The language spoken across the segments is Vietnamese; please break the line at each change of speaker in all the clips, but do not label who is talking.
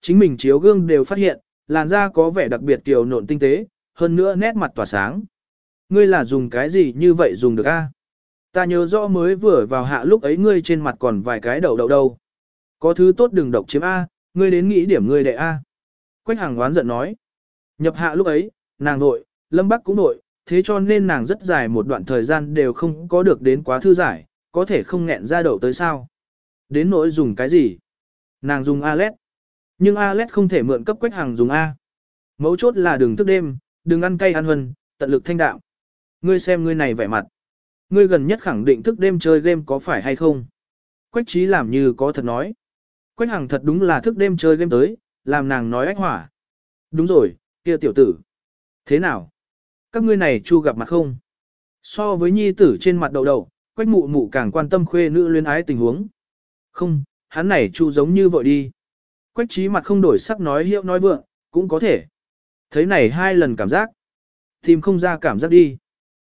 Chính mình chiếu gương đều phát hiện, làn da có vẻ đặc biệt kiều nộn tinh tế, hơn nữa nét mặt tỏa sáng. Ngươi là dùng cái gì như vậy dùng được a? Ta nhớ rõ mới vừa vào hạ lúc ấy ngươi trên mặt còn vài cái đầu đầu đâu. Có thứ tốt đừng độc chiếm A, ngươi đến nghĩ điểm ngươi đệ A. Quách hàng oán giận nói. Nhập hạ lúc ấy, nàng nội, lâm bắc cũng nội, thế cho nên nàng rất dài một đoạn thời gian đều không có được đến quá thư giải, có thể không nghẹn ra đầu tới sao. Đến nỗi dùng cái gì? Nàng dùng Alet. Nhưng Alet không thể mượn cấp quách hàng dùng A. Mấu chốt là đừng thức đêm, đừng ăn cay ăn hân, tận lực thanh đạo. Ngươi xem ngươi này vẻ mặt. Ngươi gần nhất khẳng định thức đêm chơi game có phải hay không? Quách trí làm như có thật nói. Quách Hằng thật đúng là thức đêm chơi game tới, làm nàng nói ách hỏa. Đúng rồi, kia tiểu tử. Thế nào? Các ngươi này chu gặp mặt không? So với nhi tử trên mặt đầu đầu, quách mụ mụ càng quan tâm khuê nữ luyến ái tình huống. Không, hắn này chu giống như vội đi. Quách trí mặt không đổi sắc nói hiệu nói vượng, cũng có thể. Thấy này hai lần cảm giác. Tìm không ra cảm giác đi.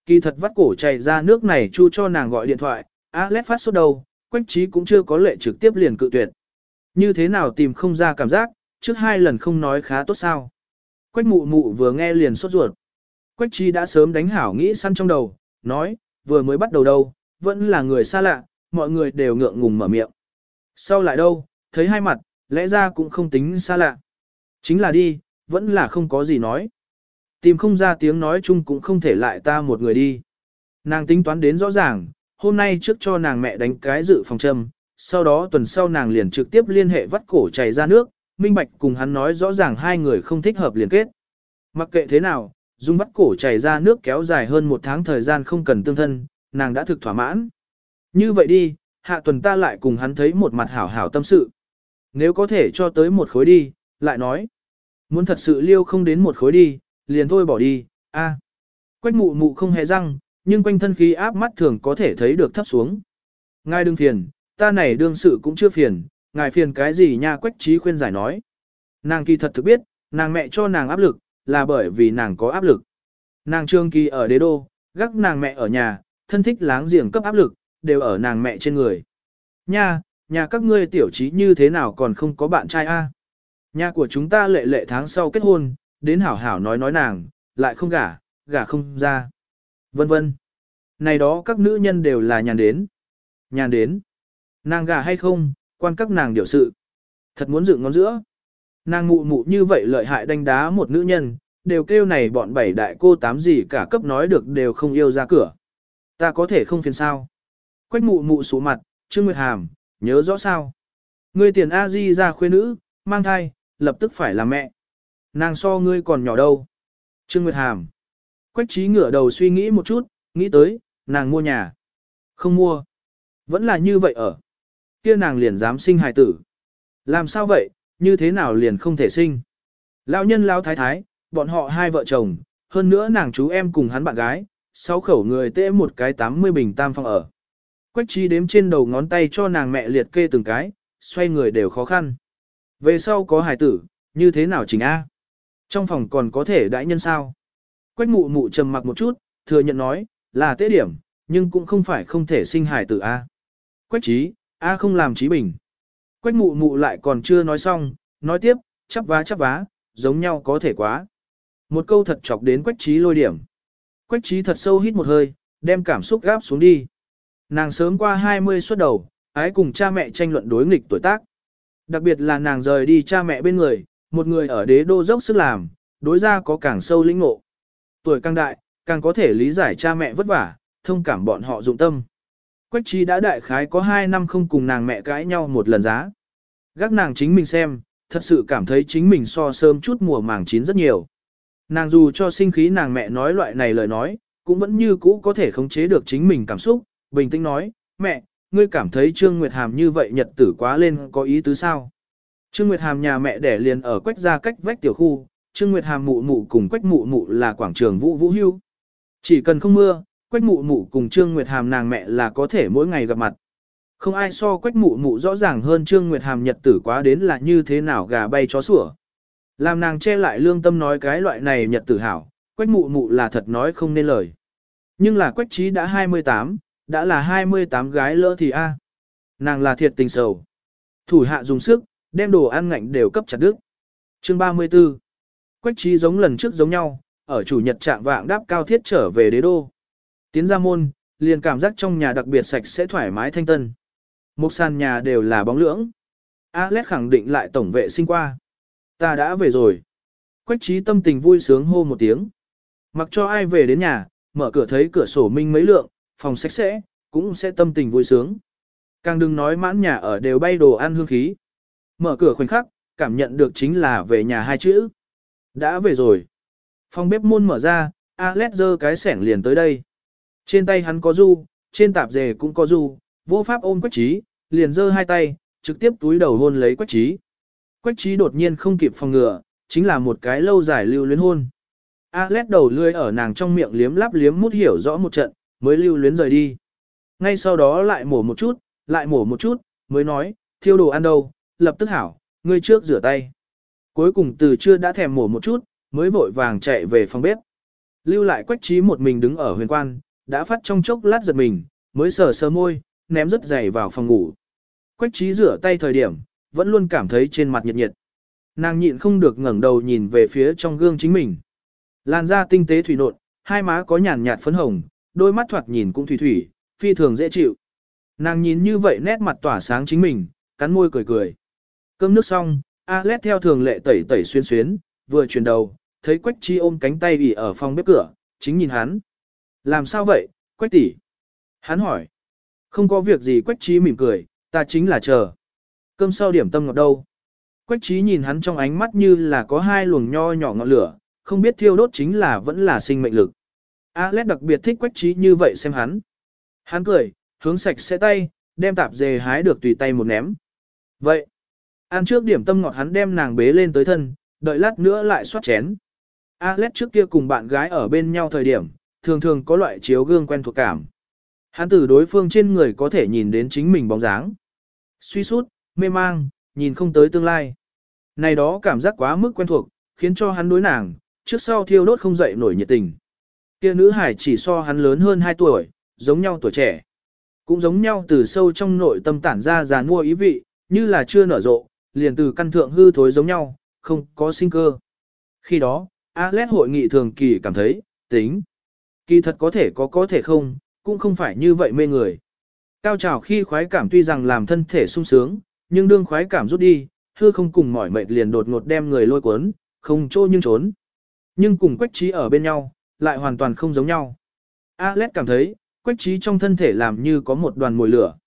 Kỳ thật vắt cổ chạy ra nước này chu cho nàng gọi điện thoại, á lét phát số đầu, quách trí cũng chưa có lệ trực tiếp liền cự tuyệt. Như thế nào tìm không ra cảm giác, trước hai lần không nói khá tốt sao. Quách mụ mụ vừa nghe liền sốt ruột. Quách trí đã sớm đánh hảo nghĩ săn trong đầu, nói, vừa mới bắt đầu đâu, vẫn là người xa lạ, mọi người đều ngượng ngùng mở miệng. Sau lại đâu, thấy hai mặt, lẽ ra cũng không tính xa lạ. Chính là đi, vẫn là không có gì nói. Tìm không ra tiếng nói chung cũng không thể lại ta một người đi. Nàng tính toán đến rõ ràng, hôm nay trước cho nàng mẹ đánh cái dự phòng châm, sau đó tuần sau nàng liền trực tiếp liên hệ vắt cổ chảy ra nước, minh bạch cùng hắn nói rõ ràng hai người không thích hợp liên kết. Mặc kệ thế nào, dùng vắt cổ chảy ra nước kéo dài hơn một tháng thời gian không cần tương thân, nàng đã thực thỏa mãn. Như vậy đi, hạ tuần ta lại cùng hắn thấy một mặt hảo hảo tâm sự. Nếu có thể cho tới một khối đi, lại nói. Muốn thật sự liêu không đến một khối đi, liền thôi bỏ đi, a. Quách mụ mụ không hề răng, nhưng quanh thân khí áp mắt thường có thể thấy được thấp xuống. Ngài đừng phiền, ta này đương sự cũng chưa phiền, ngài phiền cái gì nha quách trí khuyên giải nói. Nàng kỳ thật thực biết, nàng mẹ cho nàng áp lực, là bởi vì nàng có áp lực. Nàng trương kỳ ở đế đô, gác nàng mẹ ở nhà, thân thích láng giềng cấp áp lực, đều ở nàng mẹ trên người. Nha, nhà các ngươi tiểu trí như thế nào còn không có bạn trai a? Nhà của chúng ta lệ lệ tháng sau kết hôn, đến hảo hảo nói nói nàng, lại không gả, gả không ra. Vân vân. Này đó các nữ nhân đều là nhàn đến. Nhàn đến. Nàng gả hay không, quan các nàng điều sự. Thật muốn dựng ngón giữa. Nàng mụ mụ như vậy lợi hại đánh đá một nữ nhân, đều kêu này bọn bảy đại cô tám gì cả cấp nói được đều không yêu ra cửa. Ta có thể không phiền sao. Quách mụ mụ số mặt, Trương Nguyệt Hàm, nhớ rõ sao. Ngươi tiền A-di ra khuê nữ, mang thai, lập tức phải làm mẹ. Nàng so ngươi còn nhỏ đâu. Trương Nguyệt Hàm. Quách trí ngửa đầu suy nghĩ một chút, nghĩ tới, nàng mua nhà. Không mua. Vẫn là như vậy ở. Kia nàng liền dám sinh hài tử. Làm sao vậy, như thế nào liền không thể sinh. Lão nhân lão thái thái, bọn họ hai vợ chồng, hơn nữa nàng chú em cùng hắn bạn gái, sáu khẩu người tê một cái 80 bình tam phòng ở. Quách trí đếm trên đầu ngón tay cho nàng mẹ liệt kê từng cái, xoay người đều khó khăn. Về sau có hài tử, như thế nào chỉnh A? Trong phòng còn có thể đãi nhân sao? Quách mụ mụ trầm mặc một chút, thừa nhận nói, là tế điểm, nhưng cũng không phải không thể sinh hài tử A. Quách trí, A không làm trí bình. Quách mụ mụ lại còn chưa nói xong, nói tiếp, chắp vá chắp vá, giống nhau có thể quá. Một câu thật chọc đến quách trí lôi điểm. Quách trí thật sâu hít một hơi, đem cảm xúc gáp xuống đi. Nàng sớm qua 20 xuất đầu, ái cùng cha mẹ tranh luận đối nghịch tuổi tác. Đặc biệt là nàng rời đi cha mẹ bên người, một người ở đế đô dốc sức làm, đối ra có càng sâu lĩnh ngộ. Tuổi càng đại, càng có thể lý giải cha mẹ vất vả, thông cảm bọn họ dụng tâm. Quách trí đã đại khái có 2 năm không cùng nàng mẹ cãi nhau một lần giá. Gác nàng chính mình xem, thật sự cảm thấy chính mình so sớm chút mùa màng chín rất nhiều. Nàng dù cho sinh khí nàng mẹ nói loại này lời nói, cũng vẫn như cũ có thể khống chế được chính mình cảm xúc, bình tĩnh nói, mẹ, ngươi cảm thấy Trương Nguyệt Hàm như vậy nhật tử quá lên có ý tứ sao? Trương Nguyệt Hàm nhà mẹ đẻ liền ở quách gia cách vách tiểu khu, Trương Nguyệt Hàm mụ mụ cùng quách mụ mụ là quảng trường vũ vũ hưu. Chỉ cần không mưa, quách mụ mụ cùng Trương Nguyệt Hàm nàng mẹ là có thể mỗi ngày gặp mặt. Không ai so quách mụ mụ rõ ràng hơn Trương Nguyệt Hàm nhật tử quá đến là như thế nào gà bay chó sủa. Làm nàng che lại lương tâm nói cái loại này nhật tử hảo, quách mụ mụ là thật nói không nên lời. Nhưng là quách trí đã 28, đã là 28 gái lỡ thì a Nàng là thiệt tình sầu. Thủ hạ dùng sức, đem đồ ăn ngạnh đều cấp chặt đứt. Chương 34 Quách trí giống lần trước giống nhau, ở chủ nhật trạng vạng đáp cao thiết trở về đế đô. Tiến ra môn, liền cảm giác trong nhà đặc biệt sạch sẽ thoải mái thanh tân. Một sàn nhà đều là bóng lưỡng. Alex khẳng định lại tổng vệ sinh qua. Ta đã về rồi. Quách trí tâm tình vui sướng hô một tiếng. Mặc cho ai về đến nhà, mở cửa thấy cửa sổ minh mấy lượng, phòng sạch sẽ, cũng sẽ tâm tình vui sướng. Càng đừng nói mãn nhà ở đều bay đồ ăn hương khí. Mở cửa khoảnh khắc, cảm nhận được chính là về nhà hai chữ. Đã về rồi. Phòng bếp môn mở ra, Alex giơ cái sẻng liền tới đây. Trên tay hắn có du, trên tạp dề cũng có du, vô pháp ôm quách trí, liền giơ hai tay, trực tiếp túi đầu hôn lấy quách trí. Quách trí đột nhiên không kịp phòng ngừa, chính là một cái lâu dài lưu luyến hôn. Alex đầu lươi ở nàng trong miệng liếm lắp liếm mút hiểu rõ một trận, mới lưu luyến rời đi. Ngay sau đó lại mổ một chút, lại mổ một chút, mới nói, thiêu đồ ăn đâu, lập tức hảo, ngươi trước rửa tay. Cuối cùng từ chưa đã thèm mổ một chút, mới vội vàng chạy về phòng bếp. Lưu lại quách trí một mình đứng ở huyền quan, đã phát trong chốc lát giật mình, mới sờ sờ môi, ném rất dày vào phòng ngủ. Quách trí rửa tay thời điểm, vẫn luôn cảm thấy trên mặt nhiệt nhiệt. Nàng nhịn không được ngẩng đầu nhìn về phía trong gương chính mình. Làn da tinh tế thủy nộn, hai má có nhàn nhạt phấn hồng, đôi mắt thoạt nhìn cũng thủy thủy, phi thường dễ chịu. Nàng nhìn như vậy nét mặt tỏa sáng chính mình, cắn môi cười cười. Cơm nước xong, Alet theo thường lệ tẩy tẩy xuyên xuyến, vừa chuyển đầu, thấy Quách Chi ôm cánh tay ủy ở phòng bếp cửa, chính nhìn hắn. Làm sao vậy, Quách tỷ? Hắn hỏi. Không có việc gì Quách Chi mỉm cười, ta chính là chờ. Cơm sau điểm tâm ngọt đâu? Quách Chi nhìn hắn trong ánh mắt như là có hai luồng nho nhỏ ngọn lửa, không biết thiêu đốt chính là vẫn là sinh mệnh lực. Alex đặc biệt thích Quách trí như vậy xem hắn. Hắn cười, hướng sạch sẽ tay, đem tạp dề hái được tùy tay một ném. Vậy, ăn trước điểm tâm ngọt hắn đem nàng bế lên tới thân, đợi lát nữa lại xoát chén. Alex trước kia cùng bạn gái ở bên nhau thời điểm, thường thường có loại chiếu gương quen thuộc cảm. Hắn từ đối phương trên người có thể nhìn đến chính mình bóng dáng. Suy sút, mê mang, nhìn không tới tương lai. Này đó cảm giác quá mức quen thuộc, khiến cho hắn đối nàng, trước sau thiêu đốt không dậy nổi nhiệt tình. Kia nữ hải chỉ so hắn lớn hơn 2 tuổi, giống nhau tuổi trẻ. Cũng giống nhau từ sâu trong nội tâm tản ra già mua ý vị, như là chưa nở rộ, liền từ căn thượng hư thối giống nhau, không có sinh cơ. Khi đó, Alex hội nghị thường kỳ cảm thấy, tính. Kỳ thật có thể có có thể không, cũng không phải như vậy mê người. Cao trào khi khoái cảm tuy rằng làm thân thể sung sướng, nhưng đương khoái cảm rút đi, hư không cùng mỏi mệt liền đột ngột đem người lôi cuốn, không trô nhưng trốn. Nhưng cùng quách trí ở bên nhau, lại hoàn toàn không giống nhau. Alex cảm thấy, quách trí trong thân thể làm như có một đoàn mồi lửa.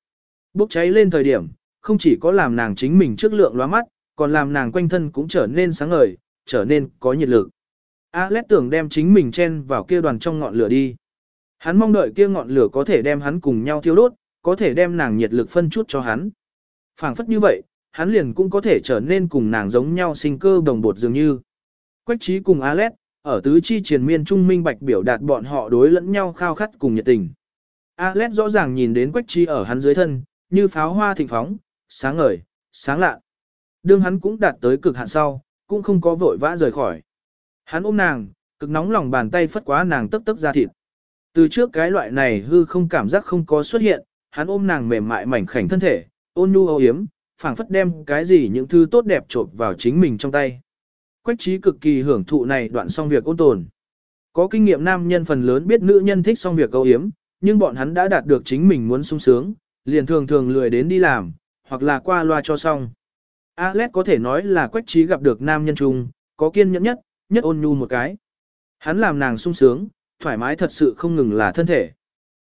Bốc cháy lên thời điểm, không chỉ có làm nàng chính mình trước lượng lóa mắt, còn làm nàng quanh thân cũng trở nên sáng ngời, trở nên có nhiệt lực. Alex tưởng đem chính mình chen vào kia đoàn trong ngọn lửa đi. Hắn mong đợi kia ngọn lửa có thể đem hắn cùng nhau thiêu đốt, có thể đem nàng nhiệt lực phân chút cho hắn. phảng phất như vậy, hắn liền cũng có thể trở nên cùng nàng giống nhau sinh cơ đồng bột dường như. Quách trí cùng Alex, ở tứ chi triền miên trung minh bạch biểu đạt bọn họ đối lẫn nhau khao khát cùng nhiệt tình. Alex rõ ràng nhìn đến quách Chi ở hắn dưới thân, như pháo hoa thịnh phóng, sáng ngời, sáng lạ. Đương hắn cũng đạt tới cực hạn sau, cũng không có vội vã rời khỏi. Hắn ôm nàng, cực nóng lòng bàn tay phất quá nàng tức tức ra thịt. Từ trước cái loại này hư không cảm giác không có xuất hiện, hắn ôm nàng mềm mại mảnh khảnh thân thể, ôn nhu âu yếm, phảng phất đem cái gì những thứ tốt đẹp trộn vào chính mình trong tay. Quách trí cực kỳ hưởng thụ này đoạn xong việc ôn tồn. Có kinh nghiệm nam nhân phần lớn biết nữ nhân thích xong việc âu yếm, nhưng bọn hắn đã đạt được chính mình muốn sung sướng, liền thường thường lười đến đi làm, hoặc là qua loa cho xong. Alex có thể nói là quách trí gặp được nam nhân trung, có kiên nhẫn nhất, nhất ôn nhu một cái. Hắn làm nàng sung sướng, thoải mái thật sự không ngừng là thân thể.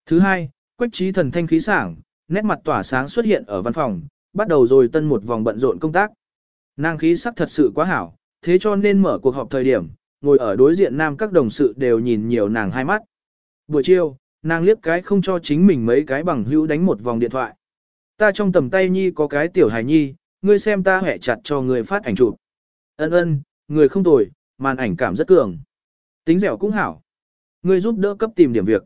Thứ hai, quách trí thần thanh khí sảng, nét mặt tỏa sáng xuất hiện ở văn phòng, bắt đầu rồi tân một vòng bận rộn công tác. Nàng khí sắc thật sự quá hảo, thế cho nên mở cuộc họp thời điểm, ngồi ở đối diện nam các đồng sự đều nhìn nhiều nàng hai mắt. Buổi chiều, nàng liếc cái không cho chính mình mấy cái bằng hữu đánh một vòng điện thoại. Ta trong tầm tay nhi có cái tiểu hài nhi, ngươi xem ta hẹ chặt cho người phát ảnh chụp. Ân ân, người không tồi, màn ảnh cảm rất cường. Tính dẻo cũng hảo. Ngươi giúp đỡ cấp tìm điểm việc.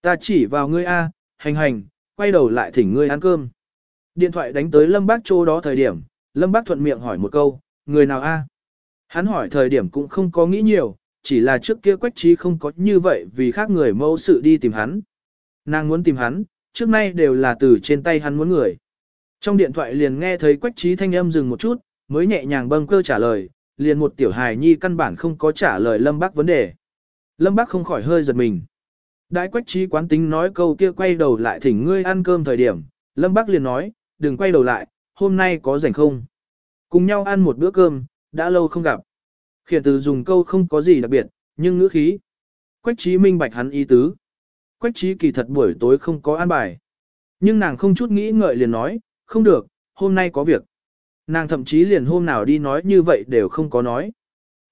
Ta chỉ vào ngươi A, hành hành, quay đầu lại thỉnh ngươi ăn cơm. Điện thoại đánh tới Lâm Bác chỗ đó thời điểm, Lâm Bác thuận miệng hỏi một câu, người nào A? Hắn hỏi thời điểm cũng không có nghĩ nhiều, chỉ là trước kia quách trí không có như vậy vì khác người mâu sự đi tìm hắn. Nàng muốn tìm hắn, trước nay đều là từ trên tay hắn muốn người. Trong điện thoại liền nghe thấy quách trí thanh âm dừng một chút, mới nhẹ nhàng bâng cơ trả lời, liền một tiểu hài nhi căn bản không có trả lời Lâm Bác vấn đề. Lâm Bác không khỏi hơi giật mình. Đại quách trí quán tính nói câu kia quay đầu lại thỉnh ngươi ăn cơm thời điểm, Lâm Bác liền nói, đừng quay đầu lại, hôm nay có rảnh không? Cùng nhau ăn một bữa cơm, đã lâu không gặp. Khiển từ dùng câu không có gì đặc biệt, nhưng ngữ khí. Quách trí minh bạch hắn ý tứ. Quách trí kỳ thật buổi tối không có ăn bài. Nhưng nàng không chút nghĩ ngợi liền nói, không được, hôm nay có việc. Nàng thậm chí liền hôm nào đi nói như vậy đều không có nói.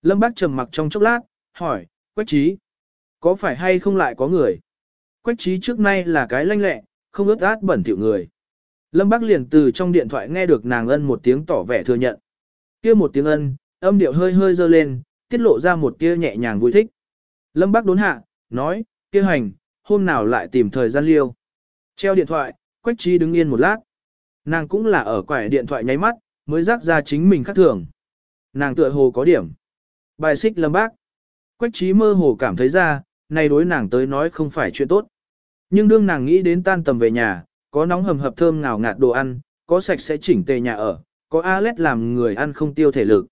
Lâm Bác trầm mặc trong chốc lát, hỏi, Quách trí, có phải hay không lại có người? Quách trí trước nay là cái lanh lẹ, không ướt át bẩn thỉu người. Lâm Bác liền từ trong điện thoại nghe được nàng ân một tiếng tỏ vẻ thừa nhận kia một tiếng ân, âm điệu hơi hơi dơ lên, tiết lộ ra một tia nhẹ nhàng vui thích. Lâm Bác đốn hạ, nói, kia hành, hôm nào lại tìm thời gian liêu. Treo điện thoại, Quách Trí đứng yên một lát. Nàng cũng là ở quải điện thoại nháy mắt, mới rác ra chính mình khác thường. Nàng tựa hồ có điểm. Bài xích Lâm Bác. Quách Trí mơ hồ cảm thấy ra, này đối nàng tới nói không phải chuyện tốt. Nhưng đương nàng nghĩ đến tan tầm về nhà, có nóng hầm hập thơm ngào ngạt đồ ăn, có sạch sẽ chỉnh tề nhà ở, có Alex làm người ăn không tiêu thể lực.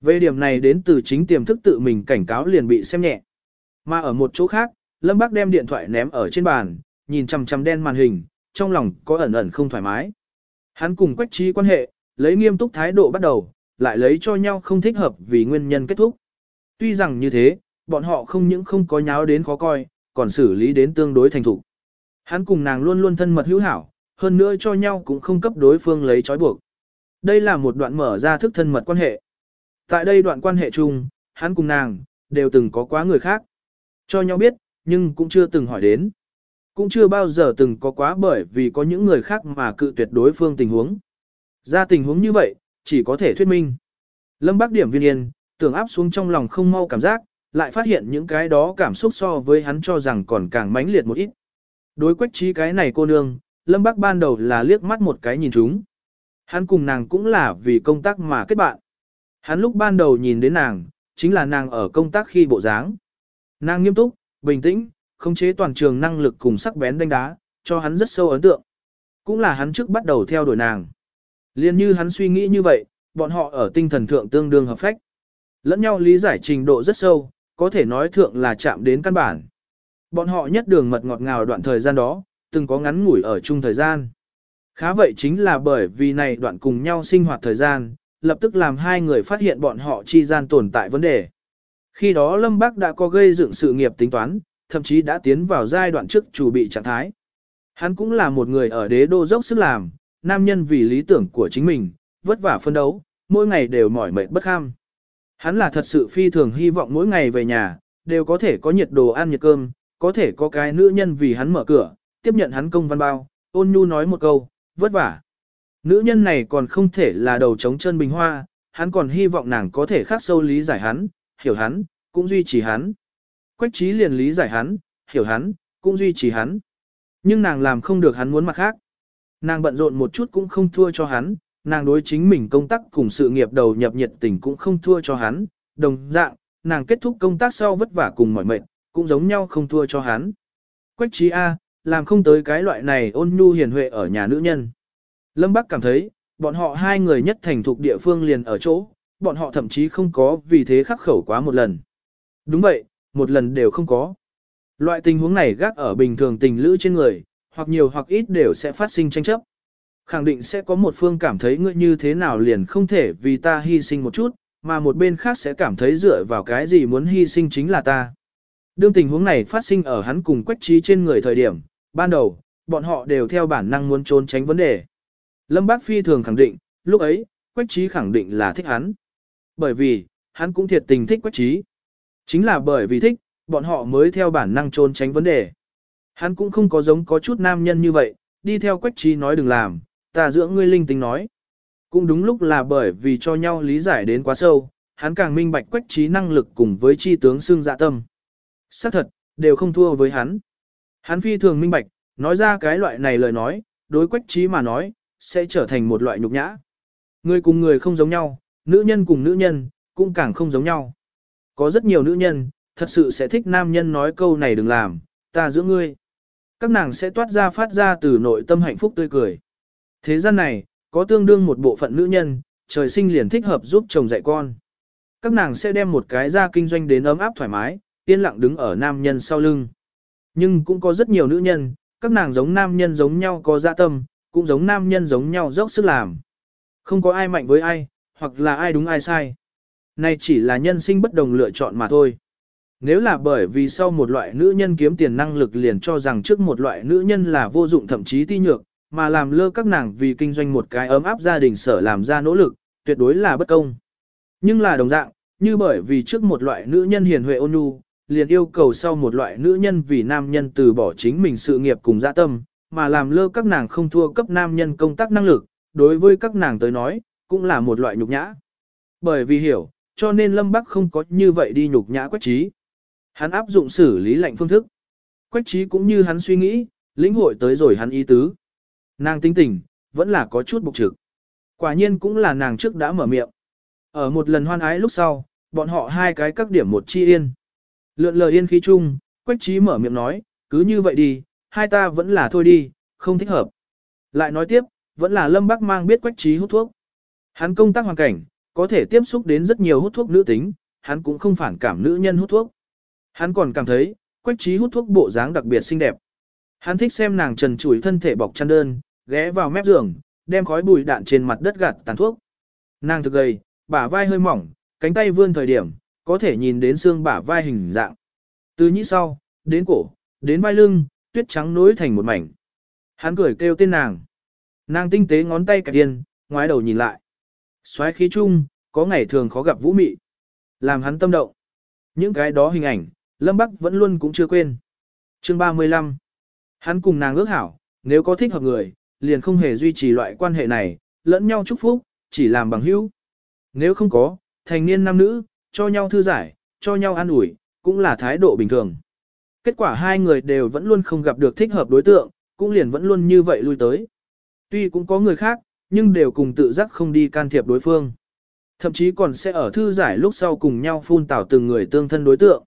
Về điểm này đến từ chính tiềm thức tự mình cảnh cáo liền bị xem nhẹ. Mà ở một chỗ khác, Lâm Bác đem điện thoại ném ở trên bàn, nhìn chằm chằm đen màn hình, trong lòng có ẩn ẩn không thoải mái. Hắn cùng Quách Trí quan hệ, lấy nghiêm túc thái độ bắt đầu, lại lấy cho nhau không thích hợp vì nguyên nhân kết thúc. Tuy rằng như thế, bọn họ không những không có nháo đến khó coi, còn xử lý đến tương đối thành thục. Hắn cùng nàng luôn luôn thân mật hữu hảo, hơn nữa cho nhau cũng không cấp đối phương lấy trói buộc. Đây là một đoạn mở ra thức thân mật quan hệ. Tại đây đoạn quan hệ chung, hắn cùng nàng, đều từng có quá người khác. Cho nhau biết, nhưng cũng chưa từng hỏi đến. Cũng chưa bao giờ từng có quá bởi vì có những người khác mà cự tuyệt đối phương tình huống. Ra tình huống như vậy, chỉ có thể thuyết minh. Lâm Bác điểm viên yên, tưởng áp xuống trong lòng không mau cảm giác, lại phát hiện những cái đó cảm xúc so với hắn cho rằng còn càng mãnh liệt một ít. Đối quách trí cái này cô nương, Lâm Bác ban đầu là liếc mắt một cái nhìn chúng. Hắn cùng nàng cũng là vì công tác mà kết bạn. Hắn lúc ban đầu nhìn đến nàng, chính là nàng ở công tác khi bộ dáng. Nàng nghiêm túc, bình tĩnh, khống chế toàn trường năng lực cùng sắc bén đánh đá, cho hắn rất sâu ấn tượng. Cũng là hắn trước bắt đầu theo đuổi nàng. Liên như hắn suy nghĩ như vậy, bọn họ ở tinh thần thượng tương đương hợp phách. Lẫn nhau lý giải trình độ rất sâu, có thể nói thượng là chạm đến căn bản. Bọn họ nhất đường mật ngọt ngào đoạn thời gian đó, từng có ngắn ngủi ở chung thời gian. Khá vậy chính là bởi vì này đoạn cùng nhau sinh hoạt thời gian, lập tức làm hai người phát hiện bọn họ chi gian tồn tại vấn đề. Khi đó Lâm Bác đã có gây dựng sự nghiệp tính toán, thậm chí đã tiến vào giai đoạn trước chủ bị trạng thái. Hắn cũng là một người ở đế đô dốc sức làm, nam nhân vì lý tưởng của chính mình, vất vả phân đấu, mỗi ngày đều mỏi mệt bất kham. Hắn là thật sự phi thường hy vọng mỗi ngày về nhà, đều có thể có nhiệt đồ ăn nhiệt cơm, có thể có cái nữ nhân vì hắn mở cửa, tiếp nhận hắn công văn bao, ôn nhu nói một câu, vất vả. Nữ nhân này còn không thể là đầu trống chân bình hoa, hắn còn hy vọng nàng có thể khắc sâu lý giải hắn, hiểu hắn, cũng duy trì hắn. Quách trí liền lý giải hắn, hiểu hắn, cũng duy trì hắn. Nhưng nàng làm không được hắn muốn mặt khác. Nàng bận rộn một chút cũng không thua cho hắn, nàng đối chính mình công tác cùng sự nghiệp đầu nhập nhiệt tình cũng không thua cho hắn, đồng dạng, nàng kết thúc công tác sau vất vả cùng mỏi mệt, cũng giống nhau không thua cho hắn. Quách trí A, làm không tới cái loại này ôn nhu hiền huệ ở nhà nữ nhân. Lâm Bắc cảm thấy, bọn họ hai người nhất thành thục địa phương liền ở chỗ, bọn họ thậm chí không có vì thế khắc khẩu quá một lần. Đúng vậy, một lần đều không có. Loại tình huống này gác ở bình thường tình lữ trên người, hoặc nhiều hoặc ít đều sẽ phát sinh tranh chấp. Khẳng định sẽ có một phương cảm thấy ngươi như thế nào liền không thể vì ta hy sinh một chút, mà một bên khác sẽ cảm thấy dựa vào cái gì muốn hy sinh chính là ta. Đương tình huống này phát sinh ở hắn cùng quách trí trên người thời điểm, ban đầu, bọn họ đều theo bản năng muốn trốn tránh vấn đề. Lâm Bác Phi thường khẳng định, lúc ấy, quách trí khẳng định là thích hắn. Bởi vì, hắn cũng thiệt tình thích quách trí. Chính là bởi vì thích, bọn họ mới theo bản năng trốn tránh vấn đề. Hắn cũng không có giống có chút nam nhân như vậy, đi theo quách trí nói đừng làm, ta dưỡng ngươi linh tính nói. Cũng đúng lúc là bởi vì cho nhau lý giải đến quá sâu, hắn càng minh bạch quách trí năng lực cùng với chi tướng xương dạ tâm. xác thật, đều không thua với hắn. Hắn phi thường minh bạch, nói ra cái loại này lời nói, đối quách trí mà nói, sẽ trở thành một loại nhục nhã. Người cùng người không giống nhau, nữ nhân cùng nữ nhân, cũng càng không giống nhau. Có rất nhiều nữ nhân, thật sự sẽ thích nam nhân nói câu này đừng làm, ta giữ ngươi. Các nàng sẽ toát ra phát ra từ nội tâm hạnh phúc tươi cười. Thế gian này, có tương đương một bộ phận nữ nhân, trời sinh liền thích hợp giúp chồng dạy con. Các nàng sẽ đem một cái ra kinh doanh đến ấm áp thoải mái, yên lặng đứng ở nam nhân sau lưng. Nhưng cũng có rất nhiều nữ nhân, các nàng giống nam nhân giống nhau có dạ tâm, cũng giống nam nhân giống nhau dốc sức làm. Không có ai mạnh với ai, hoặc là ai đúng ai sai. Này chỉ là nhân sinh bất đồng lựa chọn mà thôi. Nếu là bởi vì sau một loại nữ nhân kiếm tiền năng lực liền cho rằng trước một loại nữ nhân là vô dụng thậm chí ti nhược, mà làm lơ các nàng vì kinh doanh một cái ấm áp gia đình sở làm ra nỗ lực, tuyệt đối là bất công. Nhưng là đồng dạng, như bởi vì trước một loại nữ nhân hiền huệ ôn nhu, liền yêu cầu sau một loại nữ nhân vì nam nhân từ bỏ chính mình sự nghiệp cùng dạ tâm, mà làm lơ các nàng không thua cấp nam nhân công tác năng lực, đối với các nàng tới nói, cũng là một loại nhục nhã. Bởi vì hiểu, cho nên Lâm Bắc không có như vậy đi nhục nhã quách trí. Hắn áp dụng xử lý lạnh phương thức. Quách trí cũng như hắn suy nghĩ, lĩnh hội tới rồi hắn ý tứ. Nàng tính tình, vẫn là có chút bục trực. Quả nhiên cũng là nàng trước đã mở miệng. Ở một lần hoan ái lúc sau, bọn họ hai cái các điểm một chi yên. Lượn lờ yên khí chung, Quách trí mở miệng nói, cứ như vậy đi, hai ta vẫn là thôi đi, không thích hợp. Lại nói tiếp, vẫn là Lâm Bắc mang biết Quách trí hút thuốc. Hắn công tác hoàn cảnh, có thể tiếp xúc đến rất nhiều hút thuốc nữ tính, hắn cũng không phản cảm nữ nhân hút thuốc. Hắn còn cảm thấy, Quách trí hút thuốc bộ dáng đặc biệt xinh đẹp. Hắn thích xem nàng trần trụi thân thể bọc chăn đơn, ghé vào mép giường, đem khói bụi đạn trên mặt đất gạt tàn thuốc. Nàng thực gầy, bả vai hơi mỏng, cánh tay vươn thời điểm, có thể nhìn đến xương bả vai hình dạng. Từ nhĩ sau, đến cổ, đến vai lưng, tuyết trắng nối thành một mảnh. Hắn cười kêu tên nàng. Nàng tinh tế ngón tay cạch tiền, ngoái đầu nhìn lại. Xoáy khí chung, có ngày thường khó gặp vũ mị. Làm hắn tâm động. Những cái đó hình ảnh, Lâm Bắc vẫn luôn cũng chưa quên. Chương 35 Hắn cùng nàng ước hảo, nếu có thích hợp người, liền không hề duy trì loại quan hệ này, lẫn nhau chúc phúc, chỉ làm bằng hữu. Nếu không có, thành niên nam nữ, cho nhau thư giải, cho nhau an ủi, cũng là thái độ bình thường. Kết quả hai người đều vẫn luôn không gặp được thích hợp đối tượng, cũng liền vẫn luôn như vậy lui tới. Tuy cũng có người khác, nhưng đều cùng tự giác không đi can thiệp đối phương. Thậm chí còn sẽ ở thư giải lúc sau cùng nhau phun tảo từng người tương thân đối tượng.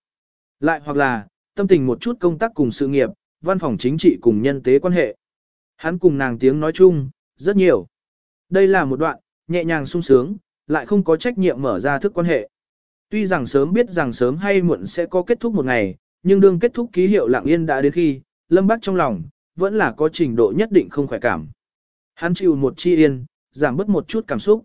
Lại hoặc là, tâm tình một chút công tác cùng sự nghiệp, văn phòng chính trị cùng nhân tế quan hệ. Hắn cùng nàng tiếng nói chung, rất nhiều. Đây là một đoạn, nhẹ nhàng sung sướng, lại không có trách nhiệm mở ra thức quan hệ. Tuy rằng sớm biết rằng sớm hay muộn sẽ có kết thúc một ngày, nhưng đương kết thúc ký hiệu lặng yên đã đến khi, lâm Bác trong lòng, vẫn là có trình độ nhất định không khỏe cảm. Hắn chịu một chi yên, giảm bớt một chút cảm xúc.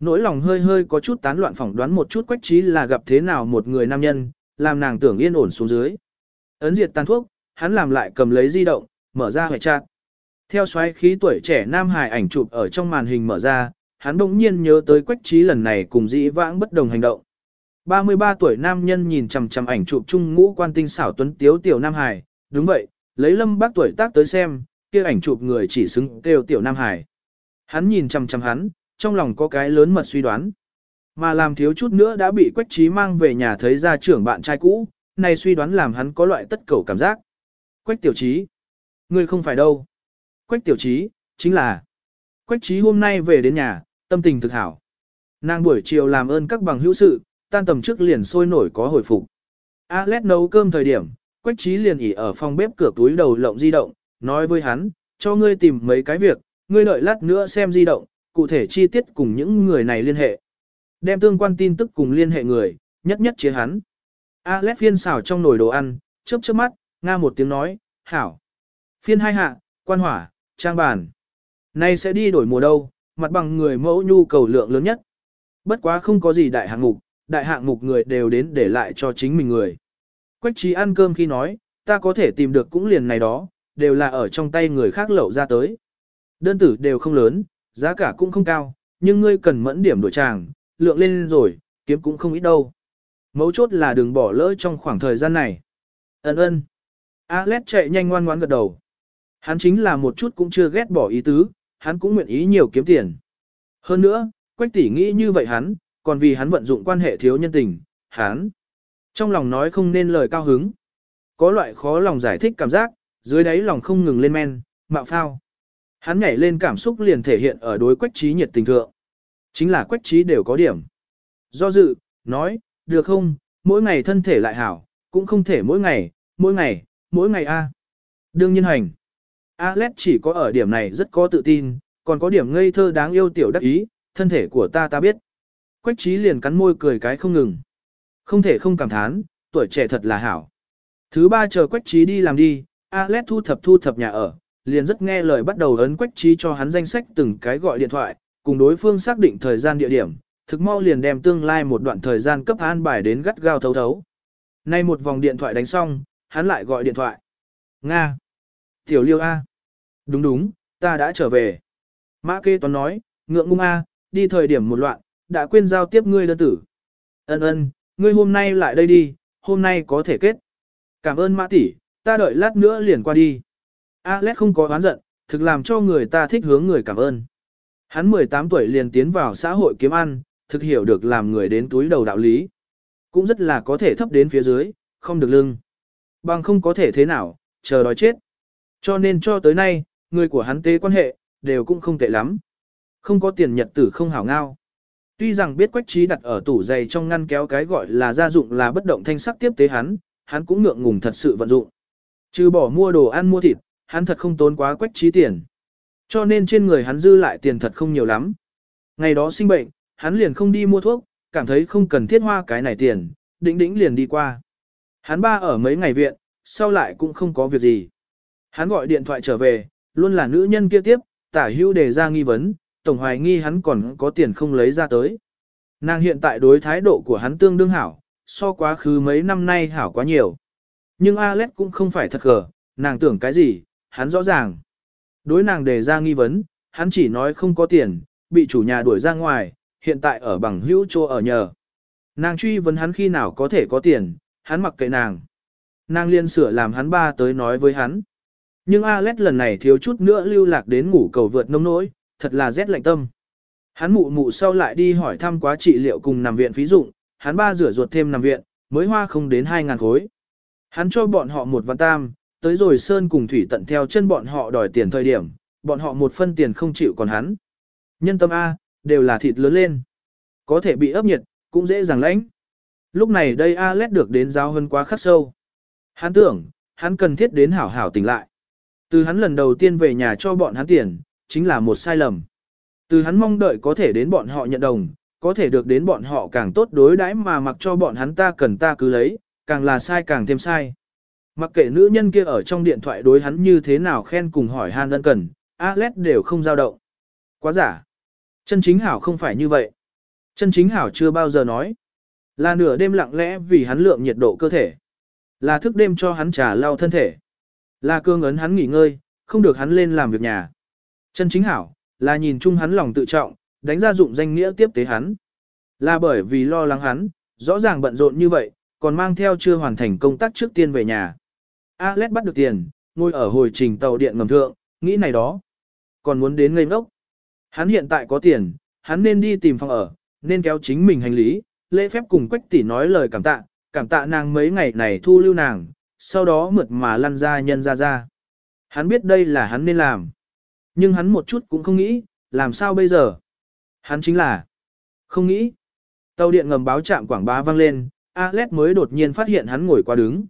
Nỗi lòng hơi hơi có chút tán loạn phỏng đoán một chút quách trí là gặp thế nào một người nam nhân, làm nàng tưởng yên ổn xuống dưới. Ấn diệt tàn thuốc, hắn làm lại cầm lấy di động, mở ra hệ trạng. Theo xoáy khí tuổi trẻ nam hài ảnh chụp ở trong màn hình mở ra, hắn bỗng nhiên nhớ tới quách trí lần này cùng dĩ vãng bất đồng hành động. 33 tuổi nam nhân nhìn chằm chằm ảnh chụp chung ngũ quan tinh xảo tuấn tiếu tiểu nam hải, đúng vậy, lấy lâm bác tuổi tác tới xem, kia ảnh chụp người chỉ xứng kêu tiểu nam hải. Hắn nhìn chằm chằm hắn, trong lòng có cái lớn mật suy đoán. Mà làm thiếu chút nữa đã bị quách trí mang về nhà thấy ra trưởng bạn trai cũ, này suy đoán làm hắn có loại tất cầu cảm giác. Quách tiểu trí. Ngươi không phải đâu. Quách tiểu trí, chính là. Quách trí hôm nay về đến nhà, tâm tình thực hảo. Nàng buổi chiều làm ơn các bằng hữu sự, tan tầm trước liền sôi nổi có hồi phục. Alex nấu cơm thời điểm, Quách trí liền ỉ ở phòng bếp cửa túi đầu lộng di động, nói với hắn, cho ngươi tìm mấy cái việc, ngươi đợi lát nữa xem di động, cụ thể chi tiết cùng những người này liên hệ. Đem tương quan tin tức cùng liên hệ người, nhất nhất chế hắn. Alex phiên xào trong nồi đồ ăn, chớp chớp mắt, nga một tiếng nói, hảo. Phiên hai hạ, quan hỏa, trang bàn. Nay sẽ đi đổi mùa đâu, mặt bằng người mẫu nhu cầu lượng lớn nhất. Bất quá không có gì đại hạng mục, đại hạng mục người đều đến để lại cho chính mình người. Quách trí ăn cơm khi nói, ta có thể tìm được cũng liền này đó, đều là ở trong tay người khác lậu ra tới. Đơn tử đều không lớn, giá cả cũng không cao, nhưng ngươi cần mẫn điểm đổi tràng, lượng lên rồi, kiếm cũng không ít đâu. Mấu chốt là đừng bỏ lỡ trong khoảng thời gian này. Ấn ơn. Alex chạy nhanh ngoan ngoãn gật đầu. Hắn chính là một chút cũng chưa ghét bỏ ý tứ, hắn cũng nguyện ý nhiều kiếm tiền. Hơn nữa, Quách tỷ nghĩ như vậy hắn, còn vì hắn vận dụng quan hệ thiếu nhân tình, hắn trong lòng nói không nên lời cao hứng. Có loại khó lòng giải thích cảm giác, dưới đáy lòng không ngừng lên men, mạo phao. Hắn nhảy lên cảm xúc liền thể hiện ở đối quách trí nhiệt tình thượng. Chính là quách trí đều có điểm. Do dự, nói, được không, mỗi ngày thân thể lại hảo, cũng không thể mỗi ngày, mỗi ngày, mỗi ngày a. Đương nhiên hành. Alex chỉ có ở điểm này rất có tự tin, Còn có điểm ngây thơ đáng yêu tiểu đắc ý, thân thể của ta ta biết. Quách trí liền cắn môi cười cái không ngừng. Không thể không cảm thán, tuổi trẻ thật là hảo. Thứ ba chờ quách trí đi làm đi, Alex thu thập thu thập nhà ở, liền rất nghe lời bắt đầu ấn quách trí cho hắn danh sách từng cái gọi điện thoại, cùng đối phương xác định thời gian địa điểm, thực mau liền đem tương lai một đoạn thời gian cấp an bài đến gắt gao thấu thấu. Nay một vòng điện thoại đánh xong, hắn lại gọi điện thoại. Nga. Tiểu liêu A. Đúng đúng, ta đã trở về. Mã kê toán nói, ngượng ngung A, đi thời điểm một loạn, đã quên giao tiếp ngươi đơn tử. Ân ân, ngươi hôm nay lại đây đi, hôm nay có thể kết. Cảm ơn mã tỷ, ta đợi lát nữa liền qua đi. Alex không có oán giận, thực làm cho người ta thích hướng người cảm ơn. Hắn 18 tuổi liền tiến vào xã hội kiếm ăn, thực hiểu được làm người đến túi đầu đạo lý. Cũng rất là có thể thấp đến phía dưới, không được lưng. Bằng không có thể thế nào, chờ đói chết. Cho nên cho tới nay, người của hắn tế quan hệ, đều cũng không tệ lắm. Không có tiền nhật tử không hảo ngao. Tuy rằng biết quách trí đặt ở tủ giày trong ngăn kéo cái gọi là gia dụng là bất động thanh sắc tiếp tế hắn, hắn cũng ngượng ngùng thật sự vận dụng. Trừ bỏ mua đồ ăn mua thịt, hắn thật không tốn quá quách trí tiền. Cho nên trên người hắn dư lại tiền thật không nhiều lắm. Ngày đó sinh bệnh, hắn liền không đi mua thuốc, cảm thấy không cần thiết hoa cái này tiền, đĩnh đĩnh liền đi qua. Hắn ba ở mấy ngày viện, sau lại cũng không có việc gì. Hắn gọi điện thoại trở về, luôn là nữ nhân kia tiếp, tả hưu đề ra nghi vấn, tổng hoài nghi hắn còn có tiền không lấy ra tới. Nàng hiện tại đối thái độ của hắn tương đương hảo, so quá khứ mấy năm nay hảo quá nhiều. Nhưng Alex cũng không phải thật gở, nàng tưởng cái gì, hắn rõ ràng. Đối nàng đề ra nghi vấn, hắn chỉ nói không có tiền, bị chủ nhà đuổi ra ngoài, hiện tại ở bằng hữu chỗ ở nhờ. Nàng truy vấn hắn khi nào có thể có tiền, hắn mặc kệ nàng. Nàng liên sửa làm hắn ba tới nói với hắn. Nhưng Alex lần này thiếu chút nữa lưu lạc đến ngủ cầu vượt nông nỗi, thật là rét lạnh tâm. Hắn mụ mụ sau lại đi hỏi thăm quá trị liệu cùng nằm viện phí dụng, hắn ba rửa ruột thêm nằm viện, mới hoa không đến 2.000 khối. Hắn cho bọn họ một văn tam, tới rồi Sơn cùng Thủy tận theo chân bọn họ đòi tiền thời điểm, bọn họ một phân tiền không chịu còn hắn. Nhân tâm A, đều là thịt lớn lên. Có thể bị ấp nhiệt, cũng dễ dàng lãnh. Lúc này đây A lét được đến giáo hơn quá khắc sâu. Hắn tưởng, hắn cần thiết đến hảo hảo tỉnh lại. Từ hắn lần đầu tiên về nhà cho bọn hắn tiền, chính là một sai lầm. Từ hắn mong đợi có thể đến bọn họ nhận đồng, có thể được đến bọn họ càng tốt đối đãi mà mặc cho bọn hắn ta cần ta cứ lấy, càng là sai càng thêm sai. Mặc kệ nữ nhân kia ở trong điện thoại đối hắn như thế nào khen cùng hỏi han đơn cần, Alex đều không dao động. Quá giả. Chân chính hảo không phải như vậy. Chân chính hảo chưa bao giờ nói. Là nửa đêm lặng lẽ vì hắn lượng nhiệt độ cơ thể. Là thức đêm cho hắn trà lau thân thể. Là cương ấn hắn nghỉ ngơi, không được hắn lên làm việc nhà. Chân chính hảo, là nhìn chung hắn lòng tự trọng, đánh ra dụng danh nghĩa tiếp tế hắn. Là bởi vì lo lắng hắn, rõ ràng bận rộn như vậy, còn mang theo chưa hoàn thành công tác trước tiên về nhà. Alex bắt được tiền, ngồi ở hồi trình tàu điện ngầm thượng, nghĩ này đó. Còn muốn đến ngây ngốc. Hắn hiện tại có tiền, hắn nên đi tìm phòng ở, nên kéo chính mình hành lý, lễ phép cùng quách tỷ nói lời cảm tạ, cảm tạ nàng mấy ngày này thu lưu nàng, sau đó mượt mà lăn ra nhân ra ra. Hắn biết đây là hắn nên làm. Nhưng hắn một chút cũng không nghĩ, làm sao bây giờ? Hắn chính là không nghĩ. Tàu điện ngầm báo chạm quảng bá vang lên, Alex mới đột nhiên phát hiện hắn ngồi qua đứng.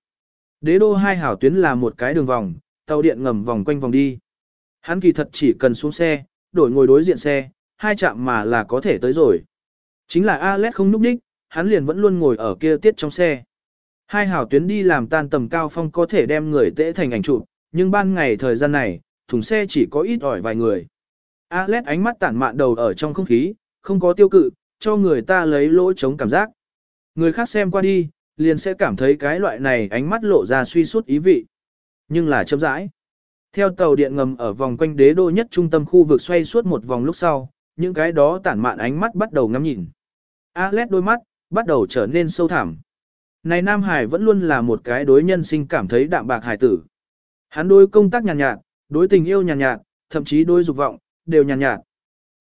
Đế đô hai hảo tuyến là một cái đường vòng, tàu điện ngầm vòng quanh vòng đi. Hắn kỳ thật chỉ cần xuống xe, đổi ngồi đối diện xe, hai chạm mà là có thể tới rồi. Chính là Alex không núp đích, hắn liền vẫn luôn ngồi ở kia tiết trong xe. Hai hảo tuyến đi làm tan tầm cao phong có thể đem người tễ thành ảnh chụp, nhưng ban ngày thời gian này, thùng xe chỉ có ít ỏi vài người. Alex ánh mắt tản mạn đầu ở trong không khí, không có tiêu cự, cho người ta lấy lỗ chống cảm giác. Người khác xem qua đi, liền sẽ cảm thấy cái loại này ánh mắt lộ ra suy suốt ý vị. Nhưng là chậm rãi. Theo tàu điện ngầm ở vòng quanh đế đô nhất trung tâm khu vực xoay suốt một vòng lúc sau, những cái đó tản mạn ánh mắt bắt đầu ngắm nhìn. Alex đôi mắt, bắt đầu trở nên sâu thẳm. Này Nam Hải vẫn luôn là một cái đối nhân sinh cảm thấy đạm bạc hải tử. Hắn đối công tác nhàn nhạt, nhạt, đối tình yêu nhàn nhạt, nhạt, thậm chí đôi dục vọng, đều nhàn nhạt, nhạt.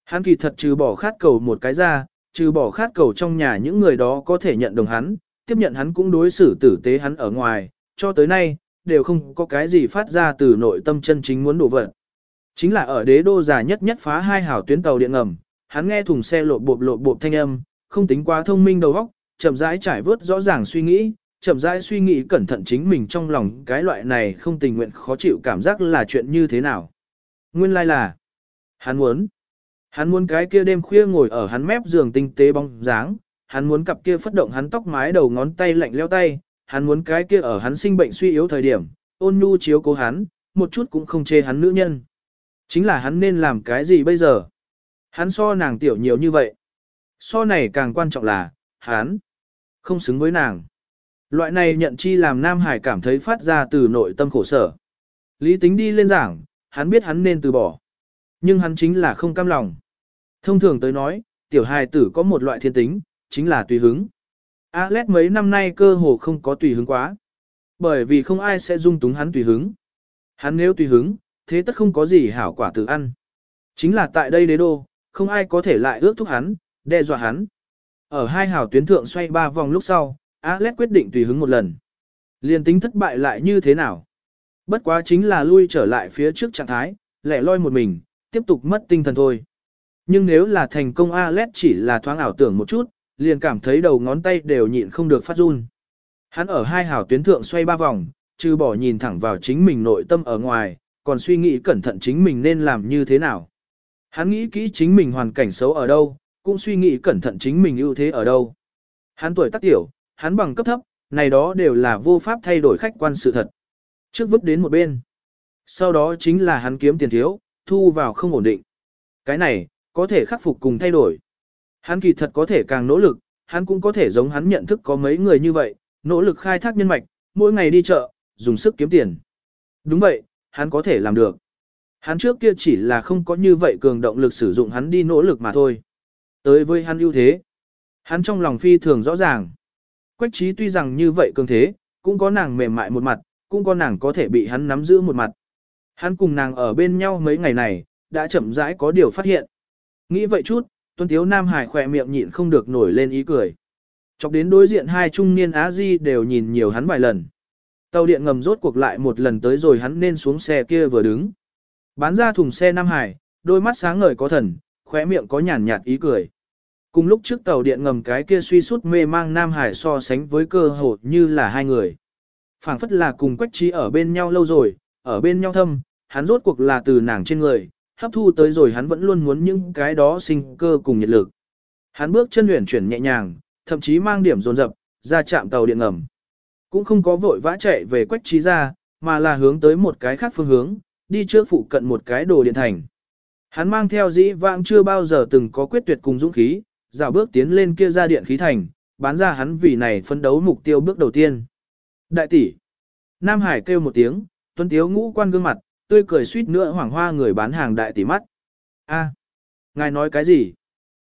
Hắn kỳ thật trừ bỏ khát cầu một cái ra, trừ bỏ khát cầu trong nhà những người đó có thể nhận đồng hắn, tiếp nhận hắn cũng đối xử tử tế hắn ở ngoài, cho tới nay, đều không có cái gì phát ra từ nội tâm chân chính muốn đổ vật. Chính là ở đế đô già nhất nhất phá hai hảo tuyến tàu điện ngầm, hắn nghe thùng xe lộp bộp lộp bộp thanh âm, không tính quá thông minh đầu óc, chậm rãi trải vớt rõ ràng suy nghĩ, chậm rãi suy nghĩ cẩn thận chính mình trong lòng cái loại này không tình nguyện khó chịu cảm giác là chuyện như thế nào. Nguyên lai like là, Hắn muốn. Hắn muốn cái kia đêm khuya ngồi ở hắn mép giường tinh tế bóng dáng, hắn muốn cặp kia phất động hắn tóc mái đầu ngón tay lạnh leo tay, hắn muốn cái kia ở hắn sinh bệnh suy yếu thời điểm, ôn nhu chiếu cố hắn, một chút cũng không chê hắn nữ nhân. Chính là hắn nên làm cái gì bây giờ? Hắn so nàng tiểu nhiều như vậy. So này càng quan trọng là, hắn không xứng với nàng. Loại này nhận chi làm Nam Hải cảm thấy phát ra từ nội tâm khổ sở. Lý tính đi lên giảng, hắn biết hắn nên từ bỏ. Nhưng hắn chính là không cam lòng. Thông thường tới nói, tiểu hài tử có một loại thiên tính, chính là tùy hứng. Alex mấy năm nay cơ hồ không có tùy hứng quá. Bởi vì không ai sẽ dung túng hắn tùy hứng. Hắn nếu tùy hứng, thế tất không có gì hảo quả tự ăn. Chính là tại đây đế đô, không ai có thể lại ước thúc hắn, đe dọa hắn. Ở hai hảo tuyến thượng xoay ba vòng lúc sau, Alex quyết định tùy hứng một lần. Liên tính thất bại lại như thế nào? Bất quá chính là lui trở lại phía trước trạng thái, lẻ loi một mình, tiếp tục mất tinh thần thôi. Nhưng nếu là thành công Alex chỉ là thoáng ảo tưởng một chút, liền cảm thấy đầu ngón tay đều nhịn không được phát run. Hắn ở hai hảo tuyến thượng xoay ba vòng, trừ bỏ nhìn thẳng vào chính mình nội tâm ở ngoài, còn suy nghĩ cẩn thận chính mình nên làm như thế nào. Hắn nghĩ kỹ chính mình hoàn cảnh xấu ở đâu, cũng suy nghĩ cẩn thận chính mình ưu thế ở đâu. Hắn tuổi tác tiểu, hắn bằng cấp thấp, này đó đều là vô pháp thay đổi khách quan sự thật. Trước vứt đến một bên. Sau đó chính là hắn kiếm tiền thiếu, thu vào không ổn định. Cái này, có thể khắc phục cùng thay đổi. Hắn kỳ thật có thể càng nỗ lực, hắn cũng có thể giống hắn nhận thức có mấy người như vậy, nỗ lực khai thác nhân mạch, mỗi ngày đi chợ, dùng sức kiếm tiền. Đúng vậy, hắn có thể làm được. Hắn trước kia chỉ là không có như vậy cường động lực sử dụng hắn đi nỗ lực mà thôi. Tới với hắn ưu thế, hắn trong lòng phi thường rõ ràng. Quách trí tuy rằng như vậy cường thế, cũng có nàng mềm mại một mặt, cũng có nàng có thể bị hắn nắm giữ một mặt. Hắn cùng nàng ở bên nhau mấy ngày này, đã chậm rãi có điều phát hiện. Nghĩ vậy chút, Tuân Tiếu Nam Hải khỏe miệng nhịn không được nổi lên ý cười. Chọc đến đối diện hai trung niên Á Di đều nhìn nhiều hắn vài lần. Tàu điện ngầm rốt cuộc lại một lần tới rồi hắn nên xuống xe kia vừa đứng. Bán ra thùng xe Nam Hải, đôi mắt sáng ngời có thần, khóe miệng có nhàn nhạt ý cười. Cùng lúc trước tàu điện ngầm cái kia suy sút mê mang Nam Hải so sánh với cơ hội như là hai người. phảng phất là cùng quách trí ở bên nhau lâu rồi, ở bên nhau thâm, hắn rốt cuộc là từ nàng trên người, hấp thu tới rồi hắn vẫn luôn muốn những cái đó sinh cơ cùng nhiệt lực. Hắn bước chân luyện chuyển nhẹ nhàng, thậm chí mang điểm dồn dập, ra chạm tàu điện ngầm. Cũng không có vội vã chạy về quách trí ra, mà là hướng tới một cái khác phương hướng, đi trước phụ cận một cái đồ điện thành. Hắn mang theo dĩ vãng chưa bao giờ từng có quyết tuyệt cùng dũng khí, dạo bước tiến lên kia ra điện khí thành, bán ra hắn vì này phấn đấu mục tiêu bước đầu tiên. Đại tỷ. Nam Hải kêu một tiếng, tuấn tiếu ngũ quan gương mặt, tươi cười suýt nữa hoảng hoa người bán hàng đại tỷ mắt. A, ngài nói cái gì?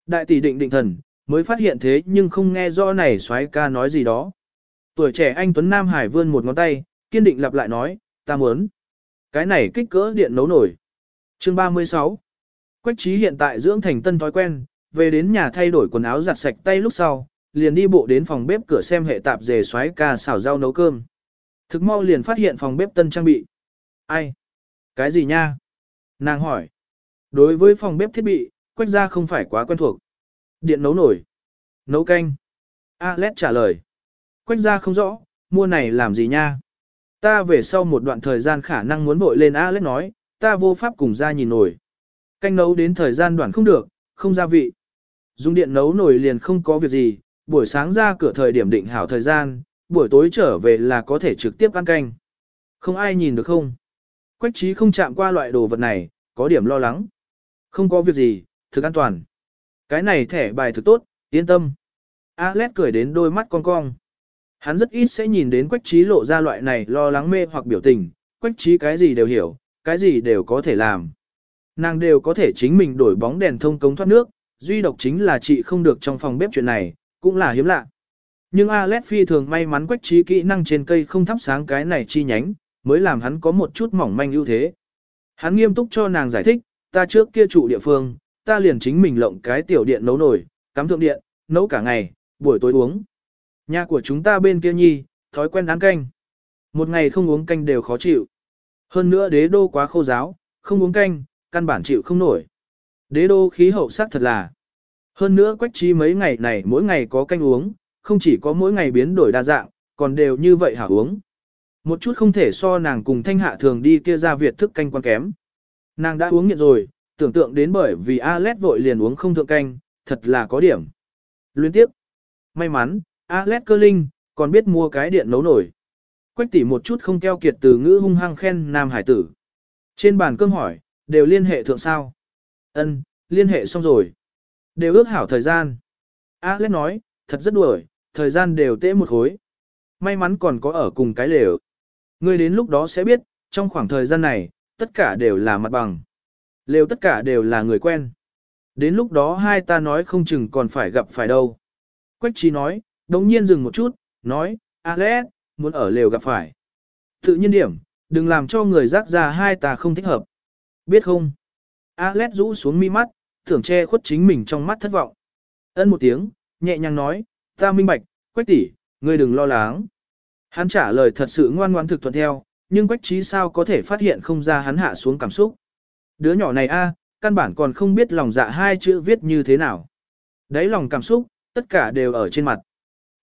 Đại tỷ định định thần, mới phát hiện thế nhưng không nghe rõ này xoái ca nói gì đó. Tuổi trẻ anh Tuấn Nam Hải vươn một ngón tay, kiên định lặp lại nói, ta muốn. Cái này kích cỡ điện nấu nổi. Chương 36 Quách trí hiện tại dưỡng thành tân thói quen, về đến nhà thay đổi quần áo giặt sạch tay lúc sau, liền đi bộ đến phòng bếp cửa xem hệ tạp dề xoáy ca xào rau nấu cơm. Thực mau liền phát hiện phòng bếp tân trang bị. Ai? Cái gì nha? Nàng hỏi. Đối với phòng bếp thiết bị, quách ra không phải quá quen thuộc. Điện nấu nổi. Nấu canh. Alex trả lời. Quách ra không rõ, mua này làm gì nha? Ta về sau một đoạn thời gian khả năng muốn vội lên Alex nói, ta vô pháp cùng ra nhìn nổi. Canh nấu đến thời gian đoạn không được, không gia vị. Dùng điện nấu nồi liền không có việc gì, buổi sáng ra cửa thời điểm định hảo thời gian, buổi tối trở về là có thể trực tiếp ăn canh. Không ai nhìn được không? Quách trí không chạm qua loại đồ vật này, có điểm lo lắng. Không có việc gì, thực an toàn. Cái này thẻ bài thực tốt, yên tâm. Alex cười đến đôi mắt cong cong. Hắn rất ít sẽ nhìn đến quách trí lộ ra loại này lo lắng mê hoặc biểu tình, quách trí cái gì đều hiểu, cái gì đều có thể làm. Nàng đều có thể chính mình đổi bóng đèn thông cống thoát nước, duy độc chính là chị không được trong phòng bếp chuyện này, cũng là hiếm lạ. Nhưng Alex phi thường may mắn quách trí kỹ năng trên cây không thắp sáng cái này chi nhánh, mới làm hắn có một chút mỏng manh ưu thế. Hắn nghiêm túc cho nàng giải thích, ta trước kia trụ địa phương, ta liền chính mình lộng cái tiểu điện nấu nổi, cắm thượng điện, nấu cả ngày, buổi tối uống. Nhà của chúng ta bên kia nhi, thói quen ăn canh. Một ngày không uống canh đều khó chịu. Hơn nữa đế đô quá khô giáo, không uống canh, căn bản chịu không nổi. Đế đô khí hậu sắc thật là. Hơn nữa quách trí mấy ngày này mỗi ngày có canh uống, không chỉ có mỗi ngày biến đổi đa dạng, còn đều như vậy hả uống. Một chút không thể so nàng cùng thanh hạ thường đi kia ra Việt thức canh quan kém. Nàng đã uống nghiện rồi, tưởng tượng đến bởi vì Alet vội liền uống không thượng canh, thật là có điểm. Luyến tiếp. May mắn, Alet cơ linh, còn biết mua cái điện nấu nổi. Quách tỷ một chút không keo kiệt từ ngữ hung hăng khen nam hải tử. Trên bàn cơm hỏi, đều liên hệ thượng sao? Ân, liên hệ xong rồi. Đều ước hảo thời gian. Alex nói, thật rất đuổi, thời gian đều tễ một khối. May mắn còn có ở cùng cái lều. Ngươi đến lúc đó sẽ biết, trong khoảng thời gian này, tất cả đều là mặt bằng. Lều tất cả đều là người quen. Đến lúc đó hai ta nói không chừng còn phải gặp phải đâu. Quách trí nói, đống nhiên dừng một chút, nói, Alex, muốn ở lều gặp phải. Tự nhiên điểm, đừng làm cho người rác ra hai ta không thích hợp. Biết không? Alex rũ xuống mi mắt, tưởng che khuất chính mình trong mắt thất vọng. Ân một tiếng, nhẹ nhàng nói, ta minh bạch, quách tỷ, ngươi đừng lo lắng. Hắn trả lời thật sự ngoan ngoãn thực thuận theo, nhưng quách trí sao có thể phát hiện không ra hắn hạ xuống cảm xúc. Đứa nhỏ này a, căn bản còn không biết lòng dạ hai chữ viết như thế nào. Đấy lòng cảm xúc, tất cả đều ở trên mặt.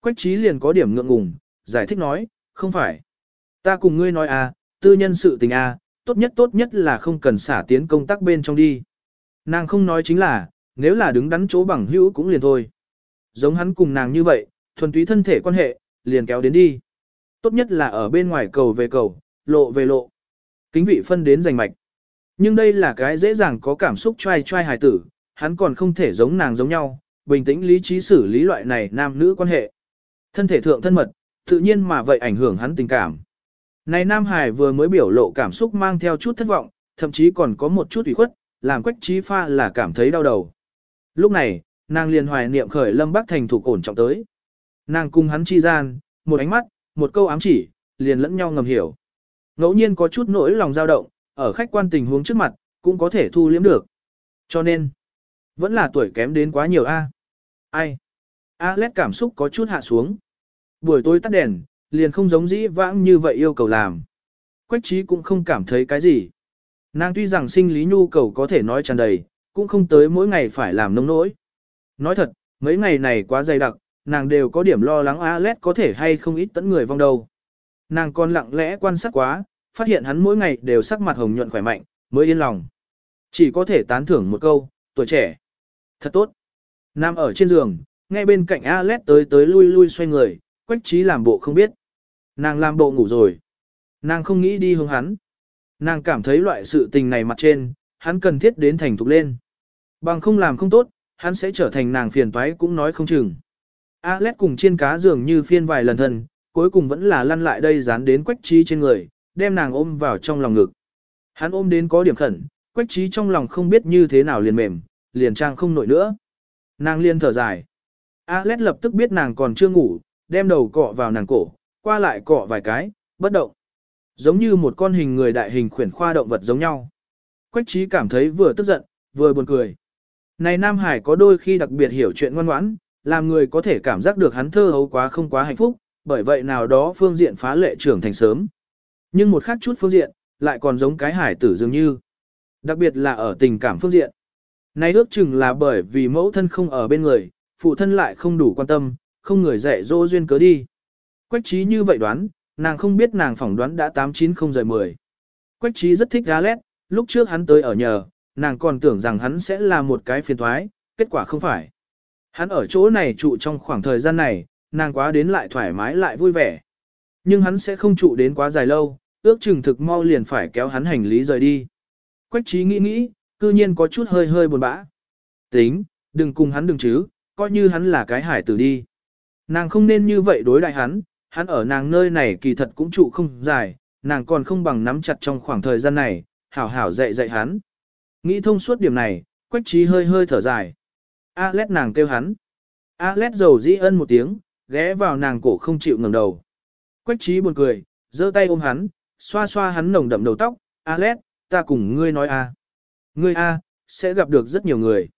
Quách trí liền có điểm ngượng ngùng, giải thích nói, không phải. Ta cùng ngươi nói a, tư nhân sự tình a, tốt nhất tốt nhất là không cần xả tiến công tác bên trong đi. Nàng không nói chính là, nếu là đứng đắn chỗ bằng hữu cũng liền thôi. Giống hắn cùng nàng như vậy, thuần túy thân thể quan hệ, liền kéo đến đi. Tốt nhất là ở bên ngoài cầu về cầu, lộ về lộ. Kính vị phân đến giành mạch. Nhưng đây là cái dễ dàng có cảm xúc trai trai hài tử, hắn còn không thể giống nàng giống nhau, bình tĩnh lý trí xử lý loại này nam nữ quan hệ. Thân thể thượng thân mật, tự nhiên mà vậy ảnh hưởng hắn tình cảm. Này Nam Hải vừa mới biểu lộ cảm xúc mang theo chút thất vọng, thậm chí còn có một chút ủy khuất, làm quách trí pha là cảm thấy đau đầu. Lúc này, nàng liền hoài niệm khởi lâm bắc thành thủ ổn trọng tới. Nàng cùng hắn chi gian, một ánh mắt, một câu ám chỉ, liền lẫn nhau ngầm hiểu. Ngẫu nhiên có chút nỗi lòng dao động, ở khách quan tình huống trước mặt, cũng có thể thu liễm được. Cho nên, vẫn là tuổi kém đến quá nhiều a. Ai? Alex cảm xúc có chút hạ xuống. Buổi tối tắt đèn, liền không giống dĩ vãng như vậy yêu cầu làm. Quách trí cũng không cảm thấy cái gì. Nàng tuy rằng sinh lý nhu cầu có thể nói tràn đầy, cũng không tới mỗi ngày phải làm nông nỗi. Nói thật, mấy ngày này quá dày đặc, nàng đều có điểm lo lắng Alet có thể hay không ít tấn người vong đầu. Nàng còn lặng lẽ quan sát quá, phát hiện hắn mỗi ngày đều sắc mặt hồng nhuận khỏe mạnh, mới yên lòng. Chỉ có thể tán thưởng một câu, tuổi trẻ. Thật tốt. Nam ở trên giường, ngay bên cạnh Alet tới tới lui lui xoay người, quách trí làm bộ không biết. Nàng làm bộ ngủ rồi. Nàng không nghĩ đi hướng hắn. Nàng cảm thấy loại sự tình này mặt trên, hắn cần thiết đến thành thục lên. Bằng không làm không tốt, hắn sẽ trở thành nàng phiền toái cũng nói không chừng. Alex cùng chiên cá dường như phiên vài lần thân, cuối cùng vẫn là lăn lại đây dán đến quách trí trên người, đem nàng ôm vào trong lòng ngực. Hắn ôm đến có điểm khẩn, quách trí trong lòng không biết như thế nào liền mềm, liền trang không nổi nữa. Nàng liên thở dài. Alex lập tức biết nàng còn chưa ngủ, đem đầu cọ vào nàng cổ, qua lại cọ vài cái, bất động. Giống như một con hình người đại hình khuyển khoa động vật giống nhau. Quách trí cảm thấy vừa tức giận, vừa buồn cười. Này Nam Hải có đôi khi đặc biệt hiểu chuyện ngoan ngoãn, làm người có thể cảm giác được hắn thơ hấu quá không quá hạnh phúc, bởi vậy nào đó phương diện phá lệ trưởng thành sớm. Nhưng một khác chút phương diện, lại còn giống cái hải tử dường như. Đặc biệt là ở tình cảm phương diện. Này ước chừng là bởi vì mẫu thân không ở bên người, phụ thân lại không đủ quan tâm, không người dạy dỗ duyên cớ đi. Quách trí như vậy đoán, nàng không biết nàng phỏng đoán đã 890 rời 10. Quách trí rất thích Galet, lúc trước hắn tới ở nhờ, nàng còn tưởng rằng hắn sẽ là một cái phiền thoái, kết quả không phải. Hắn ở chỗ này trụ trong khoảng thời gian này, nàng quá đến lại thoải mái lại vui vẻ. Nhưng hắn sẽ không trụ đến quá dài lâu, ước chừng thực mau liền phải kéo hắn hành lý rời đi. Quách trí nghĩ nghĩ, cư nhiên có chút hơi hơi buồn bã. Tính, đừng cùng hắn đừng chứ, coi như hắn là cái hải tử đi. Nàng không nên như vậy đối đại hắn, hắn ở nàng nơi này kỳ thật cũng trụ không dài, nàng còn không bằng nắm chặt trong khoảng thời gian này, hảo hảo dạy dạy hắn. Nghĩ thông suốt điểm này, quách trí hơi hơi thở dài. A lét nàng kêu hắn. A lét dầu dĩ ân một tiếng, ghé vào nàng cổ không chịu ngẩng đầu. Quách trí buồn cười, giơ tay ôm hắn, xoa xoa hắn nồng đậm đầu tóc. A lét, ta cùng ngươi nói a, Ngươi a, sẽ gặp được rất nhiều người.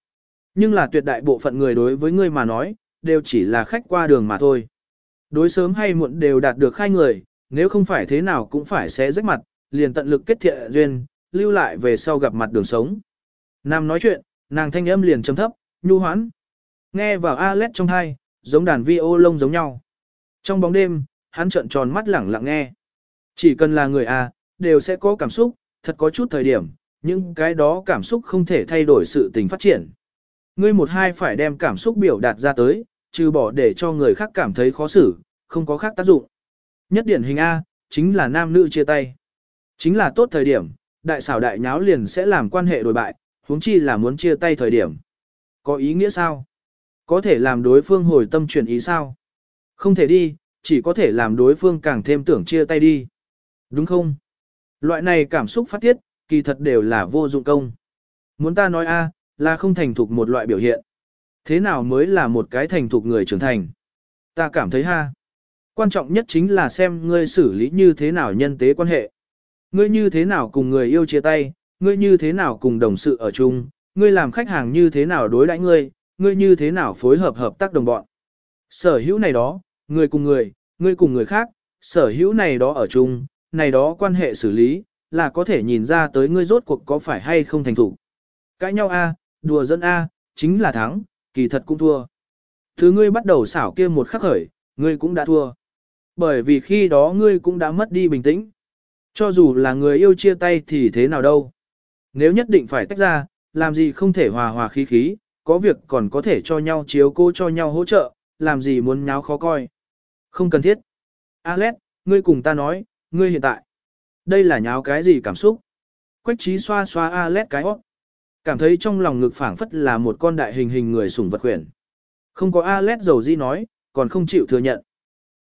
Nhưng là tuyệt đại bộ phận người đối với ngươi mà nói, đều chỉ là khách qua đường mà thôi. Đối sớm hay muộn đều đạt được khai người, nếu không phải thế nào cũng phải sẽ rách mặt, liền tận lực kết thiện duyên, lưu lại về sau gặp mặt đường sống. Nam nói chuyện, nàng thanh âm liền trầm thấp, nhu hoãn. Nghe vào Alex trong hai, giống đàn vi ô lông giống nhau. Trong bóng đêm, hắn trợn tròn mắt lẳng lặng nghe. Chỉ cần là người A, đều sẽ có cảm xúc, thật có chút thời điểm, những cái đó cảm xúc không thể thay đổi sự tình phát triển. Ngươi một hai phải đem cảm xúc biểu đạt ra tới, trừ bỏ để cho người khác cảm thấy khó xử, không có khác tác dụng. Nhất điển hình A, chính là nam nữ chia tay. Chính là tốt thời điểm, đại xảo đại nháo liền sẽ làm quan hệ đổi bại, huống chi là muốn chia tay thời điểm. Có ý nghĩa sao? Có thể làm đối phương hồi tâm chuyển ý sao? Không thể đi, chỉ có thể làm đối phương càng thêm tưởng chia tay đi. Đúng không? Loại này cảm xúc phát tiết, kỳ thật đều là vô dụng công. Muốn ta nói A, là không thành thục một loại biểu hiện. Thế nào mới là một cái thành thục người trưởng thành? Ta cảm thấy ha. Quan trọng nhất chính là xem ngươi xử lý như thế nào nhân tế quan hệ. Ngươi như thế nào cùng người yêu chia tay, ngươi như thế nào cùng đồng sự ở chung, ngươi làm khách hàng như thế nào đối đãi ngươi, ngươi như thế nào phối hợp hợp tác đồng bọn. Sở hữu này đó, người cùng người, ngươi cùng người khác, sở hữu này đó ở chung, này đó quan hệ xử lý, là có thể nhìn ra tới ngươi rốt cuộc có phải hay không thành thủ. Cãi nhau A, đùa dân A, chính là thắng, kỳ thật cũng thua. Thứ ngươi bắt đầu xảo kia một khắc khởi, ngươi cũng đã thua. Bởi vì khi đó ngươi cũng đã mất đi bình tĩnh. Cho dù là người yêu chia tay thì thế nào đâu. Nếu nhất định phải tách ra, làm gì không thể hòa hòa khí khí, có việc còn có thể cho nhau chiếu cố cho nhau hỗ trợ, làm gì muốn nháo khó coi. Không cần thiết. Alex, ngươi cùng ta nói, ngươi hiện tại. Đây là nháo cái gì cảm xúc? Quách trí xoa xoa Alex cái óc. Cảm thấy trong lòng ngực phảng phất là một con đại hình hình người sủng vật khuyển. Không có Alex dầu di nói, còn không chịu thừa nhận.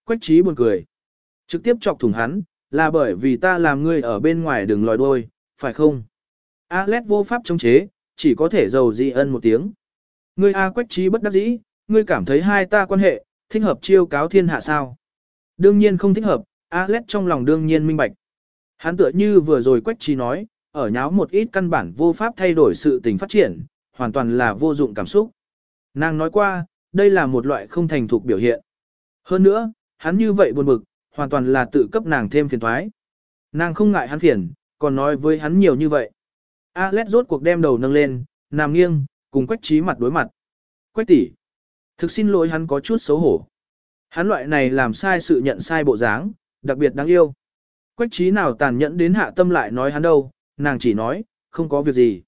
Quách trí buồn cười. Trực tiếp chọc thủng hắn, là bởi vì ta làm ngươi ở bên ngoài đừng lòi đôi, phải không? Alex vô pháp chống chế, chỉ có thể dầu dị ân một tiếng. Ngươi A quách trí bất đắc dĩ, ngươi cảm thấy hai ta quan hệ, thích hợp chiêu cáo thiên hạ sao? Đương nhiên không thích hợp, Alex trong lòng đương nhiên minh bạch. Hắn tựa như vừa rồi quách trí nói, ở nháo một ít căn bản vô pháp thay đổi sự tình phát triển, hoàn toàn là vô dụng cảm xúc. Nàng nói qua, đây là một loại không thành thục biểu hiện. Hơn nữa, hắn như vậy buồn bực, hoàn toàn là tự cấp nàng thêm phiền thoái. Nàng không ngại hắn phiền, còn nói với hắn nhiều như vậy. Alex rốt cuộc đem đầu nâng lên, nằm nghiêng, cùng quách trí mặt đối mặt. Quách tỷ, Thực xin lỗi hắn có chút xấu hổ. Hắn loại này làm sai sự nhận sai bộ dáng, đặc biệt đáng yêu. Quách trí nào tàn nhẫn đến hạ tâm lại nói hắn đâu, nàng chỉ nói, không có việc gì.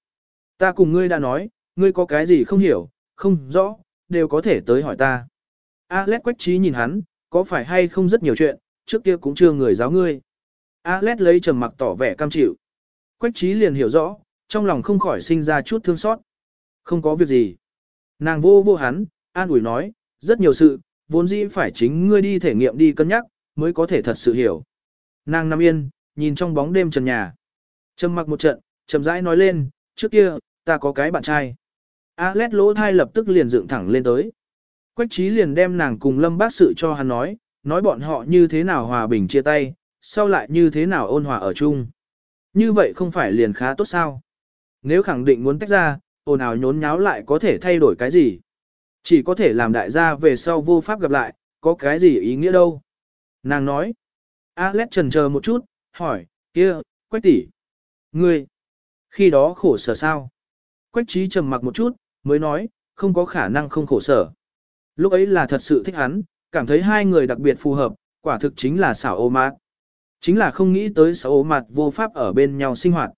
Ta cùng ngươi đã nói, ngươi có cái gì không hiểu, không rõ, đều có thể tới hỏi ta. Alex quách trí nhìn hắn, có phải hay không rất nhiều chuyện, trước kia cũng chưa người giáo ngươi. Alex lấy trầm mặc tỏ vẻ cam chịu. Quách trí liền hiểu rõ, trong lòng không khỏi sinh ra chút thương xót. Không có việc gì. Nàng vô vô hắn, an ủi nói, rất nhiều sự, vốn dĩ phải chính ngươi đi thể nghiệm đi cân nhắc, mới có thể thật sự hiểu. Nàng nằm yên, nhìn trong bóng đêm trần nhà. Trầm mặc một trận, chậm rãi nói lên, trước kia, ta có cái bạn trai. Alex lỗ thai lập tức liền dựng thẳng lên tới. Quách trí liền đem nàng cùng lâm bác sự cho hắn nói, nói bọn họ như thế nào hòa bình chia tay, sau lại như thế nào ôn hòa ở chung. Như vậy không phải liền khá tốt sao? Nếu khẳng định muốn tách ra, ồn ào nhốn nháo lại có thể thay đổi cái gì? Chỉ có thể làm đại gia về sau vô pháp gặp lại, có cái gì ý nghĩa đâu? Nàng nói. Alex trần chờ một chút, hỏi, kia, quách tỷ, Ngươi, khi đó khổ sở sao? Quách trí trầm mặc một chút, mới nói, không có khả năng không khổ sở. Lúc ấy là thật sự thích hắn, cảm thấy hai người đặc biệt phù hợp, quả thực chính là xảo ô mạt. Chính là không nghĩ tới xảo ô mạt vô pháp ở bên nhau sinh hoạt.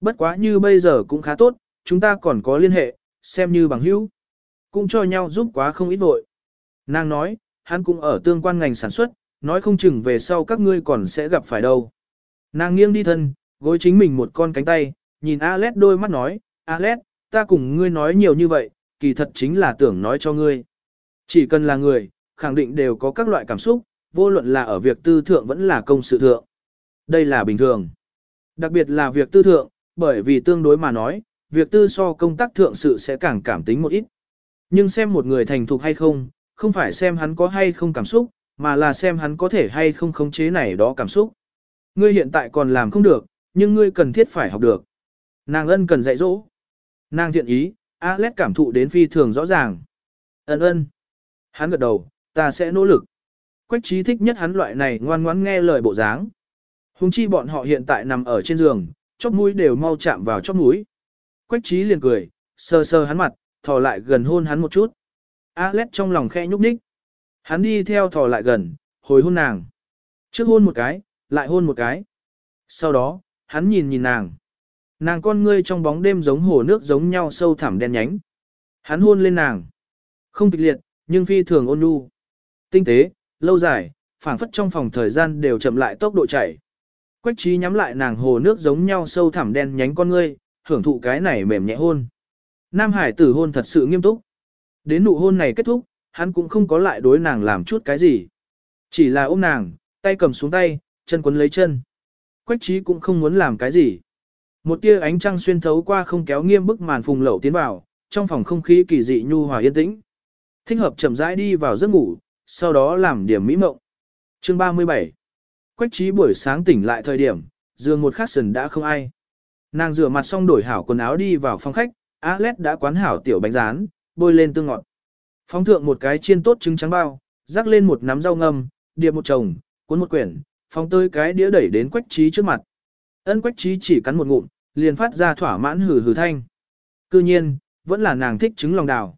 Bất quá như bây giờ cũng khá tốt, chúng ta còn có liên hệ, xem như bằng hữu. Cũng cho nhau giúp quá không ít vội. Nàng nói, hắn cũng ở tương quan ngành sản xuất, nói không chừng về sau các ngươi còn sẽ gặp phải đâu. Nàng nghiêng đi thân, gối chính mình một con cánh tay, nhìn Alet đôi mắt nói, Alet, ta cùng ngươi nói nhiều như vậy, kỳ thật chính là tưởng nói cho ngươi. Chỉ cần là người, khẳng định đều có các loại cảm xúc, vô luận là ở việc tư thượng vẫn là công sự thượng. Đây là bình thường. Đặc biệt là việc tư thượng, bởi vì tương đối mà nói, việc tư so công tác thượng sự sẽ càng cảm tính một ít. Nhưng xem một người thành thục hay không, không phải xem hắn có hay không cảm xúc, mà là xem hắn có thể hay không khống chế này đó cảm xúc. Ngươi hiện tại còn làm không được, nhưng ngươi cần thiết phải học được. Nàng ân cần dạy dỗ. Nàng thiện ý, Alex cảm thụ đến phi thường rõ ràng. Ân ân. Hắn gật đầu, ta sẽ nỗ lực. Quách trí thích nhất hắn loại này ngoan ngoãn nghe lời bộ dáng. Hùng chi bọn họ hiện tại nằm ở trên giường, chóp mũi đều mau chạm vào chóp mũi. Quách trí liền cười, sờ sờ hắn mặt, thò lại gần hôn hắn một chút. Alex trong lòng khẽ nhúc nhích. Hắn đi theo thò lại gần, hồi hôn nàng. Trước hôn một cái, lại hôn một cái. Sau đó, hắn nhìn nhìn nàng. Nàng con ngươi trong bóng đêm giống hồ nước giống nhau sâu thẳm đen nhánh. Hắn hôn lên nàng. Không kịch liệt, nhưng phi thường ôn nhu. Tinh tế, lâu dài, phảng phất trong phòng thời gian đều chậm lại tốc độ chảy. Quách trí nhắm lại nàng hồ nước giống nhau sâu thẳm đen nhánh con ngươi, hưởng thụ cái này mềm nhẹ hôn. Nam Hải tử hôn thật sự nghiêm túc. Đến nụ hôn này kết thúc, hắn cũng không có lại đối nàng làm chút cái gì. Chỉ là ôm nàng, tay cầm xuống tay, chân quấn lấy chân. Quách trí cũng không muốn làm cái gì. Một tia ánh trăng xuyên thấu qua không kéo nghiêm bức màn phùng lậu tiến vào, trong phòng không khí kỳ dị nhu hòa yên tĩnh. Thích hợp chậm rãi đi vào giấc ngủ, sau đó làm điểm mỹ mộng. Chương 37 Quách trí buổi sáng tỉnh lại thời điểm, giường một khắc sần đã không ai. Nàng rửa mặt xong đổi hảo quần áo đi vào phòng khách, Alex đã quán hảo tiểu bánh rán, bôi lên tương ngọt. Phóng thượng một cái chiên tốt trứng trắng bao, rắc lên một nắm rau ngâm, điệp một chồng, cuốn một quyển, phóng tới cái đĩa đẩy đến quách trí trước mặt. Ân quách trí chỉ cắn một ngụm, liền phát ra thỏa mãn hừ hừ thanh. Cư nhiên, vẫn là nàng thích trứng lòng đào.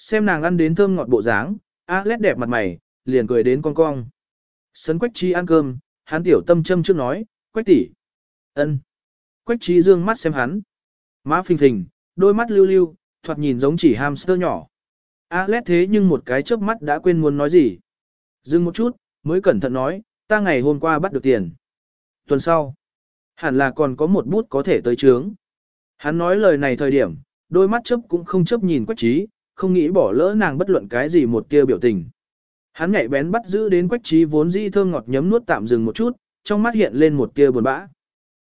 Xem nàng ăn đến thơm ngọt bộ dáng, Alex đẹp mặt mày, liền cười đến con cong. Sấn quách chi ăn cơm, hắn tiểu tâm châm trước nói, quách tỷ, ân. Quách chi dương mắt xem hắn. Má phình phình, đôi mắt lưu lưu, thoạt nhìn giống chỉ hamster nhỏ. Alex thế nhưng một cái chớp mắt đã quên muốn nói gì. Dừng một chút, mới cẩn thận nói, ta ngày hôm qua bắt được tiền. Tuần sau, hẳn là còn có một bút có thể tới trướng. Hắn nói lời này thời điểm, đôi mắt chớp cũng không chớp nhìn quách trí, không nghĩ bỏ lỡ nàng bất luận cái gì một tia biểu tình. Hắn nhạy bén bắt giữ đến quách trí vốn dĩ thơm ngọt nhấm nuốt tạm dừng một chút, trong mắt hiện lên một tia buồn bã.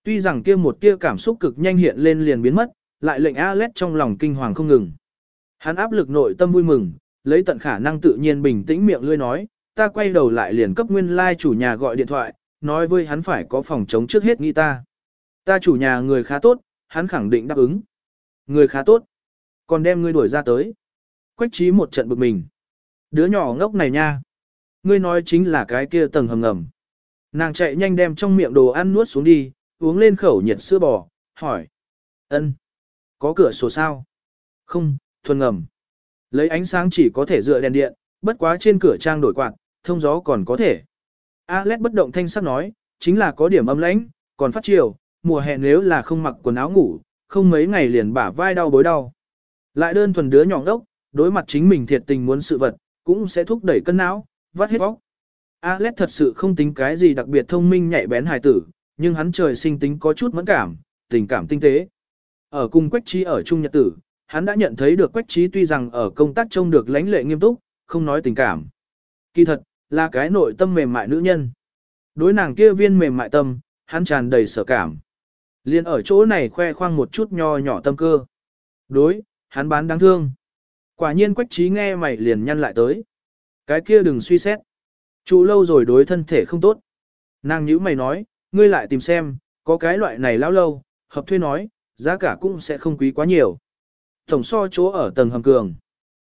Tuy rằng kia một tia cảm xúc cực nhanh hiện lên liền biến mất, lại lệnh Alex trong lòng kinh hoàng không ngừng. Hắn áp lực nội tâm vui mừng, lấy tận khả năng tự nhiên bình tĩnh miệng lươi nói, ta quay đầu lại liền cấp nguyên lai like chủ nhà gọi điện thoại, nói với hắn phải có phòng chống trước hết nghĩ ta. Ta chủ nhà người khá tốt, hắn khẳng định đáp ứng. Người khá tốt, còn đem ngươi đuổi ra tới. Quách trí một trận bực mình. Đứa nhỏ ngốc này nha. Ngươi nói chính là cái kia tầng hầm ngầm. Nàng chạy nhanh đem trong miệng đồ ăn nuốt xuống đi, uống lên khẩu nhiệt sữa bò, hỏi. ân, Có cửa sổ sao? Không, thuần ngầm. Lấy ánh sáng chỉ có thể dựa đèn điện, bất quá trên cửa trang đổi quạt, thông gió còn có thể. Alex bất động thanh sắc nói, chính là có điểm âm lãnh, còn phát chiều, mùa hè nếu là không mặc quần áo ngủ, không mấy ngày liền bả vai đau bối đau. Lại đơn thuần đứa nhỏ đốc, đối mặt chính mình thiệt tình muốn sự vật, cũng sẽ thúc đẩy cân não, vắt hết bóc. Alex thật sự không tính cái gì đặc biệt thông minh nhạy bén hài tử, nhưng hắn trời sinh tính có chút mẫn cảm, tình cảm tinh tế. Ở cùng Quách Trí ở trung nhật tử, hắn đã nhận thấy được Quách Trí tuy rằng ở công tác trông được lãnh lệ nghiêm túc, không nói tình cảm. Kỳ thật, là cái nội tâm mềm mại nữ nhân. Đối nàng kia viên mềm mại tâm, hắn tràn đầy sở cảm. Liên ở chỗ này khoe khoang một chút nho nhỏ tâm cơ. Đối, hắn bán đáng thương. Quả nhiên Quách Trí nghe mày liền nhăn lại tới. Cái kia đừng suy xét. Trụ lâu rồi đối thân thể không tốt. Nàng nhữ mày nói, ngươi lại tìm xem, có cái loại này lão lâu, hợp thuê nói, giá cả cũng sẽ không quý quá nhiều. Tổng so chỗ ở tầng hầm cường.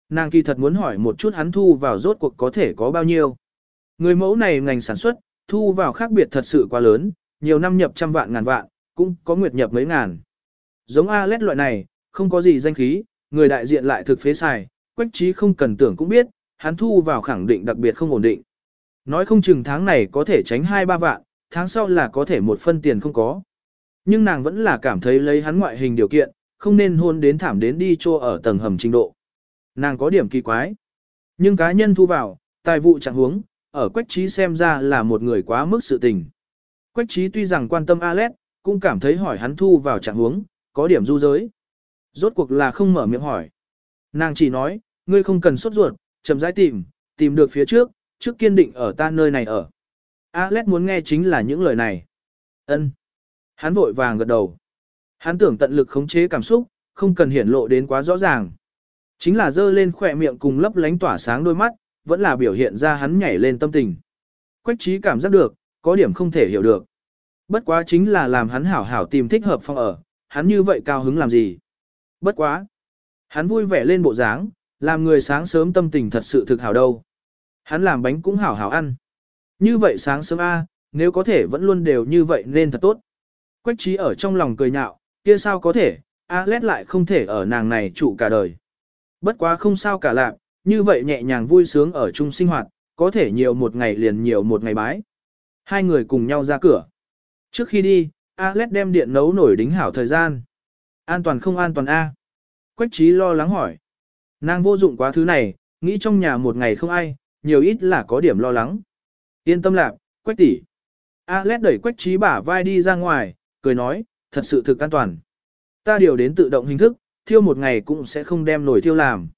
Nàng kỳ thật muốn hỏi một chút hắn thu vào rốt cuộc có thể có bao nhiêu. Người mẫu này ngành sản xuất, thu vào khác biệt thật sự quá lớn, nhiều năm nhập trăm vạn ngàn vạn, cũng có nguyệt nhập mấy ngàn. Giống Alet loại này, không có gì danh khí, người đại diện lại thực phế xài, quách trí không cần tưởng cũng biết, hắn thu vào khẳng định đặc biệt không ổn định. Nói không chừng tháng này có thể tránh 2-3 vạn, tháng sau là có thể một phân tiền không có. Nhưng nàng vẫn là cảm thấy lấy hắn ngoại hình điều kiện, không nên hôn đến thảm đến đi chô ở tầng hầm trình độ. Nàng có điểm kỳ quái. Nhưng cá nhân thu vào, tài vụ chẳng huống, ở Quách Trí xem ra là một người quá mức sự tình. Quách Trí tuy rằng quan tâm Alex, cũng cảm thấy hỏi hắn thu vào trạng huống, có điểm du giới. Rốt cuộc là không mở miệng hỏi. Nàng chỉ nói, ngươi không cần sốt ruột, chậm rãi tìm, tìm được phía trước, trước kiên định ở ta nơi này ở. Alex muốn nghe chính là những lời này. Ân. Hắn vội vàng gật đầu. Hắn tưởng tận lực khống chế cảm xúc, không cần hiển lộ đến quá rõ ràng. Chính là dơ lên khỏe miệng cùng lấp lánh tỏa sáng đôi mắt, vẫn là biểu hiện ra hắn nhảy lên tâm tình. Quách trí cảm giác được, có điểm không thể hiểu được. Bất quá chính là làm hắn hảo hảo tìm thích hợp phòng ở, hắn như vậy cao hứng làm gì. Bất quá. Hắn vui vẻ lên bộ dáng, làm người sáng sớm tâm tình thật sự thực hảo đâu. Hắn làm bánh cũng hảo hảo ăn. Như vậy sáng sớm A, nếu có thể vẫn luôn đều như vậy nên thật tốt. Quách trí ở trong lòng cười nhạo, kia sao có thể, A lét lại không thể ở nàng này trụ cả đời. Bất quá không sao cả lạc, như vậy nhẹ nhàng vui sướng ở chung sinh hoạt, có thể nhiều một ngày liền nhiều một ngày bái. Hai người cùng nhau ra cửa. Trước khi đi, Alex đem điện nấu nổi đính hảo thời gian. An toàn không an toàn A. Quách trí lo lắng hỏi. Nàng vô dụng quá thứ này, nghĩ trong nhà một ngày không ai, nhiều ít là có điểm lo lắng. Yên tâm lạc, quách tỷ. A lét đẩy quách trí bả vai đi ra ngoài, cười nói, thật sự thực an toàn. Ta điều đến tự động hình thức, thiêu một ngày cũng sẽ không đem nổi thiêu làm.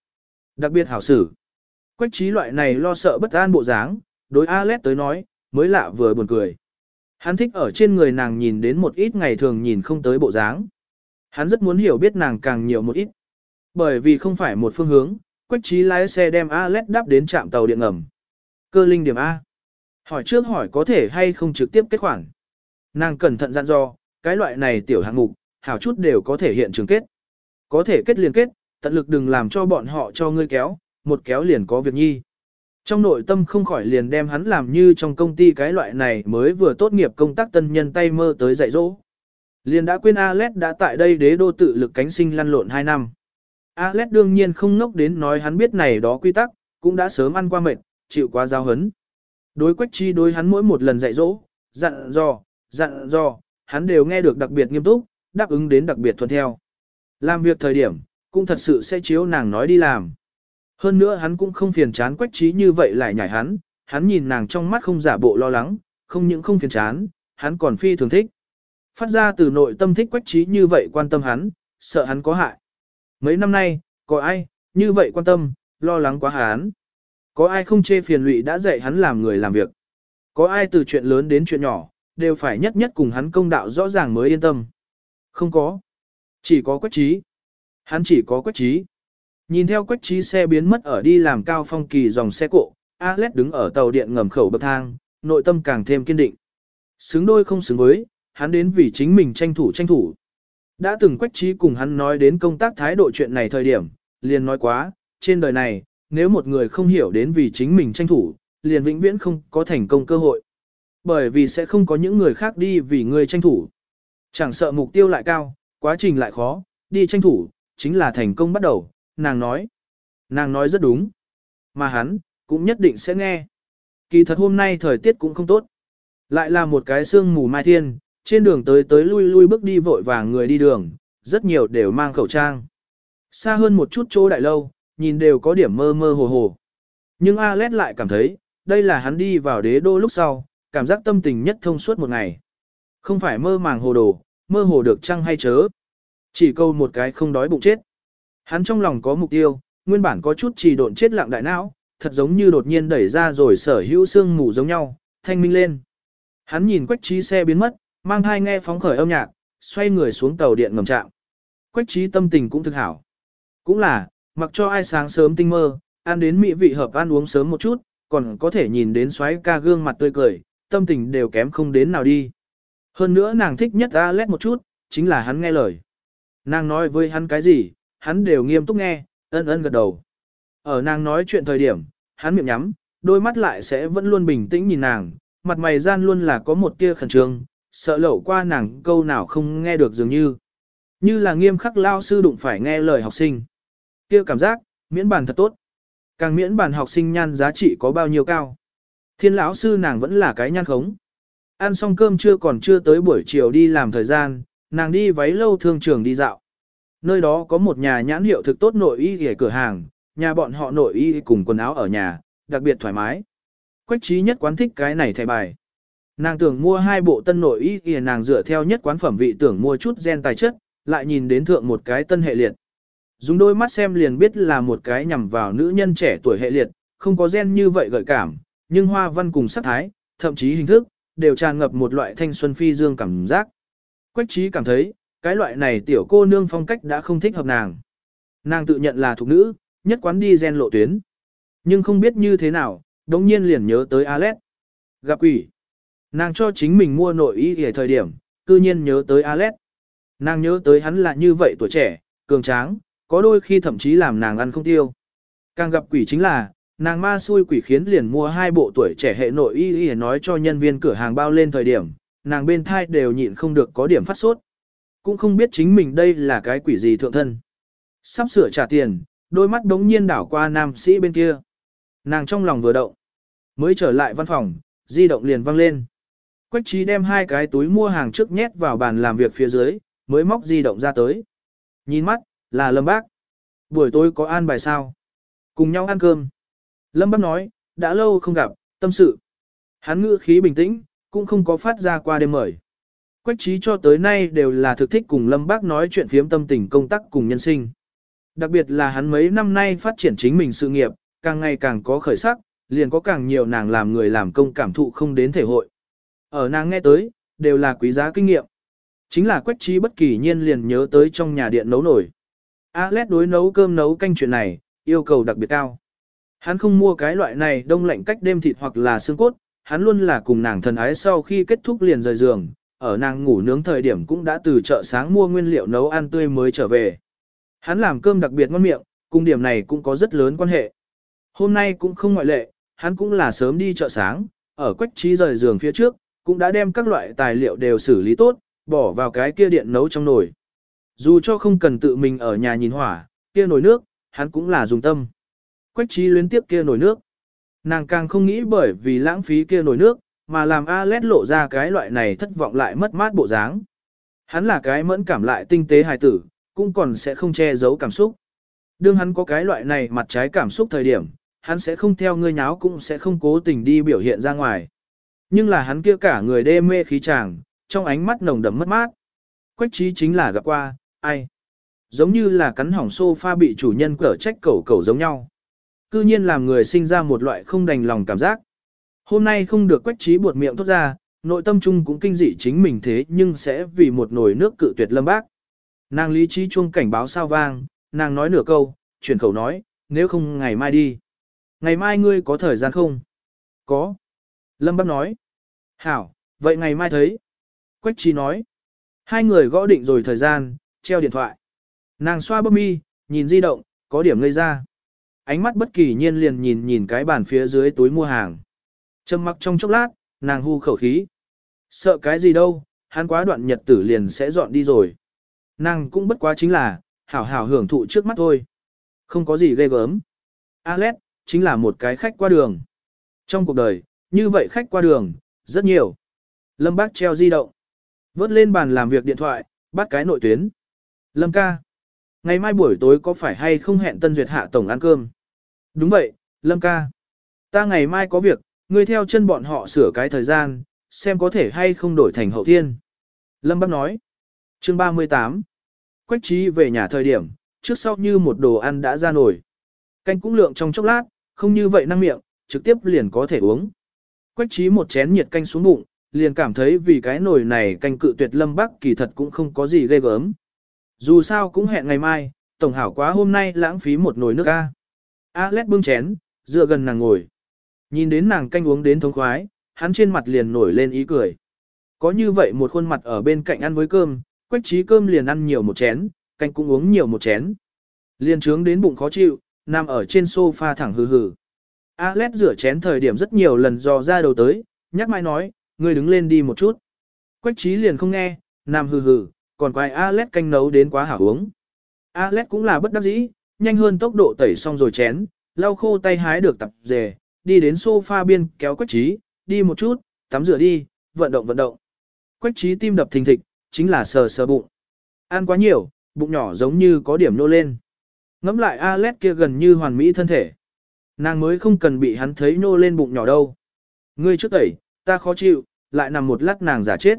Đặc biệt hảo xử. Quách trí loại này lo sợ bất an bộ dáng, đối A lét tới nói, mới lạ vừa buồn cười. Hắn thích ở trên người nàng nhìn đến một ít ngày thường nhìn không tới bộ dáng. Hắn rất muốn hiểu biết nàng càng nhiều một ít. Bởi vì không phải một phương hướng, Quách trí lái xe đem Alet đáp đến trạm tàu điện ngầm. Cơ linh điểm A. Hỏi trước hỏi có thể hay không trực tiếp kết khoản. Nàng cẩn thận dặn dò, cái loại này tiểu hạng mục, hảo chút đều có thể hiện trường kết. Có thể kết liền kết, tận lực đừng làm cho bọn họ cho ngươi kéo, một kéo liền có việc nhi. Trong nội tâm không khỏi liền đem hắn làm như trong công ty cái loại này mới vừa tốt nghiệp công tác tân nhân tay mơ tới dạy dỗ. Liền đã quên Alet đã tại đây đế đô tự lực cánh sinh lăn lộn 2 năm. Alet đương nhiên không nốc đến nói hắn biết này đó quy tắc, cũng đã sớm ăn qua mệt, chịu quá giao hấn. Đối quách chi đối hắn mỗi một lần dạy dỗ, dặn dò, dặn dò, hắn đều nghe được đặc biệt nghiêm túc, đáp ứng đến đặc biệt thuận theo. Làm việc thời điểm, cũng thật sự sẽ chiếu nàng nói đi làm. Hơn nữa hắn cũng không phiền chán quách trí như vậy lại nhảy hắn, hắn nhìn nàng trong mắt không giả bộ lo lắng, không những không phiền chán, hắn còn phi thường thích. Phát ra từ nội tâm thích quách trí như vậy quan tâm hắn, sợ hắn có hại. Mấy năm nay, có ai, như vậy quan tâm, lo lắng quá hắn. Có ai không chê phiền lụy đã dạy hắn làm người làm việc. Có ai từ chuyện lớn đến chuyện nhỏ, đều phải nhất nhất cùng hắn công đạo rõ ràng mới yên tâm. Không có. Chỉ có quách trí. Hắn chỉ có quách trí. Nhìn theo quách trí xe biến mất ở đi làm cao phong kỳ dòng xe cộ, Alex đứng ở tàu điện ngầm khẩu bậc thang, nội tâm càng thêm kiên định. Xứng đôi không xứng với, hắn đến vì chính mình tranh thủ tranh thủ. Đã từng quách trí cùng hắn nói đến công tác thái độ chuyện này thời điểm, liền nói quá, trên đời này, nếu một người không hiểu đến vì chính mình tranh thủ, liền vĩnh viễn không có thành công cơ hội. Bởi vì sẽ không có những người khác đi vì người tranh thủ. Chẳng sợ mục tiêu lại cao, quá trình lại khó, đi tranh thủ, chính là thành công bắt đầu, nàng nói. Nàng nói rất đúng. Mà hắn, cũng nhất định sẽ nghe. Kỳ thật hôm nay thời tiết cũng không tốt. Lại là một cái sương mù mai thiên, trên đường tới tới lui lui bước đi vội vàng người đi đường, rất nhiều đều mang khẩu trang. Xa hơn một chút chỗ đại lâu, nhìn đều có điểm mơ mơ hồ hồ. Nhưng Alet lại cảm thấy, đây là hắn đi vào đế đô lúc sau, cảm giác tâm tình nhất thông suốt một ngày. Không phải mơ màng hồ đồ, mơ hồ được chăng hay chớ. Chỉ câu một cái không đói bụng chết. Hắn trong lòng có mục tiêu, nguyên bản có chút trì độn chết lặng đại não, thật giống như đột nhiên đẩy ra rồi sở hữu xương mù giống nhau, thanh minh lên. Hắn nhìn quách trí xe biến mất, mang thai nghe phóng khởi âm nhạc, xoay người xuống tàu điện ngầm trạm. Quách trí tâm tình cũng thực hảo. Cũng là, mặc cho ai sáng sớm tinh mơ, ăn đến mỹ vị hợp ăn uống sớm một chút, còn có thể nhìn đến xoáy ca gương mặt tươi cười, tâm tình đều kém không đến nào đi. Hơn nữa nàng thích nhất Alex một chút, chính là hắn nghe lời. Nàng nói với hắn cái gì, hắn đều nghiêm túc nghe, ân ân gật đầu. Ở nàng nói chuyện thời điểm, hắn miệng nhắm, đôi mắt lại sẽ vẫn luôn bình tĩnh nhìn nàng, mặt mày gian luôn là có một tia khẩn trương, sợ lậu qua nàng câu nào không nghe được dường như. Như là nghiêm khắc lao sư đụng phải nghe lời học sinh. Kia cảm giác, miễn bàn thật tốt. Càng miễn bàn học sinh nhan giá trị có bao nhiêu cao. Thiên lão sư nàng vẫn là cái nhan khống. Ăn xong cơm chưa còn chưa tới buổi chiều đi làm thời gian, nàng đi váy lâu thương trường đi dạo. Nơi đó có một nhà nhãn hiệu thực tốt nội y ghề cửa hàng, nhà bọn họ nội y cùng quần áo ở nhà, đặc biệt thoải mái. Quách trí nhất quán thích cái này thẻ bài. Nàng tưởng mua hai bộ tân nội y thì nàng dựa theo nhất quán phẩm vị tưởng mua chút gen tài chất, lại nhìn đến thượng một cái tân hệ liệt. Dùng đôi mắt xem liền biết là một cái nhằm vào nữ nhân trẻ tuổi hệ liệt, không có gen như vậy gợi cảm, nhưng hoa văn cùng sắc thái, thậm chí hình thức, đều tràn ngập một loại thanh xuân phi dương cảm giác. Quách trí cảm thấy, cái loại này tiểu cô nương phong cách đã không thích hợp nàng. Nàng tự nhận là thuộc nữ, nhất quán đi gen lộ tuyến. Nhưng không biết như thế nào, đống nhiên liền nhớ tới Alex. Gặp quỷ. Nàng cho chính mình mua nội y ở thời điểm, cư nhiên nhớ tới Alex. Nàng nhớ tới hắn là như vậy tuổi trẻ, cường tráng, có đôi khi thậm chí làm nàng ăn không tiêu. Càng gặp quỷ chính là, nàng ma xui quỷ khiến liền mua hai bộ tuổi trẻ hệ nội y y nói cho nhân viên cửa hàng bao lên thời điểm, nàng bên thai đều nhịn không được có điểm phát sốt. Cũng không biết chính mình đây là cái quỷ gì thượng thân. Sắp sửa trả tiền, đôi mắt đống nhiên đảo qua nam sĩ bên kia. Nàng trong lòng vừa động. Mới trở lại văn phòng, di động liền văng lên. Quách trí đem hai cái túi mua hàng trước nhét vào bàn làm việc phía dưới, mới móc di động ra tới. Nhìn mắt, là Lâm Bác. Buổi tối có an bài sao? Cùng nhau ăn cơm. Lâm Bác nói, đã lâu không gặp, tâm sự. Hắn ngữ khí bình tĩnh, cũng không có phát ra qua đêm mời. Quách trí cho tới nay đều là thực thích cùng Lâm Bác nói chuyện phiếm tâm tình công tác cùng nhân sinh. Đặc biệt là hắn mấy năm nay phát triển chính mình sự nghiệp, càng ngày càng có khởi sắc, liền có càng nhiều nàng làm người làm công cảm thụ không đến thể hội. Ở nàng nghe tới, đều là quý giá kinh nghiệm. Chính là quách trí bất kỳ nhiên liền nhớ tới trong nhà điện nấu nổi. Alex đối nấu cơm nấu canh chuyện này, yêu cầu đặc biệt cao. Hắn không mua cái loại này đông lạnh cách đêm thịt hoặc là xương cốt, hắn luôn là cùng nàng thần ái sau khi kết thúc liền rời giường, ở nàng ngủ nướng thời điểm cũng đã từ chợ sáng mua nguyên liệu nấu ăn tươi mới trở về. Hắn làm cơm đặc biệt ngon miệng, cùng điểm này cũng có rất lớn quan hệ. Hôm nay cũng không ngoại lệ, hắn cũng là sớm đi chợ sáng, ở quách trí rời giường phía trước, cũng đã đem các loại tài liệu đều xử lý tốt, bỏ vào cái kia điện nấu trong nồi. Dù cho không cần tự mình ở nhà nhìn hỏa, kia nồi nước, hắn cũng là dùng tâm. Quách trí luyến tiếp kia nồi nước. Nàng càng không nghĩ bởi vì lãng phí kia nồi nước, mà làm Alet lộ ra cái loại này thất vọng lại mất mát bộ dáng. Hắn là cái mẫn cảm lại tinh tế hài tử, cũng còn sẽ không che giấu cảm xúc. Đương hắn có cái loại này mặt trái cảm xúc thời điểm, hắn sẽ không theo ngươi nháo cũng sẽ không cố tình đi biểu hiện ra ngoài. Nhưng là hắn kia cả người đê mê khí chàng, trong ánh mắt nồng đậm mất mát. Quách trí chính là gặp qua, ai? Giống như là cắn hỏng sofa bị chủ nhân cở trách cẩu cẩu giống nhau. Cư nhiên làm người sinh ra một loại không đành lòng cảm giác. Hôm nay không được quách trí buột miệng thốt ra, nội tâm trung cũng kinh dị chính mình thế nhưng sẽ vì một nồi nước cự tuyệt lâm bác. Nàng lý trí chuông cảnh báo sao vang, nàng nói nửa câu, chuyển khẩu nói, nếu không ngày mai đi. Ngày mai ngươi có thời gian không? Có. Lâm Bác nói. Hảo, vậy ngày mai thấy. Quách trí nói. Hai người gõ định rồi thời gian, treo điện thoại. Nàng xoa bấm mi, nhìn di động, có điểm ngây ra. Ánh mắt bất kỳ nhiên liền nhìn nhìn cái bàn phía dưới túi mua hàng. Trầm mặc trong chốc lát, nàng hưu khẩu khí. Sợ cái gì đâu, hắn quá đoạn nhật tử liền sẽ dọn đi rồi. Nàng cũng bất quá chính là, hảo hảo hưởng thụ trước mắt thôi. Không có gì ghê gớm. Alex, chính là một cái khách qua đường. Trong cuộc đời, như vậy khách qua đường, rất nhiều. Lâm bác treo di động. Vớt lên bàn làm việc điện thoại, bắt cái nội tuyến. Lâm ca. Ngày mai buổi tối có phải hay không hẹn Tân Duyệt hạ tổng ăn cơm? Đúng vậy, Lâm ca. Ta ngày mai có việc, ngươi theo chân bọn họ sửa cái thời gian, xem có thể hay không đổi thành hậu thiên. Lâm bác nói. Chương 38. Quách trí về nhà thời điểm, trước sau như một đồ ăn đã ra nổi. Canh cũng lượng trong chốc lát, không như vậy năng miệng, trực tiếp liền có thể uống. Quách trí một chén nhiệt canh xuống bụng, liền cảm thấy vì cái nồi này canh cự tuyệt lâm bắc kỳ thật cũng không có gì ghê gớm. Dù sao cũng hẹn ngày mai, tổng hảo quá hôm nay lãng phí một nồi nước A. Alex bưng chén, dựa gần nàng ngồi. Nhìn đến nàng canh uống đến thống khoái, hắn trên mặt liền nổi lên ý cười. Có như vậy một khuôn mặt ở bên cạnh ăn với cơm, quách trí cơm liền ăn nhiều một chén, canh cũng uống nhiều một chén. Liền trướng đến bụng khó chịu, nằm ở trên sofa thẳng hừ hừ. Alex rửa chén thời điểm rất nhiều lần dò ra đầu tới, nhắc mai nói, ngươi đứng lên đi một chút. Quách trí liền không nghe, nằm hừ hừ, còn quay Alex canh nấu đến quá hảo uống. Alex cũng là bất đắc dĩ, nhanh hơn tốc độ tẩy xong rồi chén, lau khô tay hái được tập dề, đi đến sofa biên kéo quách trí, đi một chút, tắm rửa đi, vận động vận động. Quách trí tim đập thình thịch, chính là sờ sờ bụng. Ăn quá nhiều, bụng nhỏ giống như có điểm nô lên. Ngắm lại Alex kia gần như hoàn mỹ thân thể. Nàng mới không cần bị hắn thấy nô lên bụng nhỏ đâu. Ngươi trước tẩy, ta khó chịu, lại nằm một lát nàng giả chết.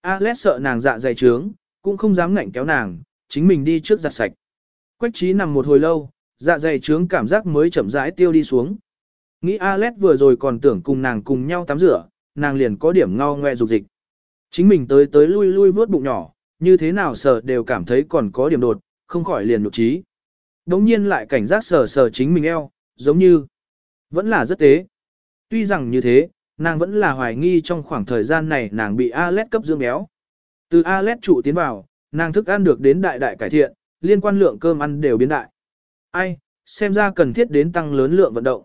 Alex sợ nàng dạ dày trướng, cũng không dám ngạnh kéo nàng, chính mình đi trước giặt sạch. Quách trí nằm một hồi lâu, dạ dày trướng cảm giác mới chậm rãi tiêu đi xuống. Nghĩ Alex vừa rồi còn tưởng cùng nàng cùng nhau tắm rửa, nàng liền có điểm ngao ngoe dục dịch. Chính mình tới tới lui lui vớt bụng nhỏ, như thế nào sờ đều cảm thấy còn có điểm đột, không khỏi liền nhục trí. Đống nhiên lại cảnh giác sờ sờ chính mình eo, giống như, vẫn là rất tế. Tuy rằng như thế, nàng vẫn là hoài nghi trong khoảng thời gian này nàng bị Alet cấp dưỡng béo. Từ Alet trụ tiến vào, nàng thức ăn được đến đại đại cải thiện, liên quan lượng cơm ăn đều biến đại. Ai, xem ra cần thiết đến tăng lớn lượng vận động.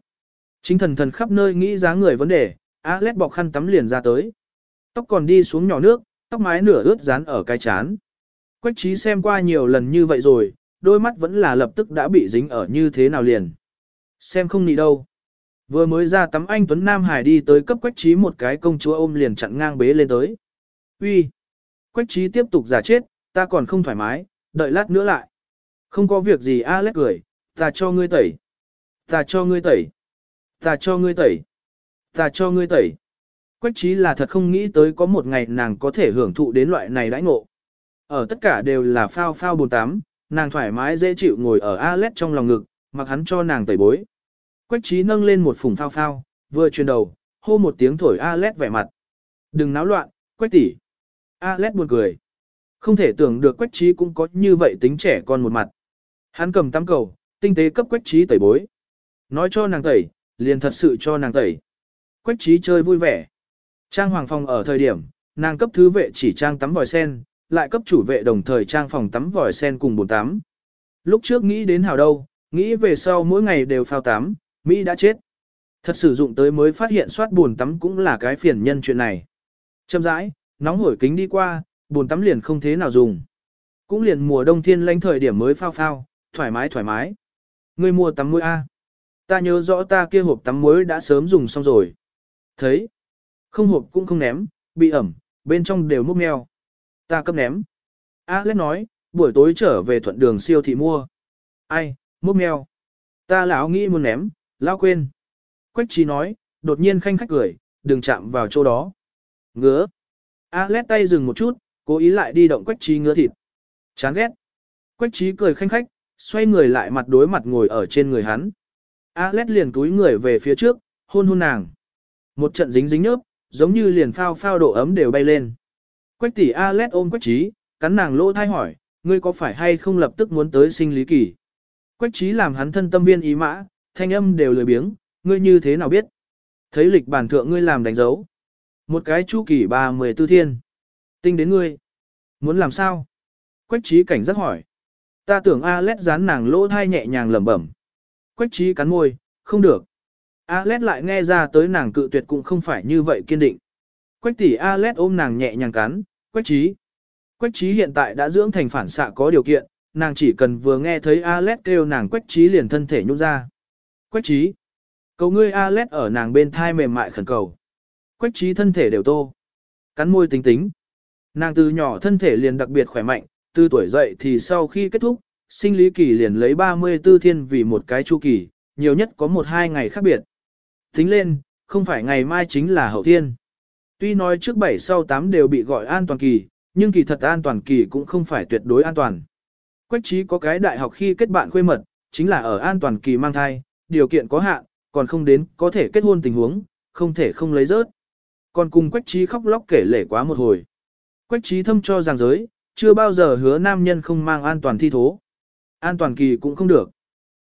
Chính thần thần khắp nơi nghĩ giá người vấn đề, Alet bọc khăn tắm liền ra tới. Tóc còn đi xuống nhỏ nước, tóc mái nửa ướt dán ở cái chán. Quách trí xem qua nhiều lần như vậy rồi, đôi mắt vẫn là lập tức đã bị dính ở như thế nào liền. Xem không nị đâu. Vừa mới ra tắm anh Tuấn Nam Hải đi tới cấp quách trí một cái công chúa ôm liền chặn ngang bế lên tới. Uy, Quách trí tiếp tục giả chết, ta còn không thoải mái, đợi lát nữa lại. Không có việc gì Alex cười, ta cho ngươi tẩy. Ta cho ngươi tẩy. Ta cho ngươi tẩy. Ta cho ngươi tẩy. Quách trí là thật không nghĩ tới có một ngày nàng có thể hưởng thụ đến loại này đãi ngộ. Ở tất cả đều là phao phao bồn tắm, nàng thoải mái dễ chịu ngồi ở Alex trong lòng ngực, mặc hắn cho nàng tẩy bối. Quách trí nâng lên một phùng phao phao, vừa chuyển đầu, hô một tiếng thổi Alet vẻ mặt. Đừng náo loạn, quách tỷ. Alet buồn cười. Không thể tưởng được quách trí cũng có như vậy tính trẻ con một mặt. Hắn cầm tắm cầu, tinh tế cấp quách trí tẩy bối. Nói cho nàng tẩy, liền thật sự cho nàng tẩy. Quách trí chơi vui vẻ. Trang hoàng phòng ở thời điểm, nàng cấp thứ vệ chỉ trang tắm vòi sen, lại cấp chủ vệ đồng thời trang phòng tắm vòi sen cùng bồn tắm. Lúc trước nghĩ đến hào đâu, nghĩ về sau mỗi ngày đều phao tắm, Mỹ đã chết. Thật sử dụng tới mới phát hiện soát bồn tắm cũng là cái phiền nhân chuyện này. Châm rãi, nóng hổi kính đi qua, bồn tắm liền không thế nào dùng. Cũng liền mùa đông thiên lãnh thời điểm mới phao phao, thoải mái thoải mái. Người mua tắm muối A. Ta nhớ rõ ta kia hộp tắm muối đã sớm dùng xong rồi. Thấy. Không hộp cũng không ném, bị ẩm, bên trong đều múc mèo. Ta cấp ném. A lên nói, buổi tối trở về thuận đường siêu thị mua. Ai, múc mèo. Ta lão nghĩ muốn ném, lao quên. Quách trí nói, đột nhiên khanh khách cười, đừng chạm vào chỗ đó. Ngứa. A lét tay dừng một chút, cố ý lại đi động quách trí ngứa thịt. Chán ghét. Quách trí cười khanh khách, xoay người lại mặt đối mặt ngồi ở trên người hắn. A lét liền túi người về phía trước, hôn hôn nàng. Một trận dính dính nhớp, giống như liền phao phao độ ấm đều bay lên. Quách tỷ A lét ôm quách trí, cắn nàng lỗ thai hỏi, ngươi có phải hay không lập tức muốn tới sinh lý kỳ? Quách trí làm hắn thân tâm viên ý mã, thanh âm đều lười biếng, ngươi như thế nào biết? Thấy lịch bản thượng ngươi làm đánh dấu. Một cái chu kỳ ba mười tư thiên. Tinh đến ngươi. Muốn làm sao? Quách trí cảnh giác hỏi. Ta tưởng Alet dán nàng lỗ thai nhẹ nhàng lẩm bẩm. Quách trí cắn môi, không được. Alet lại nghe ra tới nàng cự tuyệt cũng không phải như vậy kiên định. Quách tỷ Alet ôm nàng nhẹ nhàng cắn, quách trí. Quách trí hiện tại đã dưỡng thành phản xạ có điều kiện, nàng chỉ cần vừa nghe thấy Alet kêu nàng quách trí liền thân thể nhúc ra. Quách trí. Cầu ngươi Alet ở nàng bên thai mềm mại khẩn cầu. Quách trí thân thể đều tô. Cắn môi tính tính. Nàng từ nhỏ thân thể liền đặc biệt khỏe mạnh, từ tuổi dậy thì sau khi kết thúc, sinh lý kỳ liền lấy 34 thiên vì một cái chu kỳ, nhiều nhất có một hai ngày khác biệt. Tính lên, không phải ngày mai chính là hậu thiên. Tuy nói trước 7 sau 8 đều bị gọi an toàn kỳ, nhưng kỳ thật an toàn kỳ cũng không phải tuyệt đối an toàn. Quách trí có cái đại học khi kết bạn khuê mật, chính là ở an toàn kỳ mang thai, điều kiện có hạn, còn không đến có thể kết hôn tình huống, không thể không lấy rớt. Còn cùng quách trí khóc lóc kể lể quá một hồi. Quách trí thâm cho rằng giới, chưa bao giờ hứa nam nhân không mang an toàn thi thố. An toàn kỳ cũng không được.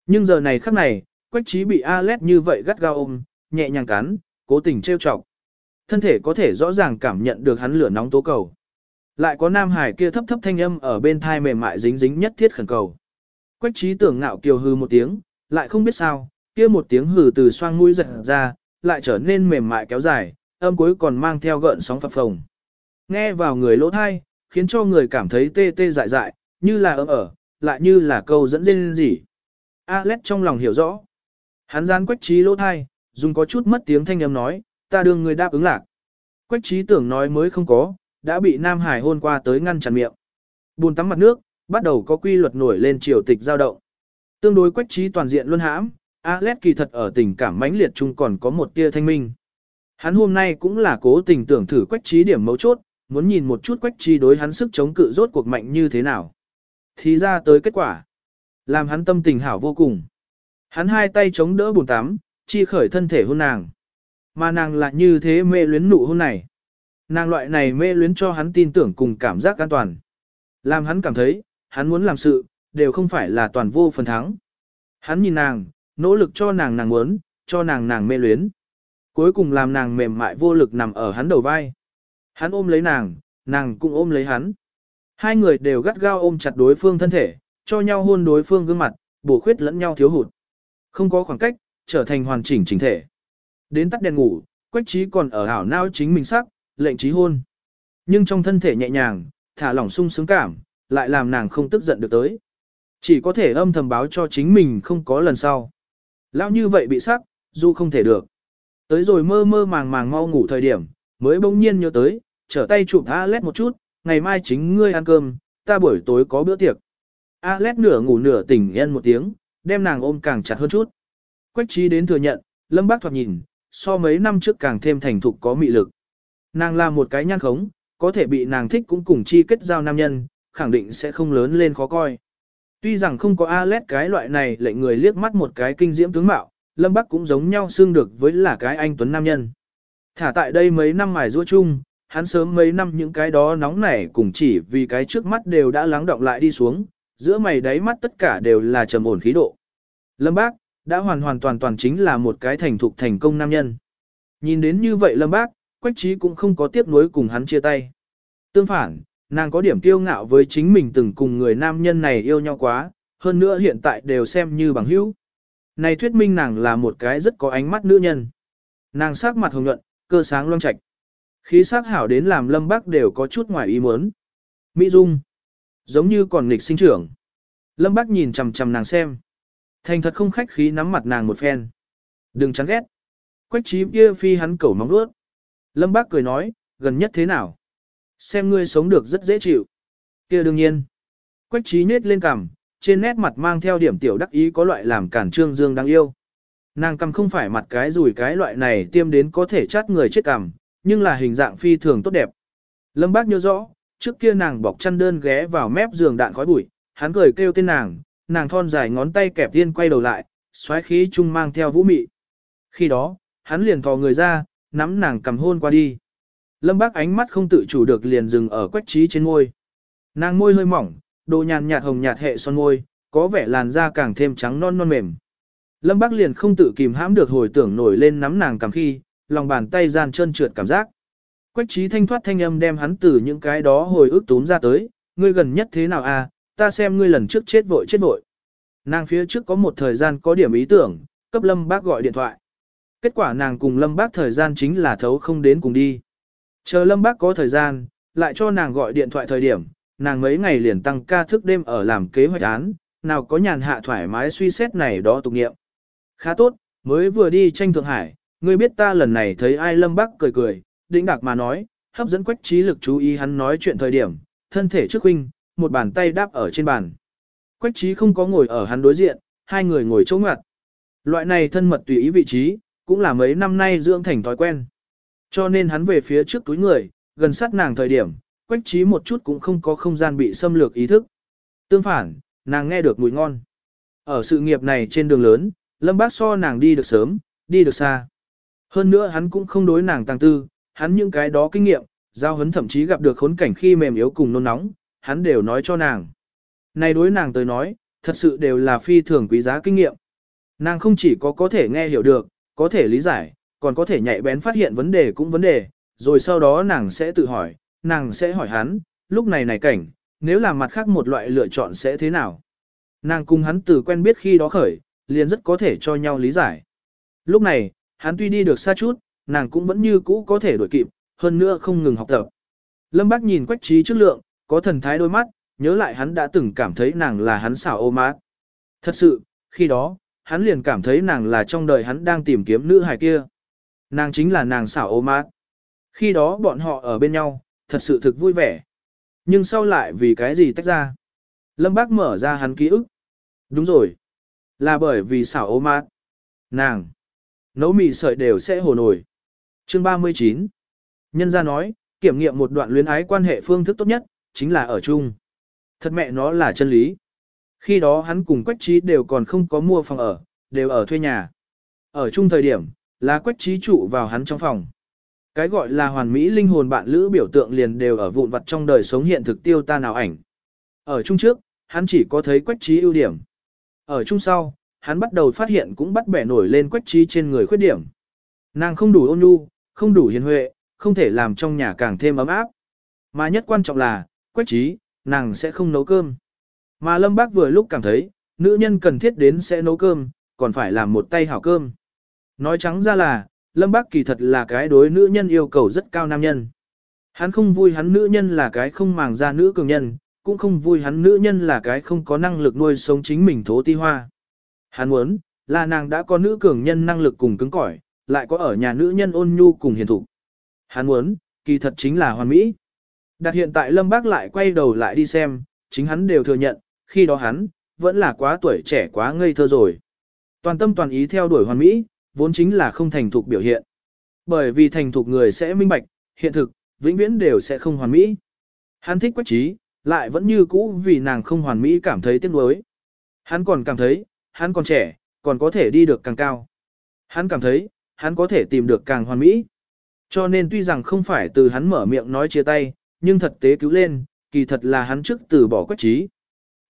Nhưng giờ này khắc này, quách trí bị Alet như vậy gắt gao ôm, nhẹ nhàng cắn, cố tình trêu chọc. Thân thể có thể rõ ràng cảm nhận được hắn lửa nóng tố cầu. Lại có nam hải kia thấp thấp thanh âm ở bên thai mềm mại dính dính nhất thiết khẩn cầu. Quách trí tưởng ngạo kiều hư một tiếng, lại không biết sao, kia một tiếng hừ từ xoang mũi giật ra, lại trở nên mềm mại kéo dài, âm cuối còn mang theo gợn sóng phập phồng. Nghe vào người lỗ thai, khiến cho người cảm thấy tê tê dại dại, như là ấm ở, lại như là câu dẫn dên gì. Alex trong lòng hiểu rõ. Hắn gian quách trí lỗ thai, dùng có chút mất tiếng thanh âm nói, ta đương người đáp ứng lạc. Quách trí tưởng nói mới không có, đã bị Nam Hải hôn qua tới ngăn chặn miệng. Buồn tắm mặt nước, bắt đầu có quy luật nổi lên triều tịch giao động. Tương đối quách trí toàn diện luân hãm, Alex kỳ thật ở tình cảm mãnh liệt chung còn có một tia thanh minh. Hắn hôm nay cũng là cố tình tưởng thử quách trí điểm mấu chốt, muốn nhìn một chút quách trí đối hắn sức chống cự rốt cuộc mạnh như thế nào. Thì ra tới kết quả, làm hắn tâm tình hảo vô cùng. Hắn hai tay chống đỡ bùn tắm, chi khởi thân thể hôn nàng. Mà nàng lại như thế mê luyến nụ hôn này. Nàng loại này mê luyến cho hắn tin tưởng cùng cảm giác an toàn. Làm hắn cảm thấy, hắn muốn làm sự, đều không phải là toàn vô phần thắng. Hắn nhìn nàng, nỗ lực cho nàng nàng muốn, cho nàng nàng mê luyến. Cuối cùng làm nàng mềm mại vô lực nằm ở hắn đầu vai. Hắn ôm lấy nàng, nàng cũng ôm lấy hắn. Hai người đều gắt gao ôm chặt đối phương thân thể, cho nhau hôn đối phương gương mặt, bổ khuyết lẫn nhau thiếu hụt. Không có khoảng cách, trở thành hoàn chỉnh chỉnh thể. Đến tắt đèn ngủ, quách trí còn ở ảo nao chính mình sắc, lệnh trí hôn. Nhưng trong thân thể nhẹ nhàng, thả lỏng sung sướng cảm, lại làm nàng không tức giận được tới. Chỉ có thể âm thầm báo cho chính mình không có lần sau lao như vậy bị sắc, du không thể được. Tới rồi mơ mơ màng màng mau ngủ thời điểm, mới bỗng nhiên nhớ tới, trở tay chụp Alet một chút, ngày mai chính ngươi ăn cơm, ta buổi tối có bữa tiệc. Alet nửa ngủ nửa tỉnh yên một tiếng, đem nàng ôm càng chặt hơn chút. Quách trí đến thừa nhận, lâm bác thoạt nhìn, so mấy năm trước càng thêm thành thục có mị lực. Nàng là một cái nhan khống, có thể bị nàng thích cũng cùng chi kết giao nam nhân, khẳng định sẽ không lớn lên khó coi. Tuy rằng không có Alet cái loại này lệnh người liếc mắt một cái kinh diễm tướng mạo, Lâm Bắc cũng giống nhau xương được với là cái anh tuấn nam nhân. Thả tại đây mấy năm mài rua chung, hắn sớm mấy năm những cái đó nóng nảy cùng chỉ vì cái trước mắt đều đã lắng động lại đi xuống, giữa mày đáy mắt tất cả đều là trầm ổn khí độ. Lâm Bác, đã hoàn hoàn toàn toàn chính là một cái thành thục thành công nam nhân. Nhìn đến như vậy Lâm Bác, Quách Trí cũng không có tiếc nuối cùng hắn chia tay. Tương phản, nàng có điểm kiêu ngạo với chính mình từng cùng người nam nhân này yêu nhau quá, hơn nữa hiện tại đều xem như bằng hữu. Này thuyết minh nàng là một cái rất có ánh mắt nữ nhân. Nàng sắc mặt hồng nhuận, cơ sáng loang trạch. Khí sắc hảo đến làm lâm bác đều có chút ngoài ý muốn. Mỹ Dung. Giống như còn nghịch sinh trưởng. Lâm bác nhìn chầm chầm nàng xem. Thành thật không khách khí nắm mặt nàng một phen. Đừng chán ghét. Quách trí kia phi hắn cẩu móng đuốt. Lâm bác cười nói, gần nhất thế nào? Xem ngươi sống được rất dễ chịu. kia đương nhiên. Quách trí nết lên cằm, trên nét mặt mang theo điểm tiểu đắc ý có loại làm cản trương dương đáng yêu. Nàng cầm không phải mặt cái rùi cái loại này tiêm đến có thể chát người chết cằm, nhưng là hình dạng phi thường tốt đẹp. Lâm bác nhớ rõ, trước kia nàng bọc chăn đơn ghé vào mép giường đạn khói bụi, hắn cười kêu tên nàng, nàng thon dài ngón tay kẹp tiên quay đầu lại, xoáy khí chung mang theo vũ mị. Khi đó, hắn liền thò người ra, nắm nàng cầm hôn qua đi. Lâm bác ánh mắt không tự chủ được liền dừng ở quách trí trên môi. Nàng môi hơi mỏng, đồ nhàn nhạt hồng nhạt hệ son môi, có vẻ làn da càng thêm trắng non non mềm. Lâm Bác liền không tự kìm hãm được hồi tưởng nổi lên nắm nàng cầm khi, lòng bàn tay gian trơn trượt cảm giác. Quách trí thanh thoát thanh âm đem hắn từ những cái đó hồi ức tốn ra tới, ngươi gần nhất thế nào à, ta xem ngươi lần trước chết vội chết vội. Nàng phía trước có một thời gian có điểm ý tưởng, cấp Lâm Bác gọi điện thoại. Kết quả nàng cùng Lâm Bác thời gian chính là thấu không đến cùng đi. Chờ Lâm Bác có thời gian, lại cho nàng gọi điện thoại thời điểm, nàng mấy ngày liền tăng ca thức đêm ở làm kế hoạch án, nào có nhàn hạ thoải mái suy xét này đó tục nghiệm. Khá tốt, mới vừa đi tranh Thượng Hải, ngươi biết ta lần này thấy ai Lâm bác cười cười, đĩnh đạc mà nói, hấp dẫn quách trí lực chú ý hắn nói chuyện thời điểm, thân thể trước huynh, một bàn tay đáp ở trên bàn. Quách trí không có ngồi ở hắn đối diện, hai người ngồi chỗ ngoặt. Loại này thân mật tùy ý vị trí, cũng là mấy năm nay dưỡng thành thói quen. Cho nên hắn về phía trước túi người, gần sát nàng thời điểm, quách trí một chút cũng không có không gian bị xâm lược ý thức. Tương phản, nàng nghe được mùi ngon. Ở sự nghiệp này trên đường lớn, Lâm Bác so nàng đi được sớm, đi được xa. Hơn nữa hắn cũng không đối nàng tăng tư, hắn những cái đó kinh nghiệm, giao hấn thậm chí gặp được khốn cảnh khi mềm yếu cùng nôn nóng, hắn đều nói cho nàng. Này đối nàng tới nói, thật sự đều là phi thường quý giá kinh nghiệm. Nàng không chỉ có có thể nghe hiểu được, có thể lý giải, còn có thể nhạy bén phát hiện vấn đề cũng vấn đề, rồi sau đó nàng sẽ tự hỏi, nàng sẽ hỏi hắn, lúc này này cảnh, nếu làm mặt khác một loại lựa chọn sẽ thế nào? Nàng cùng hắn từ quen biết khi đó khởi, liền rất có thể cho nhau lý giải. Lúc này, hắn tuy đi được xa chút, nàng cũng vẫn như cũ có thể đuổi kịp, hơn nữa không ngừng học tập. Lâm Bác nhìn quách trí trước lượng, có thần thái đôi mắt, nhớ lại hắn đã từng cảm thấy nàng là hắn xảo ô mát. Thật sự, khi đó, hắn liền cảm thấy nàng là trong đời hắn đang tìm kiếm nữ hài kia. Nàng chính là nàng xảo ô mát. Khi đó bọn họ ở bên nhau, thật sự thực vui vẻ. Nhưng sau lại vì cái gì tách ra? Lâm Bác mở ra hắn ký ức. Đúng rồi. Là bởi vì xảo ô mát. Nàng. Nấu mì sợi đều sẽ hồ nổi. Chương 39. Nhân gia nói, kiểm nghiệm một đoạn luyến ái quan hệ phương thức tốt nhất, chính là ở chung. Thật mẹ nó là chân lý. Khi đó hắn cùng Quách Trí đều còn không có mua phòng ở, đều ở thuê nhà. Ở chung thời điểm, là Quách Trí trụ vào hắn trong phòng. Cái gọi là hoàn mỹ linh hồn bạn lữ biểu tượng liền đều ở vụn vặt trong đời sống hiện thực tiêu ta nào ảnh. Ở chung trước, hắn chỉ có thấy quách trí ưu điểm. Ở chung sau, hắn bắt đầu phát hiện cũng bắt bẻ nổi lên quách trí trên người khuyết điểm. Nàng không đủ ôn nhu, không đủ hiền huệ, không thể làm trong nhà càng thêm ấm áp. Mà nhất quan trọng là, quách trí, nàng sẽ không nấu cơm. Mà Lâm Bác vừa lúc cảm thấy, nữ nhân cần thiết đến sẽ nấu cơm, còn phải làm một tay hảo cơm. Nói trắng ra là, Lâm Bác kỳ thật là cái đối nữ nhân yêu cầu rất cao nam nhân. Hắn không vui hắn nữ nhân là cái không màng ra nữ cường nhân, cũng không vui hắn nữ nhân là cái không có năng lực nuôi sống chính mình thố ti hoa. Hắn muốn, là nàng đã có nữ cường nhân năng lực cùng cứng cỏi, lại có ở nhà nữ nhân ôn nhu cùng hiền thụ. Hắn muốn, kỳ thật chính là hoàn mỹ. Đặt hiện tại Lâm Bác lại quay đầu lại đi xem, chính hắn đều thừa nhận, khi đó hắn, vẫn là quá tuổi trẻ quá ngây thơ rồi. Toàn tâm toàn ý theo đuổi hoàn mỹ, vốn chính là không thành thục biểu hiện. Bởi vì thành thục người sẽ minh bạch, hiện thực, vĩnh viễn đều sẽ không hoàn mỹ. Hắn thích quách trí, lại vẫn như cũ vì nàng không hoàn mỹ cảm thấy tiếc nuối. Hắn còn cảm thấy, hắn còn trẻ, còn có thể đi được càng cao. Hắn cảm thấy, hắn có thể tìm được càng hoàn mỹ. Cho nên tuy rằng không phải từ hắn mở miệng nói chia tay, nhưng thật tế cứu lên, kỳ thật là hắn trước từ bỏ quách trí.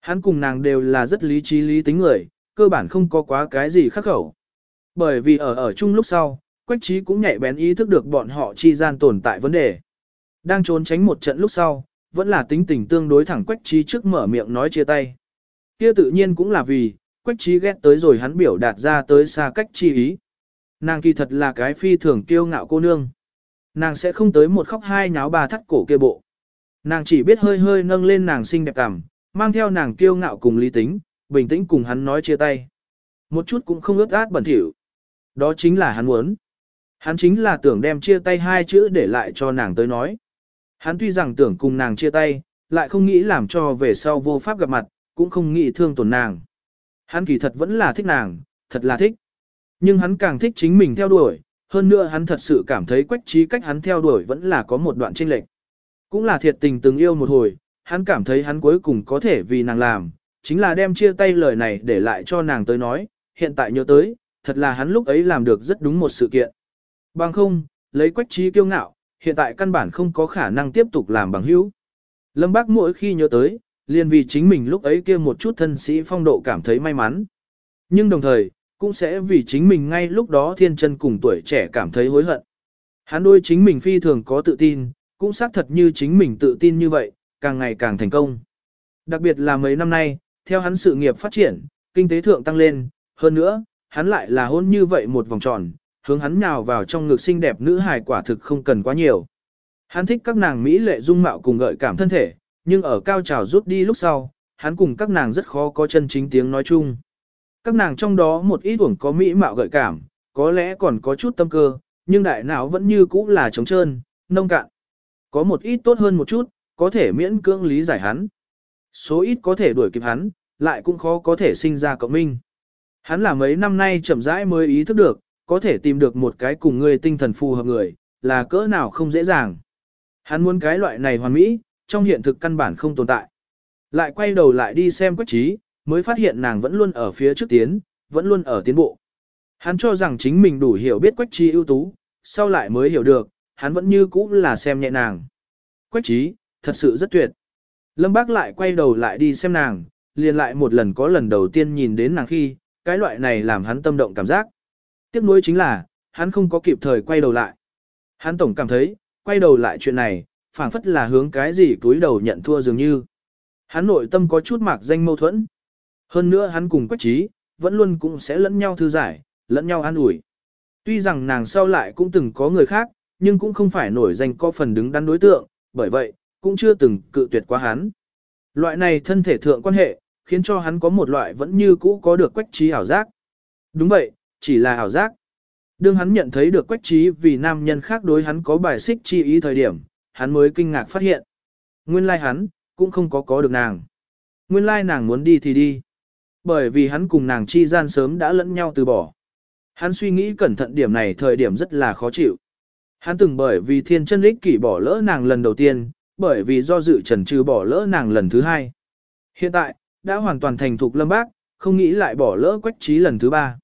Hắn cùng nàng đều là rất lý trí lý tính người, cơ bản không có quá cái gì khắc khẩu. Bởi vì ở ở chung lúc sau, quách trí cũng nhạy bén ý thức được bọn họ chi gian tồn tại vấn đề. Đang trốn tránh một trận lúc sau, vẫn là tính tình tương đối thẳng quách trí trước mở miệng nói chia tay. Kia tự nhiên cũng là vì, quách trí ghét tới rồi hắn biểu đạt ra tới xa cách chi ý. Nàng kỳ thật là cái phi thường kiêu ngạo cô nương. Nàng sẽ không tới một khóc hai nháo bà thắt cổ kia bộ. Nàng chỉ biết hơi hơi nâng lên nàng xinh đẹp cảm, mang theo nàng kiêu ngạo cùng lý tính, bình tĩnh cùng hắn nói chia tay. Một chút cũng không ướt át bẩn thỉu. Đó chính là hắn muốn. Hắn chính là tưởng đem chia tay hai chữ để lại cho nàng tới nói. Hắn tuy rằng tưởng cùng nàng chia tay, lại không nghĩ làm cho về sau vô pháp gặp mặt, cũng không nghĩ thương tổn nàng. Hắn kỳ thật vẫn là thích nàng, thật là thích. Nhưng hắn càng thích chính mình theo đuổi, hơn nữa hắn thật sự cảm thấy quách trí cách hắn theo đuổi vẫn là có một đoạn chênh lệch. Cũng là thiệt tình từng yêu một hồi, hắn cảm thấy hắn cuối cùng có thể vì nàng làm, chính là đem chia tay lời này để lại cho nàng tới nói, hiện tại nhớ tới, thật là hắn lúc ấy làm được rất đúng một sự kiện. Bằng không, lấy quách trí kiêu ngạo, hiện tại căn bản không có khả năng tiếp tục làm bằng hữu. Lâm Bác mỗi khi nhớ tới, liền vì chính mình lúc ấy kia một chút thân sĩ phong độ cảm thấy may mắn. Nhưng đồng thời, cũng sẽ vì chính mình ngay lúc đó thiên chân cùng tuổi trẻ cảm thấy hối hận. Hắn đôi chính mình phi thường có tự tin, cũng xác thật như chính mình tự tin như vậy, càng ngày càng thành công. Đặc biệt là mấy năm nay, theo hắn sự nghiệp phát triển, kinh tế thượng tăng lên, hơn nữa, hắn lại là hôn như vậy một vòng tròn, hướng hắn nhào vào trong ngực xinh đẹp nữ hài quả thực không cần quá nhiều. Hắn thích các nàng Mỹ lệ dung mạo cùng gợi cảm thân thể, nhưng ở cao trào rút đi lúc sau, hắn cùng các nàng rất khó có chân chính tiếng nói chung. Các nàng trong đó một ít uổng có Mỹ mạo gợi cảm, có lẽ còn có chút tâm cơ, nhưng đại não vẫn như cũ là trống trơn, nông cạn. Có một ít tốt hơn một chút, có thể miễn cưỡng lý giải hắn. Số ít có thể đuổi kịp hắn, lại cũng khó có thể sinh ra cộng minh. Hắn là mấy năm nay chậm rãi mới ý thức được, có thể tìm được một cái cùng người tinh thần phù hợp người, là cỡ nào không dễ dàng. Hắn muốn cái loại này hoàn mỹ, trong hiện thực căn bản không tồn tại. Lại quay đầu lại đi xem quách trí, mới phát hiện nàng vẫn luôn ở phía trước tiến, vẫn luôn ở tiến bộ. Hắn cho rằng chính mình đủ hiểu biết quách trí ưu tú, sau lại mới hiểu được, hắn vẫn như cũ là xem nhẹ nàng. Quách trí, thật sự rất tuyệt. Lâm Bác lại quay đầu lại đi xem nàng, liền lại một lần có lần đầu tiên nhìn đến nàng khi, cái loại này làm hắn tâm động cảm giác. Tiếc nuối chính là, hắn không có kịp thời quay đầu lại. Hắn tổng cảm thấy, quay đầu lại chuyện này, phảng phất là hướng cái gì túi đầu nhận thua dường như. Hắn nội tâm có chút mạc danh mâu thuẫn. Hơn nữa hắn cùng quách trí, vẫn luôn cũng sẽ lẫn nhau thư giải, lẫn nhau an ủi. Tuy rằng nàng sau lại cũng từng có người khác, nhưng cũng không phải nổi danh có phần đứng đắn đối tượng, bởi vậy, cũng chưa từng cự tuyệt quá hắn. Loại này thân thể thượng quan hệ, khiến cho hắn có một loại vẫn như cũ có được quách trí ảo giác. Đúng vậy, chỉ là ảo giác. Đương hắn nhận thấy được quách trí vì nam nhân khác đối hắn có bài xích chi ý thời điểm, hắn mới kinh ngạc phát hiện. Nguyên lai like hắn, cũng không có có được nàng. Nguyên lai like nàng muốn đi thì đi. Bởi vì hắn cùng nàng chi gian sớm đã lẫn nhau từ bỏ. Hắn suy nghĩ cẩn thận điểm này thời điểm rất là khó chịu. Hắn từng bởi vì thiên chân ích kỷ bỏ lỡ nàng lần đầu tiên, bởi vì do dự trần trừ bỏ lỡ nàng lần thứ hai. Hiện tại, đã hoàn toàn thành thục lâm bác, không nghĩ lại bỏ lỡ quách trí lần thứ ba.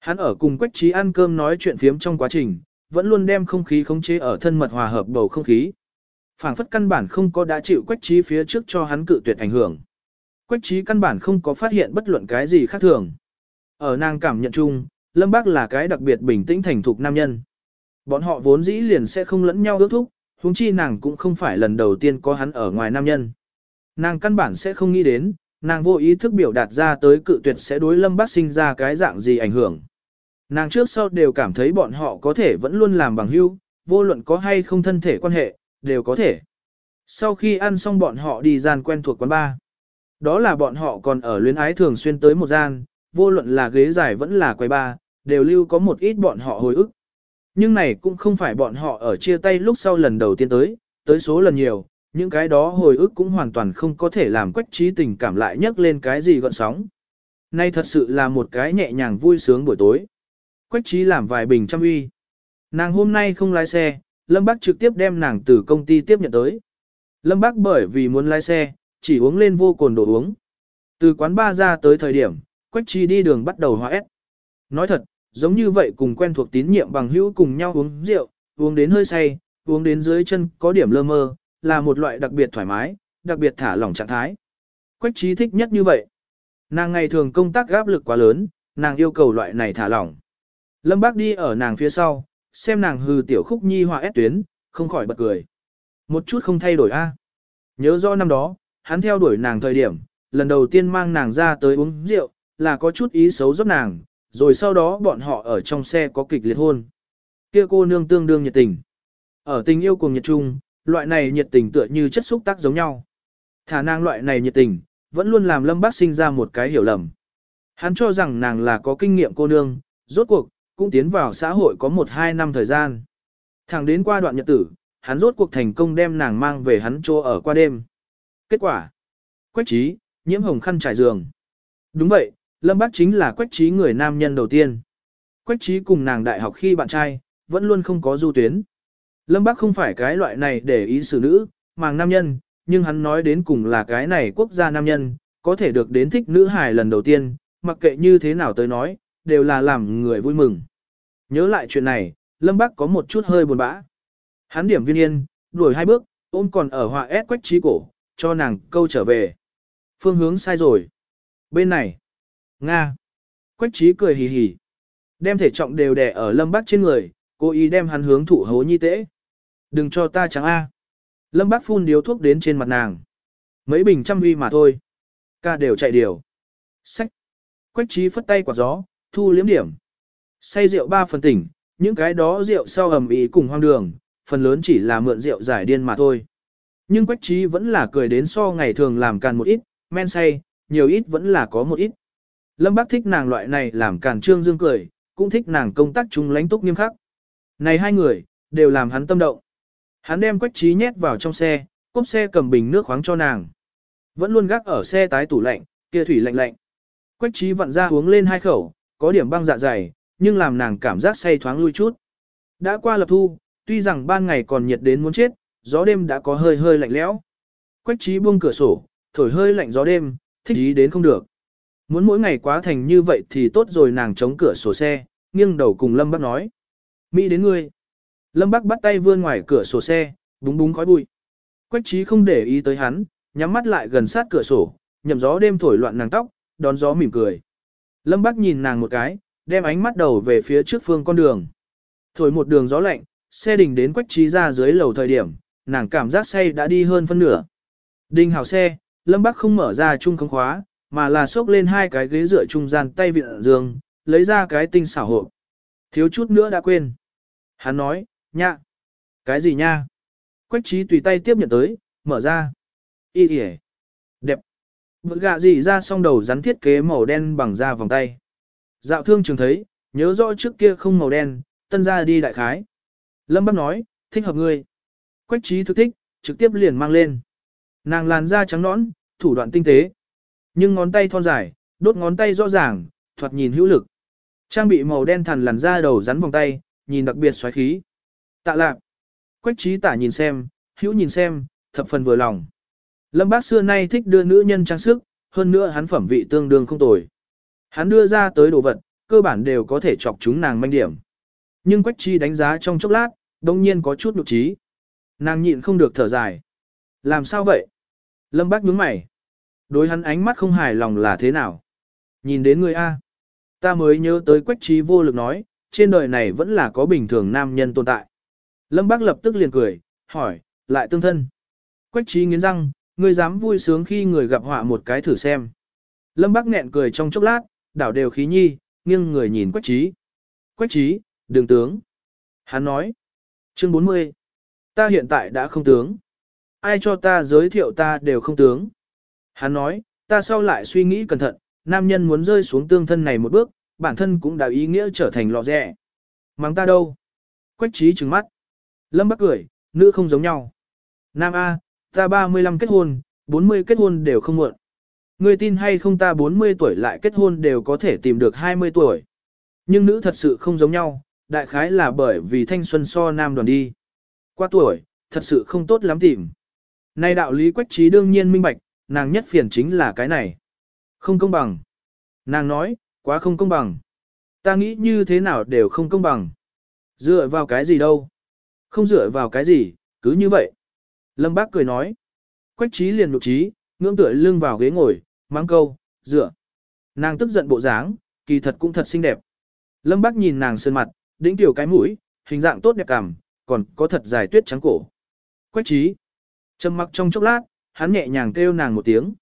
Hắn ở cùng quách trí ăn cơm nói chuyện phiếm trong quá trình, vẫn luôn đem không khí khống chế ở thân mật hòa hợp bầu không khí. phảng phất căn bản không có đã chịu quách trí phía trước cho hắn cự tuyệt ảnh hưởng. Quách trí căn bản không có phát hiện bất luận cái gì khác thường. Ở nàng cảm nhận chung, Lâm Bác là cái đặc biệt bình tĩnh thành thục nam nhân. Bọn họ vốn dĩ liền sẽ không lẫn nhau ước thúc, huống chi nàng cũng không phải lần đầu tiên có hắn ở ngoài nam nhân. Nàng căn bản sẽ không nghĩ đến, nàng vô ý thức biểu đạt ra tới cự tuyệt sẽ đối Lâm Bác sinh ra cái dạng gì ảnh hưởng. Nàng trước sau đều cảm thấy bọn họ có thể vẫn luôn làm bằng hữu, vô luận có hay không thân thể quan hệ, đều có thể. Sau khi ăn xong bọn họ đi gian quen thuộc quán bar. Đó là bọn họ còn ở luyến ái thường xuyên tới một gian, vô luận là ghế dài vẫn là quầy ba, đều lưu có một ít bọn họ hồi ức. Nhưng này cũng không phải bọn họ ở chia tay lúc sau lần đầu tiên tới, tới số lần nhiều, những cái đó hồi ức cũng hoàn toàn không có thể làm quách trí tình cảm lại nhấc lên cái gì gọn sóng. Nay thật sự là một cái nhẹ nhàng vui sướng buổi tối. Quách trí làm vài bình trăm uy. Nàng hôm nay không lái xe, Lâm Bác trực tiếp đem nàng từ công ty tiếp nhận tới. Lâm Bác bởi vì muốn lái xe, chỉ uống lên vô cồn đồ uống. Từ quán ba ra tới thời điểm, Quách trí đi đường bắt đầu hóa ép. Nói thật, giống như vậy cùng quen thuộc tín nhiệm bằng hữu cùng nhau uống rượu, uống đến hơi say, uống đến dưới chân có điểm lơ mơ, là một loại đặc biệt thoải mái, đặc biệt thả lỏng trạng thái. Quách trí thích nhất như vậy. Nàng ngày thường công tác áp lực quá lớn, nàng yêu cầu loại này thả lỏng. Lâm Bác đi ở nàng phía sau, xem nàng hư tiểu khúc nhi hòa ép tuyến, không khỏi bật cười. Một chút không thay đổi a. Nhớ do năm đó, hắn theo đuổi nàng thời điểm, lần đầu tiên mang nàng ra tới uống rượu, là có chút ý xấu giúp nàng, rồi sau đó bọn họ ở trong xe có kịch liệt hôn. Kia cô nương tương đương nhiệt tình. Ở tình yêu cùng nhiệt trung, loại này nhiệt tình tựa như chất xúc tác giống nhau. Thả nàng loại này nhiệt tình, vẫn luôn làm Lâm Bác sinh ra một cái hiểu lầm. Hắn cho rằng nàng là có kinh nghiệm cô nương, rốt cuộc, cũng tiến vào xã hội có một hai năm thời gian. Thẳng đến qua đoạn nhật tử, hắn rốt cuộc thành công đem nàng mang về hắn chỗ ở qua đêm. Kết quả, quách trí, nhiễm hồng khăn trải giường. Đúng vậy, Lâm Bác chính là quách trí người nam nhân đầu tiên. Quách trí cùng nàng đại học khi bạn trai, vẫn luôn không có du tuyến. Lâm Bác không phải cái loại này để ý xử nữ, màng nam nhân, nhưng hắn nói đến cùng là cái này quốc gia nam nhân, có thể được đến thích nữ hài lần đầu tiên, mặc kệ như thế nào tới nói, đều là làm người vui mừng. Nhớ lại chuyện này, Lâm Bác có một chút hơi buồn bã. Hắn điểm viên yên, đuổi hai bước, ôm còn ở họa ép quách trí cổ, cho nàng câu trở về. Phương hướng sai rồi. Bên này. Nga. Quách trí cười hì hì. Đem thể trọng đều đè ở Lâm Bác trên người, cố ý đem hắn hướng thụ hố nhi tễ. Đừng cho ta trắng A. Lâm Bác phun điếu thuốc đến trên mặt nàng. Mấy bình trăm huy mà thôi. Ca đều chạy điều. Sách. Quách trí phất tay quả gió, thu liếm điểm. Say rượu ba phần tỉnh, những cái đó rượu sau ẩm ý cùng hoang đường, phần lớn chỉ là mượn rượu giải điên mà thôi. Nhưng quách trí vẫn là cười đến so ngày thường làm càn một ít, men say, nhiều ít vẫn là có một ít. Lâm Bác thích nàng loại này làm càn trương dương cười, cũng thích nàng công tác chung lãnh túc nghiêm khắc. Này hai người, đều làm hắn tâm động. Hắn đem quách trí nhét vào trong xe, cốp xe cầm bình nước khoáng cho nàng. Vẫn luôn gác ở xe tái tủ lạnh, kia thủy lạnh lạnh. Quách trí vặn ra uống lên hai khẩu, có điểm băng dạ dày, nhưng làm nàng cảm giác say thoáng lui chút. Đã qua lập thu, tuy rằng ban ngày còn nhiệt đến muốn chết, gió đêm đã có hơi hơi lạnh lẽo. Quách trí buông cửa sổ, thổi hơi lạnh gió đêm, thích ý đến không được. Muốn mỗi ngày quá thành như vậy thì tốt rồi nàng chống cửa sổ xe, nghiêng đầu cùng Lâm Bác nói. Mỹ đến ngươi. Lâm Bác bắt tay vươn ngoài cửa sổ xe, búng búng khói bụi. Quách trí không để ý tới hắn, nhắm mắt lại gần sát cửa sổ, nhậm gió đêm thổi loạn nàng tóc, đón gió mỉm cười. Lâm Bác nhìn nàng một cái, đem ánh mắt đầu về phía trước phương con đường. Thổi một đường gió lạnh, xe đình đến quách trí ra dưới lầu thời điểm, nàng cảm giác say đã đi hơn phân nửa. Đinh hào xe, Lâm Bác không mở ra chung không khóa, mà là xốc lên hai cái ghế dựa trung gian tay viện giường, lấy ra cái tinh xảo hộp, Thiếu chút nữa đã quên. Hắn nói, nha. Cái gì nha? Quách trí tùy tay tiếp nhận tới, mở ra. Y kìa. Đẹp. Vật gạ gì ra xong đầu rắn thiết kế màu đen bằng da vòng tay. Dạo thương trường thấy, nhớ rõ trước kia không màu đen, tân ra đi đại khái. Lâm Bắc nói, thích hợp ngươi. Quách trí thức thích, trực tiếp liền mang lên. Nàng làn da trắng nõn, thủ đoạn tinh tế. Nhưng ngón tay thon dài, đốt ngón tay rõ ràng, thoạt nhìn hữu lực. Trang bị màu đen thằn làn da đầu rắn vòng tay, nhìn đặc biệt xoáy khí. Tạ lạc. Quách trí tả nhìn xem, hữu nhìn xem, thập phần vừa lòng. Lâm bác xưa nay thích đưa nữ nhân trang sức, hơn nữa hắn phẩm vị tương đương không tồi. Hắn đưa ra tới đồ vật, cơ bản đều có thể chọc chúng nàng manh điểm. Nhưng Quách Chi đánh giá trong chốc lát, đồng nhiên có chút nụ trí. Nàng nhịn không được thở dài. Làm sao vậy? Lâm Bác nhướng mày. Đối hắn ánh mắt không hài lòng là thế nào? Nhìn đến người A. Ta mới nhớ tới Quách Chi vô lực nói, trên đời này vẫn là có bình thường nam nhân tồn tại. Lâm Bác lập tức liền cười, hỏi, lại tương thân. Quách Chi nghiến răng, ngươi dám vui sướng khi người gặp họa một cái thử xem. Lâm Bác nghẹn cười trong chốc lát, đảo đều khí nhi, nghiêng người nhìn Quách Trí. Quách Trí, đường tướng. Hắn nói. Chương 40. Ta hiện tại đã không tướng. Ai cho ta giới thiệu ta đều không tướng. Hắn nói, ta sau lại suy nghĩ cẩn thận, nam nhân muốn rơi xuống tương thân này một bước, bản thân cũng đã ý nghĩa trở thành lọ rẻ. Mắng ta đâu? Quách trí trừng mắt. Lâm Bắc cười, nữ không giống nhau. Nam A, ta 35 kết hôn, 40 kết hôn đều không muộn. người tin hay không ta 40 tuổi lại kết hôn đều có thể tìm được 20 tuổi. Nhưng nữ thật sự không giống nhau, đại khái là bởi vì thanh xuân so nam đoàn đi. Qua tuổi, thật sự không tốt lắm tìm. Nay đạo lý quách trí đương nhiên minh bạch, nàng nhất phiền chính là cái này. Không công bằng. Nàng nói, quá không công bằng. Ta nghĩ như thế nào đều không công bằng. Dựa vào cái gì đâu? Không dựa vào cái gì, cứ như vậy. Lâm Bác cười nói. Quách trí liền nụ trí, ngưỡng tựa lưng vào ghế ngồi, mang câu, dựa. Nàng tức giận bộ dáng, kỳ thật cũng thật xinh đẹp. Lâm Bác nhìn nàng sơn mặt, đĩnh tiểu cái mũi, hình dạng tốt đẹp cảm, còn có thật dài tuyết trắng cổ. Quách trí. Trầm mặc trong chốc lát, hắn nhẹ nhàng kêu nàng một tiếng.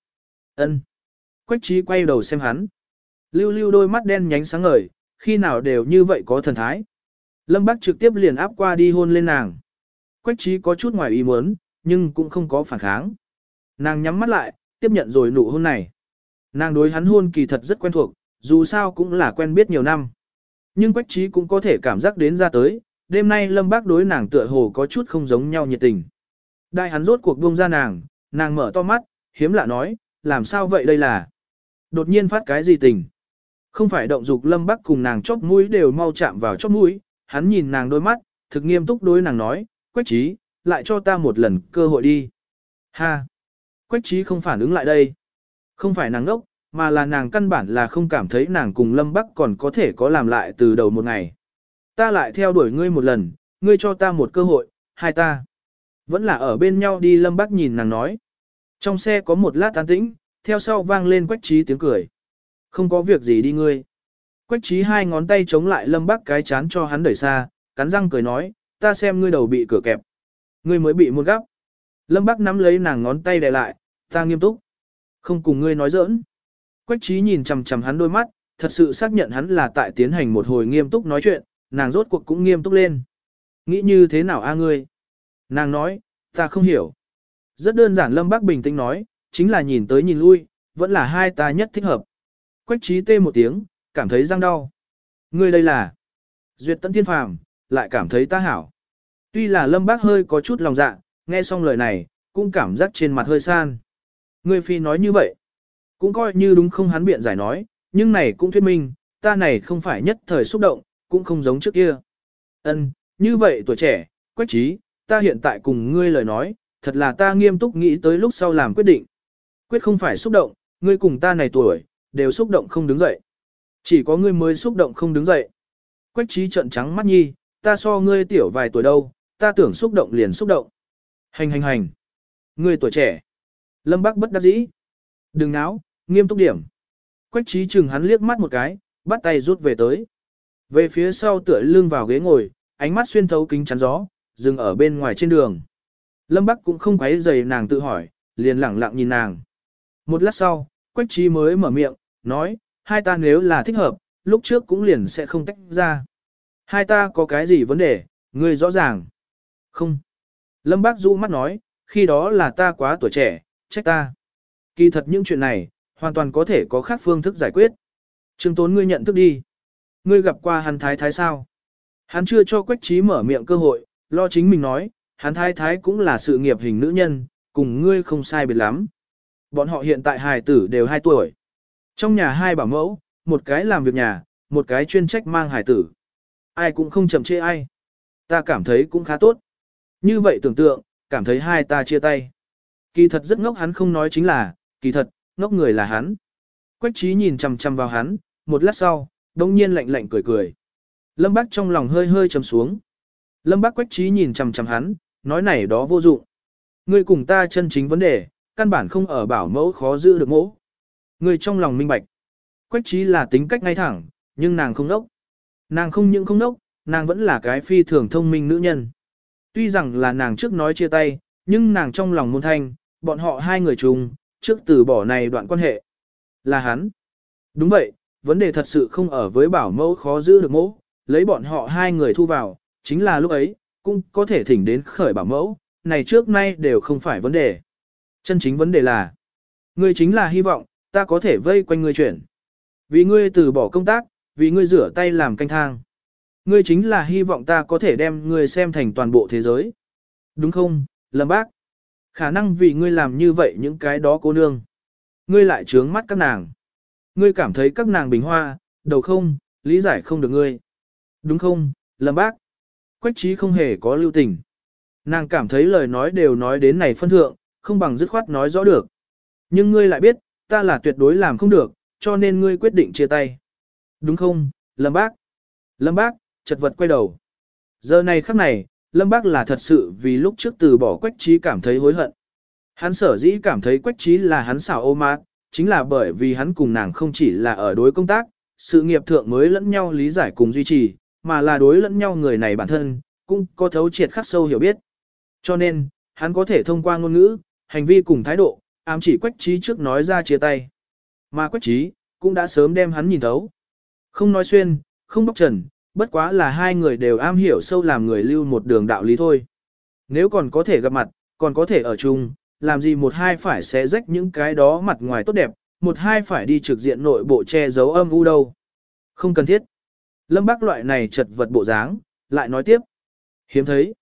ân. Quách trí quay đầu xem hắn. Lưu lưu đôi mắt đen nhánh sáng ngời, khi nào đều như vậy có thần thái. Lâm bác trực tiếp liền áp qua đi hôn lên nàng. Quách trí có chút ngoài ý muốn, nhưng cũng không có phản kháng. Nàng nhắm mắt lại, tiếp nhận rồi nụ hôn này. Nàng đối hắn hôn kỳ thật rất quen thuộc, dù sao cũng là quen biết nhiều năm. Nhưng Quách trí cũng có thể cảm giác đến ra tới, đêm nay Lâm Bác đối nàng tựa hồ có chút không giống nhau nhiệt tình. Đại hắn rốt cuộc buông ra nàng, nàng mở to mắt, hiếm lạ nói, làm sao vậy đây là? Đột nhiên phát cái gì tình? Không phải động dục Lâm Bắc cùng nàng chóp mũi đều mau chạm vào chóp mũi, hắn nhìn nàng đôi mắt, thực nghiêm túc đối nàng nói, Quách trí, lại cho ta một lần cơ hội đi. Ha! Quách trí không phản ứng lại đây. Không phải nàng ngốc, mà là nàng căn bản là không cảm thấy nàng cùng Lâm Bắc còn có thể có làm lại từ đầu một ngày. Ta lại theo đuổi ngươi một lần, ngươi cho ta một cơ hội, hai ta. Vẫn là ở bên nhau đi Lâm Bắc nhìn nàng nói. Trong xe có một lát tán tĩnh, theo sau vang lên quách trí tiếng cười. Không có việc gì đi ngươi. Quách trí hai ngón tay chống lại Lâm Bác cái chán cho hắn đẩy xa, cắn răng cười nói, ta xem ngươi đầu bị cửa kẹp. Ngươi mới bị một gắp. Lâm Bác nắm lấy nàng ngón tay đè lại, ta nghiêm túc. Không cùng ngươi nói giỡn. Quách trí nhìn chằm chằm hắn đôi mắt, thật sự xác nhận hắn là tại tiến hành một hồi nghiêm túc nói chuyện, nàng rốt cuộc cũng nghiêm túc lên. Nghĩ như thế nào a ngươi? Nàng nói, ta không hiểu. Rất đơn giản Lâm Bác bình tĩnh nói, chính là nhìn tới nhìn lui, vẫn là hai ta nhất thích hợp. Quách trí tê một tiếng, cảm thấy răng đau. Ngươi đây là Duyệt Tấn Thiên Phàm, lại cảm thấy ta hảo. Tuy là Lâm Bác hơi có chút lòng dạ, nghe xong lời này, cũng cảm giác trên mặt hơi san. Ngươi phi nói như vậy, cũng coi như đúng không hắn biện giải nói, nhưng này cũng thuyết minh, ta này không phải nhất thời xúc động, cũng không giống trước kia. Ân, như vậy tuổi trẻ, quách trí, ta hiện tại cùng ngươi lời nói, thật là ta nghiêm túc nghĩ tới lúc sau làm quyết định. Quyết không phải xúc động, ngươi cùng ta này tuổi, đều xúc động không đứng dậy. Chỉ có ngươi mới xúc động không đứng dậy. Quách trí trận trắng mắt nhi, ta so ngươi tiểu vài tuổi đâu, ta tưởng xúc động liền xúc động. Hành hành hành. Ngươi tuổi trẻ. Lâm Bắc bất đắc dĩ. Đừng náo, nghiêm túc điểm. Quách trí chừng hắn liếc mắt một cái, bắt tay rút về tới. Về phía sau tựa lưng vào ghế ngồi, ánh mắt xuyên thấu kính chắn gió, dừng ở bên ngoài trên đường. Lâm Bắc cũng không quấy dày nàng tự hỏi, liền lẳng lặng nhìn nàng. Một lát sau, Quách Trí mới mở miệng, nói, hai ta nếu là thích hợp, lúc trước cũng liền sẽ không tách ra. Hai ta có cái gì vấn đề, ngươi rõ ràng. Không. Lâm Bác rũ mắt nói, khi đó là ta quá tuổi trẻ, trách ta. Kỳ thật những chuyện này, hoàn toàn có thể có khác phương thức giải quyết. Trương Tốn ngươi nhận thức đi. Ngươi gặp qua hắn thái thái sao? Hắn chưa cho Quách Trí mở miệng cơ hội, lo chính mình nói, hắn thái thái cũng là sự nghiệp hình nữ nhân, cùng ngươi không sai biệt lắm. Bọn họ hiện tại hài tử đều 2 tuổi. Trong nhà hai bảo mẫu, một cái làm việc nhà, một cái chuyên trách mang hải tử. Ai cũng không chậm chê ai. Ta cảm thấy cũng khá tốt. Như vậy tưởng tượng, cảm thấy hai ta chia tay. Kỳ thật rất ngốc hắn không nói chính là, kỳ thật, ngốc người là hắn. Quách trí nhìn chằm chằm vào hắn, một lát sau, đông nhiên lạnh lạnh cười cười. Lâm Bác trong lòng hơi hơi trầm xuống. Lâm Bác Quách trí nhìn chằm chằm hắn, nói này đó vô dụng. Ngươi cùng ta chân chính vấn đề, căn bản không ở bảo mẫu khó giữ được mẫu. Ngươi trong lòng minh bạch. Quách trí là tính cách ngay thẳng, nhưng nàng không nốc. Nàng không những không nốc, nàng vẫn là cái phi thường thông minh nữ nhân. Tuy rằng là nàng trước nói chia tay, nhưng nàng trong lòng môn thanh, bọn họ hai người chung, trước từ bỏ này đoạn quan hệ. Là hắn. Đúng vậy, vấn đề thật sự không ở với bảo mẫu khó giữ được mẫu, lấy bọn họ hai người thu vào, chính là lúc ấy, cũng có thể thỉnh đến khởi bảo mẫu, này trước nay đều không phải vấn đề. Chân chính vấn đề là, người chính là hy vọng, ta có thể vây quanh ngươi chuyển. Vì ngươi từ bỏ công tác, vì ngươi rửa tay làm canh thang. Ngươi chính là hy vọng ta có thể đem ngươi xem thành toàn bộ thế giới. Đúng không, Lâm Bác? Khả năng vì ngươi làm như vậy những cái đó cô nương. Ngươi lại trướng mắt các nàng. Ngươi cảm thấy các nàng bình hoa, đầu không, lý giải không được ngươi. Đúng không, Lâm Bác? Quách trí không hề có lưu tình. Nàng cảm thấy lời nói đều nói đến này phân thượng, không bằng dứt khoát nói rõ được. Nhưng ngươi lại biết, ta là tuyệt đối làm không được, cho nên ngươi quyết định chia tay. Đúng không, Lâm Bác? Lâm Bác, chật vật quay đầu. Giờ này khắc này, Lâm Bác là thật sự vì lúc trước từ bỏ quách trí cảm thấy hối hận. Hắn sở dĩ cảm thấy quách trí là hắn xảo ô mát, chính là bởi vì hắn cùng nàng không chỉ là ở đối công tác, sự nghiệp thượng mới lẫn nhau lý giải cùng duy trì, mà là đối lẫn nhau người này bản thân, cũng có thấu triệt khắc sâu hiểu biết. Cho nên, hắn có thể thông qua ngôn ngữ, hành vi cùng thái độ, ám chỉ quách trí trước nói ra chia tay. Mà quách trí, cũng đã sớm đem hắn nhìn thấu. Không nói xuyên, không bóc trần, bất quá là hai người đều am hiểu sâu làm người lưu một đường đạo lý thôi. Nếu còn có thể gặp mặt, còn có thể ở chung, làm gì một hai phải xé rách những cái đó mặt ngoài tốt đẹp, một hai phải đi trực diện nội bộ che giấu âm u đâu. Không cần thiết. Lâm Bác loại này chật vật bộ dáng, lại nói tiếp. Hiếm thấy.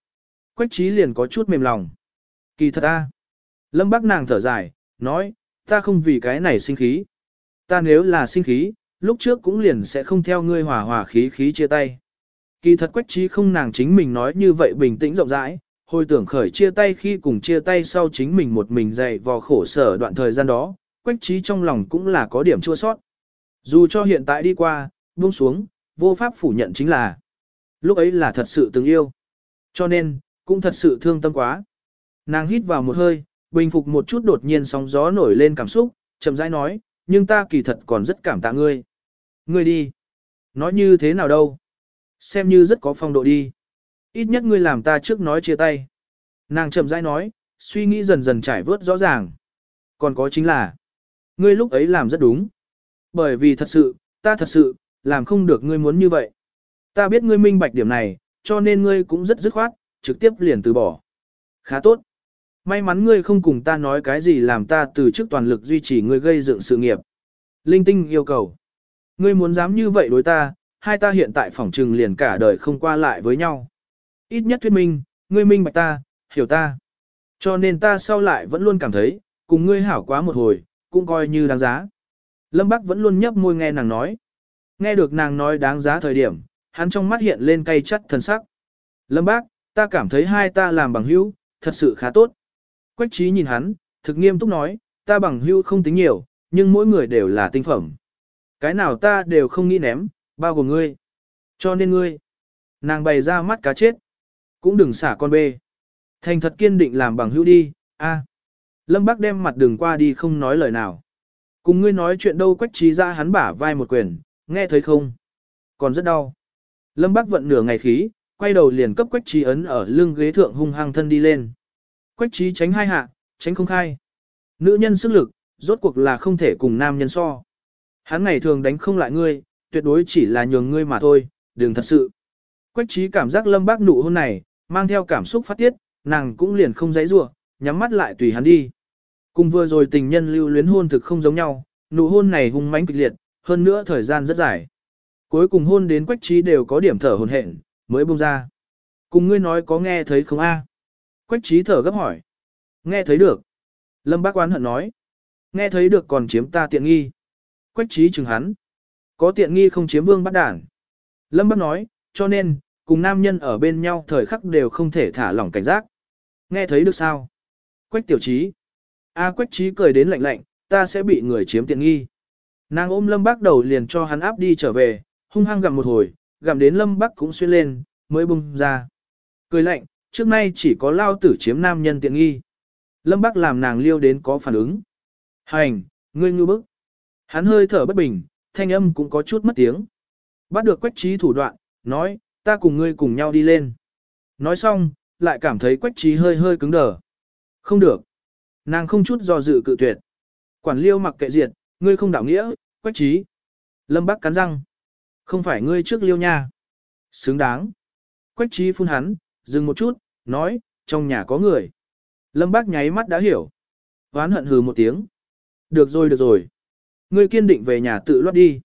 Quách trí liền có chút mềm lòng. Kỳ thật ta. Lâm Bác nàng thở dài, nói, ta không vì cái này sinh khí. Ta nếu là sinh khí, lúc trước cũng liền sẽ không theo ngươi hòa hòa khí khí chia tay. Kỳ thật quách trí không nàng chính mình nói như vậy bình tĩnh rộng rãi, hồi tưởng khởi chia tay khi cùng chia tay sau chính mình một mình dày vò khổ sở đoạn thời gian đó, quách trí trong lòng cũng là có điểm chua sót. Dù cho hiện tại đi qua, buông xuống, vô pháp phủ nhận chính là lúc ấy là thật sự từng yêu. Cho nên, cũng thật sự thương tâm quá. Nàng hít vào một hơi, bình phục một chút đột nhiên sóng gió nổi lên cảm xúc, chậm rãi nói, nhưng ta kỳ thật còn rất cảm tạ ngươi. Ngươi đi. Nói như thế nào đâu. Xem như rất có phong độ đi. Ít nhất ngươi làm ta trước nói chia tay. Nàng chậm rãi nói, suy nghĩ dần dần trải vớt rõ ràng. Còn có chính là, ngươi lúc ấy làm rất đúng. Bởi vì thật sự, ta thật sự, làm không được ngươi muốn như vậy. Ta biết ngươi minh bạch điểm này, cho nên ngươi cũng rất dứt khoát, trực tiếp liền từ bỏ. Khá tốt. May mắn ngươi không cùng ta nói cái gì làm ta từ trước toàn lực duy trì ngươi gây dựng sự nghiệp. Linh tinh yêu cầu. Ngươi muốn dám như vậy đối ta, hai ta hiện tại phỏng trừng liền cả đời không qua lại với nhau. Ít nhất thuyết minh, ngươi minh bạch ta, hiểu ta. Cho nên ta sau lại vẫn luôn cảm thấy, cùng ngươi hảo quá một hồi, cũng coi như đáng giá. Lâm Bắc vẫn luôn nhấp môi nghe nàng nói. Nghe được nàng nói đáng giá thời điểm, hắn trong mắt hiện lên cay chắt thần sắc. Lâm Bác, ta cảm thấy hai ta làm bằng hữu, thật sự khá tốt. Quách trí nhìn hắn, thực nghiêm túc nói, ta bằng hữu không tính nhiều, nhưng mỗi người đều là tinh phẩm. Cái nào ta đều không nghĩ ném, bao gồm ngươi. Cho nên ngươi, nàng bày ra mắt cá chết. Cũng đừng xả con bê. Thành thật kiên định làm bằng hữu đi, a. Lâm Bác đem mặt đường qua đi không nói lời nào. Cùng ngươi nói chuyện đâu quách trí ra hắn bả vai một quyền, nghe thấy không? Còn rất đau. Lâm Bác vận nửa ngày khí, quay đầu liền cấp quách trí ấn ở lưng ghế thượng hung hăng thân đi lên. Quách trí tránh hai hạ, tránh không khai. Nữ nhân sức lực, rốt cuộc là không thể cùng nam nhân so. Hắn ngày thường đánh không lại ngươi, tuyệt đối chỉ là nhường ngươi mà thôi, đừng thật sự. Quách trí cảm giác lâm bác nụ hôn này, mang theo cảm xúc phát tiết, nàng cũng liền không dãy rủa nhắm mắt lại tùy hắn đi. Cùng vừa rồi tình nhân lưu luyến hôn thực không giống nhau, nụ hôn này hung mãnh kịch liệt, hơn nữa thời gian rất dài. Cuối cùng hôn đến quách trí đều có điểm thở hồn hển, mới buông ra. Cùng ngươi nói có nghe thấy không a? Quách trí thở gấp hỏi. Nghe thấy được. Lâm bác oán hận nói. Nghe thấy được còn chiếm ta tiện nghi. Quách trí chừng hắn. Có tiện nghi không chiếm vương bắt đản. Lâm bác nói, cho nên, cùng nam nhân ở bên nhau thời khắc đều không thể thả lỏng cảnh giác. Nghe thấy được sao? Quách tiểu trí. A quách trí cười đến lạnh lạnh, ta sẽ bị người chiếm tiện nghi. Nàng ôm lâm bác đầu liền cho hắn áp đi trở về, hung hăng gặm một hồi, gặm đến lâm bác cũng xuyên lên, mới bung ra. Cười lạnh, trước nay chỉ có lao tử chiếm nam nhân tiện nghi. Lâm bác làm nàng liêu đến có phản ứng. Hành, ngươi ngư bức. Hắn hơi thở bất bình, thanh âm cũng có chút mất tiếng. Bắt được quách trí thủ đoạn, nói, ta cùng ngươi cùng nhau đi lên. Nói xong, lại cảm thấy quách trí hơi hơi cứng đờ. Không được. Nàng không chút do dự cự tuyệt. Quản liêu mặc kệ diệt, ngươi không đạo nghĩa, quách trí. Lâm Bắc cắn răng. Không phải ngươi trước liêu nha. Xứng đáng. Quách trí phun hắn, dừng một chút, nói, trong nhà có người. Lâm Bác nháy mắt đã hiểu. Ván hận hừ một tiếng. Được rồi được rồi. Ngươi kiên định về nhà tự loát đi.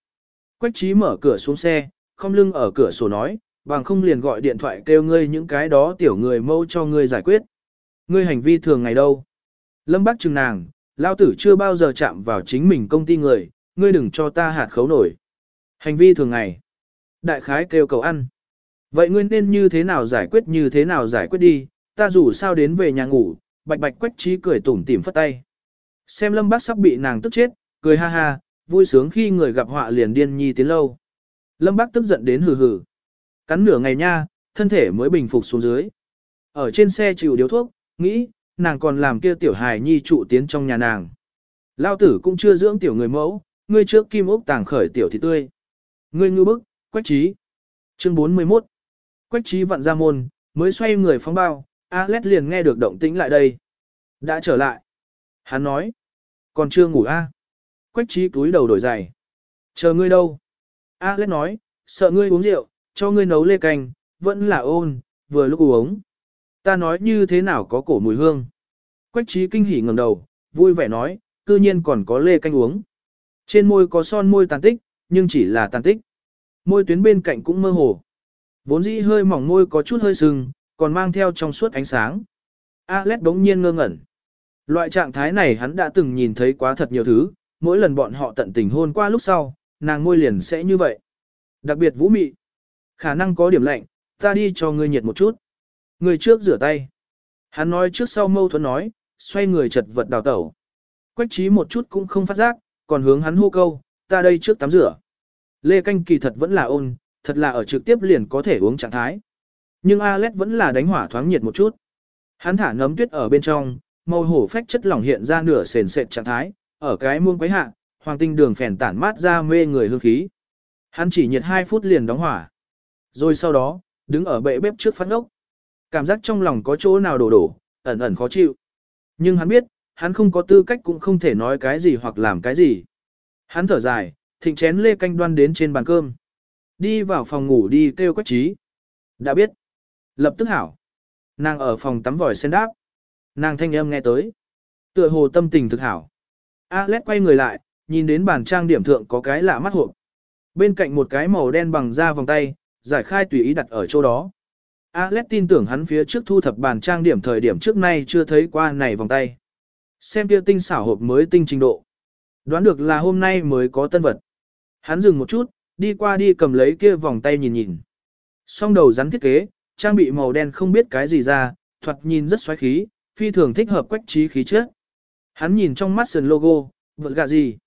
Quách trí mở cửa xuống xe, không lưng ở cửa sổ nói, bằng không liền gọi điện thoại kêu ngươi những cái đó tiểu người mâu cho ngươi giải quyết. Ngươi hành vi thường ngày đâu? Lâm Bác chừng nàng, lao tử chưa bao giờ chạm vào chính mình công ty người, ngươi đừng cho ta hạt khấu nổi. Hành vi thường ngày. Đại khái kêu cầu ăn. Vậy ngươi nên như thế nào giải quyết như thế nào giải quyết đi, ta dù sao đến về nhà ngủ, bạch bạch quách trí cười tủm tỉm phất tay. Xem lâm bác sắp bị nàng tức chết, cười ha ha, vui sướng khi người gặp họa liền điên nhi tiến lâu. Lâm bác tức giận đến hừ hừ. Cắn nửa ngày nha, thân thể mới bình phục xuống dưới. Ở trên xe chịu điếu thuốc, nghĩ, nàng còn làm kia tiểu hài nhi trụ tiến trong nhà nàng. Lao tử cũng chưa dưỡng tiểu người mẫu, ngươi trước kim ốc tàng khởi tiểu thì tươi. Ngươi ngư bức, quách trí. Chương 41 Quách trí vặn ra môn, mới xoay người phóng bao, Alex liền nghe được động tĩnh lại đây. Đã trở lại. Hắn nói. Còn chưa ngủ a? À? Quách trí túi đầu đổi giày. Chờ ngươi đâu? Alex nói, sợ ngươi uống rượu, cho ngươi nấu lê canh, vẫn là ôn, vừa lúc uống. Ta nói như thế nào có cổ mùi hương. Quách trí kinh hỉ ngẩng đầu, vui vẻ nói, cư nhiên còn có lê canh uống. Trên môi có son môi tàn tích, nhưng chỉ là tàn tích. Môi tuyến bên cạnh cũng mơ hồ. Vốn dĩ hơi mỏng môi có chút hơi sưng, còn mang theo trong suốt ánh sáng. Alex đống nhiên ngơ ngẩn. Loại trạng thái này hắn đã từng nhìn thấy quá thật nhiều thứ, mỗi lần bọn họ tận tình hôn qua lúc sau, nàng môi liền sẽ như vậy. Đặc biệt vũ mị. Khả năng có điểm lạnh, ta đi cho ngươi nhiệt một chút. Người trước rửa tay. Hắn nói trước sau mâu thuẫn nói, xoay người chật vật đào tẩu. Quách trí một chút cũng không phát giác, còn hướng hắn hô câu, ta đây trước tắm rửa. Lê canh kỳ thật vẫn là ôn, thật là ở trực tiếp liền có thể uống trạng thái. Nhưng Alex vẫn là đánh hỏa thoáng nhiệt một chút. Hắn thả nấm tuyết ở bên trong, màu hổ phách chất lỏng hiện ra nửa sền sệt trạng thái, ở cái muông quấy hạ, hoàng tinh đường phèn tản mát ra mê người hương khí. Hắn chỉ nhiệt 2 phút liền đóng hỏa. Rồi sau đó, đứng ở bệ bếp trước phát ngốc. Cảm giác trong lòng có chỗ nào đổ đổ, ẩn ẩn khó chịu. Nhưng hắn biết, hắn không có tư cách cũng không thể nói cái gì hoặc làm cái gì. Hắn thở dài, thịnh chén lê canh đoan đến trên bàn cơm. Đi vào phòng ngủ đi kêu quách trí. Đã biết. Lập tức hảo. Nàng ở phòng tắm vòi sen đáp. Nàng thanh âm nghe tới. Tựa hồ tâm tình thực hảo. Alex quay người lại, nhìn đến bàn trang điểm thượng có cái lạ mắt hộp. Bên cạnh một cái màu đen bằng da vòng tay, giải khai tùy ý đặt ở chỗ đó. Alex tin tưởng hắn phía trước thu thập bàn trang điểm thời điểm trước nay chưa thấy qua này vòng tay. Xem kia tinh xảo hộp mới tinh trình độ. Đoán được là hôm nay mới có tân vật. Hắn dừng một chút, đi qua đi cầm lấy kia vòng tay nhìn nhìn. Song đầu rắn thiết kế, trang bị màu đen không biết cái gì ra, thoạt nhìn rất xoáy khí, phi thường thích hợp quách trí khí chất. Hắn nhìn trong mắt sườn logo, vợ gạ gì.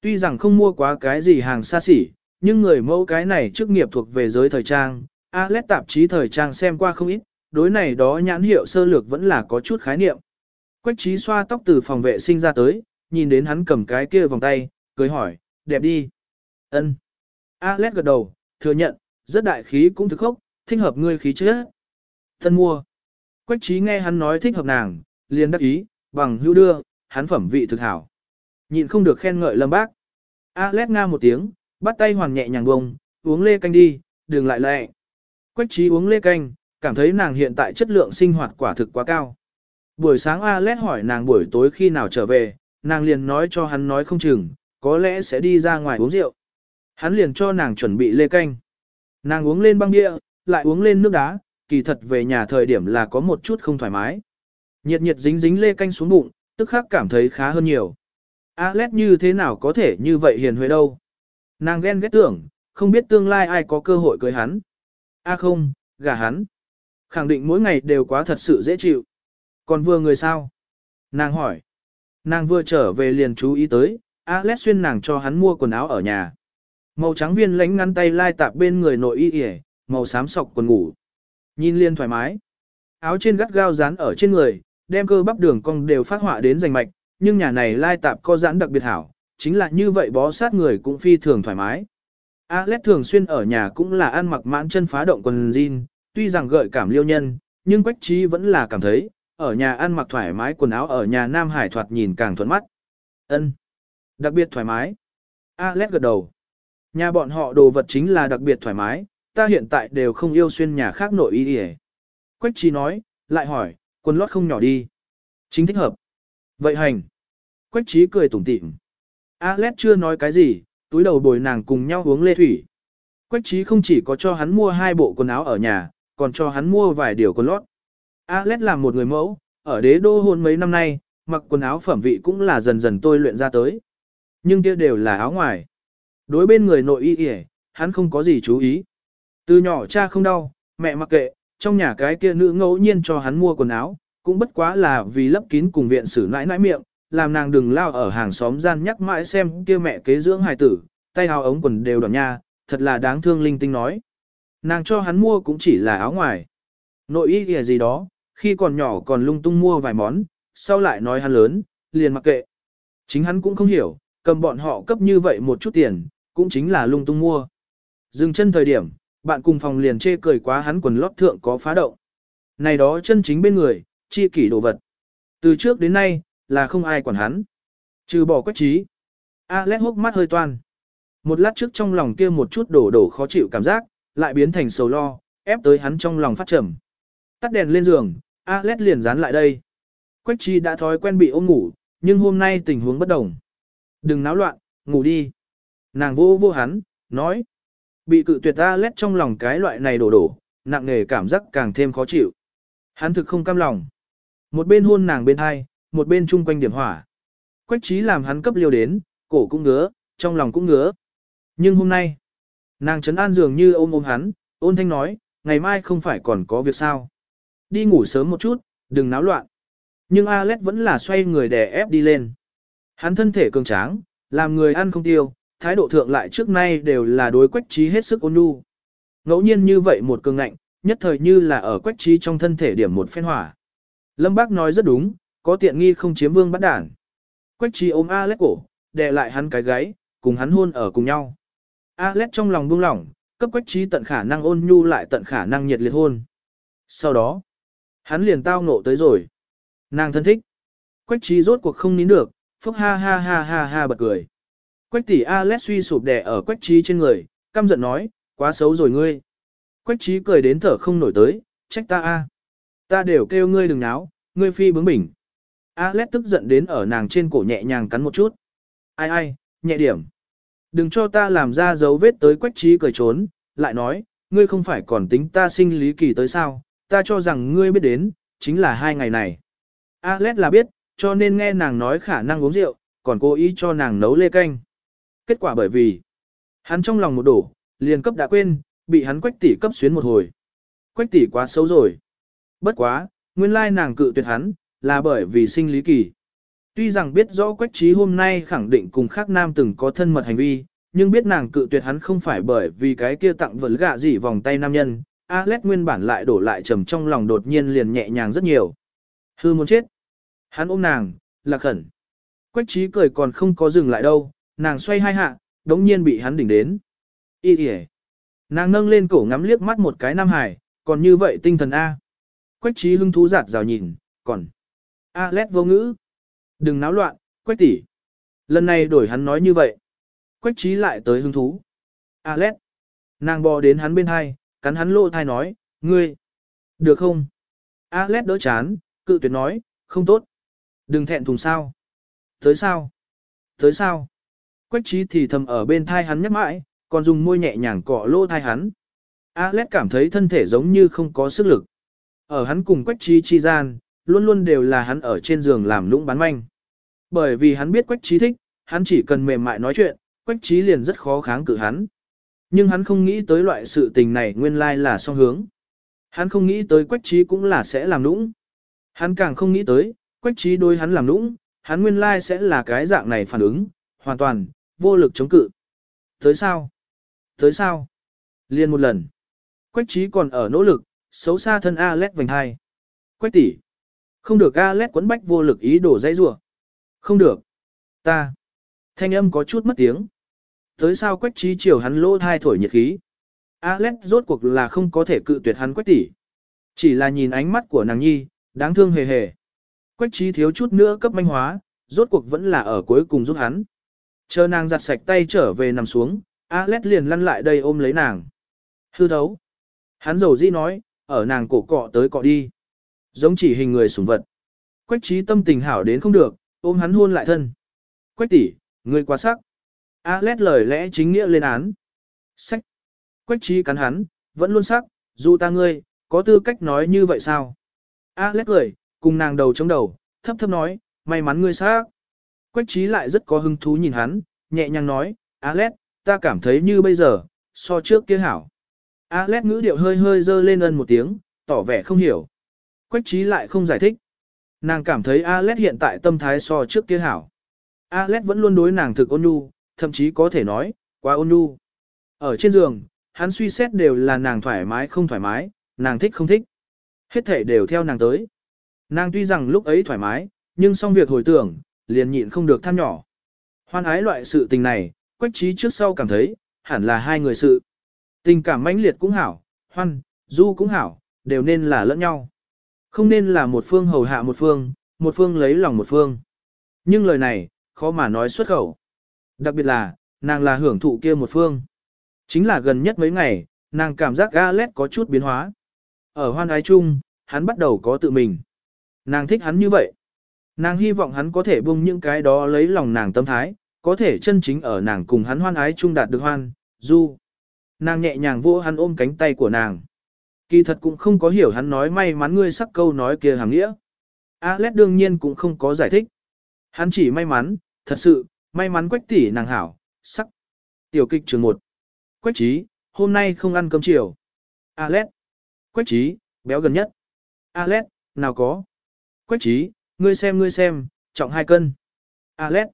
Tuy rằng không mua quá cái gì hàng xa xỉ, nhưng người mẫu cái này chức nghiệp thuộc về giới thời trang, Alex tạp chí thời trang xem qua không ít, đối này đó nhãn hiệu sơ lược vẫn là có chút khái niệm. Quách trí xoa tóc từ phòng vệ sinh ra tới, nhìn đến hắn cầm cái kia vòng tay, cười hỏi, đẹp đi. ân Alex gật đầu, thừa nhận, rất đại khí cũng thực khốc, thích hợp ngươi khí chứ. Thân mua. Quách trí nghe hắn nói thích hợp nàng, liền đắc ý, bằng hữu đưa, hắn phẩm vị thực hảo. Nhịn không được khen ngợi lâm bác. Alex nga một tiếng, bắt tay hoàn nhẹ nhàng bông, uống lê canh đi, đừng lại lệ. Quách trí uống lê canh, cảm thấy nàng hiện tại chất lượng sinh hoạt quả thực quá cao. Buổi sáng Alex hỏi nàng buổi tối khi nào trở về, nàng liền nói cho hắn nói không chừng, có lẽ sẽ đi ra ngoài uống rượu. Hắn liền cho nàng chuẩn bị lê canh. Nàng uống lên băng bia, lại uống lên nước đá, kỳ thật về nhà thời điểm là có một chút không thoải mái. Nhiệt nhiệt dính dính lê canh xuống bụng, tức khắc cảm thấy khá hơn nhiều. Alex như thế nào có thể như vậy hiền huệ đâu. Nàng ghen ghét tưởng, không biết tương lai ai có cơ hội cưới hắn. A không, gả hắn. Khẳng định mỗi ngày đều quá thật sự dễ chịu. Còn vừa người sao? Nàng hỏi. Nàng vừa trở về liền chú ý tới, Alex xuyên nàng cho hắn mua quần áo ở nhà. Màu trắng viên lánh ngăn tay lai tạp bên người nội y yể, màu xám sọc quần ngủ. Nhìn liên thoải mái. Áo trên gắt gao dán ở trên người, đem cơ bắp đường cong đều phát họa đến rành mạch, nhưng nhà này lai tạp có giãn đặc biệt hảo, chính là như vậy bó sát người cũng phi thường thoải mái. Alex thường xuyên ở nhà cũng là ăn mặc mãn chân phá động quần jean, tuy rằng gợi cảm liêu nhân, nhưng quách trí vẫn là cảm thấy, ở nhà ăn mặc thoải mái quần áo ở nhà Nam Hải thoạt nhìn càng thuận mắt. Ân, Đặc biệt thoải mái. Alex gật đầu. Nhà bọn họ đồ vật chính là đặc biệt thoải mái, ta hiện tại đều không yêu xuyên nhà khác nội y yề. Quách trí nói, lại hỏi, quần lót không nhỏ đi. Chính thích hợp. Vậy hành. Quách trí cười tủm tỉm. Alex chưa nói cái gì, túi đầu bồi nàng cùng nhau uống lê thủy. Quách trí không chỉ có cho hắn mua hai bộ quần áo ở nhà, còn cho hắn mua vài điều quần lót. Alex là một người mẫu, ở đế đô hôn mấy năm nay, mặc quần áo phẩm vị cũng là dần dần tôi luyện ra tới. Nhưng kia đều là áo ngoài. Đối bên người nội y y, hắn không có gì chú ý. Từ nhỏ cha không đau, mẹ mặc kệ, trong nhà cái kia nữ ngẫu nhiên cho hắn mua quần áo, cũng bất quá là vì lấp kín cùng viện xử nãi nãi miệng, làm nàng đừng lao ở hàng xóm gian nhắc mãi xem kia mẹ kế dưỡng hài tử, tay áo ống quần đều đỏ nha, thật là đáng thương linh tinh nói. Nàng cho hắn mua cũng chỉ là áo ngoài. Nội y kìa gì đó, khi còn nhỏ còn lung tung mua vài món, sau lại nói hắn lớn, liền mặc kệ. Chính hắn cũng không hiểu, cầm bọn họ cấp như vậy một chút tiền, cũng chính là lung tung mua. Dừng chân thời điểm, bạn cùng phòng liền chê cười quá hắn quần lót thượng có phá động. Này đó chân chính bên người, chi kỷ đồ vật. Từ trước đến nay, là không ai quản hắn. Trừ bỏ quách trí. Alex hốc mắt hơi toan. Một lát trước trong lòng kia một chút đổ đổ khó chịu cảm giác, lại biến thành sầu lo, ép tới hắn trong lòng phát trầm. Tắt đèn lên giường, Alex liền dán lại đây. Quách trí đã thói quen bị ôm ngủ, nhưng hôm nay tình huống bất đồng. Đừng náo loạn, ngủ đi. Nàng vô vô hắn, nói. Bị cự tuyệt ta lét trong lòng cái loại này đổ đổ, nặng nề cảm giác càng thêm khó chịu. Hắn thực không cam lòng. Một bên hôn nàng bên hai, một bên chung quanh điểm hỏa. Quách trí làm hắn cấp liêu đến, cổ cũng ngứa, trong lòng cũng ngứa. Nhưng hôm nay, nàng trấn an dường như ôm ôm hắn, ôn thanh nói, ngày mai không phải còn có việc sao. Đi ngủ sớm một chút, đừng náo loạn. Nhưng Alex vẫn là xoay người đè ép đi lên. Hắn thân thể cường tráng, làm người ăn không tiêu, thái độ thượng lại trước nay đều là đối quách trí hết sức ôn nhu. Ngẫu nhiên như vậy một cường ngạnh, nhất thời như là ở quách trí trong thân thể điểm một phen hỏa. Lâm Bác nói rất đúng, có tiện nghi không chiếm vương bắt đản. Quách trí ôm Alex cổ, đè lại hắn cái gáy, cùng hắn hôn ở cùng nhau. Alex trong lòng buông lỏng, cấp quách trí tận khả năng ôn nhu lại tận khả năng nhiệt liệt hôn. Sau đó, hắn liền tao ngộ tới rồi. Nàng thân thích. Quách trí rốt cuộc không nín được, phúc ha ha ha ha ha bật cười. Quách tỷ Alex suy sụp đè ở quách trí trên người, căm giận nói, quá xấu rồi ngươi. Quách trí cười đến thở không nổi tới, trách ta a, Ta đều kêu ngươi đừng náo, ngươi phi bướng bỉnh. Alex tức giận đến ở nàng trên cổ nhẹ nhàng cắn một chút. Ai ai, nhẹ điểm. Đừng cho ta làm ra dấu vết tới quách trí cười trốn, lại nói, ngươi không phải còn tính ta sinh lý kỳ tới sao, ta cho rằng ngươi biết đến, chính là hai ngày này. Alex là biết, cho nên nghe nàng nói khả năng uống rượu, còn cố ý cho nàng nấu lê canh. Kết quả bởi vì, hắn trong lòng một đổ, liền cấp đã quên, bị hắn quách tỷ cấp xuyến một hồi. Quách tỷ quá xấu rồi. Bất quá, nguyên lai nàng cự tuyệt hắn, là bởi vì sinh lý kỳ. Tuy rằng biết rõ quách trí hôm nay khẳng định cùng khác nam từng có thân mật hành vi, nhưng biết nàng cự tuyệt hắn không phải bởi vì cái kia tặng vật gạ gì vòng tay nam nhân, Alex nguyên bản lại đổ lại trầm trong lòng đột nhiên liền nhẹ nhàng rất nhiều. Hư muốn chết. Hắn ôm nàng, là khẩn. Quách trí cười còn không có dừng lại đâu, nàng xoay hai hạ, đống nhiên bị hắn đỉnh đến. Ý kìa. Nàng nâng lên cổ ngắm liếc mắt một cái nam hải, còn như vậy tinh thần A. Quách trí hưng thú giạt rào nhìn, còn. A lét vô ngữ. Đừng náo loạn, quách tỷ. Lần này đổi hắn nói như vậy. Quách trí lại tới hứng thú. A lét. Nàng bò đến hắn bên hai, cắn hắn lộ thai nói, ngươi. Được không? A lét đỡ chán, cự tuyệt nói, không tốt. Đừng thẹn thùng sao. Tới sao? Tới sao? Quách trí thì thầm ở bên thai hắn nhắc mãi, còn dùng môi nhẹ nhàng cọ lỗ thai hắn. Alex cảm thấy thân thể giống như không có sức lực. Ở hắn cùng quách trí chi gian, luôn luôn đều là hắn ở trên giường làm lũng bán manh. Bởi vì hắn biết quách trí thích, hắn chỉ cần mềm mại nói chuyện, quách trí liền rất khó kháng cự hắn. Nhưng hắn không nghĩ tới loại sự tình này nguyên lai là song hướng. Hắn không nghĩ tới quách trí cũng là sẽ làm lũng. Hắn càng không nghĩ tới, quách trí đối hắn làm lũng, hắn nguyên lai sẽ là cái dạng này phản ứng, hoàn toàn, vô lực chống cự. Tới sao? Tới sao? Liên một lần. Quách trí còn ở nỗ lực, xấu xa thân alet vành hai. Quách tỷ, Không được alet quấn bách vô lực ý đổ dây rủa Không được. Ta. Thanh âm có chút mất tiếng. Tới sao quách trí chiều hắn lỗ thai thổi nhiệt khí. alet rốt cuộc là không có thể cự tuyệt hắn quách tỷ. Chỉ là nhìn ánh mắt của nàng nhi, đáng thương hề hề. Quách trí thiếu chút nữa cấp manh hóa, rốt cuộc vẫn là ở cuối cùng giúp hắn. Chờ nàng giặt sạch tay trở về nằm xuống, Alex liền lăn lại đây ôm lấy nàng. Hư thấu. Hắn dầu di nói, ở nàng cổ cọ tới cọ đi. Giống chỉ hình người sủng vật. Quách trí tâm tình hảo đến không được, ôm hắn hôn lại thân. Quách tỷ, ngươi quá sắc. Alex lời lẽ chính nghĩa lên án. Sách. Quách trí cắn hắn, vẫn luôn sắc, dù ta ngươi, có tư cách nói như vậy sao? Alex cười, cùng nàng đầu chống đầu, thấp thấp nói, may mắn ngươi sắc. Quách trí lại rất có hứng thú nhìn hắn, nhẹ nhàng nói, Alex, ta cảm thấy như bây giờ, so trước kia hảo. Alex ngữ điệu hơi hơi dơ lên ân một tiếng, tỏ vẻ không hiểu. Quách trí lại không giải thích. Nàng cảm thấy Alex hiện tại tâm thái so trước kia hảo. Alex vẫn luôn đối nàng thực ôn nhu, thậm chí có thể nói, quá ôn nhu. Ở trên giường, hắn suy xét đều là nàng thoải mái không thoải mái, nàng thích không thích. Hết thể đều theo nàng tới. Nàng tuy rằng lúc ấy thoải mái, nhưng xong việc hồi tưởng, liền nhịn không được than nhỏ. Hoan ái loại sự tình này, quách trí trước sau cảm thấy, hẳn là hai người sự. Tình cảm mãnh liệt cũng hảo, hoan, du cũng hảo, đều nên là lẫn nhau. Không nên là một phương hầu hạ một phương, một phương lấy lòng một phương. Nhưng lời này, khó mà nói xuất khẩu. Đặc biệt là, nàng là hưởng thụ kia một phương. Chính là gần nhất mấy ngày, nàng cảm giác Galet có chút biến hóa. Ở hoan ái chung, hắn bắt đầu có tự mình. Nàng thích hắn như vậy. Nàng hy vọng hắn có thể buông những cái đó lấy lòng nàng tâm thái, có thể chân chính ở nàng cùng hắn hoan ái chung đạt được hoan, du. Nàng nhẹ nhàng vỗ hắn ôm cánh tay của nàng. Kỳ thật cũng không có hiểu hắn nói may mắn ngươi sắc câu nói kia hàng nghĩa. Alex đương nhiên cũng không có giải thích. Hắn chỉ may mắn, thật sự, may mắn quách tỷ nàng hảo, sắc. Tiểu kịch trường 1. Quách trí, hôm nay không ăn cơm chiều. Alex. Quách trí, béo gần nhất. Alex, nào có. Quách trí, ngươi xem ngươi xem, trọng hai cân. Alex.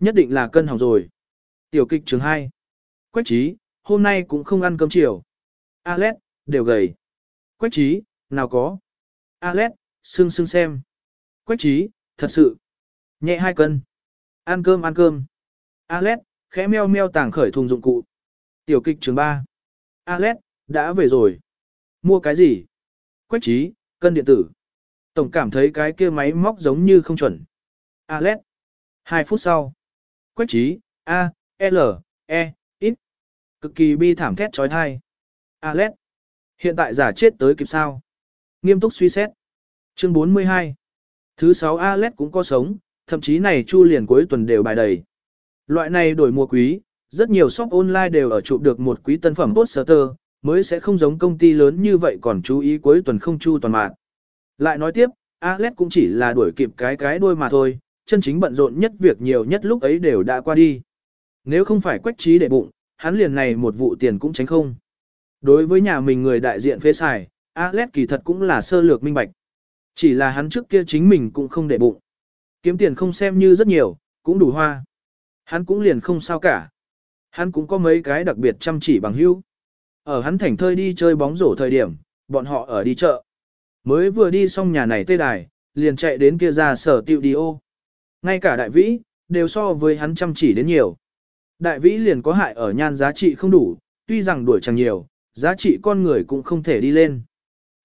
Nhất định là cân hỏng rồi. Tiểu kịch trường 2. Quách trí, hôm nay cũng không ăn cơm chiều. Alex, đều gầy. Quách trí, nào có. Alex, xương xương xem. Quách trí, thật sự. Nhẹ hai cân. Ăn cơm ăn cơm. Alex, khẽ meo meo tàng khởi thùng dụng cụ. Tiểu kịch trường 3. Alex, đã về rồi. Mua cái gì? Quách trí, cân điện tử. Tổng cảm thấy cái kia máy móc giống như không chuẩn. Alex. Hai phút sau. Quách trí, A, L, E, X. Cực kỳ bi thảm thét trói thai. Alex. Hiện tại giả chết tới kịp sao? Nghiêm túc suy xét. Chương 42. Thứ 6 Alex cũng có sống, thậm chí này chu liền cuối tuần đều bài đầy. Loại này đổi mùa quý, rất nhiều shop online đều ở chụp được một quý tân phẩm poster, mới sẽ không giống công ty lớn như vậy còn chú ý cuối tuần không chu toàn mạng. Lại nói tiếp, Alex cũng chỉ là đuổi kịp cái cái đuôi mà thôi, chân chính bận rộn nhất việc nhiều nhất lúc ấy đều đã qua đi. Nếu không phải quách trí để bụng, hắn liền này một vụ tiền cũng tránh không. Đối với nhà mình người đại diện phê xài, Alex kỳ thật cũng là sơ lược minh bạch. Chỉ là hắn trước kia chính mình cũng không để bụng. Kiếm tiền không xem như rất nhiều, cũng đủ hoa. Hắn cũng liền không sao cả. Hắn cũng có mấy cái đặc biệt chăm chỉ bằng hữu. Ở hắn thảnh thơi đi chơi bóng rổ thời điểm, bọn họ ở đi chợ. Mới vừa đi xong nhà này tê đài, liền chạy đến kia ra sở tiệu đi ô. Ngay cả đại vĩ, đều so với hắn chăm chỉ đến nhiều. Đại vĩ liền có hại ở nhan giá trị không đủ, tuy rằng đuổi chẳng nhiều, giá trị con người cũng không thể đi lên.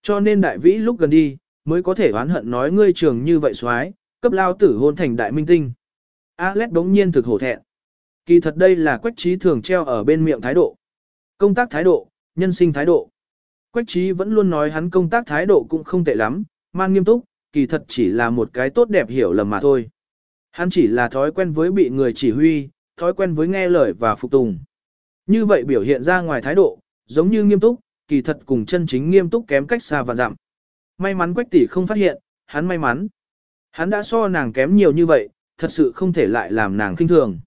Cho nên đại vĩ lúc gần đi, mới có thể oán hận nói ngươi trường như vậy xoái, cấp lao tử hôn thành đại minh tinh. Alex đống nhiên thực hổ thẹn. Kỳ thật đây là quách trí thường treo ở bên miệng thái độ. Công tác thái độ, nhân sinh thái độ. Quách trí vẫn luôn nói hắn công tác thái độ cũng không tệ lắm, man nghiêm túc, kỳ thật chỉ là một cái tốt đẹp hiểu lầm mà thôi. Hắn chỉ là thói quen với bị người chỉ huy, thói quen với nghe lời và phục tùng. Như vậy biểu hiện ra ngoài thái độ, giống như nghiêm túc, kỳ thật cùng chân chính nghiêm túc kém cách xa và giảm. May mắn Quách tỷ không phát hiện, hắn may mắn. Hắn đã so nàng kém nhiều như vậy, thật sự không thể lại làm nàng kinh thường.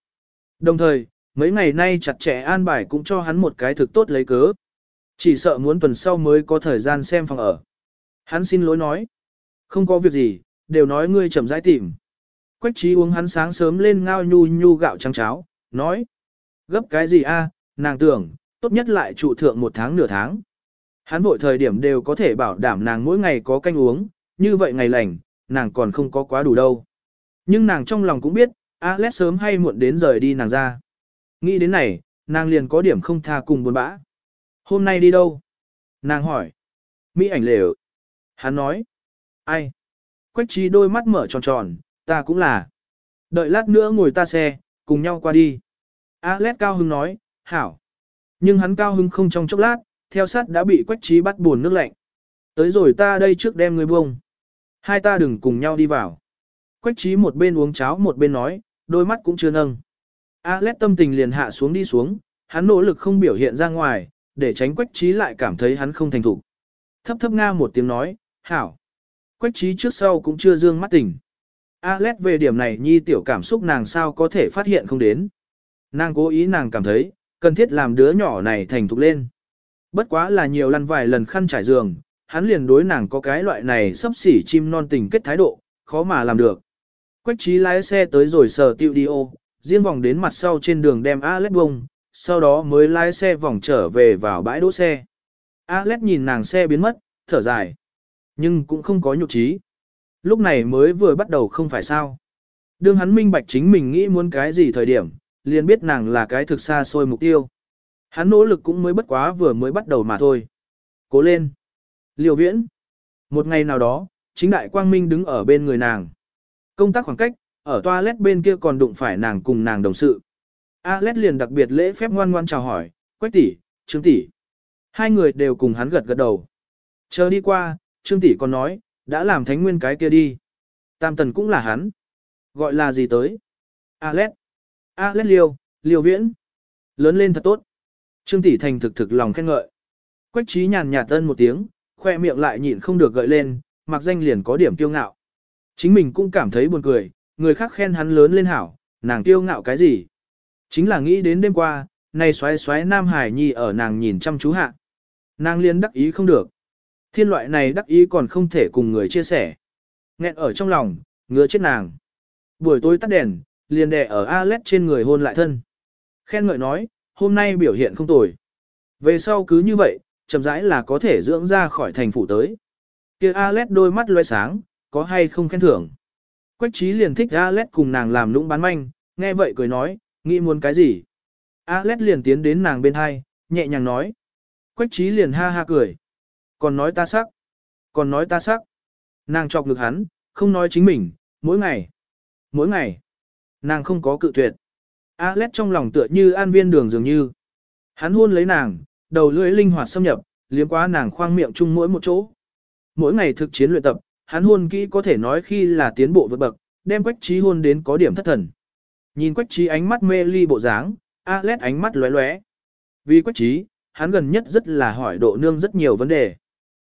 Đồng thời, mấy ngày nay chặt chẽ an bài cũng cho hắn một cái thực tốt lấy cớ. Chỉ sợ muốn tuần sau mới có thời gian xem phòng ở. Hắn xin lỗi nói. Không có việc gì, đều nói ngươi chậm rãi tìm. Quách trí uống hắn sáng sớm lên ngao nhu nhu gạo trắng cháo, nói. Gấp cái gì a? nàng tưởng, tốt nhất lại trụ thượng một tháng nửa tháng. Hắn vội thời điểm đều có thể bảo đảm nàng mỗi ngày có canh uống, như vậy ngày lành, nàng còn không có quá đủ đâu. Nhưng nàng trong lòng cũng biết, Alex sớm hay muộn đến rời đi nàng ra. Nghĩ đến này, nàng liền có điểm không tha cùng buồn bã. Hôm nay đi đâu? Nàng hỏi. Mỹ ảnh lều. Hắn nói. Ai? Quách trí đôi mắt mở tròn tròn, ta cũng là. Đợi lát nữa ngồi ta xe, cùng nhau qua đi. Alex cao Hưng nói, hảo. Nhưng hắn cao Hưng không trong chốc lát, theo sát đã bị quách trí bắt buồn nước lạnh. Tới rồi ta đây trước đem người buông. Hai ta đừng cùng nhau đi vào. Quách trí một bên uống cháo một bên nói, đôi mắt cũng chưa nâng. Alex tâm tình liền hạ xuống đi xuống, hắn nỗ lực không biểu hiện ra ngoài, để tránh quách trí lại cảm thấy hắn không thành thục. Thấp thấp nga một tiếng nói, hảo. Quách trí trước sau cũng chưa dương mắt tỉnh. Alex về điểm này nhi tiểu cảm xúc nàng sao có thể phát hiện không đến. Nàng cố ý nàng cảm thấy, cần thiết làm đứa nhỏ này thành thục lên. Bất quá là nhiều lần vài lần khăn trải giường, hắn liền đối nàng có cái loại này sắp xỉ chim non tình kết thái độ, khó mà làm được. Quách trí lái xe tới rồi sở tiệu đi ô, riêng vòng đến mặt sau trên đường đem Alex bông, sau đó mới lái xe vòng trở về vào bãi đỗ xe. Alex nhìn nàng xe biến mất, thở dài. Nhưng cũng không có nhục trí. Lúc này mới vừa bắt đầu không phải sao. Đương hắn minh bạch chính mình nghĩ muốn cái gì thời điểm, liền biết nàng là cái thực xa xôi mục tiêu. Hắn nỗ lực cũng mới bất quá vừa mới bắt đầu mà thôi. Cố lên. Liều viễn. Một ngày nào đó, chính đại quang minh đứng ở bên người nàng. Công tác khoảng cách, ở toilet bên kia còn đụng phải nàng cùng nàng đồng sự. Alex liền đặc biệt lễ phép ngoan ngoan chào hỏi, quách tỷ, trương tỷ. Hai người đều cùng hắn gật gật đầu. Chờ đi qua, trương tỷ còn nói, đã làm thánh nguyên cái kia đi. Tam tần cũng là hắn. Gọi là gì tới? Alex. Alex liêu, liêu viễn. Lớn lên thật tốt. Trương tỷ thành thực thực lòng khen ngợi. Quách trí nhàn nhạt tân một tiếng, khoe miệng lại nhịn không được gợi lên, mặc danh liền có điểm kiêu ngạo. Chính mình cũng cảm thấy buồn cười, người khác khen hắn lớn lên hảo, nàng kiêu ngạo cái gì? Chính là nghĩ đến đêm qua, nay xoáy xoáy Nam Hải Nhi ở nàng nhìn chăm chú hạ. Nàng liên đắc ý không được. Thiên loại này đắc ý còn không thể cùng người chia sẻ. Nghẹn ở trong lòng, ngứa chết nàng. Buổi tối tắt đèn, liền đè ở Alex trên người hôn lại thân. Khen ngợi nói, hôm nay biểu hiện không tồi. Về sau cứ như vậy, chậm rãi là có thể dưỡng ra khỏi thành phủ tới. Kia Alex đôi mắt loe sáng, có hay không khen thưởng. Quách trí liền thích Alex cùng nàng làm lũng bán manh, nghe vậy cười nói, nghĩ muốn cái gì. Alex liền tiến đến nàng bên hai, nhẹ nhàng nói. Quách trí liền ha ha cười. Còn nói ta sắc. Còn nói ta sắc. Nàng chọc ngực hắn, không nói chính mình, mỗi ngày. Mỗi ngày. Nàng không có cự tuyệt. Alex trong lòng tựa như an viên đường dường như. Hắn hôn lấy nàng, đầu lưỡi linh hoạt xâm nhập, liếm qua nàng khoang miệng chung mỗi một chỗ. Mỗi ngày thực chiến luyện tập, hắn hôn kỹ có thể nói khi là tiến bộ vượt bậc, đem quách trí hôn đến có điểm thất thần. Nhìn quách trí ánh mắt mê ly bộ dáng, Alex ánh mắt lóe lóe. Vì quách trí, hắn gần nhất rất là hỏi độ nương rất nhiều vấn đề.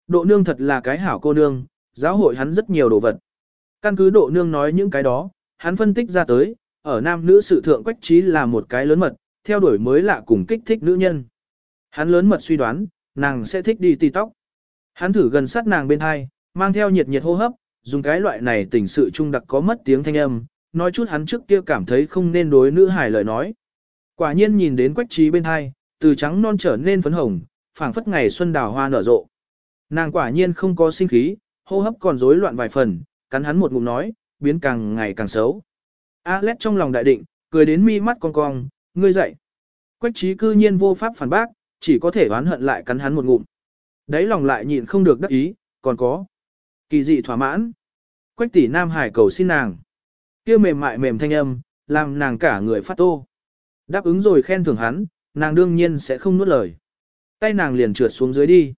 Độ nương thật là cái hảo cô nương, giáo hội hắn rất nhiều đồ vật. Căn cứ độ nương nói những cái đó, hắn phân tích ra tới, ở nam nữ sự thượng quách trí là một cái lớn mật, theo đuổi mới lạ cùng kích thích nữ nhân. Hắn lớn mật suy đoán, nàng sẽ thích đi tì tóc. Hắn thử gần sát nàng bên hai, mang theo nhiệt nhiệt hô hấp, dùng cái loại này tình sự trung đặc có mất tiếng thanh âm, nói chút hắn trước kia cảm thấy không nên đối nữ hài lời nói. Quả nhiên nhìn đến quách trí bên hai, từ trắng non trở nên phấn hồng, phảng phất ngày xuân đào hoa nở rộ. Nàng quả nhiên không có sinh khí, hô hấp còn rối loạn vài phần, cắn hắn một ngụm nói, biến càng ngày càng xấu. Alex trong lòng đại định, cười đến mi mắt cong cong, ngươi dậy. Quách trí cư nhiên vô pháp phản bác, chỉ có thể oán hận lại cắn hắn một ngụm. Đấy lòng lại nhịn không được đắc ý, còn có. Kỳ dị thỏa mãn. Quách tỷ Nam Hải cầu xin nàng kia mềm mại mềm thanh âm, làm nàng cả người phát tô. Đáp ứng rồi khen thưởng hắn, nàng đương nhiên sẽ không nuốt lời. Tay nàng liền trượt xuống dưới đi.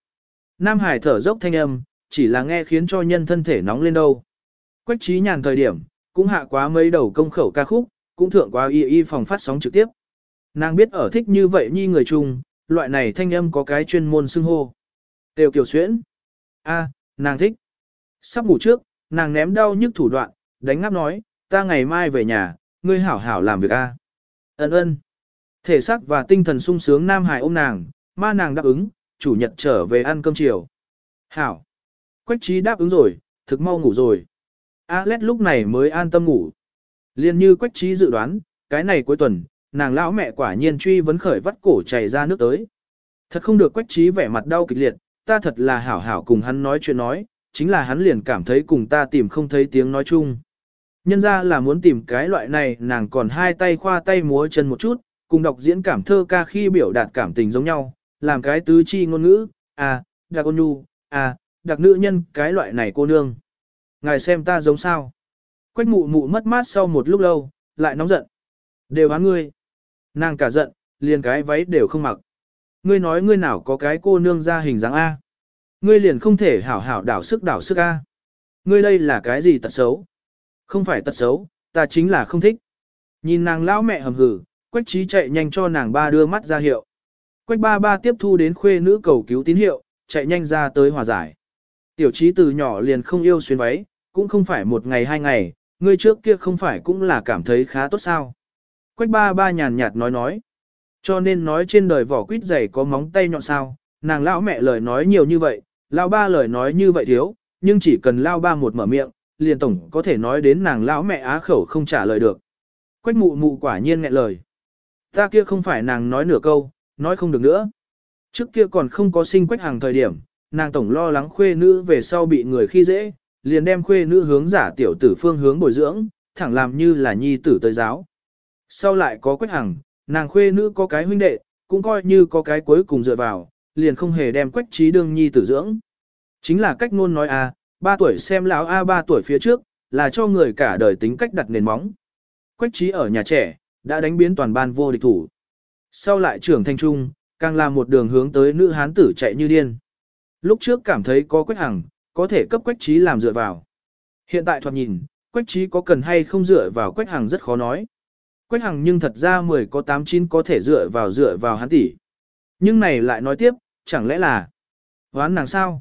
Nam Hải thở dốc thanh âm, chỉ là nghe khiến cho nhân thân thể nóng lên đâu. Quách trí nhàn thời điểm, cũng hạ quá mấy đầu công khẩu ca khúc, cũng thượng quá y y phòng phát sóng trực tiếp. Nàng biết ở thích như vậy nhi người chung, loại này thanh âm có cái chuyên môn xưng hô. Tiêu kiều xuyễn. a nàng thích. Sắp ngủ trước, nàng ném đau nhức thủ đoạn, đánh ngáp nói, ta ngày mai về nhà, ngươi hảo hảo làm việc a. Ân ân. Thể xác và tinh thần sung sướng Nam Hải ôm nàng, ma nàng đáp ứng, chủ nhật trở về ăn cơm chiều. Hảo. Quách trí đáp ứng rồi, thực mau ngủ rồi. Alex lúc này mới an tâm ngủ. Liên như quách trí dự đoán, cái này cuối tuần, nàng lão mẹ quả nhiên truy vấn khởi vắt cổ chảy ra nước tới. Thật không được quách trí vẻ mặt đau kịch liệt, ta thật là hảo hảo cùng hắn nói chuyện nói, chính là hắn liền cảm thấy cùng ta tìm không thấy tiếng nói chung. Nhân ra là muốn tìm cái loại này nàng còn hai tay khoa tay múa chân một chút, cùng đọc diễn cảm thơ ca khi biểu đạt cảm tình giống nhau, làm cái tứ chi ngôn ngữ, à, đặc ôn nhu, à, đặc nữ nhân cái loại này cô nương. Ngài xem ta giống sao. Quách mụ mụ mất mát sau một lúc lâu, lại nóng giận. Đều hắn ngươi. Nàng cả giận, liền cái váy đều không mặc. Ngươi nói ngươi nào có cái cô nương ra hình dáng A. Ngươi liền không thể hảo hảo đảo sức đảo sức A. Ngươi đây là cái gì tật xấu? Không phải tật xấu, ta chính là không thích. Nhìn nàng lão mẹ hầm hử, Quách trí chạy nhanh cho nàng ba đưa mắt ra hiệu. Quách ba ba tiếp thu đến khuê nữ cầu cứu tín hiệu, chạy nhanh ra tới hòa giải. Tiểu trí từ nhỏ liền không yêu xuyên váy, cũng không phải một ngày hai ngày, ngươi trước kia không phải cũng là cảm thấy khá tốt sao. Quách ba ba nhàn nhạt nói nói. Cho nên nói trên đời vỏ quýt dày có móng tay nhọn sao, nàng lão mẹ lời nói nhiều như vậy, lão ba lời nói như vậy thiếu, nhưng chỉ cần lão ba một mở miệng, liền tổng có thể nói đến nàng lão mẹ á khẩu không trả lời được. Quách mụ mụ quả nhiên nghẹn lời. Ta kia không phải nàng nói nửa câu, nói không được nữa. Trước kia còn không có sinh quách hàng thời điểm, nàng tổng lo lắng khuê nữ về sau bị người khi dễ, liền đem khuê nữ hướng giả tiểu tử phương hướng bồi dưỡng, thẳng làm như là nhi tử tới giáo. Sau lại có quách hàng, nàng khuê nữ có cái huynh đệ, cũng coi như có cái cuối cùng dựa vào, liền không hề đem quách trí đương nhi tử dưỡng. Chính là cách ngôn nói a, ba tuổi xem lão a ba tuổi phía trước, là cho người cả đời tính cách đặt nền móng. Quách trí ở nhà trẻ, đã đánh biến toàn ban vô địch thủ. Sau lại trưởng thanh trung, càng là một đường hướng tới nữ hán tử chạy như điên. Lúc trước cảm thấy có quách hằng, có thể cấp quách trí làm dựa vào. Hiện tại thoạt nhìn, quách trí có cần hay không dựa vào quách hằng rất khó nói. Quách hằng nhưng thật ra 10 có 8 9 có thể dựa vào dựa vào hắn tỷ. Nhưng này lại nói tiếp, chẳng lẽ là hoán nàng sao?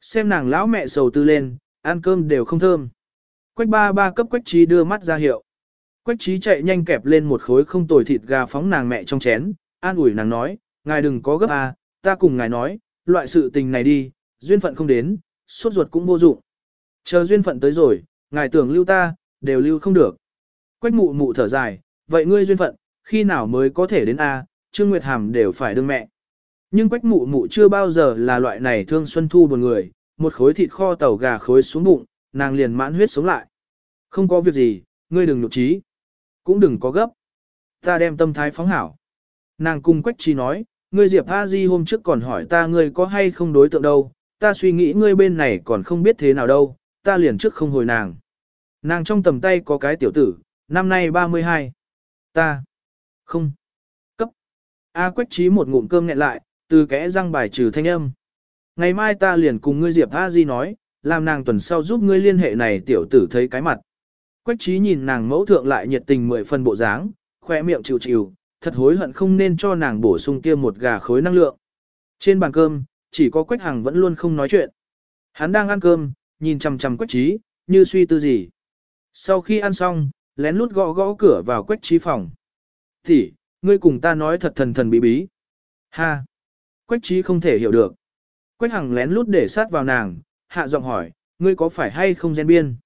Xem nàng lão mẹ sầu tư lên, ăn cơm đều không thơm. Quách ba ba cấp quách trí đưa mắt ra hiệu. Quách trí chạy nhanh kẹp lên một khối không tồi thịt gà phóng nàng mẹ trong chén, an ủi nàng nói, ngài đừng có gấp à, ta cùng ngài nói, loại sự tình này đi, duyên phận không đến, suốt ruột cũng vô dụng. Chờ duyên phận tới rồi, ngài tưởng lưu ta, đều lưu không được. Quách mụ mụ thở dài, vậy ngươi duyên phận, khi nào mới có thể đến A, Trương Nguyệt Hàm đều phải đương mẹ. Nhưng quách mụ mụ chưa bao giờ là loại này thương xuân thu buồn người, một khối thịt kho tàu gà khối xuống bụng, nàng liền mãn huyết sống lại. Không có việc gì, ngươi đừng nhục trí. Cũng đừng có gấp. Ta đem tâm thái phóng hảo. Nàng cung quách trí nói, ngươi Diệp A Di hôm trước còn hỏi ta ngươi có hay không đối tượng đâu, ta suy nghĩ ngươi bên này còn không biết thế nào đâu, ta liền trước không hồi nàng. Nàng trong tầm tay có cái tiểu tử, năm nay 32. Ta. Không. Cấp. A quách trí một ngụm cơm nghẹn lại, từ kẽ răng bài trừ thanh âm. Ngày mai ta liền cùng ngươi Diệp A Di nói, làm nàng tuần sau giúp ngươi liên hệ này tiểu tử thấy cái mặt. Quách trí nhìn nàng mẫu thượng lại nhiệt tình mười phần bộ dáng, khoe miệng chịu chịu, thật hối hận không nên cho nàng bổ sung kia một gà khối năng lượng. Trên bàn cơm, chỉ có Quách Hằng vẫn luôn không nói chuyện. Hắn đang ăn cơm, nhìn chằm chằm Quách Trí, như suy tư gì. Sau khi ăn xong, lén lút gõ gõ cửa vào Quách Trí phòng. Thì, ngươi cùng ta nói thật thần thần bí bí. Ha! Quách Trí không thể hiểu được. Quách Hằng lén lút để sát vào nàng, hạ giọng hỏi, ngươi có phải hay không gen biên?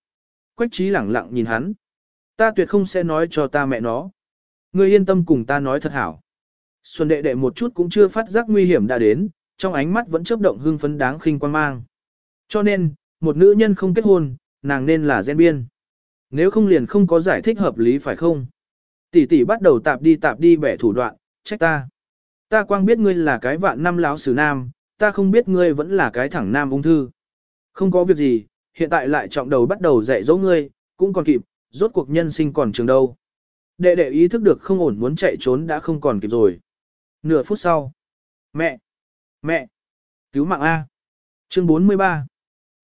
Quách Trí lẳng lặng nhìn hắn. Ta tuyệt không sẽ nói cho ta mẹ nó. Ngươi yên tâm cùng ta nói thật hảo. Xuân đệ đệ một chút cũng chưa phát giác nguy hiểm đã đến, trong ánh mắt vẫn chớp động hương phấn đáng khinh quan mang. Cho nên, một nữ nhân không kết hôn, nàng nên là gen biên. Nếu không liền không có giải thích hợp lý phải không? Tỷ tỷ bắt đầu tạp đi tạp đi bẻ thủ đoạn, trách ta. Ta quang biết ngươi là cái vạn năm láo sử nam, ta không biết ngươi vẫn là cái thẳng nam ung thư. Không có việc gì, hiện tại lại trọng đầu bắt đầu dạy dỗ ngươi, cũng còn kịp, rốt cuộc nhân sinh còn trường đâu. Đệ đệ ý thức được không ổn muốn chạy trốn đã không còn kịp rồi. Nửa phút sau. Mẹ! Mẹ! Cứu mạng A! Chương 43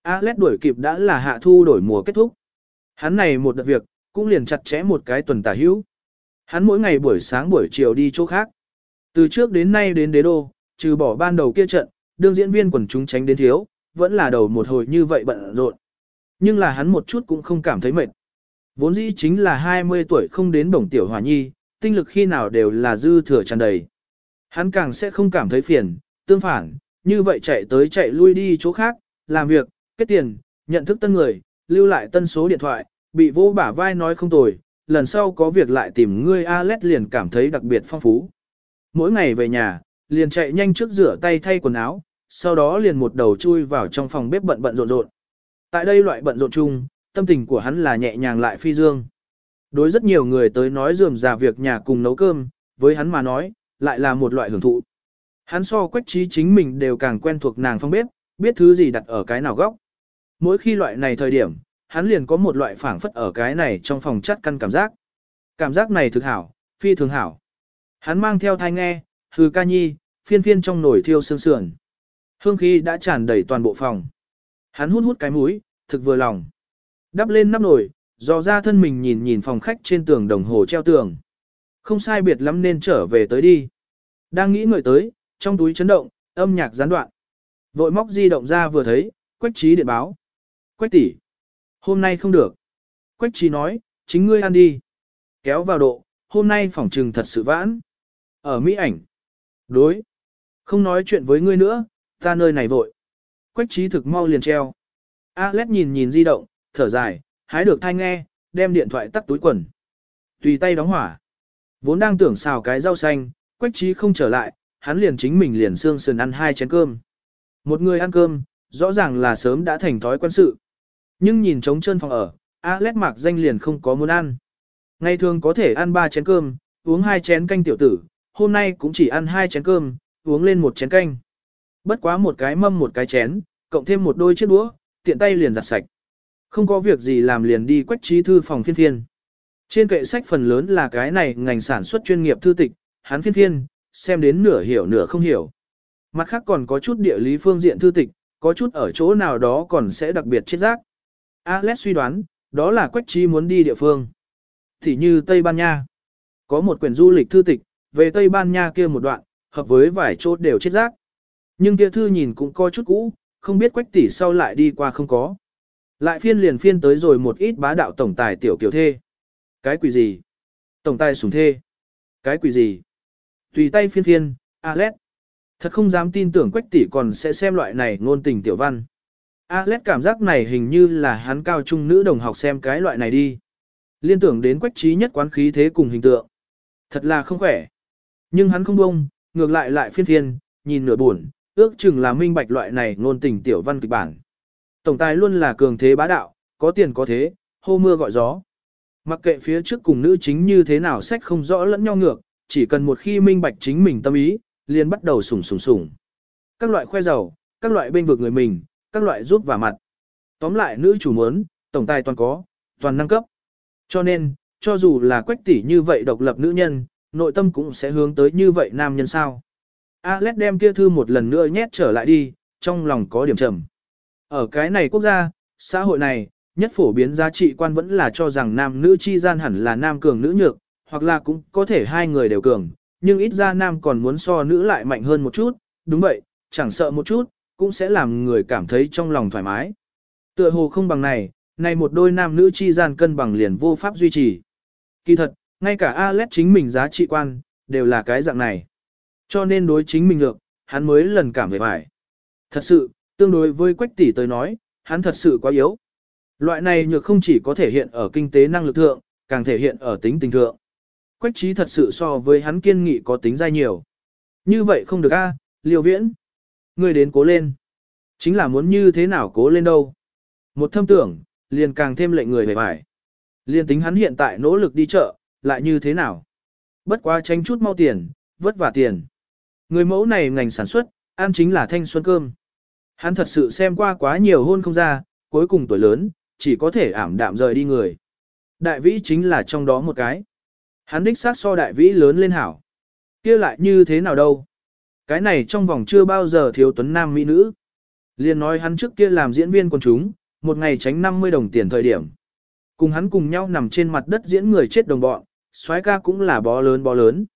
Alex đuổi kịp đã là hạ thu đổi mùa kết thúc. Hắn này một đợt việc, cũng liền chặt chẽ một cái tuần tả hữu. Hắn mỗi ngày buổi sáng buổi chiều đi chỗ khác. Từ trước đến nay đến đế đô, trừ bỏ ban đầu kia trận, đương diễn viên quần chúng tránh đến thiếu, vẫn là đầu một hồi như vậy bận rộn. Nhưng là hắn một chút cũng không cảm thấy mệt. Vốn dĩ chính là 20 tuổi không đến bổng tiểu hòa nhi, tinh lực khi nào đều là dư thừa tràn đầy. Hắn càng sẽ không cảm thấy phiền, tương phản, như vậy chạy tới chạy lui đi chỗ khác, làm việc, kết tiền, nhận thức tân người, lưu lại tân số điện thoại, bị vô bả vai nói không tồi, lần sau có việc lại tìm ngươi Alex liền cảm thấy đặc biệt phong phú. Mỗi ngày về nhà, liền chạy nhanh trước rửa tay thay quần áo, sau đó liền một đầu chui vào trong phòng bếp bận bận rộn rộn. Tại đây loại bận rộn chung, tâm tình của hắn là nhẹ nhàng lại phi dương. Đối rất nhiều người tới nói dườm già việc nhà cùng nấu cơm, với hắn mà nói, lại là một loại hưởng thụ. Hắn so quách trí chính mình đều càng quen thuộc nàng phong bếp, biết thứ gì đặt ở cái nào góc. Mỗi khi loại này thời điểm, hắn liền có một loại phảng phất ở cái này trong phòng chắt căn cảm giác. Cảm giác này thực hảo, phi thường hảo. Hắn mang theo thai nghe, hư ca nhi, phiên phiên trong nồi thiêu sương sườn. Hương khí đã tràn đầy toàn bộ phòng. Hắn hút hút cái mũi, thực vừa lòng. Đắp lên nắp nồi, dò ra thân mình nhìn nhìn phòng khách trên tường đồng hồ treo tường. Không sai biệt lắm nên trở về tới đi. Đang nghĩ ngợi tới, trong túi chấn động, âm nhạc gián đoạn. Vội móc di động ra vừa thấy, Quách Trí điện báo. Quách tỷ, hôm nay không được. Quách Trí nói, chính ngươi ăn đi. Kéo vào độ, hôm nay phỏng trừng thật sự vãn. Ở Mỹ ảnh. Đối. Không nói chuyện với ngươi nữa, ta nơi này vội. Quách Trí thực mau liền treo. Alex nhìn nhìn di động, thở dài, hái được thai nghe, đem điện thoại tắt túi quần. Tùy tay đóng hỏa. Vốn đang tưởng xào cái rau xanh, Quách Trí không trở lại, hắn liền chính mình liền xương sườn ăn hai chén cơm. Một người ăn cơm, rõ ràng là sớm đã thành thói quen sự. Nhưng nhìn trống chân phòng ở, Alex mạc danh liền không có muốn ăn. Ngày thường có thể ăn ba chén cơm, uống hai chén canh tiểu tử, hôm nay cũng chỉ ăn hai chén cơm, uống lên một chén canh. Bất quá một cái mâm một cái chén, cộng thêm một đôi chiếc đũa, tiện tay liền giặt sạch. Không có việc gì làm liền đi quách trí thư phòng phiên phiên. Trên kệ sách phần lớn là cái này ngành sản xuất chuyên nghiệp thư tịch, hắn phiên phiên, xem đến nửa hiểu nửa không hiểu. Mặt khác còn có chút địa lý phương diện thư tịch, có chút ở chỗ nào đó còn sẽ đặc biệt chết rác. Alex suy đoán, đó là Quách Trí muốn đi địa phương. Thì như Tây Ban Nha. Có một quyển du lịch thư tịch, về Tây Ban Nha kia một đoạn, hợp với vài chỗ đều chết rác. Nhưng kia thư nhìn cũng coi chút cũ, không biết Quách tỷ sau lại đi qua không có. Lại phiên liền phiên tới rồi một ít bá đạo tổng tài tiểu kiểu thê. Cái quỷ gì? Tổng tài sủng thê. Cái quỷ gì? Tùy tay phiên phiên, Alex. Thật không dám tin tưởng Quách tỷ còn sẽ xem loại này ngôn tình tiểu văn. Alex cảm giác này hình như là hắn cao trung nữ đồng học xem cái loại này đi. Liên tưởng đến Quách trí nhất quán khí thế cùng hình tượng. Thật là không khỏe. Nhưng hắn không bông, ngược lại lại phiên phiên, nhìn nửa buồn, ước chừng là minh bạch loại này ngôn tình tiểu văn kịch bản. Tổng tài luôn là cường thế bá đạo, có tiền có thế, hô mưa gọi gió. Mặc kệ phía trước cùng nữ chính như thế nào sách không rõ lẫn nhau ngược, chỉ cần một khi minh bạch chính mình tâm ý, liền bắt đầu sủng sủng sủng. Các loại khoe giàu, các loại bên vực người mình, các loại giúp và mặt. Tóm lại nữ chủ muốn, tổng tài toàn có, toàn năng cấp. Cho nên, cho dù là quách tỷ như vậy độc lập nữ nhân, nội tâm cũng sẽ hướng tới như vậy nam nhân sao. Alex đem kia thư một lần nữa nhét trở lại đi, trong lòng có điểm trầm. Ở cái này quốc gia, xã hội này, nhất phổ biến giá trị quan vẫn là cho rằng nam nữ chi gian hẳn là nam cường nữ nhược, hoặc là cũng có thể hai người đều cường, nhưng ít ra nam còn muốn so nữ lại mạnh hơn một chút, đúng vậy, chẳng sợ một chút, cũng sẽ làm người cảm thấy trong lòng thoải mái. Tựa hồ không bằng này, này một đôi nam nữ chi gian cân bằng liền vô pháp duy trì. Kỳ thật, ngay cả Alex chính mình giá trị quan, đều là cái dạng này. Cho nên đối chính mình được, hắn mới lần cảm về vải. Thật sự, tương đối với quách tỷ tới nói, hắn thật sự quá yếu. Loại này nhược không chỉ có thể hiện ở kinh tế năng lực thượng, càng thể hiện ở tính tình thượng. Quách trí thật sự so với hắn kiên nghị có tính dai nhiều. Như vậy không được a, liều viễn. Người đến cố lên. Chính là muốn như thế nào cố lên đâu. Một thâm tưởng, liền càng thêm lệnh người về vải. Liền tính hắn hiện tại nỗ lực đi chợ, lại như thế nào. Bất quá tranh chút mau tiền, vất vả tiền. Người mẫu này ngành sản xuất, ăn chính là thanh xuân cơm. Hắn thật sự xem qua quá nhiều hôn không ra, cuối cùng tuổi lớn, chỉ có thể ảm đạm rời đi người. Đại vĩ chính là trong đó một cái. Hắn đích xác so đại vĩ lớn lên hảo. kia lại như thế nào đâu. Cái này trong vòng chưa bao giờ thiếu tuấn nam mỹ nữ. Liên nói hắn trước kia làm diễn viên quần chúng, một ngày tránh 50 đồng tiền thời điểm. Cùng hắn cùng nhau nằm trên mặt đất diễn người chết đồng bọn, soái ca cũng là bó lớn bó lớn.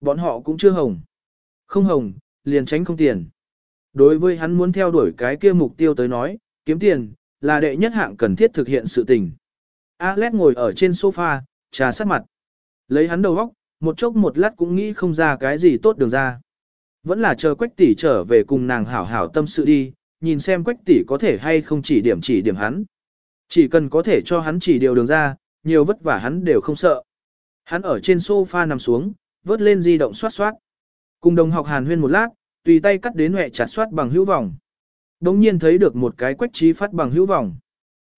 Bọn họ cũng chưa hồng. Không hồng, liền tránh không tiền. Đối với hắn muốn theo đuổi cái kia mục tiêu tới nói, kiếm tiền, là đệ nhất hạng cần thiết thực hiện sự tình. Alex ngồi ở trên sofa, trà sát mặt. Lấy hắn đầu óc, một chốc một lát cũng nghĩ không ra cái gì tốt đường ra. Vẫn là chờ quách tỷ trở về cùng nàng hảo hảo tâm sự đi, nhìn xem quách tỷ có thể hay không chỉ điểm chỉ điểm hắn. Chỉ cần có thể cho hắn chỉ điều đường ra, nhiều vất vả hắn đều không sợ. Hắn ở trên sofa nằm xuống, vớt lên di động xoát xoát. Cùng đồng học hàn huyên một lát, tùy tay cắt đến hẹ chặt xoát bằng hữu vòng. Đống nhiên thấy được một cái quách trí phát bằng hữu vòng,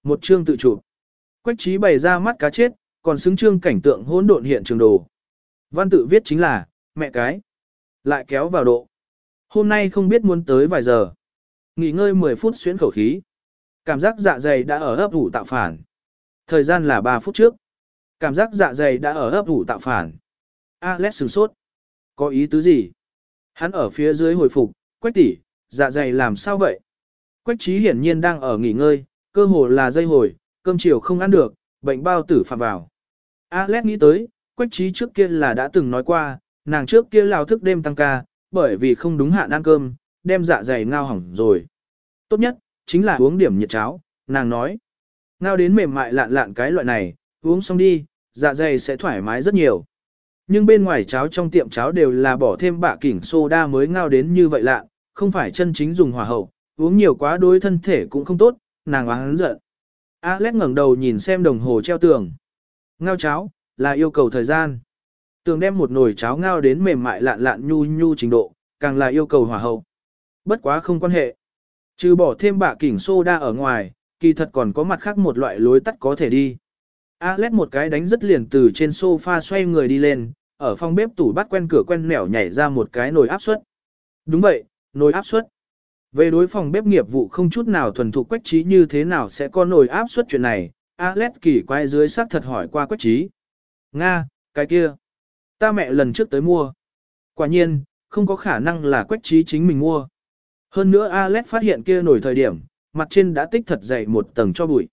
Một chương tự chụp. Quách trí bày ra mắt cá chết, còn xứng chương cảnh tượng hỗn độn hiện trường đồ. Văn tự viết chính là, mẹ cái. Lại kéo vào độ. Hôm nay không biết muốn tới vài giờ. Nghỉ ngơi 10 phút xuyến khẩu khí. Cảm giác dạ dày đã ở ấp ủ tạo phản. Thời gian là 3 phút trước. Cảm giác dạ dày đã ở ấp ủ tạo phản. Alex sửng sốt. Có ý tứ gì? Hắn ở phía dưới hồi phục, quách tỷ, dạ dày làm sao vậy? Quách trí hiển nhiên đang ở nghỉ ngơi, cơ hồ là dây hồi, cơm chiều không ăn được, bệnh bao tử phạm vào. Alex nghĩ tới, quách trí trước kia là đã từng nói qua, nàng trước kia lao thức đêm tăng ca, bởi vì không đúng hạn ăn cơm, đem dạ dày ngao hỏng rồi. Tốt nhất, chính là uống điểm nhiệt cháo, nàng nói. Ngao đến mềm mại lạn lạn cái loại này, uống xong đi, dạ dày sẽ thoải mái rất nhiều. Nhưng bên ngoài cháo trong tiệm cháo đều là bỏ thêm bạ kỉnh soda mới ngao đến như vậy lạ, không phải chân chính dùng hòa hậu, uống nhiều quá đối thân thể cũng không tốt, nàng oán giận. Alex ngẩng đầu nhìn xem đồng hồ treo tường. Ngao cháo, là yêu cầu thời gian. Tường đem một nồi cháo ngao đến mềm mại lạn lạn nhu nhu trình độ, càng là yêu cầu hòa hậu. Bất quá không quan hệ. Trừ bỏ thêm bạ kỉnh soda ở ngoài, kỳ thật còn có mặt khác một loại lối tắt có thể đi. Alex một cái đánh rất liền từ trên sofa xoay người đi lên, ở phòng bếp tủ bắt quen cửa quen nẻo nhảy ra một cái nồi áp suất. Đúng vậy, nồi áp suất. Về đối phòng bếp nghiệp vụ không chút nào thuần thục quách trí như thế nào sẽ có nồi áp suất chuyện này, Alex kỳ quái dưới sắc thật hỏi qua quách trí. Nga, cái kia. Ta mẹ lần trước tới mua. Quả nhiên, không có khả năng là quách trí chính mình mua. Hơn nữa Alex phát hiện kia nổi thời điểm, mặt trên đã tích thật dày một tầng cho bụi.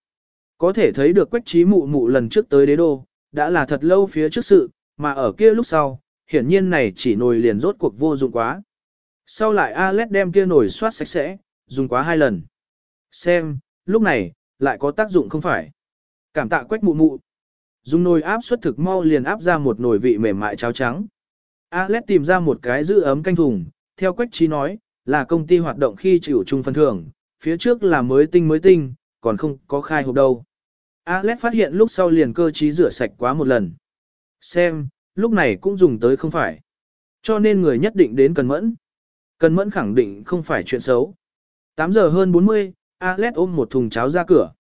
Có thể thấy được quách trí mụ mụ lần trước tới đế đô, đã là thật lâu phía trước sự, mà ở kia lúc sau, hiển nhiên này chỉ nồi liền rốt cuộc vô dụng quá. Sau lại Alex đem kia nồi soát sạch sẽ, dùng quá hai lần. Xem, lúc này, lại có tác dụng không phải. Cảm tạ quách mụ mụ. Dùng nồi áp suất thực mau liền áp ra một nồi vị mềm mại cháo trắng. Alex tìm ra một cái giữ ấm canh thùng, theo quách trí nói, là công ty hoạt động khi chịu chung phần thưởng, phía trước là mới tinh mới tinh, còn không có khai hộp đâu. Alex phát hiện lúc sau liền cơ trí rửa sạch quá một lần. Xem, lúc này cũng dùng tới không phải. Cho nên người nhất định đến cần mẫn. Cần mẫn khẳng định không phải chuyện xấu. 8 giờ hơn 40, Alex ôm một thùng cháo ra cửa.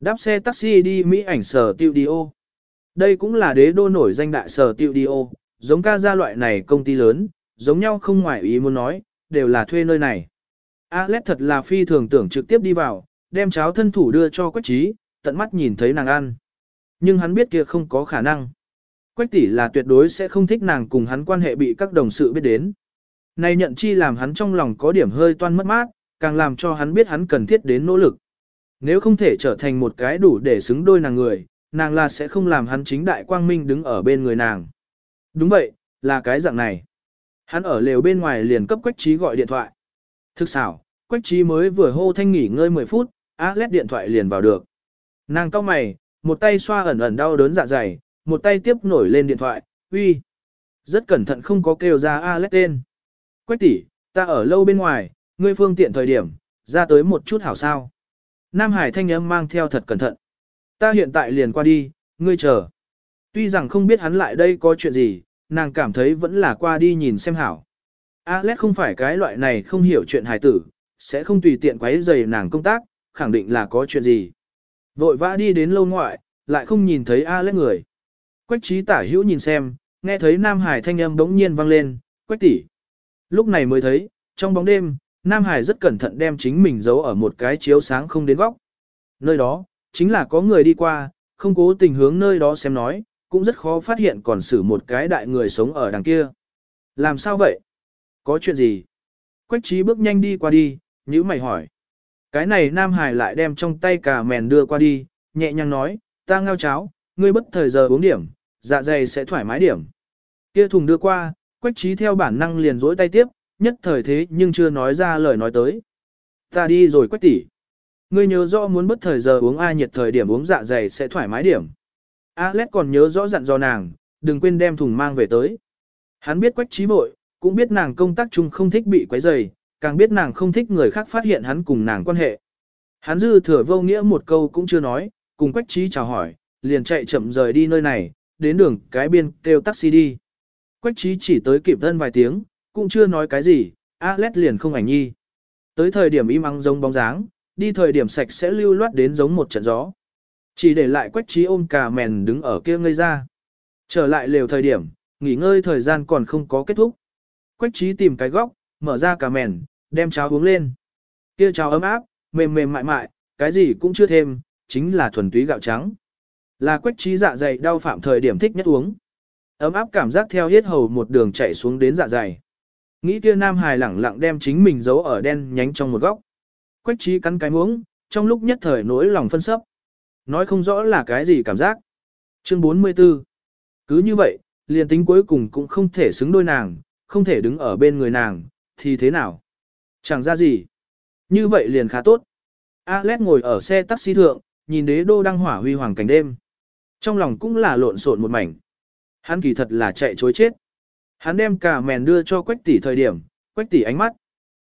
Đáp xe taxi đi Mỹ ảnh sở studio. Đây cũng là đế đô nổi danh đại sở studio, giống ca gia loại này công ty lớn, giống nhau không ngoài ý muốn nói, đều là thuê nơi này. Alex thật là phi thường tưởng trực tiếp đi vào, đem cháo thân thủ đưa cho Quách Trí, tận mắt nhìn thấy nàng ăn. Nhưng hắn biết kia không có khả năng. Quách tỷ là tuyệt đối sẽ không thích nàng cùng hắn quan hệ bị các đồng sự biết đến. Này nhận chi làm hắn trong lòng có điểm hơi toan mất mát, càng làm cho hắn biết hắn cần thiết đến nỗ lực. Nếu không thể trở thành một cái đủ để xứng đôi nàng người, nàng là sẽ không làm hắn chính đại quang minh đứng ở bên người nàng. Đúng vậy, là cái dạng này. Hắn ở lều bên ngoài liền cấp Quách Trí gọi điện thoại. Thực xảo, Quách Trí mới vừa hô thanh nghỉ ngơi 10 phút, Alex điện thoại liền vào được. Nàng cau mày, một tay xoa ẩn ẩn đau đớn dạ dày, một tay tiếp nổi lên điện thoại, uy. Rất cẩn thận không có kêu ra Alex tên. Quách tỷ, ta ở lâu bên ngoài, ngươi phương tiện thời điểm, ra tới một chút hảo sao. Nam Hải thanh âm mang theo thật cẩn thận. Ta hiện tại liền qua đi, ngươi chờ. Tuy rằng không biết hắn lại đây có chuyện gì, nàng cảm thấy vẫn là qua đi nhìn xem hảo. Alex không phải cái loại này không hiểu chuyện hài tử, sẽ không tùy tiện quấy rầy nàng công tác, khẳng định là có chuyện gì. Vội vã đi đến lâu ngoại, lại không nhìn thấy Alex người. Quách trí tả hữu nhìn xem, nghe thấy Nam Hải thanh âm bỗng nhiên vang lên, quách tỷ. Lúc này mới thấy, trong bóng đêm, Nam Hải rất cẩn thận đem chính mình giấu ở một cái chiếu sáng không đến góc. Nơi đó, chính là có người đi qua, không cố tình hướng nơi đó xem nói, cũng rất khó phát hiện còn xử một cái đại người sống ở đằng kia. Làm sao vậy? Có chuyện gì? Quách trí bước nhanh đi qua đi, nhữ mày hỏi. Cái này Nam Hải lại đem trong tay cà mèn đưa qua đi, nhẹ nhàng nói, ta ngao cháo, ngươi bất thời giờ uống điểm, dạ dày sẽ thoải mái điểm. Kia thùng đưa qua, quách trí theo bản năng liền rỗi tay tiếp, nhất thời thế nhưng chưa nói ra lời nói tới. Ta đi rồi quách tỷ. Ngươi nhớ rõ muốn bất thời giờ uống ai nhiệt thời điểm uống dạ dày sẽ thoải mái điểm. Alex còn nhớ rõ dặn dò nàng, đừng quên đem thùng mang về tới. Hắn biết quách trí vội, cũng biết nàng công tác chung không thích bị quấy rầy, càng biết nàng không thích người khác phát hiện hắn cùng nàng quan hệ. Hắn dư thừa vô nghĩa một câu cũng chưa nói, cùng quách trí chào hỏi, liền chạy chậm rời đi nơi này, đến đường cái biên kêu taxi đi. Quách trí chỉ tới kịp thân vài tiếng, cũng chưa nói cái gì, Alex liền không ảnh nhi. Tới thời điểm im ắng giống bóng dáng, đi thời điểm sạch sẽ lưu loát đến giống một trận gió. Chỉ để lại quách trí ôm cà mèn đứng ở kia ngây ra. Trở lại lều thời điểm, nghỉ ngơi thời gian còn không có kết thúc. Quách trí tìm cái góc, mở ra cà mèn, đem cháo uống lên. Kia cháo ấm áp, mềm mềm mại mại, cái gì cũng chưa thêm, chính là thuần túy gạo trắng. Là quách trí dạ dày đau phạm thời điểm thích nhất uống. Ấm áp cảm giác theo hết hầu một đường chạy xuống đến dạ dày. Nghĩ kia nam hài lẳng lặng đem chính mình giấu ở đen nhánh trong một góc. Quách trí cắn cái muỗng, trong lúc nhất thời nỗi lòng phân sấp. Nói không rõ là cái gì cảm giác. Chương 44. cứ như vậy, liền tính cuối cùng cũng không thể xứng đôi nàng, không thể đứng ở bên người nàng, thì thế nào? Chẳng ra gì. Như vậy liền khá tốt. Alex ngồi ở xe taxi thượng, nhìn đế đô đang hỏa huy hoàng cảnh đêm. Trong lòng cũng là lộn xộn một mảnh. Hắn kỳ thật là chạy chối chết. Hắn đem cả mèn đưa cho quách tỷ thời điểm, quách tỷ ánh mắt.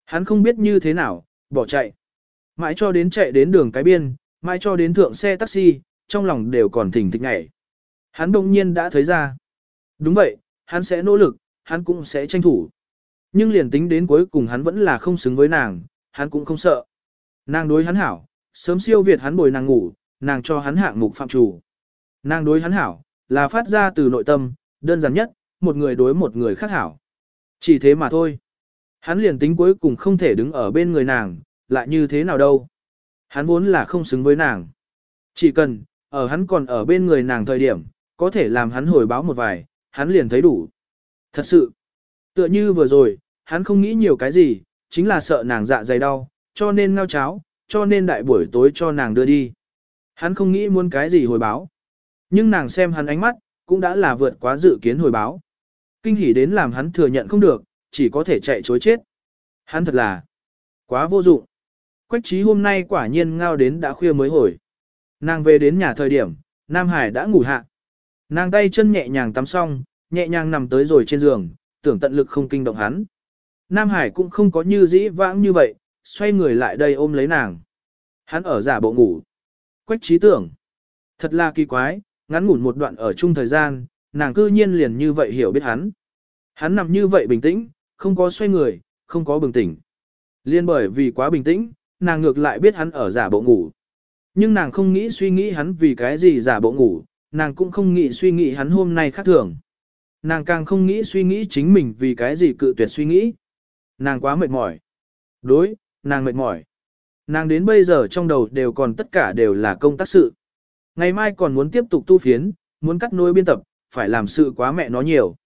Hắn không biết như thế nào, bỏ chạy. Mãi cho đến chạy đến đường cái biên, mãi cho đến thượng xe taxi, trong lòng đều còn thỉnh thịch ngảy. Hắn đồng nhiên đã thấy ra. Đúng vậy, hắn sẽ nỗ lực, hắn cũng sẽ tranh thủ. Nhưng liền tính đến cuối cùng hắn vẫn là không xứng với nàng, hắn cũng không sợ. Nàng đối hắn hảo, sớm siêu việt hắn bồi nàng ngủ, nàng cho hắn hạng mục phạm chủ. Nàng đối hắn hảo, là phát ra từ nội tâm, đơn giản nhất, một người đối một người khác hảo. Chỉ thế mà thôi. Hắn liền tính cuối cùng không thể đứng ở bên người nàng, lại như thế nào đâu. Hắn vốn là không xứng với nàng. Chỉ cần, ở hắn còn ở bên người nàng thời điểm, có thể làm hắn hồi báo một vài, hắn liền thấy đủ. Thật sự, tựa như vừa rồi, hắn không nghĩ nhiều cái gì, chính là sợ nàng dạ dày đau, cho nên ngao cháo, cho nên đại buổi tối cho nàng đưa đi. Hắn không nghĩ muốn cái gì hồi báo. Nhưng nàng xem hắn ánh mắt, cũng đã là vượt quá dự kiến hồi báo. Kinh hỉ đến làm hắn thừa nhận không được, chỉ có thể chạy chối chết. Hắn thật là quá vô dụng. Quách trí hôm nay quả nhiên ngao đến đã khuya mới hồi. Nàng về đến nhà thời điểm, Nam Hải đã ngủ hạ. Nàng tay chân nhẹ nhàng tắm xong, nhẹ nhàng nằm tới rồi trên giường, tưởng tận lực không kinh động hắn. Nam Hải cũng không có như dĩ vãng như vậy, xoay người lại đây ôm lấy nàng. Hắn ở giả bộ ngủ. Quách trí tưởng. Thật là kỳ quái, ngắn ngủn một đoạn ở chung thời gian, nàng cư nhiên liền như vậy hiểu biết hắn. Hắn nằm như vậy bình tĩnh, không có xoay người, không có bừng tỉnh. Liên bởi vì quá bình tĩnh, nàng ngược lại biết hắn ở giả bộ ngủ. Nhưng nàng không nghĩ suy nghĩ hắn vì cái gì giả bộ ngủ, nàng cũng không nghĩ suy nghĩ hắn hôm nay khác thường. Nàng càng không nghĩ suy nghĩ chính mình vì cái gì cự tuyệt suy nghĩ. Nàng quá mệt mỏi. Đối, nàng mệt mỏi. Nàng đến bây giờ trong đầu đều còn tất cả đều là công tác sự. Ngày mai còn muốn tiếp tục tu phiến, muốn cắt nối biên tập, phải làm sự quá mẹ nó nhiều.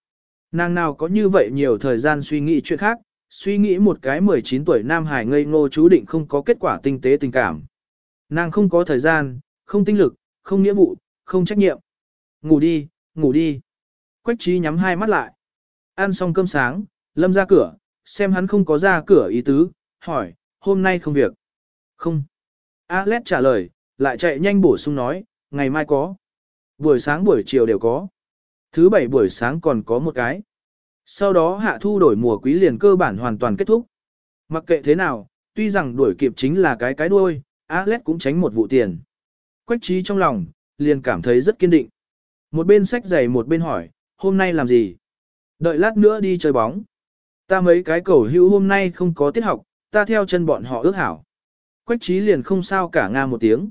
Nàng nào có như vậy nhiều thời gian suy nghĩ chuyện khác, suy nghĩ một cái 19 tuổi nam hải ngây ngô chú định không có kết quả tinh tế tình cảm. Nàng không có thời gian, không tinh lực, không nghĩa vụ, không trách nhiệm. Ngủ đi, ngủ đi. Quách trí nhắm hai mắt lại. Ăn xong cơm sáng, lâm ra cửa, xem hắn không có ra cửa ý tứ, hỏi, hôm nay không việc. Không. Alex trả lời, lại chạy nhanh bổ sung nói, ngày mai có. Buổi sáng buổi chiều đều có. Thứ bảy buổi sáng còn có một cái. Sau đó hạ thu đổi mùa quý liền cơ bản hoàn toàn kết thúc. Mặc kệ thế nào, tuy rằng đuổi kịp chính là cái cái đuôi, Alex cũng tránh một vụ tiền. Quách trí trong lòng, liền cảm thấy rất kiên định. Một bên sách giày một bên hỏi, hôm nay làm gì? Đợi lát nữa đi chơi bóng. Ta mấy cái cầu hữu hôm nay không có tiết học, ta theo chân bọn họ ước hảo. Quách trí liền không sao cả nga một tiếng.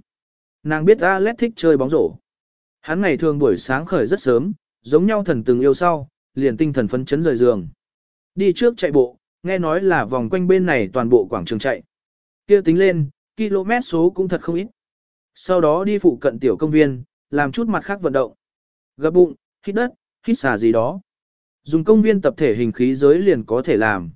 Nàng biết Alex thích chơi bóng rổ. Hắn ngày thường buổi sáng khởi rất sớm, giống nhau thần từng yêu sau, liền tinh thần phấn chấn rời giường. Đi trước chạy bộ, nghe nói là vòng quanh bên này toàn bộ quảng trường chạy. kia tính lên, km số cũng thật không ít. Sau đó đi phụ cận tiểu công viên, làm chút mặt khác vận động. Gập bụng, hít đất, hít xà gì đó. Dùng công viên tập thể hình khí giới liền có thể làm.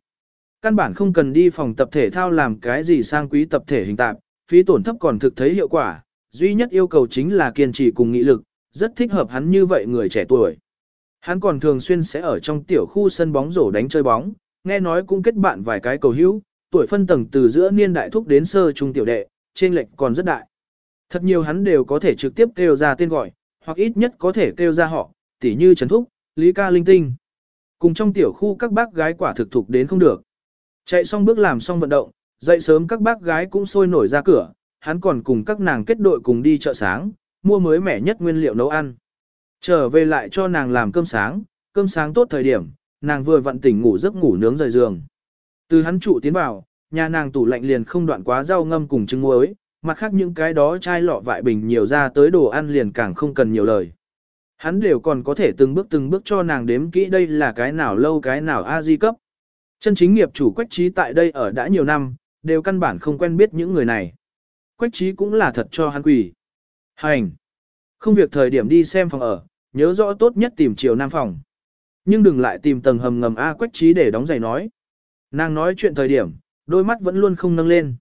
Căn bản không cần đi phòng tập thể thao làm cái gì sang quý tập thể hình tạp, phí tổn thấp còn thực thấy hiệu quả, duy nhất yêu cầu chính là kiên trì cùng nghị lực, rất thích hợp hắn như vậy người trẻ tuổi. Hắn còn thường xuyên sẽ ở trong tiểu khu sân bóng rổ đánh chơi bóng, nghe nói cũng kết bạn vài cái cầu hữu, tuổi phân tầng từ giữa niên đại thúc đến sơ trung tiểu đệ, trên lệch còn rất đại. Thật nhiều hắn đều có thể trực tiếp kêu ra tên gọi, hoặc ít nhất có thể kêu ra họ, tỉ như Trần Thúc, Lý Ca Linh Tinh. Cùng trong tiểu khu các bác gái quả thực thục đến không được. Chạy xong bước làm xong vận động, dậy sớm các bác gái cũng sôi nổi ra cửa, hắn còn cùng các nàng kết đội cùng đi chợ sáng, mua mới mẻ nhất nguyên liệu nấu ăn. Trở về lại cho nàng làm cơm sáng, cơm sáng tốt thời điểm, nàng vừa vặn tỉnh ngủ giấc ngủ nướng rời giường. Từ hắn trụ tiến vào, nhà nàng tủ lạnh liền không đoạn quá rau ngâm cùng trứng muối, mặt khác những cái đó chai lọ vại bình nhiều ra tới đồ ăn liền càng không cần nhiều lời. Hắn đều còn có thể từng bước từng bước cho nàng đếm kỹ đây là cái nào lâu cái nào a di cấp. Chân chính nghiệp chủ quách trí tại đây ở đã nhiều năm, đều căn bản không quen biết những người này. Quách trí cũng là thật cho hắn quỷ. Hành! Không việc thời điểm đi xem phòng ở, nhớ rõ tốt nhất tìm chiều nam phòng. Nhưng đừng lại tìm tầng hầm ngầm A quách trí để đóng giày nói. Nàng nói chuyện thời điểm, đôi mắt vẫn luôn không nâng lên.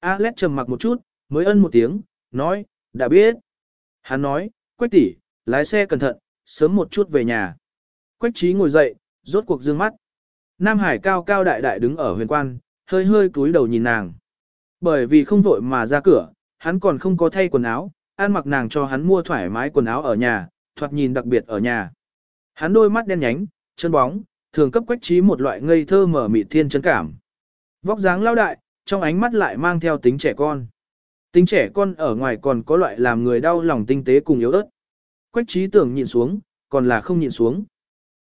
Alex trầm mặc một chút, mới ân một tiếng, nói, đã biết. Hắn nói, quách tỷ, lái xe cẩn thận, sớm một chút về nhà. Quách trí ngồi dậy, rốt cuộc dương mắt. Nam Hải cao cao đại đại đứng ở huyền quan, hơi hơi cúi đầu nhìn nàng. Bởi vì không vội mà ra cửa, hắn còn không có thay quần áo, an mặc nàng cho hắn mua thoải mái quần áo ở nhà, thoạt nhìn đặc biệt ở nhà. Hắn đôi mắt đen nhánh, chân bóng, thường cấp quách trí một loại ngây thơ mở mịt thiên chân cảm. Vóc dáng lao đại, trong ánh mắt lại mang theo tính trẻ con. Tính trẻ con ở ngoài còn có loại làm người đau lòng tinh tế cùng yếu ớt. Quách trí tưởng nhìn xuống, còn là không nhìn xuống.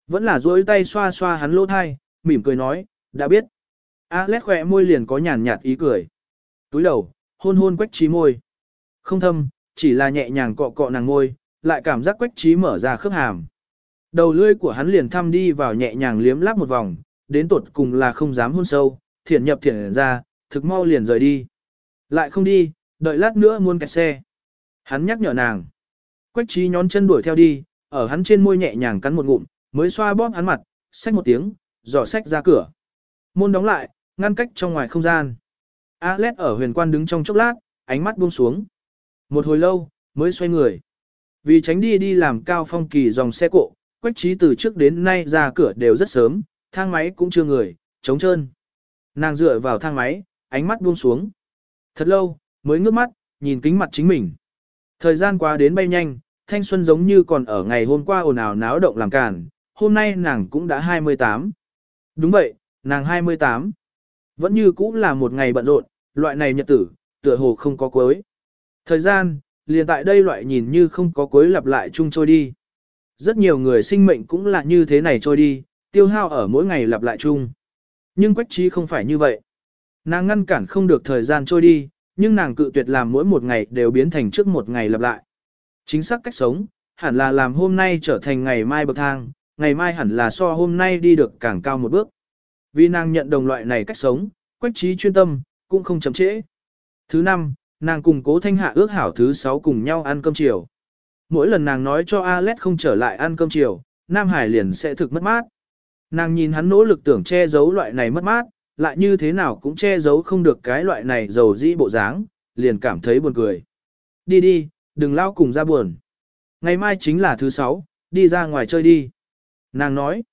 Vẫn là duỗi tay xoa xoa hắn lỗ thai, mỉm cười nói, đã biết. Alex khỏe môi liền có nhàn nhạt ý cười. Túi đầu, hôn hôn quách trí môi. Không thâm, chỉ là nhẹ nhàng cọ cọ nàng môi, lại cảm giác quách trí mở ra khớp hàm. Đầu lưỡi của hắn liền thăm đi vào nhẹ nhàng liếm láp một vòng, đến tột cùng là không dám hôn sâu, thiển nhập thiển ra, thực mau liền rời đi. Lại không đi, đợi lát nữa muốn kẹt xe. Hắn nhắc nhở nàng. Quách trí nhón chân đuổi theo đi, ở hắn trên môi nhẹ nhàng cắn một ngụm, mới xoa bóp hắn mặt, xách một tiếng, dò xách ra cửa. Môn đóng lại, ngăn cách trong ngoài không gian. Alet ở huyền quan đứng trong chốc lát, ánh mắt buông xuống. Một hồi lâu, mới xoay người. Vì tránh đi đi làm cao phong kỳ dòng xe cộ, quách trí từ trước đến nay ra cửa đều rất sớm, thang máy cũng chưa người, trống trơn. Nàng dựa vào thang máy, ánh mắt buông xuống. Thật lâu, mới ngước mắt, nhìn kính mặt chính mình. Thời gian qua đến bay nhanh, thanh xuân giống như còn ở ngày hôm qua ồn ào náo động làm cản, hôm nay nàng cũng đã 28. Đúng vậy, nàng 28. Vẫn như cũng là một ngày bận rộn, loại này nhật tử, tựa hồ không có cuối. Thời gian, liền tại đây loại nhìn như không có cuối lặp lại chung trôi đi. Rất nhiều người sinh mệnh cũng là như thế này trôi đi, tiêu hao ở mỗi ngày lặp lại chung. Nhưng quách trí không phải như vậy. Nàng ngăn cản không được thời gian trôi đi, nhưng nàng cự tuyệt làm mỗi một ngày đều biến thành trước một ngày lặp lại. Chính xác cách sống, hẳn là làm hôm nay trở thành ngày mai bậc thang, ngày mai hẳn là so hôm nay đi được càng cao một bước. Vì nàng nhận đồng loại này cách sống, quách trí chuyên tâm, cũng không chậm trễ. Thứ năm, nàng cùng cố thanh hạ ước hảo thứ sáu cùng nhau ăn cơm chiều. Mỗi lần nàng nói cho Alex không trở lại ăn cơm chiều, Nam Hải liền sẽ thực mất mát. Nàng nhìn hắn nỗ lực tưởng che giấu loại này mất mát, lại như thế nào cũng che giấu không được cái loại này dầu dĩ bộ dáng, liền cảm thấy buồn cười. Đi đi, đừng lao cùng ra buồn. Ngày mai chính là thứ sáu, đi ra ngoài chơi đi. Nàng nói,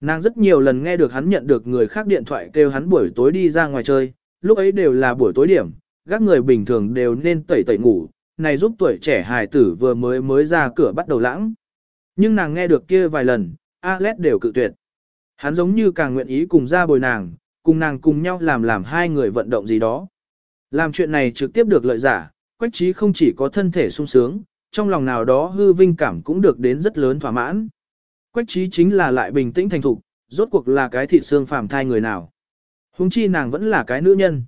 nàng rất nhiều lần nghe được hắn nhận được người khác điện thoại kêu hắn buổi tối đi ra ngoài chơi, lúc ấy đều là buổi tối điểm, các người bình thường đều nên tẩy tẩy ngủ, này giúp tuổi trẻ hài tử vừa mới mới ra cửa bắt đầu lãng. Nhưng nàng nghe được kia vài lần, Alex đều cự tuyệt. Hắn giống như càng nguyện ý cùng ra bồi nàng, cùng nàng cùng nhau làm làm hai người vận động gì đó. Làm chuyện này trực tiếp được lợi giả, quách trí không chỉ có thân thể sung sướng, trong lòng nào đó hư vinh cảm cũng được đến rất lớn thỏa mãn. Quách trí chính là lại bình tĩnh thành thục, rốt cuộc là cái thịt xương phàm thai người nào. Hùng chi nàng vẫn là cái nữ nhân.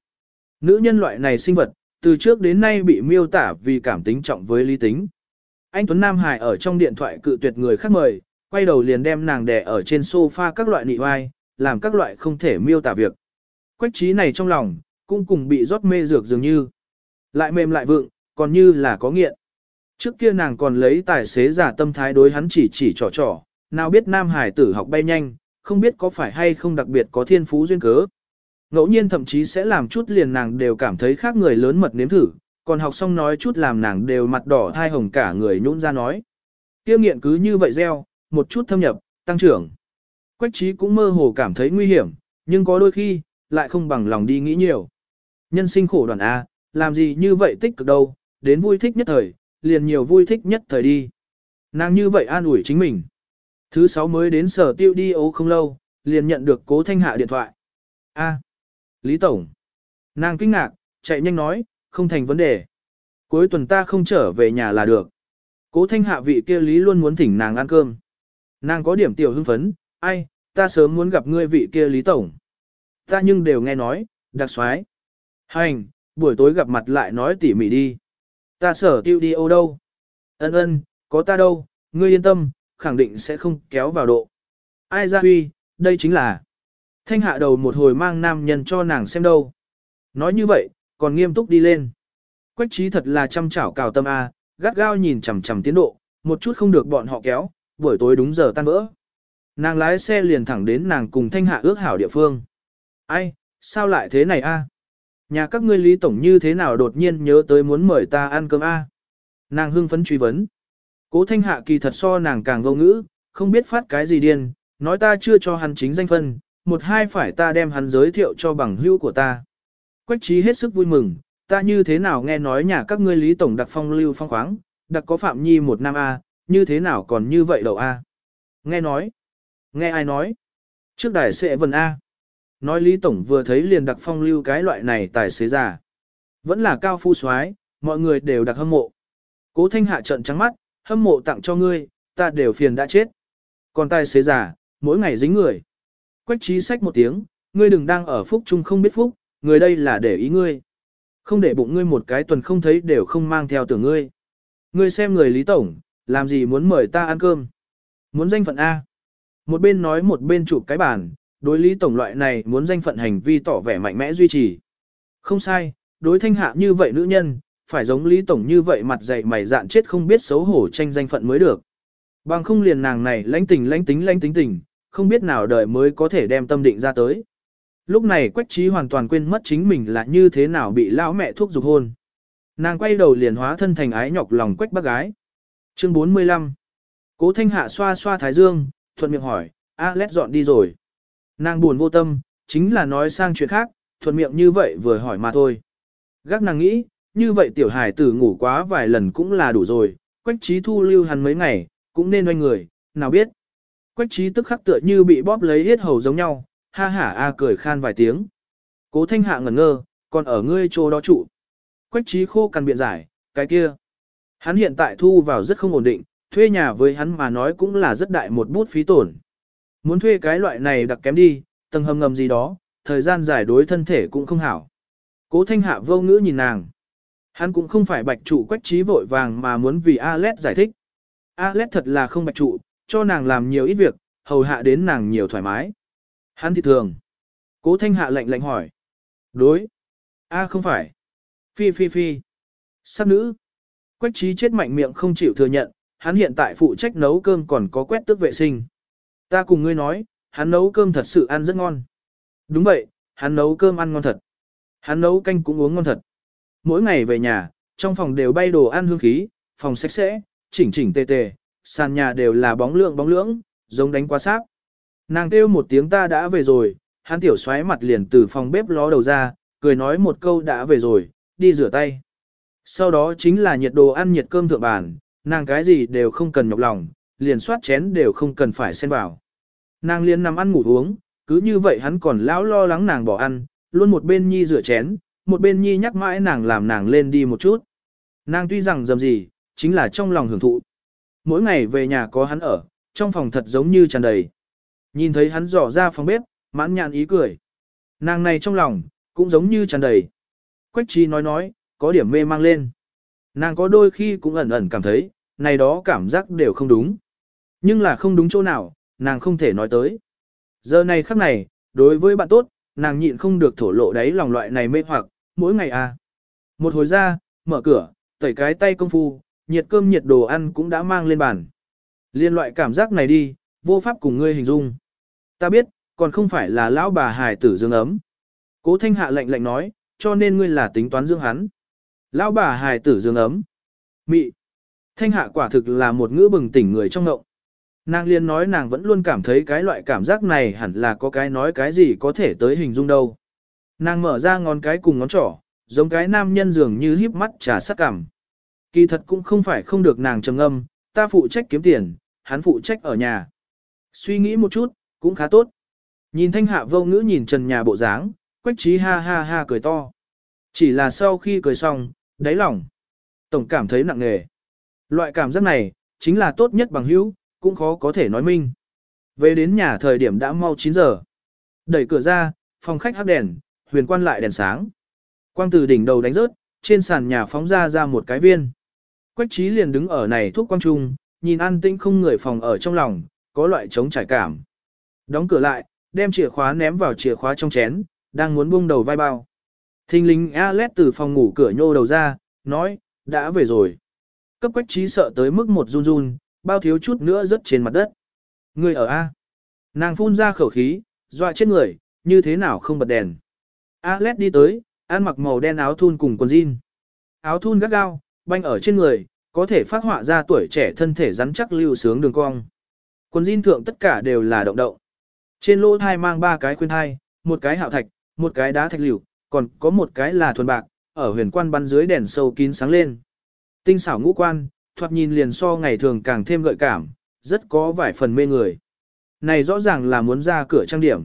Nữ nhân loại này sinh vật, từ trước đến nay bị miêu tả vì cảm tính trọng với lý tính. Anh Tuấn Nam Hải ở trong điện thoại cự tuyệt người khác mời, quay đầu liền đem nàng đè ở trên sofa các loại nị oai, làm các loại không thể miêu tả việc. Quách trí này trong lòng, cũng cùng bị rót mê dược dường như. Lại mềm lại vượng, còn như là có nghiện. Trước kia nàng còn lấy tài xế giả tâm thái đối hắn chỉ chỉ trò trò, nào biết nam hải tử học bay nhanh, không biết có phải hay không đặc biệt có thiên phú duyên cớ. Ngẫu nhiên thậm chí sẽ làm chút liền nàng đều cảm thấy khác người lớn mật nếm thử, còn học xong nói chút làm nàng đều mặt đỏ thai hồng cả người nhún ra nói. Tiêu nghiện cứ như vậy gieo, một chút thâm nhập, tăng trưởng. Quách trí cũng mơ hồ cảm thấy nguy hiểm, nhưng có đôi khi, lại không bằng lòng đi nghĩ nhiều. Nhân sinh khổ đoàn A, làm gì như vậy tích cực đâu, đến vui thích nhất thời, liền nhiều vui thích nhất thời đi. Nàng như vậy an ủi chính mình. Thứ sáu mới đến sở tiêu đi ố không lâu, liền nhận được cố thanh hạ điện thoại. A, Lý Tổng. Nàng kinh ngạc, chạy nhanh nói, không thành vấn đề. Cuối tuần ta không trở về nhà là được. Cố thanh hạ vị kia Lý luôn muốn thỉnh nàng ăn cơm. Nàng có điểm tiểu hưng phấn, ai, ta sớm muốn gặp ngươi vị kia Lý Tổng. Ta nhưng đều nghe nói, đặc soái Hành, buổi tối gặp mặt lại nói tỉ mỉ đi. Ta sở tiêu đi ô đâu? Ân ân, có ta đâu, ngươi yên tâm, khẳng định sẽ không kéo vào độ. Ai ra huy, đây chính là. Thanh hạ đầu một hồi mang nam nhân cho nàng xem đâu. Nói như vậy, còn nghiêm túc đi lên. Quách trí thật là chăm chảo cào tâm A, gắt gao nhìn chằm chằm tiến độ, một chút không được bọn họ kéo, buổi tối đúng giờ tan vỡ. Nàng lái xe liền thẳng đến nàng cùng thanh hạ ước hảo địa phương. Ai, sao lại thế này a? Nhà các ngươi lý tổng như thế nào đột nhiên nhớ tới muốn mời ta ăn cơm a? Nàng hưng phấn truy vấn. Cố thanh hạ kỳ thật so nàng càng vô ngữ, không biết phát cái gì điên, nói ta chưa cho hắn chính danh phân, một hai phải ta đem hắn giới thiệu cho bằng hữu của ta. Quách trí hết sức vui mừng, ta như thế nào nghe nói nhà các ngươi lý tổng đặc phong lưu phong khoáng, đặc có phạm nhi một năm A, như thế nào còn như vậy đầu A. Nghe nói, nghe ai nói, trước đài sẽ vần A. Nói lý tổng vừa thấy liền đặc phong lưu cái loại này tài xế già Vẫn là cao phu soái mọi người đều đặc hâm mộ. Cố thanh hạ trận trắng mắt, hâm mộ tặng cho ngươi, ta đều phiền đã chết. Còn tài xế già, mỗi ngày dính người. Quách trí sách một tiếng, ngươi đừng đang ở phúc chung không biết phúc, người đây là để ý ngươi. Không để bụng ngươi một cái tuần không thấy đều không mang theo tưởng ngươi. Ngươi xem người Lý Tổng, làm gì muốn mời ta ăn cơm. Muốn danh phận A. Một bên nói một bên chụp cái bàn, đối Lý Tổng loại này muốn danh phận hành vi tỏ vẻ mạnh mẽ duy trì. Không sai, đối thanh hạ như vậy nữ nhân, phải giống Lý Tổng như vậy mặt dày mày dạn chết không biết xấu hổ tranh danh phận mới được. Bằng không liền nàng này lãnh tình lãnh tính lãnh tính tình, không biết nào đời mới có thể đem tâm định ra tới. Lúc này Quách Trí hoàn toàn quên mất chính mình là như thế nào bị lão mẹ thuốc dục hôn. Nàng quay đầu liền hóa thân thành ái nhọc lòng Quách bác gái. Chương 45 Cố Thanh Hạ xoa xoa thái dương, thuận miệng hỏi, Alex dọn đi rồi. Nàng buồn vô tâm, chính là nói sang chuyện khác, thuận miệng như vậy vừa hỏi mà thôi. Gác nàng nghĩ, như vậy tiểu hải tử ngủ quá vài lần cũng là đủ rồi, Quách Trí thu lưu hắn mấy ngày, cũng nên oanh người, nào biết. Quách trí tức khắc tựa như bị bóp lấy hết hầu giống nhau, ha hả a cười khan vài tiếng. Cố thanh hạ ngẩn ngơ, còn ở ngươi chỗ đó trụ. Quách trí khô cằn biện giải, cái kia. Hắn hiện tại thu vào rất không ổn định, thuê nhà với hắn mà nói cũng là rất đại một bút phí tổn. Muốn thuê cái loại này đặc kém đi, tầng hầm ngầm gì đó, thời gian giải đối thân thể cũng không hảo. Cố thanh hạ vô ngữ nhìn nàng. Hắn cũng không phải bạch trụ quách trí vội vàng mà muốn vì Alet giải thích. Alet thật là không bạch trụ, cho nàng làm nhiều ít việc, hầu hạ đến nàng nhiều thoải mái. Hắn thì thường. Cố thanh hạ lạnh lạnh hỏi. Đối. A không phải. Phi phi phi. Sắc nữ. Quách trí chết mạnh miệng không chịu thừa nhận, hắn hiện tại phụ trách nấu cơm còn có quét tước vệ sinh. Ta cùng ngươi nói, hắn nấu cơm thật sự ăn rất ngon. Đúng vậy, hắn nấu cơm ăn ngon thật. Hắn nấu canh cũng uống ngon thật. Mỗi ngày về nhà, trong phòng đều bay đồ ăn hương khí, phòng sạch sẽ, chỉnh chỉnh tề tề, sàn nhà đều là bóng lượng bóng lưỡng, giống đánh quá sáp. Nàng kêu một tiếng ta đã về rồi, hắn tiểu xoáy mặt liền từ phòng bếp ló đầu ra, cười nói một câu đã về rồi, đi rửa tay. Sau đó chính là nhiệt đồ ăn nhiệt cơm thượng bàn, nàng cái gì đều không cần nhọc lòng, liền soát chén đều không cần phải xen vào. Nàng liền nằm ăn ngủ uống, cứ như vậy hắn còn lão lo lắng nàng bỏ ăn, luôn một bên nhi rửa chén, một bên nhi nhắc mãi nàng làm nàng lên đi một chút. Nàng tuy rằng dầm gì, chính là trong lòng hưởng thụ. Mỗi ngày về nhà có hắn ở, trong phòng thật giống như tràn đầy. Nhìn thấy hắn dò ra phòng bếp, mãn nhạn ý cười. Nàng này trong lòng, cũng giống như tràn đầy. Quách trí nói nói, có điểm mê mang lên. Nàng có đôi khi cũng ẩn ẩn cảm thấy, này đó cảm giác đều không đúng. Nhưng là không đúng chỗ nào, nàng không thể nói tới. Giờ này khắc này, đối với bạn tốt, nàng nhịn không được thổ lộ đáy lòng loại này mê hoặc, mỗi ngày à. Một hồi ra, mở cửa, tẩy cái tay công phu, nhiệt cơm nhiệt đồ ăn cũng đã mang lên bàn. Liên loại cảm giác này đi, vô pháp cùng ngươi hình dung. Ta biết, còn không phải là lão bà hài tử dương ấm. Cố thanh hạ lệnh lệnh nói, cho nên ngươi là tính toán dương hắn. Lão bà hài tử dương ấm. Mị. Thanh hạ quả thực là một ngữ bừng tỉnh người trong ngộng. Nàng liên nói nàng vẫn luôn cảm thấy cái loại cảm giác này hẳn là có cái nói cái gì có thể tới hình dung đâu. Nàng mở ra ngón cái cùng ngón trỏ, giống cái nam nhân dường như híp mắt trà sắc cảm. Kỳ thật cũng không phải không được nàng trầm âm, ta phụ trách kiếm tiền, hắn phụ trách ở nhà. Suy nghĩ một chút, cũng khá tốt. Nhìn thanh hạ vô ngữ nhìn trần nhà bộ dáng, quách trí ha ha ha cười to. Chỉ là sau khi cười xong, đáy lòng. Tổng cảm thấy nặng nề. Loại cảm giác này, chính là tốt nhất bằng hữu, cũng khó có thể nói minh. Về đến nhà thời điểm đã mau 9 giờ. Đẩy cửa ra, phòng khách hắc đèn, huyền quan lại đèn sáng. Quang từ đỉnh đầu đánh rớt, trên sàn nhà phóng ra ra một cái viên. Quách trí liền đứng ở này thuốc quang trung, nhìn an tĩnh không người phòng ở trong lòng, có loại chống trải cảm. Đóng cửa lại, đem chìa khóa ném vào chìa khóa trong chén, đang muốn buông đầu vai bao. Thình lính Alet từ phòng ngủ cửa nhô đầu ra, nói, đã về rồi. Cấp quách trí sợ tới mức một run run, bao thiếu chút nữa rớt trên mặt đất. Người ở A. Nàng phun ra khẩu khí, dọa chết người, như thế nào không bật đèn. Alet đi tới, ăn mặc màu đen áo thun cùng quần jean. Áo thun gắt gao, banh ở trên người, có thể phát họa ra tuổi trẻ thân thể rắn chắc lưu sướng đường cong. Quần jean thượng tất cả đều là động động. Trên lỗ thai mang ba cái khuyên thai, một cái hạo thạch, một cái đá thạch liều, còn có một cái là thuần bạc, ở huyền quan bắn dưới đèn sâu kín sáng lên. Tinh xảo ngũ quan, thoạt nhìn liền so ngày thường càng thêm gợi cảm, rất có vài phần mê người. Này rõ ràng là muốn ra cửa trang điểm.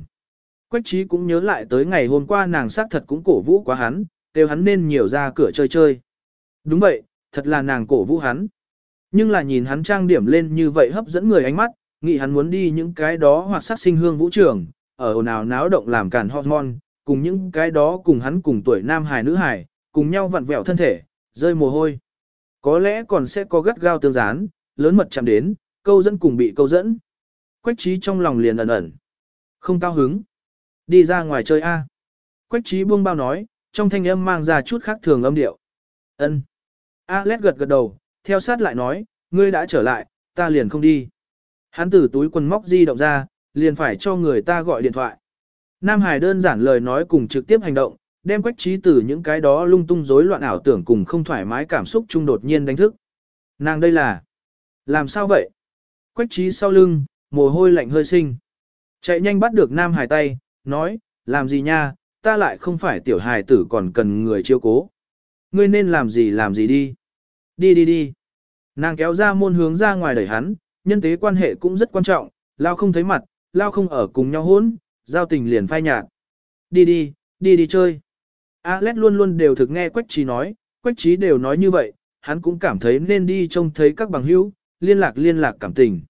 Quách trí cũng nhớ lại tới ngày hôm qua nàng xác thật cũng cổ vũ quá hắn, đều hắn nên nhiều ra cửa chơi chơi. Đúng vậy, thật là nàng cổ vũ hắn. Nhưng là nhìn hắn trang điểm lên như vậy hấp dẫn người ánh mắt, nghĩ hắn muốn đi những cái đó hoặc sát sinh hương vũ trường, ở ồn ào náo động làm cản hormone, cùng những cái đó cùng hắn cùng tuổi nam hài nữ hài, cùng nhau vặn vẹo thân thể, rơi mồ hôi. Có lẽ còn sẽ có gắt gao tương gián, lớn mật chạm đến, câu dẫn cùng bị câu dẫn. Quách trí trong lòng liền ẩn ẩn. Không cao hứng. Đi ra ngoài chơi A. Quách trí buông bao nói, trong thanh âm mang ra chút khác thường âm điệu. ân Alex gật gật đầu, theo sát lại nói, ngươi đã trở lại, ta liền không đi. Hắn từ túi quần móc di động ra, liền phải cho người ta gọi điện thoại. Nam Hải đơn giản lời nói cùng trực tiếp hành động, đem quách trí từ những cái đó lung tung rối loạn ảo tưởng cùng không thoải mái cảm xúc chung đột nhiên đánh thức. Nàng đây là... Làm sao vậy? Quách trí sau lưng, mồ hôi lạnh hơi sinh. Chạy nhanh bắt được Nam Hải tay, nói, làm gì nha, ta lại không phải tiểu hài tử còn cần người chiêu cố. Ngươi nên làm gì làm gì đi. Đi đi đi. Nàng kéo ra môn hướng ra ngoài đẩy hắn, nhân tế quan hệ cũng rất quan trọng, lao không thấy mặt, lao không ở cùng nhau hôn, giao tình liền phai nhạt. Đi đi, đi đi chơi. Alex luôn luôn đều thực nghe Quách Trí nói, Quách Trí đều nói như vậy, hắn cũng cảm thấy nên đi trông thấy các bằng hữu, liên lạc liên lạc cảm tình.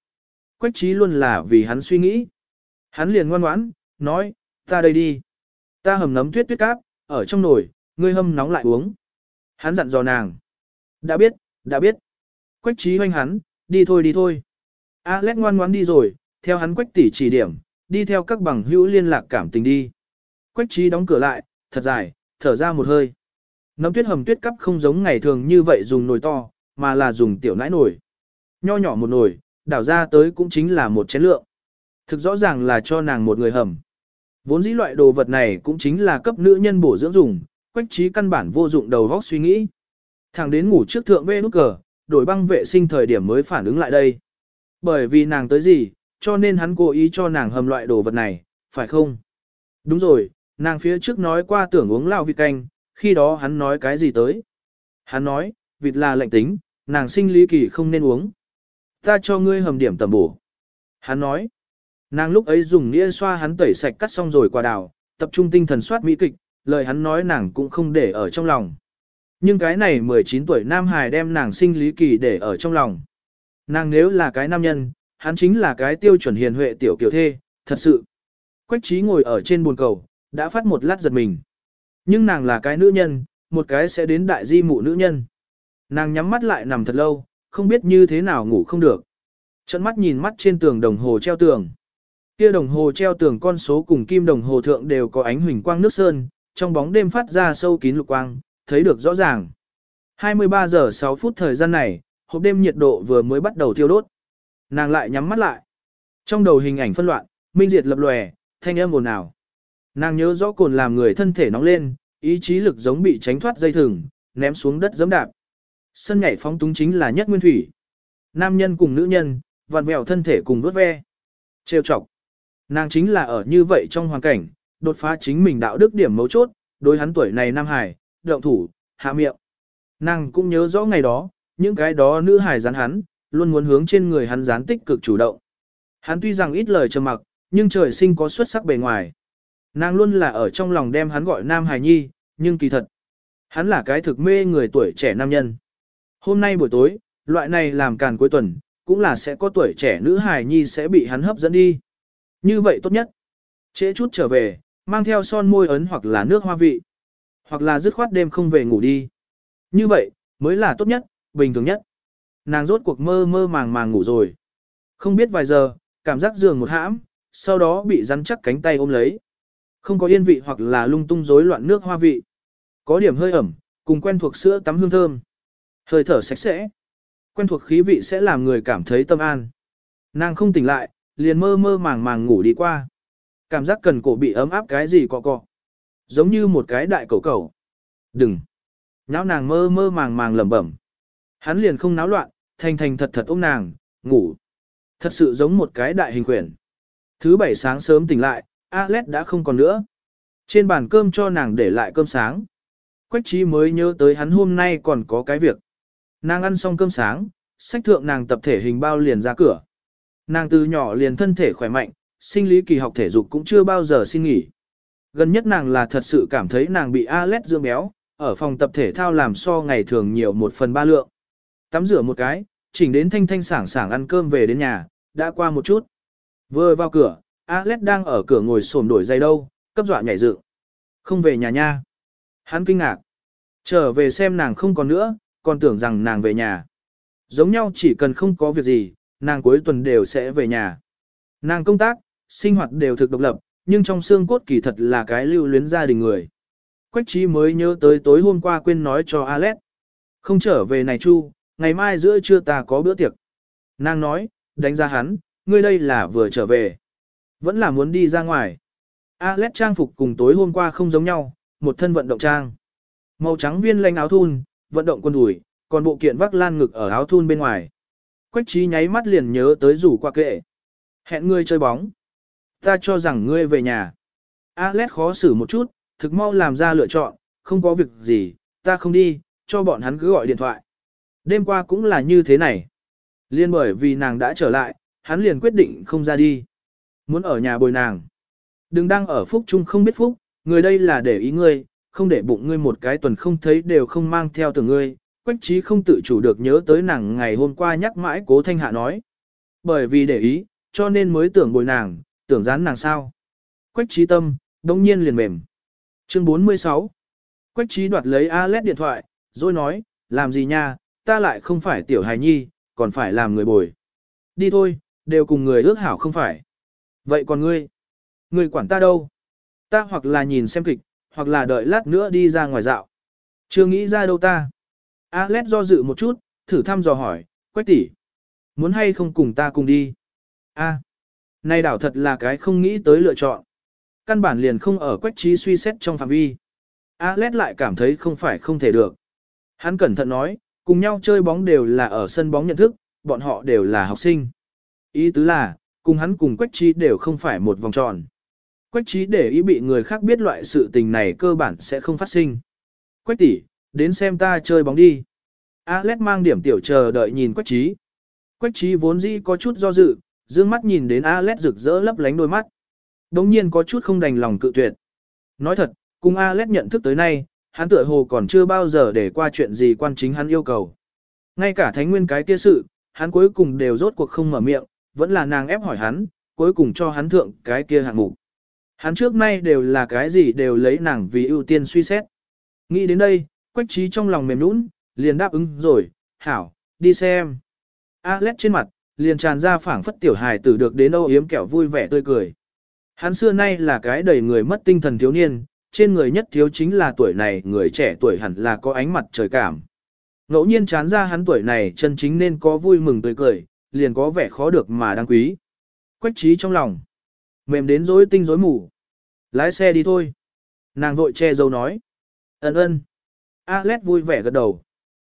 Quách Trí luôn là vì hắn suy nghĩ. Hắn liền ngoan ngoãn, nói, ta đây đi. Ta hầm nấm tuyết tuyết cáp, ở trong nồi, ngươi hâm nóng lại uống. Hắn dặn dò nàng. Đã biết, đã biết. Quách Trí hoanh hắn, đi thôi đi thôi. Alex ngoan ngoãn đi rồi, theo hắn Quách tỷ chỉ điểm, đi theo các bằng hữu liên lạc cảm tình đi. Quách Trí đóng cửa lại, thật dài, thở ra một hơi. Nấm tuyết hầm tuyết cắp không giống ngày thường như vậy dùng nồi to, mà là dùng tiểu nãi nồi. Nho nhỏ một nồi, đảo ra tới cũng chính là một chén lượng. Thực rõ ràng là cho nàng một người hầm. Vốn dĩ loại đồ vật này cũng chính là cấp nữ nhân bổ dưỡng dùng, quách trí căn bản vô dụng đầu vóc suy nghĩ. Thằng đến ngủ trước thượng vê nút cờ, đổi băng vệ sinh thời điểm mới phản ứng lại đây. Bởi vì nàng tới gì, cho nên hắn cố ý cho nàng hầm loại đồ vật này, phải không? Đúng rồi, nàng phía trước nói qua tưởng uống lao vịt canh, khi đó hắn nói cái gì tới? Hắn nói, vịt là lạnh tính, nàng sinh lý kỳ không nên uống. Ta cho ngươi hầm điểm tầm bổ. Hắn nói, nàng lúc ấy dùng nghĩa xoa hắn tẩy sạch cắt xong rồi qua đào, tập trung tinh thần soát mỹ kịch, lời hắn nói nàng cũng không để ở trong lòng. Nhưng cái này 19 tuổi nam hài đem nàng sinh lý kỳ để ở trong lòng. Nàng nếu là cái nam nhân, hắn chính là cái tiêu chuẩn hiền huệ tiểu kiều thê, thật sự. Quách trí ngồi ở trên buồn cầu, đã phát một lát giật mình. Nhưng nàng là cái nữ nhân, một cái sẽ đến đại di mụ nữ nhân. Nàng nhắm mắt lại nằm thật lâu, không biết như thế nào ngủ không được. Trận mắt nhìn mắt trên tường đồng hồ treo tường. Kia đồng hồ treo tường con số cùng kim đồng hồ thượng đều có ánh huỳnh quang nước sơn, trong bóng đêm phát ra sâu kín lục quang, thấy được rõ ràng. 23 giờ 6 phút thời gian này, hộp đêm nhiệt độ vừa mới bắt đầu thiêu đốt. Nàng lại nhắm mắt lại. Trong đầu hình ảnh phân loạn, minh diệt lập lòe, thanh âm ồn ào. Nàng nhớ rõ cồn làm người thân thể nóng lên, ý chí lực giống bị tránh thoát dây thừng, ném xuống đất giẫm đạp. Sân nhảy phóng túng chính là nhất nguyên thủy. Nam nhân cùng nữ nhân, vặn vẹo thân thể cùng vớt ve. Trêu chọc. Nàng chính là ở như vậy trong hoàn cảnh, đột phá chính mình đạo đức điểm mấu chốt, đối hắn tuổi này nam hải, động thủ, hạ miệng. Nàng cũng nhớ rõ ngày đó, những cái đó nữ hải gián hắn, luôn muốn hướng trên người hắn dán tích cực chủ động. Hắn tuy rằng ít lời trầm mặc, nhưng trời sinh có xuất sắc bề ngoài. Nàng luôn là ở trong lòng đem hắn gọi Nam Hải Nhi, nhưng kỳ thật, hắn là cái thực mê người tuổi trẻ nam nhân. Hôm nay buổi tối, loại này làm càn cuối tuần, cũng là sẽ có tuổi trẻ nữ Hải Nhi sẽ bị hắn hấp dẫn đi. Như vậy tốt nhất. Trễ chút trở về, mang theo son môi ấn hoặc là nước hoa vị. Hoặc là dứt khoát đêm không về ngủ đi. Như vậy, mới là tốt nhất, bình thường nhất. Nàng rốt cuộc mơ mơ màng màng ngủ rồi. Không biết vài giờ, cảm giác giường một hãm, sau đó bị rắn chắc cánh tay ôm lấy. Không có yên vị hoặc là lung tung rối loạn nước hoa vị. Có điểm hơi ẩm, cùng quen thuộc sữa tắm hương thơm. Hơi thở sạch sẽ. Quen thuộc khí vị sẽ làm người cảm thấy tâm an. Nàng không tỉnh lại, liền mơ mơ màng màng ngủ đi qua. Cảm giác cần cổ bị ấm áp cái gì cọ cọ. Giống như một cái đại cầu cầu. Đừng. Nháo nàng mơ mơ màng màng lẩm bẩm. Hắn liền không náo loạn, thành thành thật thật ôm nàng, ngủ. Thật sự giống một cái đại hình quyển. Thứ bảy sáng sớm tỉnh lại, Alex đã không còn nữa. Trên bàn cơm cho nàng để lại cơm sáng. Quách trí mới nhớ tới hắn hôm nay còn có cái việc. Nàng ăn xong cơm sáng, sách thượng nàng tập thể hình bao liền ra cửa. Nàng từ nhỏ liền thân thể khỏe mạnh, sinh lý kỳ học thể dục cũng chưa bao giờ xin nghỉ. Gần nhất nàng là thật sự cảm thấy nàng bị Alex dưỡng béo, ở phòng tập thể thao làm so ngày thường nhiều một phần ba lượng. Tắm rửa một cái, chỉnh đến thanh thanh sảng sảng ăn cơm về đến nhà, đã qua một chút. Vừa vào cửa, Alex đang ở cửa ngồi xổm đổi giày đâu, cấp dọa nhảy dựng. Không về nhà nha. Hắn kinh ngạc. Trở về xem nàng không còn nữa, còn tưởng rằng nàng về nhà. Giống nhau chỉ cần không có việc gì, nàng cuối tuần đều sẽ về nhà. Nàng công tác, sinh hoạt đều thực độc lập, nhưng trong xương cốt kỳ thật là cái lưu luyến gia đình người. Quách trí mới nhớ tới tối hôm qua quên nói cho Alex. Không trở về này chu, ngày mai giữa trưa ta có bữa tiệc. Nàng nói, đánh ra hắn, ngươi đây là vừa trở về. Vẫn là muốn đi ra ngoài. Alex trang phục cùng tối hôm qua không giống nhau, một thân vận động trang. Màu trắng viên lanh áo thun, vận động quần đùi, còn bộ kiện vác lan ngực ở áo thun bên ngoài. Quách trí nháy mắt liền nhớ tới rủ qua kệ. Hẹn ngươi chơi bóng. Ta cho rằng ngươi về nhà. Alex khó xử một chút, thực mau làm ra lựa chọn, không có việc gì, ta không đi, cho bọn hắn cứ gọi điện thoại. Đêm qua cũng là như thế này. Liên bởi vì nàng đã trở lại, hắn liền quyết định không ra đi. Muốn ở nhà bồi nàng. Đừng đang ở phúc chung không biết phúc, người đây là để ý ngươi, không để bụng ngươi một cái tuần không thấy đều không mang theo từ ngươi. Quách trí không tự chủ được nhớ tới nàng ngày hôm qua nhắc mãi cố thanh hạ nói. Bởi vì để ý, cho nên mới tưởng bồi nàng, tưởng dán nàng sao. Quách trí tâm, đông nhiên liền mềm. Chương 46 Quách trí đoạt lấy Alex điện thoại, rồi nói, làm gì nha, ta lại không phải tiểu hài nhi, còn phải làm người bồi. Đi thôi, đều cùng người ước hảo không phải. Vậy còn ngươi? Ngươi quản ta đâu? Ta hoặc là nhìn xem kịch, hoặc là đợi lát nữa đi ra ngoài dạo. Chưa nghĩ ra đâu ta. Alex do dự một chút, thử thăm dò hỏi, quách tỷ, muốn hay không cùng ta cùng đi? A, này đảo thật là cái không nghĩ tới lựa chọn. Căn bản liền không ở quách trí suy xét trong phạm vi. Alex lại cảm thấy không phải không thể được. Hắn cẩn thận nói, cùng nhau chơi bóng đều là ở sân bóng nhận thức, bọn họ đều là học sinh. Ý tứ là, cùng hắn cùng quách trí đều không phải một vòng tròn. Quách trí để ý bị người khác biết loại sự tình này cơ bản sẽ không phát sinh. Quách tỷ, đến xem ta chơi bóng đi. Alex mang điểm tiểu chờ đợi nhìn quách trí. Quách trí vốn dĩ có chút do dự, dương mắt nhìn đến Alex rực rỡ lấp lánh đôi mắt. Đống nhiên có chút không đành lòng cự tuyệt. Nói thật, cùng Alex nhận thức tới nay, hắn tựa hồ còn chưa bao giờ để qua chuyện gì quan chính hắn yêu cầu. Ngay cả thánh nguyên cái kia sự, hắn cuối cùng đều rốt cuộc không mở miệng, vẫn là nàng ép hỏi hắn, cuối cùng cho hắn thượng cái kia hạng mục. Hắn trước nay đều là cái gì đều lấy nàng vì ưu tiên suy xét. Nghĩ đến đây, quách trí trong lòng mềm nũng, liền đáp ứng rồi, hảo, đi xem. Alex trên mặt, liền tràn ra phảng phất tiểu hài tử được đến âu yếm kẹo vui vẻ tươi cười. Hắn xưa nay là cái đầy người mất tinh thần thiếu niên, trên người nhất thiếu chính là tuổi này người trẻ tuổi hẳn là có ánh mặt trời cảm. Ngẫu nhiên chán ra hắn tuổi này chân chính nên có vui mừng tươi cười, liền có vẻ khó được mà đáng quý. Quách trí trong lòng. Mềm đến rối tinh rối mù. Lái xe đi thôi. Nàng vội che dâu nói. Ấn ơn. Alet vui vẻ gật đầu.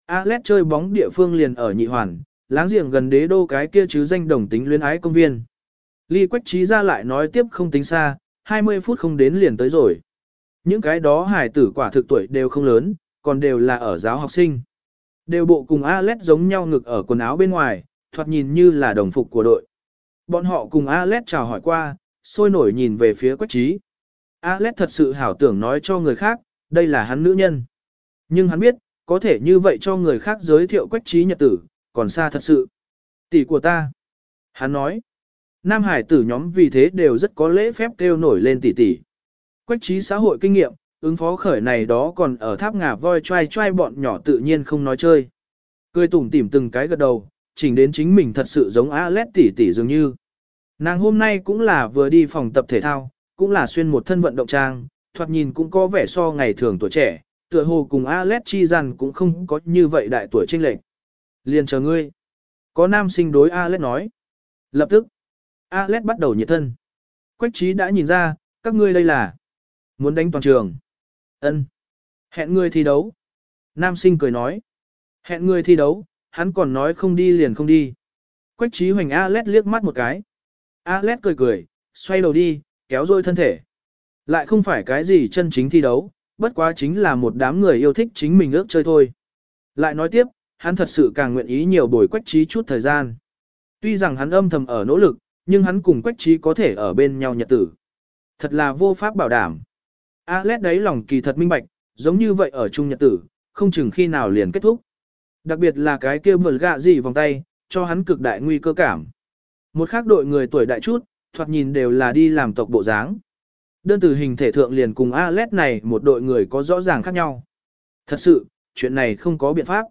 Alet chơi bóng địa phương liền ở nhị hoàn, láng giềng gần đế đô cái kia chứ danh đồng tính luyến ái công viên. Ly Quách Trí ra lại nói tiếp không tính xa, 20 phút không đến liền tới rồi. Những cái đó hải tử quả thực tuổi đều không lớn, còn đều là ở giáo học sinh. Đều bộ cùng Alet giống nhau ngực ở quần áo bên ngoài, thoạt nhìn như là đồng phục của đội. Bọn họ cùng Alex chào hỏi qua, sôi nổi nhìn về phía Quách Trí. Alex thật sự hảo tưởng nói cho người khác, đây là hắn nữ nhân. Nhưng hắn biết, có thể như vậy cho người khác giới thiệu Quách Trí nhật tử, còn xa thật sự. Tỷ của ta. Hắn nói. Nam hải tử nhóm vì thế đều rất có lễ phép kêu nổi lên tỷ tỷ. Quách trí xã hội kinh nghiệm, ứng phó khởi này đó còn ở tháp ngà voi trai trai bọn nhỏ tự nhiên không nói chơi. Cười tủm tỉm từng cái gật đầu, chỉnh đến chính mình thật sự giống Alex tỷ tỷ dường như. Nàng hôm nay cũng là vừa đi phòng tập thể thao, cũng là xuyên một thân vận động trang, thoạt nhìn cũng có vẻ so ngày thường tuổi trẻ, tựa hồ cùng Alex chi rằng cũng không có như vậy đại tuổi chênh lệch. Liền chờ ngươi. Có nam sinh đối Alex nói. Lập tức, Alex bắt đầu nhiệt thân. Quách trí đã nhìn ra, các ngươi đây là muốn đánh toàn trường. Ân. Hẹn ngươi thi đấu. Nam sinh cười nói. Hẹn ngươi thi đấu, hắn còn nói không đi liền không đi. Quách trí hoành Alet liếc mắt một cái. Alet cười cười, xoay đầu đi, kéo rôi thân thể. Lại không phải cái gì chân chính thi đấu, bất quá chính là một đám người yêu thích chính mình ước chơi thôi. Lại nói tiếp, hắn thật sự càng nguyện ý nhiều bồi quách trí chút thời gian. Tuy rằng hắn âm thầm ở nỗ lực, nhưng hắn cùng quách trí có thể ở bên nhau nhật tử. Thật là vô pháp bảo đảm. Alet đấy lòng kỳ thật minh bạch, giống như vậy ở chung nhật tử, không chừng khi nào liền kết thúc. Đặc biệt là cái kia vượt gạ gì vòng tay, cho hắn cực đại nguy cơ cảm. Một khác đội người tuổi đại chút, thoạt nhìn đều là đi làm tộc bộ dáng. Đơn từ hình thể thượng liền cùng Alet này một đội người có rõ ràng khác nhau. Thật sự, chuyện này không có biện pháp.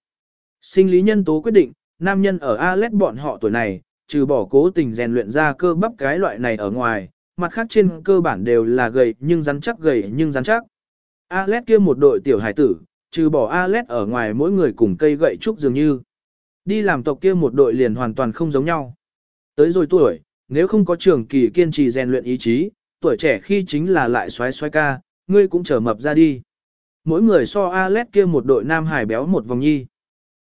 Sinh lý nhân tố quyết định, nam nhân ở Alet bọn họ tuổi này, trừ bỏ cố tình rèn luyện ra cơ bắp cái loại này ở ngoài, mặt khác trên cơ bản đều là gầy nhưng rắn chắc gầy nhưng rắn chắc. Alet kia một đội tiểu hải tử, trừ bỏ Alet ở ngoài mỗi người cùng cây gậy trúc dường như. Đi làm tộc kia một đội liền hoàn toàn không giống nhau. Tới rồi tuổi, nếu không có trường kỳ kiên trì rèn luyện ý chí, tuổi trẻ khi chính là lại xoái xoái ca, ngươi cũng trở mập ra đi. Mỗi người so Alet kia một đội nam hải béo một vòng nhi.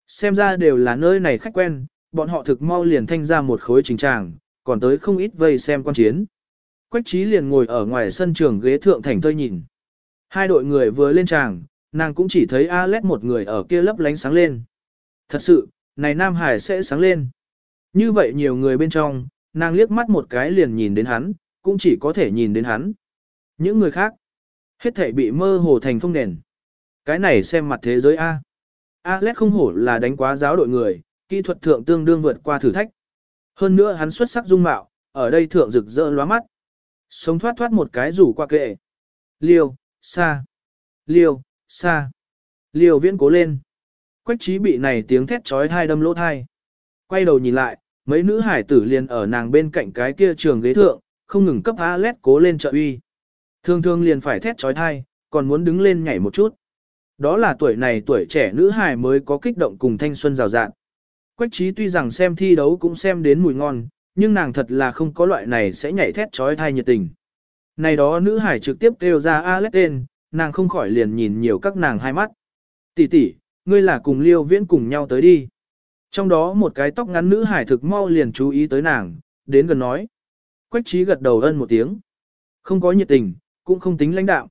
Xem ra đều là nơi này khách quen, bọn họ thực mau liền thanh ra một khối trình tràng, còn tới không ít vây xem quan chiến. Quách trí liền ngồi ở ngoài sân trường ghế thượng thành thơi nhìn. Hai đội người vừa lên tràng, nàng cũng chỉ thấy Alex một người ở kia lấp lánh sáng lên. Thật sự, này Nam Hải sẽ sáng lên. Như vậy nhiều người bên trong, nàng liếc mắt một cái liền nhìn đến hắn, cũng chỉ có thể nhìn đến hắn. Những người khác, hết thể bị mơ hồ thành phong nền. Cái này xem mặt thế giới A. Alex không hổ là đánh quá giáo đội người, kỹ thuật thượng tương đương vượt qua thử thách. Hơn nữa hắn xuất sắc dung mạo, ở đây thượng rực rỡ lóa mắt. Sống thoát thoát một cái rủ qua kệ. Liêu, xa. Liêu, xa. liều viễn cố lên. Quách trí bị này tiếng thét trói thai đâm lỗ thai. Quay đầu nhìn lại, mấy nữ hải tử liền ở nàng bên cạnh cái kia trường ghế thượng, không ngừng cấp Alet cố lên trợ uy. Thường thường liền phải thét trói thai, còn muốn đứng lên nhảy một chút. Đó là tuổi này tuổi trẻ nữ hải mới có kích động cùng thanh xuân rào rạng. Quách trí tuy rằng xem thi đấu cũng xem đến mùi ngon, nhưng nàng thật là không có loại này sẽ nhảy thét trói thai nhiệt tình. Này đó nữ hải trực tiếp kêu ra Alex tên, nàng không khỏi liền nhìn nhiều các nàng hai mắt. Tỷ tỷ, ngươi là cùng liêu viễn cùng nhau tới đi. Trong đó một cái tóc ngắn nữ hải thực mau liền chú ý tới nàng, đến gần nói. Quách trí gật đầu ân một tiếng. Không có nhiệt tình, cũng không tính lãnh đạo.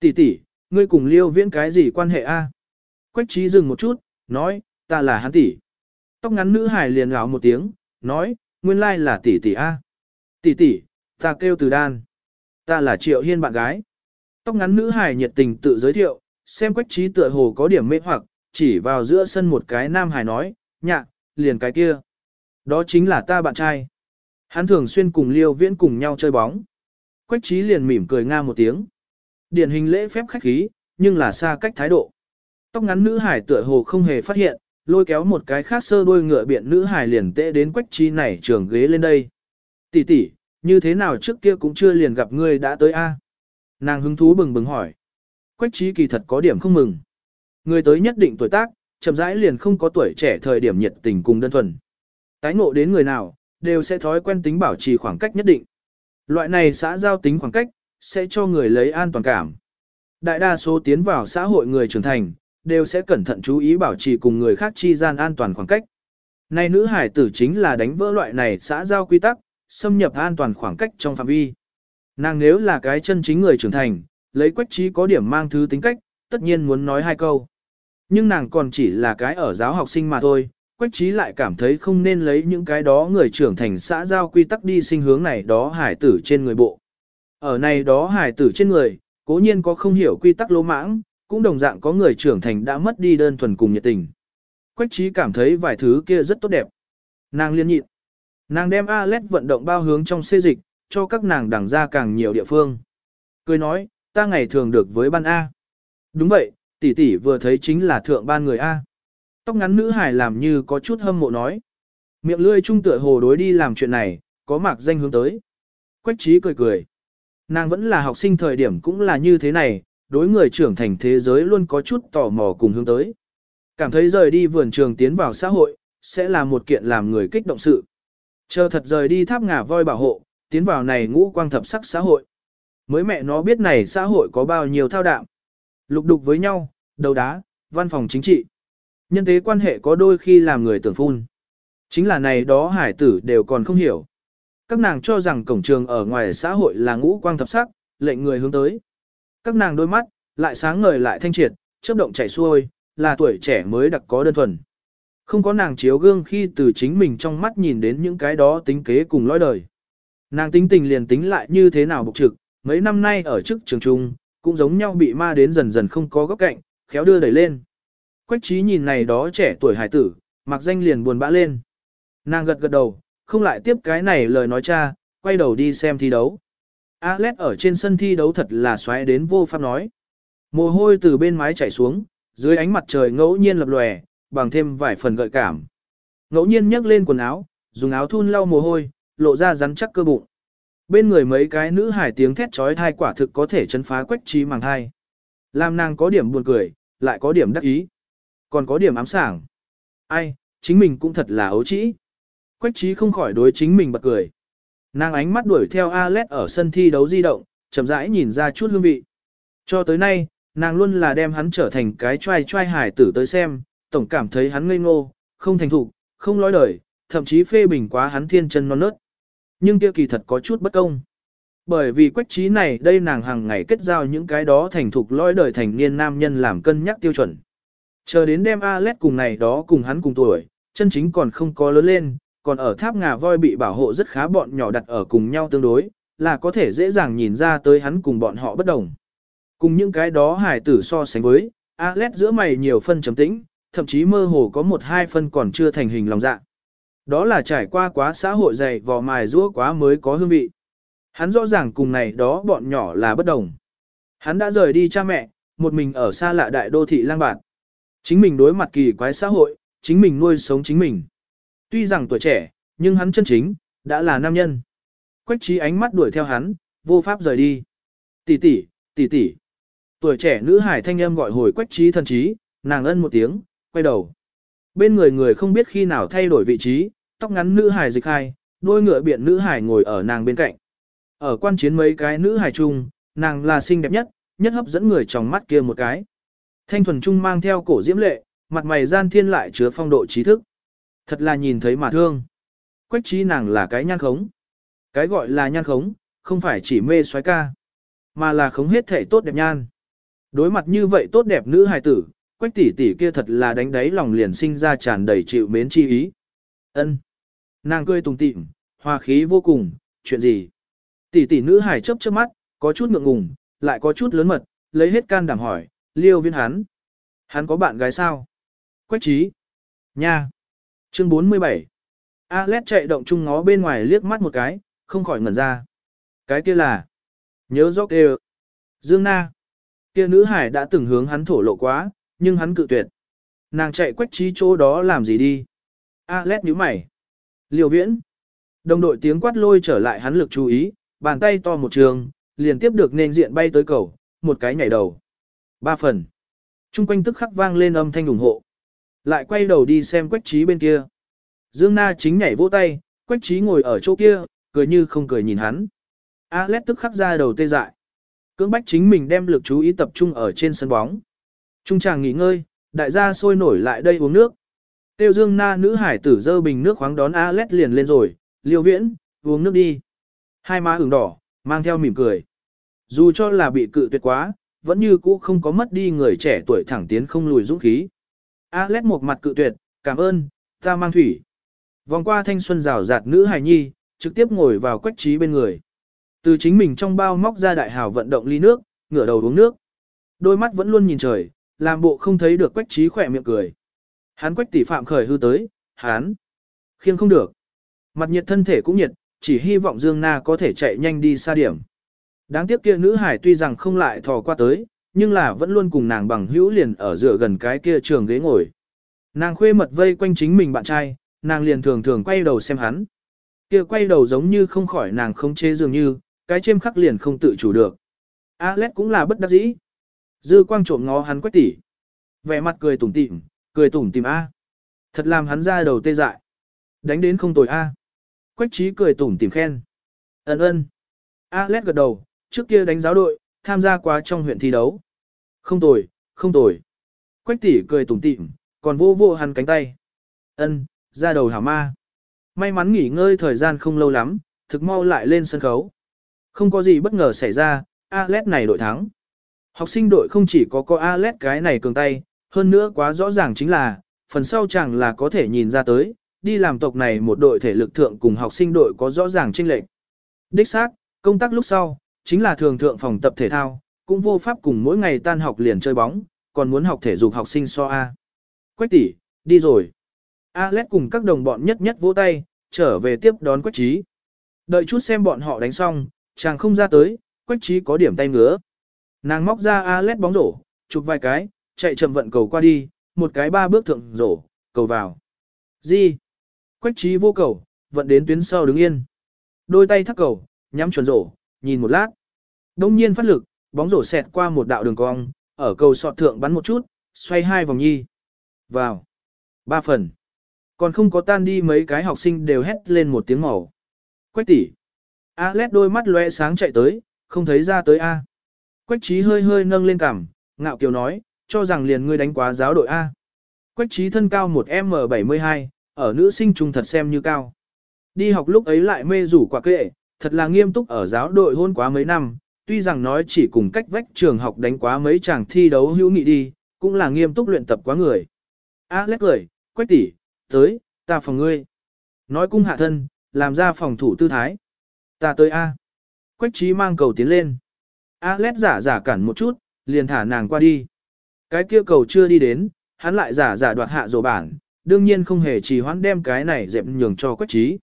Tỷ tỷ, ngươi cùng liêu viễn cái gì quan hệ a? Quách trí dừng một chút, nói, ta là hắn tỷ. Tóc ngắn nữ hải liền gào một tiếng, nói, nguyên lai là tỷ tỷ a. Tỷ tỷ, ta kêu từ đan. Ta là triệu hiên bạn gái. Tóc ngắn nữ hải nhiệt tình tự giới thiệu, xem quách trí tựa hồ có điểm mê hoặc, chỉ vào giữa sân một cái nam hải nói, nhạ, liền cái kia. Đó chính là ta bạn trai. Hắn thường xuyên cùng liêu viễn cùng nhau chơi bóng. Quách trí liền mỉm cười nga một tiếng. Điển hình lễ phép khách khí, nhưng là xa cách thái độ. Tóc ngắn nữ hải tựa hồ không hề phát hiện, lôi kéo một cái khác sơ đuôi ngựa biện nữ hải liền tệ đến quách trí này trường ghế lên đây. Tỷ tỷ, như thế nào trước kia cũng chưa liền gặp ngươi đã tới a? Nàng hứng thú bừng bừng hỏi. Quách trí kỳ thật có điểm không mừng. Người tới nhất định tuổi tác, chậm rãi liền không có tuổi trẻ thời điểm nhiệt tình cùng đơn thuần. Tái ngộ đến người nào, đều sẽ thói quen tính bảo trì khoảng cách nhất định. Loại này xã giao tính khoảng cách, sẽ cho người lấy an toàn cảm. Đại đa số tiến vào xã hội người trưởng thành, đều sẽ cẩn thận chú ý bảo trì cùng người khác chi gian an toàn khoảng cách. Này nữ hải tử chính là đánh vỡ loại này xã giao quy tắc, xâm nhập an toàn khoảng cách trong phạm vi. Nàng nếu là cái chân chính người trưởng thành, lấy quách trí có điểm mang thứ tính cách, tất nhiên muốn nói hai câu. Nhưng nàng còn chỉ là cái ở giáo học sinh mà thôi, quách trí lại cảm thấy không nên lấy những cái đó người trưởng thành xã giao quy tắc đi sinh hướng này đó hải tử trên người bộ. Ở này đó hải tử trên người, cố nhiên có không hiểu quy tắc lỗ mãng, cũng đồng dạng có người trưởng thành đã mất đi đơn thuần cùng nhiệt tình. Quách trí cảm thấy vài thứ kia rất tốt đẹp. Nàng liên nhịn. Nàng đem Alet vận động bao hướng trong xê dịch, cho các nàng đẳng ra càng nhiều địa phương. Cười nói, ta ngày thường được với ban A. Đúng vậy, tỷ tỷ vừa thấy chính là thượng ban người A. Tóc ngắn nữ hải làm như có chút hâm mộ nói. Miệng lươi trung tựa hồ đối đi làm chuyện này, có mạc danh hướng tới. Quách trí cười cười. Nàng vẫn là học sinh thời điểm cũng là như thế này, đối người trưởng thành thế giới luôn có chút tò mò cùng hướng tới. Cảm thấy rời đi vườn trường tiến vào xã hội, sẽ là một kiện làm người kích động sự. Chờ thật rời đi tháp ngà voi bảo hộ, tiến vào này ngũ quang thập sắc xã hội. Mới mẹ nó biết này xã hội có bao nhiêu thao đạm. Lục đục với nhau, đầu đá, văn phòng chính trị. Nhân tế quan hệ có đôi khi làm người tưởng phun. Chính là này đó hải tử đều còn không hiểu. Các nàng cho rằng cổng trường ở ngoài xã hội là ngũ quang thập sắc, lệnh người hướng tới. Các nàng đôi mắt, lại sáng ngời lại thanh triệt, chớp động chảy xuôi, là tuổi trẻ mới đặc có đơn thuần. Không có nàng chiếu gương khi từ chính mình trong mắt nhìn đến những cái đó tính kế cùng lõi đời. Nàng tính tình liền tính lại như thế nào bục trực, mấy năm nay ở chức trường trung, cũng giống nhau bị ma đến dần dần không có góc cạnh, khéo đưa đẩy lên. Quách trí nhìn này đó trẻ tuổi hải tử, mặc danh liền buồn bã lên. Nàng gật gật đầu, không lại tiếp cái này lời nói cha, quay đầu đi xem thi đấu. Alex ở trên sân thi đấu thật là xoáy đến vô pháp nói. Mồ hôi từ bên mái chảy xuống, dưới ánh mặt trời ngẫu nhiên lập lòe, bằng thêm vài phần gợi cảm. Ngẫu nhiên nhấc lên quần áo, dùng áo thun lau mồ hôi, lộ ra rắn chắc cơ bụng. Bên người mấy cái nữ hải tiếng thét trói thai quả thực có thể chấn phá quách trí màng thai. Làm nàng có điểm buồn cười, lại có điểm đắc ý. Còn có điểm ám sảng. Ai, chính mình cũng thật là ấu trĩ. Quách trí không khỏi đối chính mình bật cười. Nàng ánh mắt đuổi theo Alex ở sân thi đấu di động, chậm rãi nhìn ra chút hương vị. Cho tới nay, nàng luôn là đem hắn trở thành cái trai trai hải tử tới xem, tổng cảm thấy hắn ngây ngô, không thành thục, không lối đời, thậm chí phê bình quá hắn thiên chân non nớt. Nhưng kia kỳ thật có chút bất công. Bởi vì quách trí này đây nàng hàng ngày kết giao những cái đó thành thục lối đời thành niên nam nhân làm cân nhắc tiêu chuẩn. Chờ đến đem Alet cùng này đó cùng hắn cùng tuổi, chân chính còn không có lớn lên, còn ở tháp ngà voi bị bảo hộ rất khá bọn nhỏ đặt ở cùng nhau tương đối, là có thể dễ dàng nhìn ra tới hắn cùng bọn họ bất đồng. Cùng những cái đó hải tử so sánh với, Alet giữa mày nhiều phân trầm tĩnh, thậm chí mơ hồ có một hai phân còn chưa thành hình lòng dạ. Đó là trải qua quá xã hội dày vò mài rũa quá mới có hương vị. Hắn rõ ràng cùng này đó bọn nhỏ là bất đồng. Hắn đã rời đi cha mẹ, một mình ở xa lạ đại đô thị lang bạt. Chính mình đối mặt kỳ quái xã hội, chính mình nuôi sống chính mình. Tuy rằng tuổi trẻ, nhưng hắn chân chính, đã là nam nhân. Quách trí ánh mắt đuổi theo hắn, vô pháp rời đi. Tỷ tỷ, tỷ tỷ. Tuổi trẻ nữ hải thanh âm gọi hồi quách trí thần trí, nàng ân một tiếng, quay đầu. Bên người người không biết khi nào thay đổi vị trí, tóc ngắn nữ hải dịch hai, đôi ngựa biện nữ hải ngồi ở nàng bên cạnh. Ở quan chiến mấy cái nữ hải chung, nàng là xinh đẹp nhất, nhất hấp dẫn người trong mắt kia một cái. Thanh thuần trung mang theo cổ diễm lệ, mặt mày gian thiên lại chứa phong độ trí thức. Thật là nhìn thấy mà thương. Quách trí nàng là cái nhan khống. Cái gọi là nhan khống, không phải chỉ mê xoái ca, mà là khống hết thể tốt đẹp nhan. Đối mặt như vậy tốt đẹp nữ hài tử, quách tỷ tỷ kia thật là đánh đáy lòng liền sinh ra tràn đầy chịu mến chi ý. Ân, Nàng cười tùng tịm, hòa khí vô cùng, chuyện gì? Tỷ tỷ nữ hải chớp chớp mắt, có chút ngượng ngùng, lại có chút lớn mật, lấy hết can đảm hỏi, liêu viên hắn. Hắn có bạn gái sao? Quách trí. Nha. Chương 47. Alex chạy động chung ngó bên ngoài liếc mắt một cái, không khỏi ngẩn ra. Cái kia là. Nhớ rõ kêu. Dương Na. Kia nữ hải đã từng hướng hắn thổ lộ quá, nhưng hắn cự tuyệt. Nàng chạy quách trí chỗ đó làm gì đi. Alex nhíu mày. Liều viễn. Đồng đội tiếng quát lôi trở lại hắn lực chú ý, bàn tay to một trường, liền tiếp được nên diện bay tới cầu, một cái nhảy đầu. Ba phần. Trung quanh tức khắc vang lên âm thanh ủng hộ. Lại quay đầu đi xem quách trí bên kia. Dương Na chính nhảy vỗ tay, quách trí ngồi ở chỗ kia, cười như không cười nhìn hắn. Alex tức khắc ra đầu tê dại. Cưỡng bách chính mình đem lực chú ý tập trung ở trên sân bóng. Trung chàng nghỉ ngơi, đại gia sôi nổi lại đây uống nước. Tiêu Dương Na nữ hải tử dơ bình nước khoáng đón Alex liền lên rồi, liêu viễn, uống nước đi. Hai má ửng đỏ, mang theo mỉm cười. Dù cho là bị cự tuyệt quá, vẫn như cũ không có mất đi người trẻ tuổi thẳng tiến không lùi dũng khí. Alex một mặt cự tuyệt, cảm ơn, ta mang thủy. Vòng qua thanh xuân rào rạt nữ hài nhi, trực tiếp ngồi vào quách trí bên người. Từ chính mình trong bao móc ra đại hào vận động ly nước, ngửa đầu uống nước. Đôi mắt vẫn luôn nhìn trời, làm bộ không thấy được quách trí khỏe miệng cười. Hắn quách tỷ phạm khởi hư tới, hắn khiêng không được. Mặt nhiệt thân thể cũng nhiệt, chỉ hy vọng Dương Na có thể chạy nhanh đi xa điểm. Đáng tiếc kia nữ hải tuy rằng không lại thò qua tới, nhưng là vẫn luôn cùng nàng bằng hữu liền ở dựa gần cái kia trường ghế ngồi. Nàng khuê mật vây quanh chính mình bạn trai, nàng liền thường thường quay đầu xem hắn. Kia quay đầu giống như không khỏi nàng không chế dường như, cái chêm khắc liền không tự chủ được. Alex cũng là bất đắc dĩ. Dư quang trộm ngó hắn quách tỉ. Vẻ mặt cười tủm tỉm, cười tủm tỉm A. Thật làm hắn ra đầu tê dại. Đánh đến không tồi A. Quách trí cười tủm tỉm khen. Ấn ơn. Alex gật đầu, trước kia đánh giáo đội, tham gia quá trong huyện thi đấu. Không tồi, không tồi. Quách tỷ cười tủm tỉm, còn vô vô hắn cánh tay. Ân, ra đầu hảo ma. May mắn nghỉ ngơi thời gian không lâu lắm, thực mau lại lên sân khấu. Không có gì bất ngờ xảy ra, Alet này đội thắng. Học sinh đội không chỉ có có Alet cái này cường tay, hơn nữa quá rõ ràng chính là, phần sau chẳng là có thể nhìn ra tới, đi làm tộc này một đội thể lực thượng cùng học sinh đội có rõ ràng chênh lệch. Đích xác, công tác lúc sau, chính là thường thượng phòng tập thể thao, cũng vô pháp cùng mỗi ngày tan học liền chơi bóng, còn muốn học thể dục học sinh so A. Quách tỷ, đi rồi. Alex cùng các đồng bọn nhất nhất vỗ tay, trở về tiếp đón Quách Trí. Đợi chút xem bọn họ đánh xong, chàng không ra tới, Quách Trí có điểm tay ngứa. Nàng móc ra Alex bóng rổ, chụp vài cái, chạy chậm vận cầu qua đi, một cái ba bước thượng rổ, cầu vào. Gì? Quách Trí vô cầu, vận đến tuyến sau đứng yên. Đôi tay thắt cầu, nhắm chuẩn rổ, nhìn một lát. Đông nhiên phát lực, bóng rổ xẹt qua một đạo đường cong, ở cầu sọt thượng bắn một chút, xoay hai vòng nhi. Vào. Ba phần. Còn không có tan đi mấy cái học sinh đều hét lên một tiếng màu. Quách tỷ. Alex đôi mắt lóe sáng chạy tới, không thấy ra tới A. Quách trí hơi hơi nâng lên cằm, ngạo kiều nói, cho rằng liền ngươi đánh quá giáo đội A. Quách trí thân cao một M72, ở nữ sinh trung thật xem như cao. Đi học lúc ấy lại mê rủ quả kệ, thật là nghiêm túc ở giáo đội hôn quá mấy năm, tuy rằng nói chỉ cùng cách vách trường học đánh quá mấy chàng thi đấu hữu nghị đi, cũng là nghiêm túc luyện tập quá người. A lét cười, quách tỷ, tới, ta phòng ngươi. Nói cung hạ thân, làm ra phòng thủ tư thái. Ta tới A. Quách trí mang cầu tiến lên. A lét giả giả cản một chút, liền thả nàng qua đi. Cái kia cầu chưa đi đến, hắn lại giả giả đoạt hạ rổ bản, đương nhiên không hề trì hoãn đem cái này dẹp nhường cho quách trí.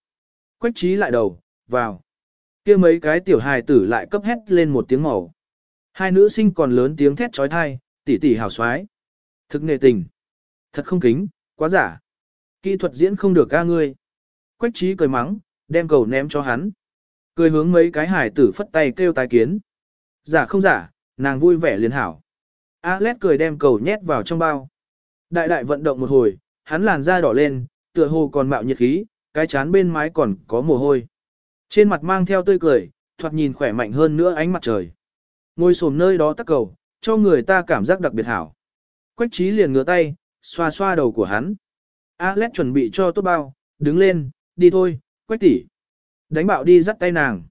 Quách trí lại đầu, vào. kia mấy cái tiểu hài tử lại cấp hét lên một tiếng màu. Hai nữ sinh còn lớn tiếng thét trói thai, tỷ tỷ hào xoái. Thực nghệ tình. Thật không kính, quá giả. Kỹ thuật diễn không được ca ngươi. Quách trí cười mắng, đem cầu ném cho hắn. Cười hướng mấy cái hải tử phất tay kêu tái kiến. Giả không giả, nàng vui vẻ liền hảo. Alex cười đem cầu nhét vào trong bao. Đại đại vận động một hồi, hắn làn da đỏ lên, tựa hồ còn mạo nhiệt khí, cái chán bên mái còn có mồ hôi. Trên mặt mang theo tươi cười, thoạt nhìn khỏe mạnh hơn nữa ánh mặt trời. Ngồi xổm nơi đó tắc cầu, cho người ta cảm giác đặc biệt hảo. Quách trí liền ngửa tay, xoa xoa đầu của hắn. Alex chuẩn bị cho tốt bao, đứng lên, đi thôi, quách tỷ. Đánh bạo đi dắt tay nàng.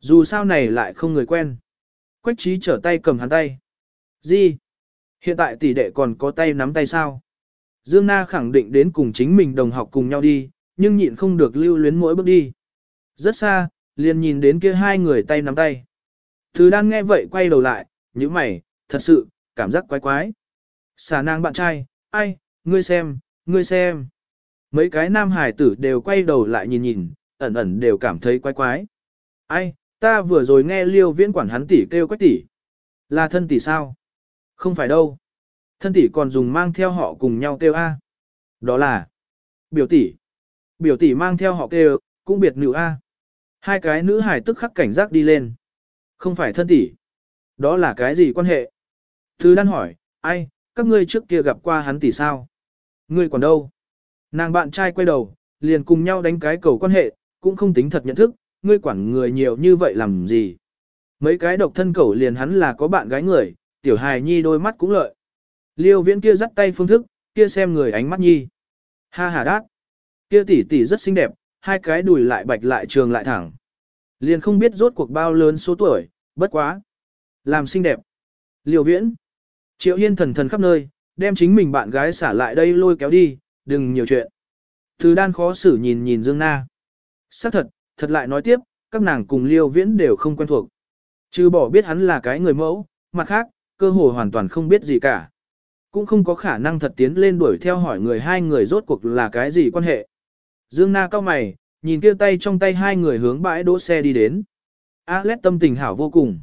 Dù sao này lại không người quen. Quách trí trở tay cầm hắn tay. Gì? Hiện tại tỷ đệ còn có tay nắm tay sao? Dương Na khẳng định đến cùng chính mình đồng học cùng nhau đi, nhưng nhịn không được lưu luyến mỗi bước đi. Rất xa, liền nhìn đến kia hai người tay nắm tay. Thứ đan nghe vậy quay đầu lại, như mày, thật sự, cảm giác quái quái. Xà nàng bạn trai, ai, ngươi xem, ngươi xem. Mấy cái nam hải tử đều quay đầu lại nhìn nhìn, ẩn ẩn đều cảm thấy quái quái. Ai, ta vừa rồi nghe liêu viễn quản hắn tỷ kêu quách tỷ. Là thân tỷ sao? Không phải đâu. Thân tỷ còn dùng mang theo họ cùng nhau kêu A. Đó là biểu tỷ. Biểu tỷ mang theo họ kêu, cũng biệt nữ A. Hai cái nữ hải tức khắc cảnh giác đi lên. Không phải thân tỷ. Đó là cái gì quan hệ? Thứ đan hỏi, ai, các ngươi trước kia gặp qua hắn tỷ sao? Ngươi còn đâu? Nàng bạn trai quay đầu, liền cùng nhau đánh cái cầu quan hệ, cũng không tính thật nhận thức, ngươi quản người nhiều như vậy làm gì? Mấy cái độc thân cầu liền hắn là có bạn gái người, tiểu hài nhi đôi mắt cũng lợi. Liêu viễn kia dắt tay phương thức, kia xem người ánh mắt nhi. Ha ha đát. Kia tỷ tỷ rất xinh đẹp, hai cái đùi lại bạch lại trường lại thẳng. Liền không biết rốt cuộc bao lớn số tuổi, bất quá. Làm xinh đẹp. Liêu viễn. Triệu Yên thần thần khắp nơi, đem chính mình bạn gái xả lại đây lôi kéo đi, đừng nhiều chuyện. Từ đan khó xử nhìn nhìn Dương Na. xác thật, thật lại nói tiếp, các nàng cùng Liêu Viễn đều không quen thuộc. Chứ bỏ biết hắn là cái người mẫu, mặt khác, cơ hồ hoàn toàn không biết gì cả. Cũng không có khả năng thật tiến lên đuổi theo hỏi người hai người rốt cuộc là cái gì quan hệ. Dương Na cao mày, nhìn kia tay trong tay hai người hướng bãi đỗ xe đi đến. Alex tâm tình hảo vô cùng.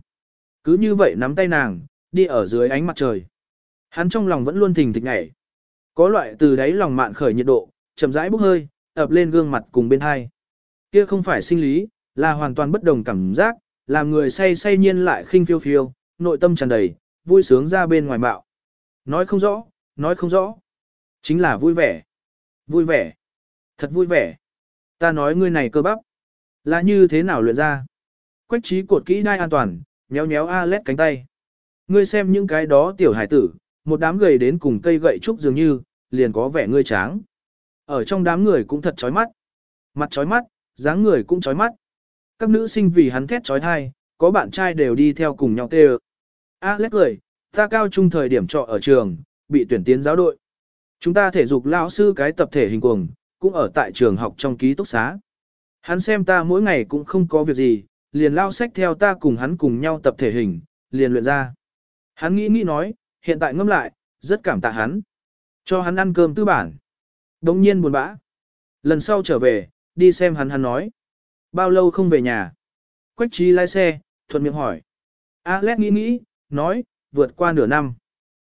Cứ như vậy nắm tay nàng, đi ở dưới ánh mặt trời. Hắn trong lòng vẫn luôn thình thịch ngảy. Có loại từ đáy lòng mạn khởi nhiệt độ, chậm rãi bốc hơi, ập lên gương mặt cùng bên hai. Kia không phải sinh lý, là hoàn toàn bất đồng cảm giác, làm người say say nhiên lại khinh phiêu phiêu, nội tâm tràn đầy, vui sướng ra bên ngoài bạo. Nói không rõ, nói không rõ. Chính là vui vẻ. Vui vẻ. Thật vui vẻ. Ta nói ngươi này cơ bắp. Là như thế nào luyện ra? Quách trí cột kỹ đai an toàn, nhéo nhéo A lét cánh tay. Ngươi xem những cái đó tiểu hải tử, một đám gầy đến cùng cây gậy trúc dường như, liền có vẻ ngươi tráng. Ở trong đám người cũng thật chói mắt. Mặt chói mắt, dáng người cũng chói mắt. Các nữ sinh vì hắn thét chói thai, có bạn trai đều đi theo cùng nhau tê Alex cười, ta cao trung thời điểm trọ ở trường, bị tuyển tiến giáo đội. Chúng ta thể dục lão sư cái tập thể hình cuồng, cũng ở tại trường học trong ký túc xá. Hắn xem ta mỗi ngày cũng không có việc gì, liền lao sách theo ta cùng hắn cùng nhau tập thể hình, liền luyện ra. Hắn nghĩ nghĩ nói, hiện tại ngâm lại, rất cảm tạ hắn. Cho hắn ăn cơm tư bản. Đống nhiên buồn bã. Lần sau trở về, đi xem hắn hắn nói. Bao lâu không về nhà? Quách trí lái xe, thuận miệng hỏi. Alex nghĩ nghĩ, nói, vượt qua nửa năm.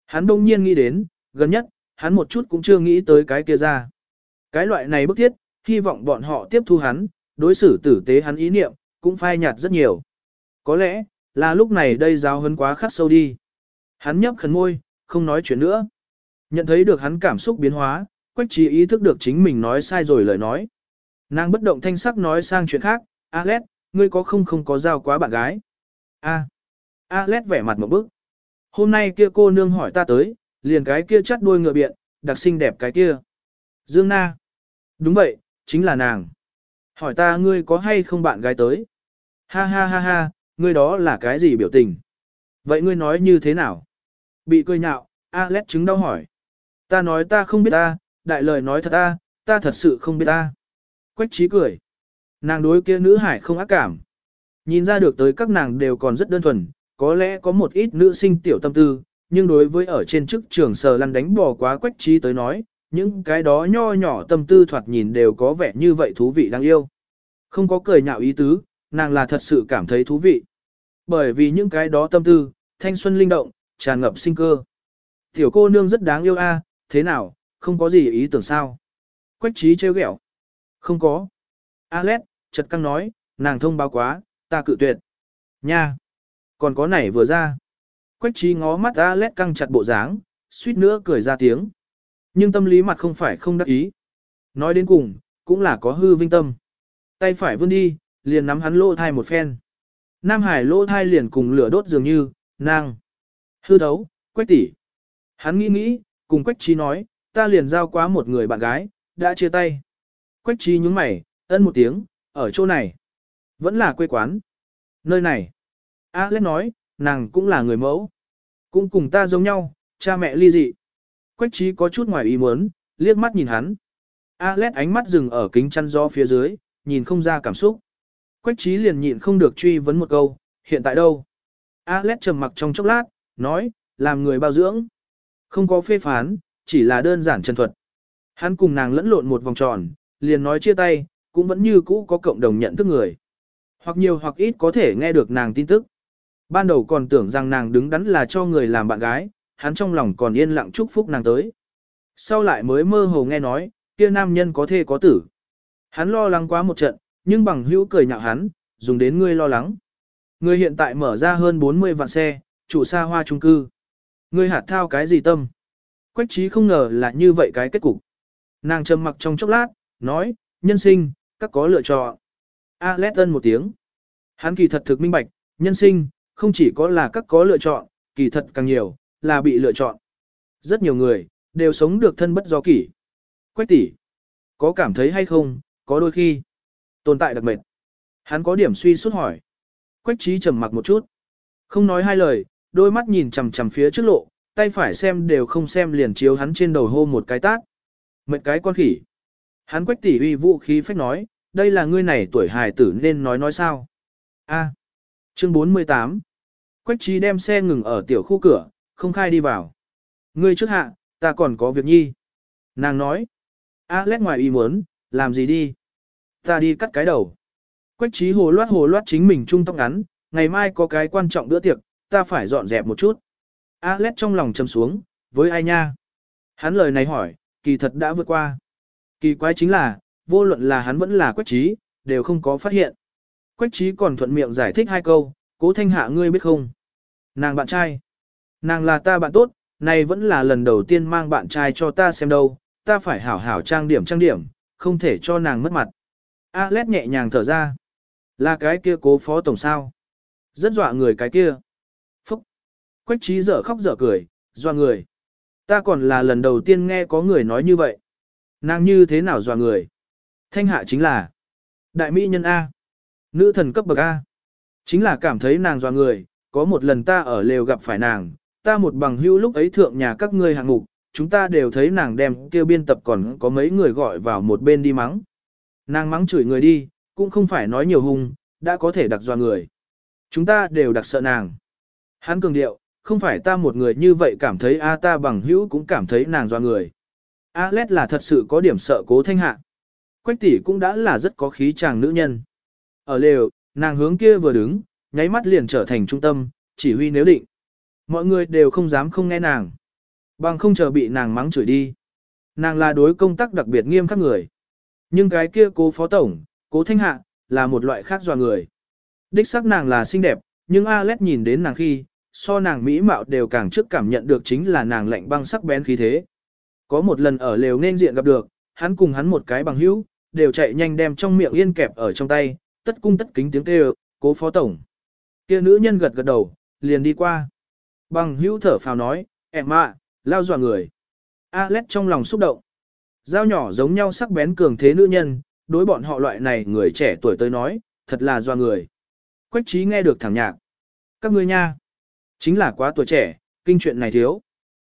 Hắn đông nhiên nghĩ đến, gần nhất, hắn một chút cũng chưa nghĩ tới cái kia ra. Cái loại này bức thiết, hy vọng bọn họ tiếp thu hắn, đối xử tử tế hắn ý niệm, cũng phai nhạt rất nhiều. Có lẽ, là lúc này đây giáo hấn quá khắc sâu đi. Hắn nhấp khẩn môi, không nói chuyện nữa. Nhận thấy được hắn cảm xúc biến hóa, Quách trí ý thức được chính mình nói sai rồi lời nói. Nàng bất động thanh sắc nói sang chuyện khác, Alex, ngươi có không không có giao quá bạn gái? A. Alex vẻ mặt một bức. Hôm nay kia cô nương hỏi ta tới, liền cái kia chắt đuôi ngựa biện, đặc xinh đẹp cái kia. Dương Na. Đúng vậy, chính là nàng. Hỏi ta ngươi có hay không bạn gái tới? Ha ha ha ha, ngươi đó là cái gì biểu tình? Vậy ngươi nói như thế nào? Bị cười nhạo, Alex chứng đau hỏi. Ta nói ta không biết ta, đại lời nói thật ta, ta thật sự không biết ta. Quách trí cười. Nàng đối kia nữ hải không ác cảm. Nhìn ra được tới các nàng đều còn rất đơn thuần, có lẽ có một ít nữ sinh tiểu tâm tư, nhưng đối với ở trên chức trường sờ lăn đánh bò quá quách trí tới nói, những cái đó nho nhỏ tâm tư thoạt nhìn đều có vẻ như vậy thú vị đáng yêu. Không có cười nhạo ý tứ, nàng là thật sự cảm thấy thú vị. Bởi vì những cái đó tâm tư, thanh xuân linh động, tràn ngập sinh cơ. Tiểu cô nương rất đáng yêu a, thế nào, không có gì ý tưởng sao? Quách trí trêu ghẹo. Không có. Alex, chật căng nói, nàng thông báo quá, ta cự tuyệt. Nha. Còn có này vừa ra. Quách trí ngó mắt Alex căng chặt bộ dáng, suýt nữa cười ra tiếng. Nhưng tâm lý mặt không phải không đắc ý. Nói đến cùng, cũng là có hư vinh tâm. Tay phải vươn đi, liền nắm hắn lỗ thai một phen. Nam Hải lỗ thai liền cùng lửa đốt dường như, nàng. Hư thấu, quách tỷ. Hắn nghĩ nghĩ, cùng quách trí nói, ta liền giao quá một người bạn gái, đã chia tay. Quách trí nhúng mày, ân một tiếng, ở chỗ này. Vẫn là quê quán. Nơi này. Alex nói, nàng cũng là người mẫu. Cũng cùng ta giống nhau, cha mẹ ly dị. Quách trí có chút ngoài ý muốn, liếc mắt nhìn hắn. Alex ánh mắt dừng ở kính chăn gió phía dưới, nhìn không ra cảm xúc. Quách trí liền nhịn không được truy vấn một câu, hiện tại đâu? Alex trầm mặc trong chốc lát, nói, làm người bao dưỡng. Không có phê phán, chỉ là đơn giản chân thuật. Hắn cùng nàng lẫn lộn một vòng tròn, liền nói chia tay, cũng vẫn như cũ có cộng đồng nhận thức người. Hoặc nhiều hoặc ít có thể nghe được nàng tin tức. Ban đầu còn tưởng rằng nàng đứng đắn là cho người làm bạn gái, hắn trong lòng còn yên lặng chúc phúc nàng tới. Sau lại mới mơ hồ nghe nói, kia nam nhân có thê có tử. Hắn lo lắng quá một trận, nhưng bằng hữu cười nhạo hắn, dùng đến ngươi lo lắng. Ngươi hiện tại mở ra hơn 40 vạn xe, chủ xa hoa trung cư. Ngươi hạt thao cái gì tâm? Quách trí không ngờ là như vậy cái kết cục. Nàng trầm mặc trong chốc lát, nói, nhân sinh, các có lựa chọn. A lét ân một tiếng. Hắn kỳ thật thực minh bạch, nhân sinh, không chỉ có là các có lựa chọn, kỳ thật càng nhiều, là bị lựa chọn. Rất nhiều người, đều sống được thân bất do kỷ. Quách tỷ, có cảm thấy hay không, có đôi khi, tồn tại đặc mệt. Hắn có điểm suy suốt hỏi. Quách trí trầm mặc một chút. Không nói hai lời, đôi mắt nhìn chằm chằm phía trước lộ, tay phải xem đều không xem liền chiếu hắn trên đầu hô một cái tát. Mệt cái con khỉ. Hắn quách tỷ uy vũ khí phách nói, đây là ngươi này tuổi hài tử nên nói nói sao. A. chương 48. Quách trí đem xe ngừng ở tiểu khu cửa, không khai đi vào. Ngươi trước hạ, ta còn có việc nhi. Nàng nói. A lét ngoài ý muốn, làm gì đi? Ta đi cắt cái đầu. Quách trí hồ loát hồ loát chính mình trung tóc ngắn, ngày mai có cái quan trọng bữa tiệc, ta phải dọn dẹp một chút. A lét trong lòng châm xuống, với ai nha? Hắn lời này hỏi, kỳ thật đã vượt qua. Kỳ quái chính là, vô luận là hắn vẫn là quách trí, đều không có phát hiện. Quách trí còn thuận miệng giải thích hai câu, cố thanh hạ ngươi biết không? Nàng bạn trai. Nàng là ta bạn tốt, này vẫn là lần đầu tiên mang bạn trai cho ta xem đâu, ta phải hảo hảo trang điểm trang điểm, không thể cho nàng mất mặt. Alex nhẹ nhàng thở ra. Là cái kia cố phó tổng sao. Rất dọa người cái kia. Phúc. Quách trí dở khóc dở cười, dọa người. Ta còn là lần đầu tiên nghe có người nói như vậy. Nàng như thế nào dọa người? Thanh hạ chính là đại mỹ nhân A. Nữ thần cấp bậc A. Chính là cảm thấy nàng dọa người, có một lần ta ở lều gặp phải nàng, ta một bằng hữu lúc ấy thượng nhà các ngươi hạng mục, chúng ta đều thấy nàng đem kêu biên tập còn có mấy người gọi vào một bên đi mắng. Nàng mắng chửi người đi, cũng không phải nói nhiều hung, đã có thể đặc dò người. Chúng ta đều đặc sợ nàng. Hắn cường điệu, không phải ta một người như vậy cảm thấy a ta bằng hữu cũng cảm thấy nàng dò người. Alet là thật sự có điểm sợ cố thanh hạ. Quách tỷ cũng đã là rất có khí chàng nữ nhân. Ở lều, nàng hướng kia vừa đứng, nháy mắt liền trở thành trung tâm, chỉ huy nếu định. Mọi người đều không dám không nghe nàng. Bằng không chờ bị nàng mắng chửi đi. Nàng là đối công tác đặc biệt nghiêm khắc người. Nhưng cái kia cố phó tổng, cố thanh hạ, là một loại khác dò người. Đích xác nàng là xinh đẹp, nhưng Alet nhìn đến nàng khi, so nàng mỹ mạo đều càng trước cảm nhận được chính là nàng lạnh băng sắc bén khí thế. Có một lần ở lều nên diện gặp được, hắn cùng hắn một cái bằng hữu, đều chạy nhanh đem trong miệng yên kẹp ở trong tay, tất cung tất kính tiếng kêu, cố phó tổng. Kia nữ nhân gật gật đầu, liền đi qua. Bằng hữu thở phào nói, em ạ, lao dọa người. Alex trong lòng xúc động. Dao nhỏ giống nhau sắc bén cường thế nữ nhân, đối bọn họ loại này người trẻ tuổi tới nói, thật là dọa người. Quách trí nghe được thẳng nhạc. Các ngươi nha, chính là quá tuổi trẻ, kinh chuyện này thiếu.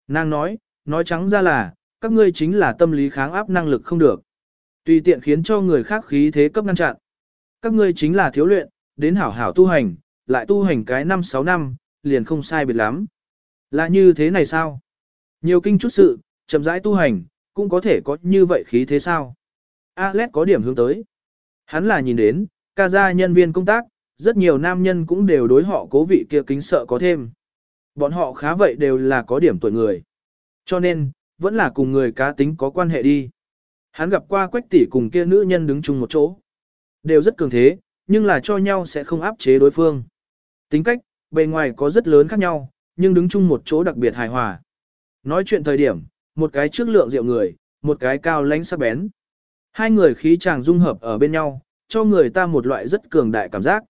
Nàng nói, nói trắng ra là, các ngươi chính là tâm lý kháng áp năng lực không được. Tùy tiện khiến cho người khác khí thế cấp ngăn chặn. Các ngươi chính là thiếu luyện, đến hảo hảo tu hành, lại tu hành cái 5-6 năm, liền không sai biệt lắm. Là như thế này sao? Nhiều kinh chút sự, chậm rãi tu hành, cũng có thể có như vậy khí thế sao? Alex có điểm hướng tới. Hắn là nhìn đến, ca gia nhân viên công tác, rất nhiều nam nhân cũng đều đối họ cố vị kia kính sợ có thêm. Bọn họ khá vậy đều là có điểm tuổi người. Cho nên, vẫn là cùng người cá tính có quan hệ đi. Hắn gặp qua quách tỷ cùng kia nữ nhân đứng chung một chỗ. Đều rất cường thế, nhưng là cho nhau sẽ không áp chế đối phương. Tính cách, bề ngoài có rất lớn khác nhau, nhưng đứng chung một chỗ đặc biệt hài hòa. Nói chuyện thời điểm, một cái trước lượng rượu người, một cái cao lãnh sắc bén. Hai người khí chàng dung hợp ở bên nhau, cho người ta một loại rất cường đại cảm giác.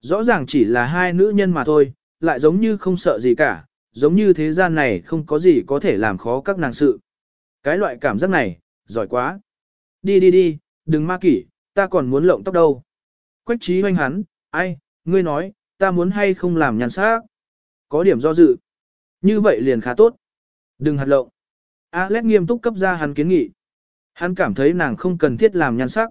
Rõ ràng chỉ là hai nữ nhân mà thôi, lại giống như không sợ gì cả, giống như thế gian này không có gì có thể làm khó các nàng sự. Cái loại cảm giác này, giỏi quá. Đi đi đi, đừng ma kỷ, ta còn muốn lộng tóc đâu. Quách trí hoanh hắn, ai, ngươi nói, ta muốn hay không làm nhàn xác. Có điểm do dự. Như vậy liền khá tốt. Đừng hạt lộng. Alex nghiêm túc cấp ra hắn kiến nghị. Hắn cảm thấy nàng không cần thiết làm nhan sắc.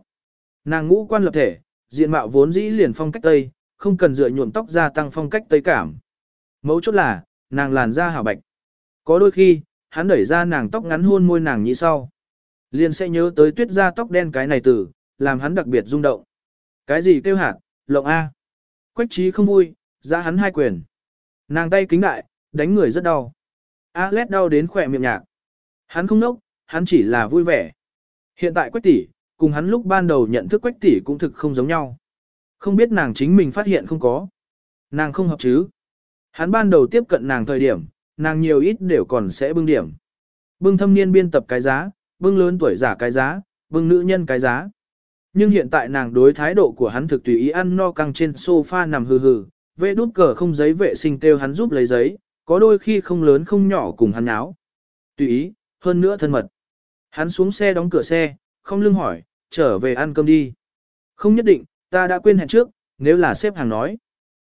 Nàng ngũ quan lập thể, diện mạo vốn dĩ liền phong cách Tây, không cần dựa nhuộm tóc ra tăng phong cách Tây cảm. Mấu chốt là, nàng làn da hảo bạch. Có đôi khi, hắn đẩy ra nàng tóc ngắn hôn môi nàng như sau. Liền sẽ nhớ tới tuyết da tóc đen cái này từ, làm hắn đặc biệt rung động. Cái gì kêu hạt, lộng A. Quách trí không vui, ra hắn hai quyền. Nàng tay kính đại, đánh người rất đau. A lét đau đến khỏe miệng nhạc. Hắn không nốc, hắn chỉ là vui vẻ. Hiện tại quách tỷ, cùng hắn lúc ban đầu nhận thức quách tỷ cũng thực không giống nhau. Không biết nàng chính mình phát hiện không có. Nàng không hợp chứ. Hắn ban đầu tiếp cận nàng thời điểm, nàng nhiều ít đều còn sẽ bưng điểm. Bưng thâm niên biên tập cái giá, bưng lớn tuổi giả cái giá, bưng nữ nhân cái giá. Nhưng hiện tại nàng đối thái độ của hắn thực tùy ý ăn no căng trên sofa nằm hừ hừ, vệ đút cờ không giấy vệ sinh kêu hắn giúp lấy giấy, có đôi khi không lớn không nhỏ cùng hắn áo. Tùy ý, hơn nữa thân mật. Hắn xuống xe đóng cửa xe, không lưng hỏi, trở về ăn cơm đi. Không nhất định, ta đã quên hẹn trước, nếu là xếp hàng nói.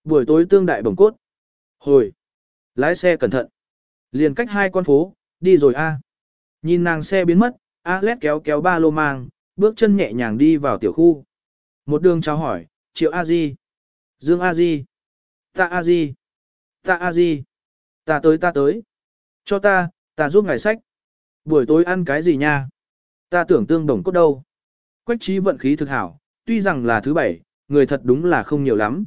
Buổi tối tương đại bổng cốt. Hồi. Lái xe cẩn thận. Liền cách hai con phố, đi rồi a. Nhìn nàng xe biến mất, A lét kéo kéo ba lô mang, bước chân nhẹ nhàng đi vào tiểu khu. Một đường chào hỏi, triệu A Di. Dương A Di. Ta A Di. Ta A Di. Ta tới ta tới. Cho ta, ta giúp ngài sách. Buổi tối ăn cái gì nha? Ta tưởng tương đồng cốt đâu. Quách trí vận khí thực hảo, tuy rằng là thứ bảy, người thật đúng là không nhiều lắm.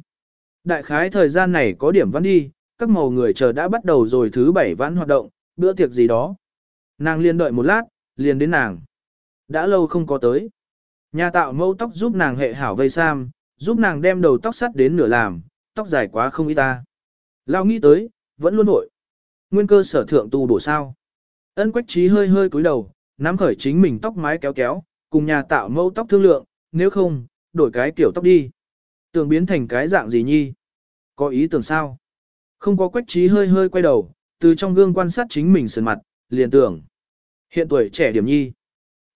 Đại khái thời gian này có điểm văn đi, các màu người chờ đã bắt đầu rồi thứ bảy vãn hoạt động, bữa tiệc gì đó. Nàng liền đợi một lát, liền đến nàng. Đã lâu không có tới. Nhà tạo mẫu tóc giúp nàng hệ hảo vây sam, giúp nàng đem đầu tóc sắt đến nửa làm, tóc dài quá không ít ta. Lao nghĩ tới, vẫn luôn hội. Nguyên cơ sở thượng tu bổ sao. Ân quách trí hơi hơi cúi đầu, nắm khởi chính mình tóc mái kéo kéo, cùng nhà tạo mẫu tóc thương lượng, nếu không, đổi cái kiểu tóc đi. Tưởng biến thành cái dạng gì nhi? Có ý tưởng sao? Không có quách trí hơi hơi quay đầu, từ trong gương quan sát chính mình sườn mặt, liền tưởng. Hiện tuổi trẻ điểm nhi.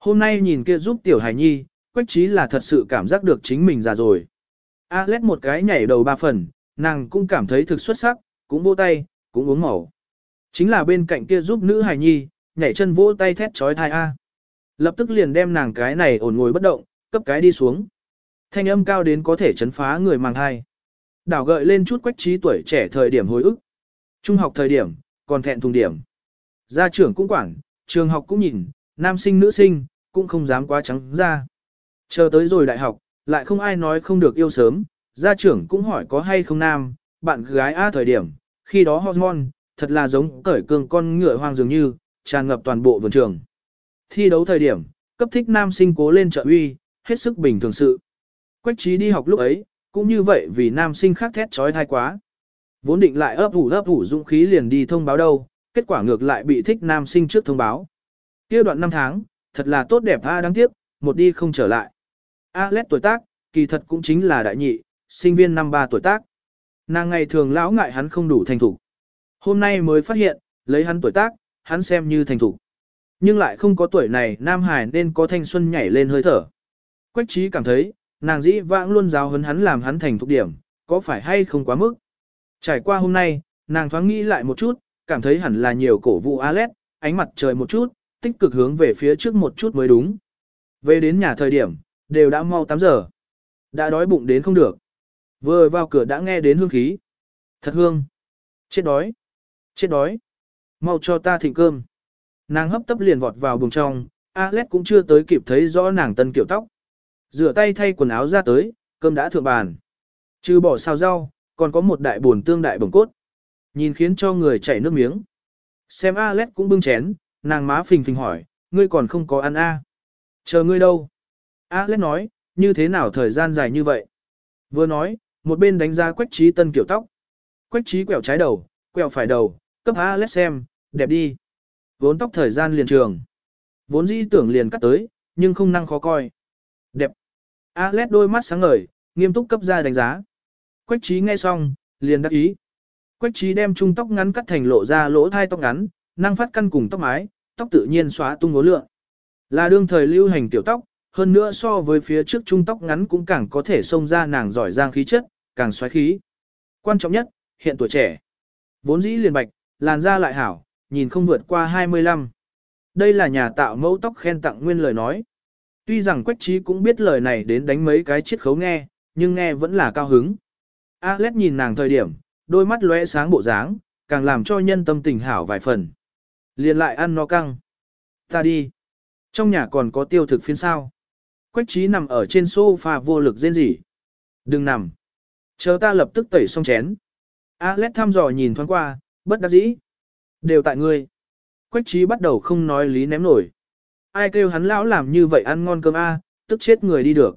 Hôm nay nhìn kia giúp tiểu hài nhi, quách trí là thật sự cảm giác được chính mình già rồi. Alex một cái nhảy đầu ba phần, nàng cũng cảm thấy thực xuất sắc, cũng vỗ tay, cũng uống màu. Chính là bên cạnh kia giúp nữ hài nhi, nhảy chân vỗ tay thét trói thai A. Lập tức liền đem nàng cái này ổn ngồi bất động, cấp cái đi xuống. Thanh âm cao đến có thể chấn phá người mang thai. Đảo gợi lên chút quách trí tuổi trẻ thời điểm hồi ức. Trung học thời điểm, còn thẹn thùng điểm. Gia trưởng cũng quản, trường học cũng nhìn, nam sinh nữ sinh, cũng không dám quá trắng ra. Chờ tới rồi đại học, lại không ai nói không được yêu sớm, gia trưởng cũng hỏi có hay không nam, bạn gái A thời điểm, khi đó hormone, thật là giống cởi cương con ngựa hoang dường như, tràn ngập toàn bộ vườn trường. Thi đấu thời điểm, cấp thích nam sinh cố lên trợ uy, hết sức bình thường sự. Quách trí đi học lúc ấy, cũng như vậy vì nam sinh khác thét trói thai quá. Vốn định lại ấp ủ ấp ủ dũng khí liền đi thông báo đâu, kết quả ngược lại bị thích nam sinh trước thông báo. kia đoạn năm tháng, thật là tốt đẹp a đáng tiếc, một đi không trở lại. Alex tuổi tác, kỳ thật cũng chính là đại nhị, sinh viên năm ba tuổi tác. Nàng ngày thường lão ngại hắn không đủ thành thủ. Hôm nay mới phát hiện, lấy hắn tuổi tác, hắn xem như thành thủ. Nhưng lại không có tuổi này Nam Hải nên có thanh xuân nhảy lên hơi thở. Quách trí cảm thấy, nàng dĩ vãng luôn giáo hấn hắn làm hắn thành thục điểm, có phải hay không quá mức. Trải qua hôm nay, nàng thoáng nghĩ lại một chút, cảm thấy hẳn là nhiều cổ vụ Alex, ánh mặt trời một chút, tích cực hướng về phía trước một chút mới đúng. Về đến nhà thời điểm, đều đã mau 8 giờ. Đã đói bụng đến không được. Vừa vào cửa đã nghe đến hương khí. Thật hương. Chết đói. Chết đói. Mau cho ta thịnh cơm. Nàng hấp tấp liền vọt vào buồng trong, Alex cũng chưa tới kịp thấy rõ nàng tân kiểu tóc. Rửa tay thay quần áo ra tới, cơm đã thượng bàn. Trừ bỏ xào rau, còn có một đại buồn tương đại bồng cốt. Nhìn khiến cho người chảy nước miếng. Xem Alex cũng bưng chén, nàng má phình phình hỏi, ngươi còn không có ăn a? À? Chờ ngươi đâu? Alex nói, như thế nào thời gian dài như vậy? Vừa nói, một bên đánh giá quách trí tân kiểu tóc. Quách trí quẹo trái đầu, quẹo phải đầu, cấp Alex xem, đẹp đi. Vốn tóc thời gian liền trường. Vốn dĩ tưởng liền cắt tới, nhưng không năng khó coi. Đẹp. Alex đôi mắt sáng ngời, nghiêm túc cấp ra đánh giá. Quách trí nghe xong, liền đắc ý. Quách trí đem trung tóc ngắn cắt thành lộ ra lỗ thai tóc ngắn, năng phát căn cùng tóc mái, tóc tự nhiên xóa tung ngố lượng. Là đương thời lưu hành tiểu tóc, hơn nữa so với phía trước trung tóc ngắn cũng càng có thể xông ra nàng giỏi giang khí chất, càng xoáy khí. Quan trọng nhất, hiện tuổi trẻ. Vốn dĩ liền bạch, làn da lại hảo, nhìn không vượt qua 25. Đây là nhà tạo mẫu tóc khen tặng nguyên lời nói. Tuy rằng Quách Trí cũng biết lời này đến đánh mấy cái chiết khấu nghe, nhưng nghe vẫn là cao hứng. Alex nhìn nàng thời điểm, đôi mắt lóe sáng bộ dáng, càng làm cho nhân tâm tình hảo vài phần. Liền lại ăn no căng. Ta đi. Trong nhà còn có tiêu thực phiên sao. Quách trí nằm ở trên sofa vô lực rên rỉ. Đừng nằm. Chờ ta lập tức tẩy xong chén. Alex thăm dò nhìn thoáng qua, bất đắc dĩ. Đều tại ngươi. Quách trí bắt đầu không nói lý ném nổi. Ai kêu hắn lão làm như vậy ăn ngon cơm A, tức chết người đi được.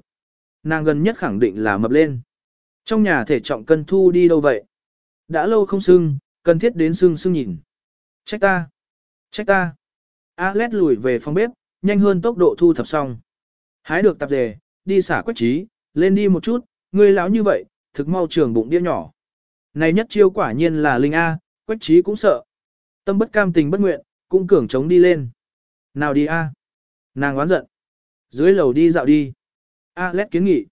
Nàng gần nhất khẳng định là mập lên. Trong nhà thể trọng cân thu đi đâu vậy? Đã lâu không sưng, cần thiết đến sưng sưng nhìn. Trách ta. Trách ta. Alex lùi về phòng bếp, nhanh hơn tốc độ thu thập xong. Hái được tạp dề, đi xả quách trí, lên đi một chút, ngươi lão như vậy, thực mau trường bụng đĩa nhỏ. Này nhất chiêu quả nhiên là Linh A, quách trí cũng sợ. Tâm bất cam tình bất nguyện, cũng cường chống đi lên. Nào đi A. Nàng oán giận. Dưới lầu đi dạo đi. Alex kiến nghị.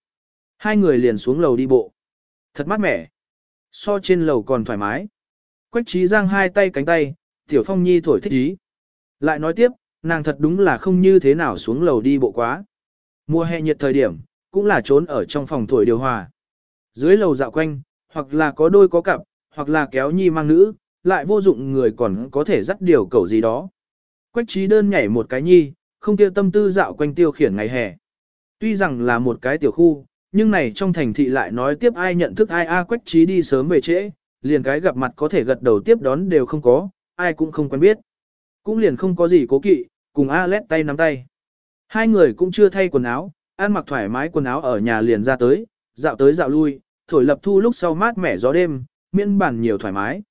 Hai người liền xuống lầu đi bộ. Thật mát mẻ. So trên lầu còn thoải mái. Quách trí giang hai tay cánh tay, tiểu phong nhi thổi thích ý. Lại nói tiếp, nàng thật đúng là không như thế nào xuống lầu đi bộ quá. Mùa hè nhiệt thời điểm, cũng là trốn ở trong phòng thổi điều hòa. Dưới lầu dạo quanh, hoặc là có đôi có cặp, hoặc là kéo nhi mang nữ, lại vô dụng người còn có thể dắt điều cầu gì đó. Quách trí đơn nhảy một cái nhi, không tiêu tâm tư dạo quanh tiêu khiển ngày hè. Tuy rằng là một cái tiểu khu, nhưng này trong thành thị lại nói tiếp ai nhận thức ai a quách trí đi sớm về trễ, liền cái gặp mặt có thể gật đầu tiếp đón đều không có, ai cũng không quen biết. Cũng liền không có gì cố kỵ, cùng Alet tay nắm tay. Hai người cũng chưa thay quần áo, ăn mặc thoải mái quần áo ở nhà liền ra tới, dạo tới dạo lui, thổi lập thu lúc sau mát mẻ gió đêm, miễn bản nhiều thoải mái.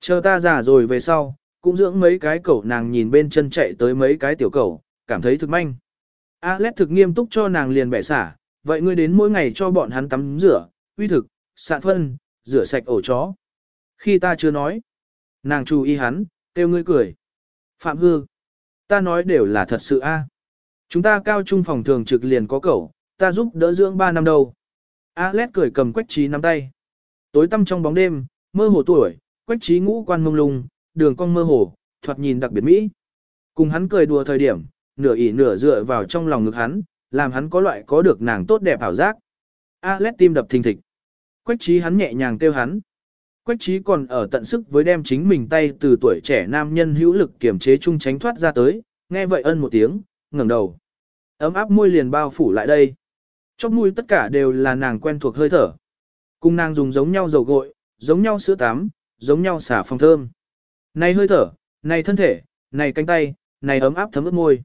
Chờ ta già rồi về sau, cũng dưỡng mấy cái cẩu nàng nhìn bên chân chạy tới mấy cái tiểu cẩu, cảm thấy thực manh. Alex thực nghiêm túc cho nàng liền bẻ xả, vậy ngươi đến mỗi ngày cho bọn hắn tắm rửa, uy thực, sạn phân, rửa sạch ổ chó. Khi ta chưa nói, nàng chú ý hắn, kêu ngươi cười. Phạm hư. Ta nói đều là thật sự a. Chúng ta cao trung phòng thường trực liền có cậu, ta giúp đỡ dưỡng 3 năm đâu. Alex cười cầm quách trí nắm tay. Tối tăm trong bóng đêm, mơ hồ tuổi, quách trí ngũ quan mông lung, đường cong mơ hồ, thoạt nhìn đặc biệt mỹ. Cùng hắn cười đùa thời điểm, nửa ỉ nửa dựa vào trong lòng ngực hắn, làm hắn có loại có được nàng tốt đẹp ảo giác. Alex tim đập thình thịch. Quách trí hắn nhẹ nhàng kêu hắn. Quách trí còn ở tận sức với đem chính mình tay từ tuổi trẻ nam nhân hữu lực kiểm chế chung tránh thoát ra tới, nghe vậy ân một tiếng, ngẩng đầu. Ấm áp môi liền bao phủ lại đây. Chóp mũi tất cả đều là nàng quen thuộc hơi thở. Cùng nàng dùng giống nhau dầu gội, giống nhau sữa tắm, giống nhau xả phòng thơm. Này hơi thở, này thân thể, này cánh tay, này ấm áp thấm ướt môi.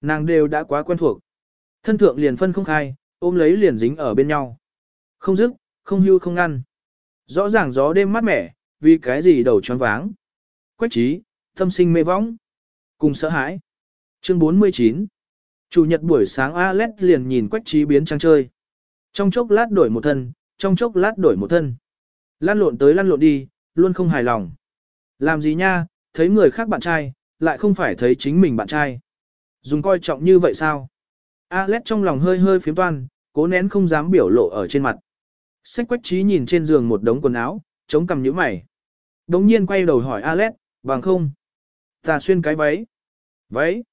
Nàng đều đã quá quen thuộc. Thân thượng liền phân không khai, ôm lấy liền dính ở bên nhau. Không dứt, không hưu không ngăn. Rõ ràng gió đêm mát mẻ, vì cái gì đầu choáng váng. Quách trí, tâm sinh mê võng. Cùng sợ hãi. Chương 49 Chủ nhật buổi sáng Alex liền nhìn quách trí biến trang chơi. Trong chốc lát đổi một thân, trong chốc lát đổi một thân. Lăn lộn tới lăn lộn đi, luôn không hài lòng. Làm gì nha, thấy người khác bạn trai, lại không phải thấy chính mình bạn trai. Dùng coi trọng như vậy sao? Alex trong lòng hơi hơi phiếm toan, cố nén không dám biểu lộ ở trên mặt. Sách quách trí nhìn trên giường một đống quần áo, chống cằm nhíu mày. Đống nhiên quay đầu hỏi Alet: bằng không? Ta xuyên cái váy. Váy?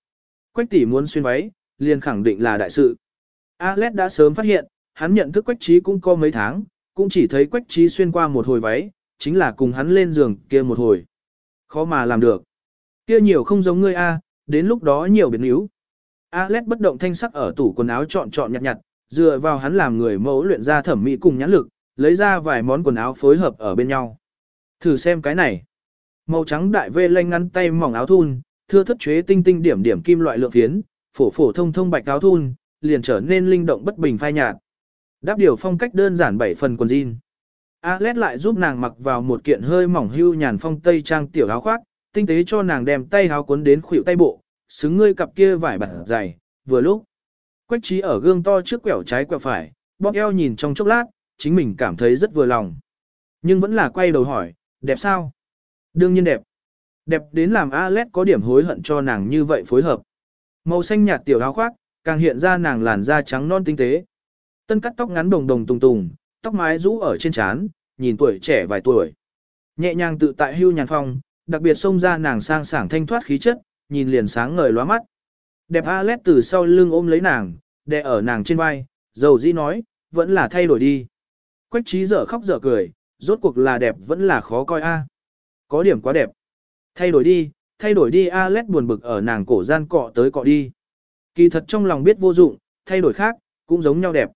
Quách tỷ muốn xuyên váy, liền khẳng định là đại sự. Alet đã sớm phát hiện, hắn nhận thức quách trí cũng có mấy tháng, cũng chỉ thấy quách trí xuyên qua một hồi váy, chính là cùng hắn lên giường kia một hồi. Khó mà làm được. Kia nhiều không giống ngươi a, đến lúc đó nhiều biến yếu. Alet bất động thanh sắc ở tủ quần áo chọn chọn nhặt nhặt, dựa vào hắn làm người mẫu luyện ra thẩm mỹ cùng nhãn lực, lấy ra vài món quần áo phối hợp ở bên nhau. Thử xem cái này. Màu trắng đại vê lanh ngắn tay mỏng áo thun, thưa thất chế tinh tinh điểm điểm kim loại lượng phiến, phổ phổ thông thông bạch áo thun, liền trở nên linh động bất bình phai nhạt. Đáp điều phong cách đơn giản bảy phần quần jean. alet lại giúp nàng mặc vào một kiện hơi mỏng hưu nhàn phong tây trang tiểu áo khoác, tinh tế cho nàng đem tay áo cuốn đến khuỷu tay bộ, xứng ngươi cặp kia vải bản dày, vừa lúc. Quách trí ở gương to trước quẹo trái quẹo phải, bóp eo nhìn trong chốc lát, chính mình cảm thấy rất vừa lòng. Nhưng vẫn là quay đầu hỏi, đẹp sao? Đương nhiên đẹp. Đẹp đến làm Alex có điểm hối hận cho nàng như vậy phối hợp. Màu xanh nhạt tiểu áo khoác, càng hiện ra nàng làn da trắng non tinh tế. Tân cắt tóc ngắn đồng đồng tùng tùng, tóc mái rũ ở trên trán, nhìn tuổi trẻ vài tuổi. Nhẹ nhàng tự tại hưu nhàn phong, đặc biệt xông ra nàng sang sảng thanh thoát khí chất, nhìn liền sáng ngời lóa mắt. Đẹp Alex từ sau lưng ôm lấy nàng, đè ở nàng trên vai, dầu dĩ nói, vẫn là thay đổi đi. Quách trí dở khóc dở cười, rốt cuộc là đẹp vẫn là khó coi a. Có điểm quá đẹp. Thay đổi đi, thay đổi đi a lét buồn bực ở nàng cổ gian cọ tới cọ đi. Kỳ thật trong lòng biết vô dụng, thay đổi khác, cũng giống nhau đẹp.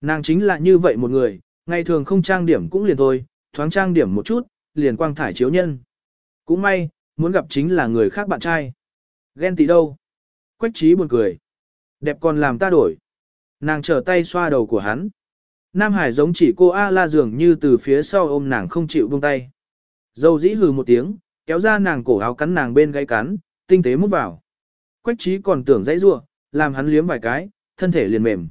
Nàng chính là như vậy một người, ngày thường không trang điểm cũng liền thôi, thoáng trang điểm một chút, liền quang thải chiếu nhân. Cũng may, muốn gặp chính là người khác bạn trai. Ghen tị đâu? Quách trí buồn cười. Đẹp còn làm ta đổi. Nàng trở tay xoa đầu của hắn. Nam Hải giống chỉ cô A la dường như từ phía sau ôm nàng không chịu buông tay. Dâu dĩ hừ một tiếng, kéo ra nàng cổ áo cắn nàng bên gáy cắn, tinh tế mút vào. Quách trí còn tưởng dãy rua, làm hắn liếm vài cái, thân thể liền mềm.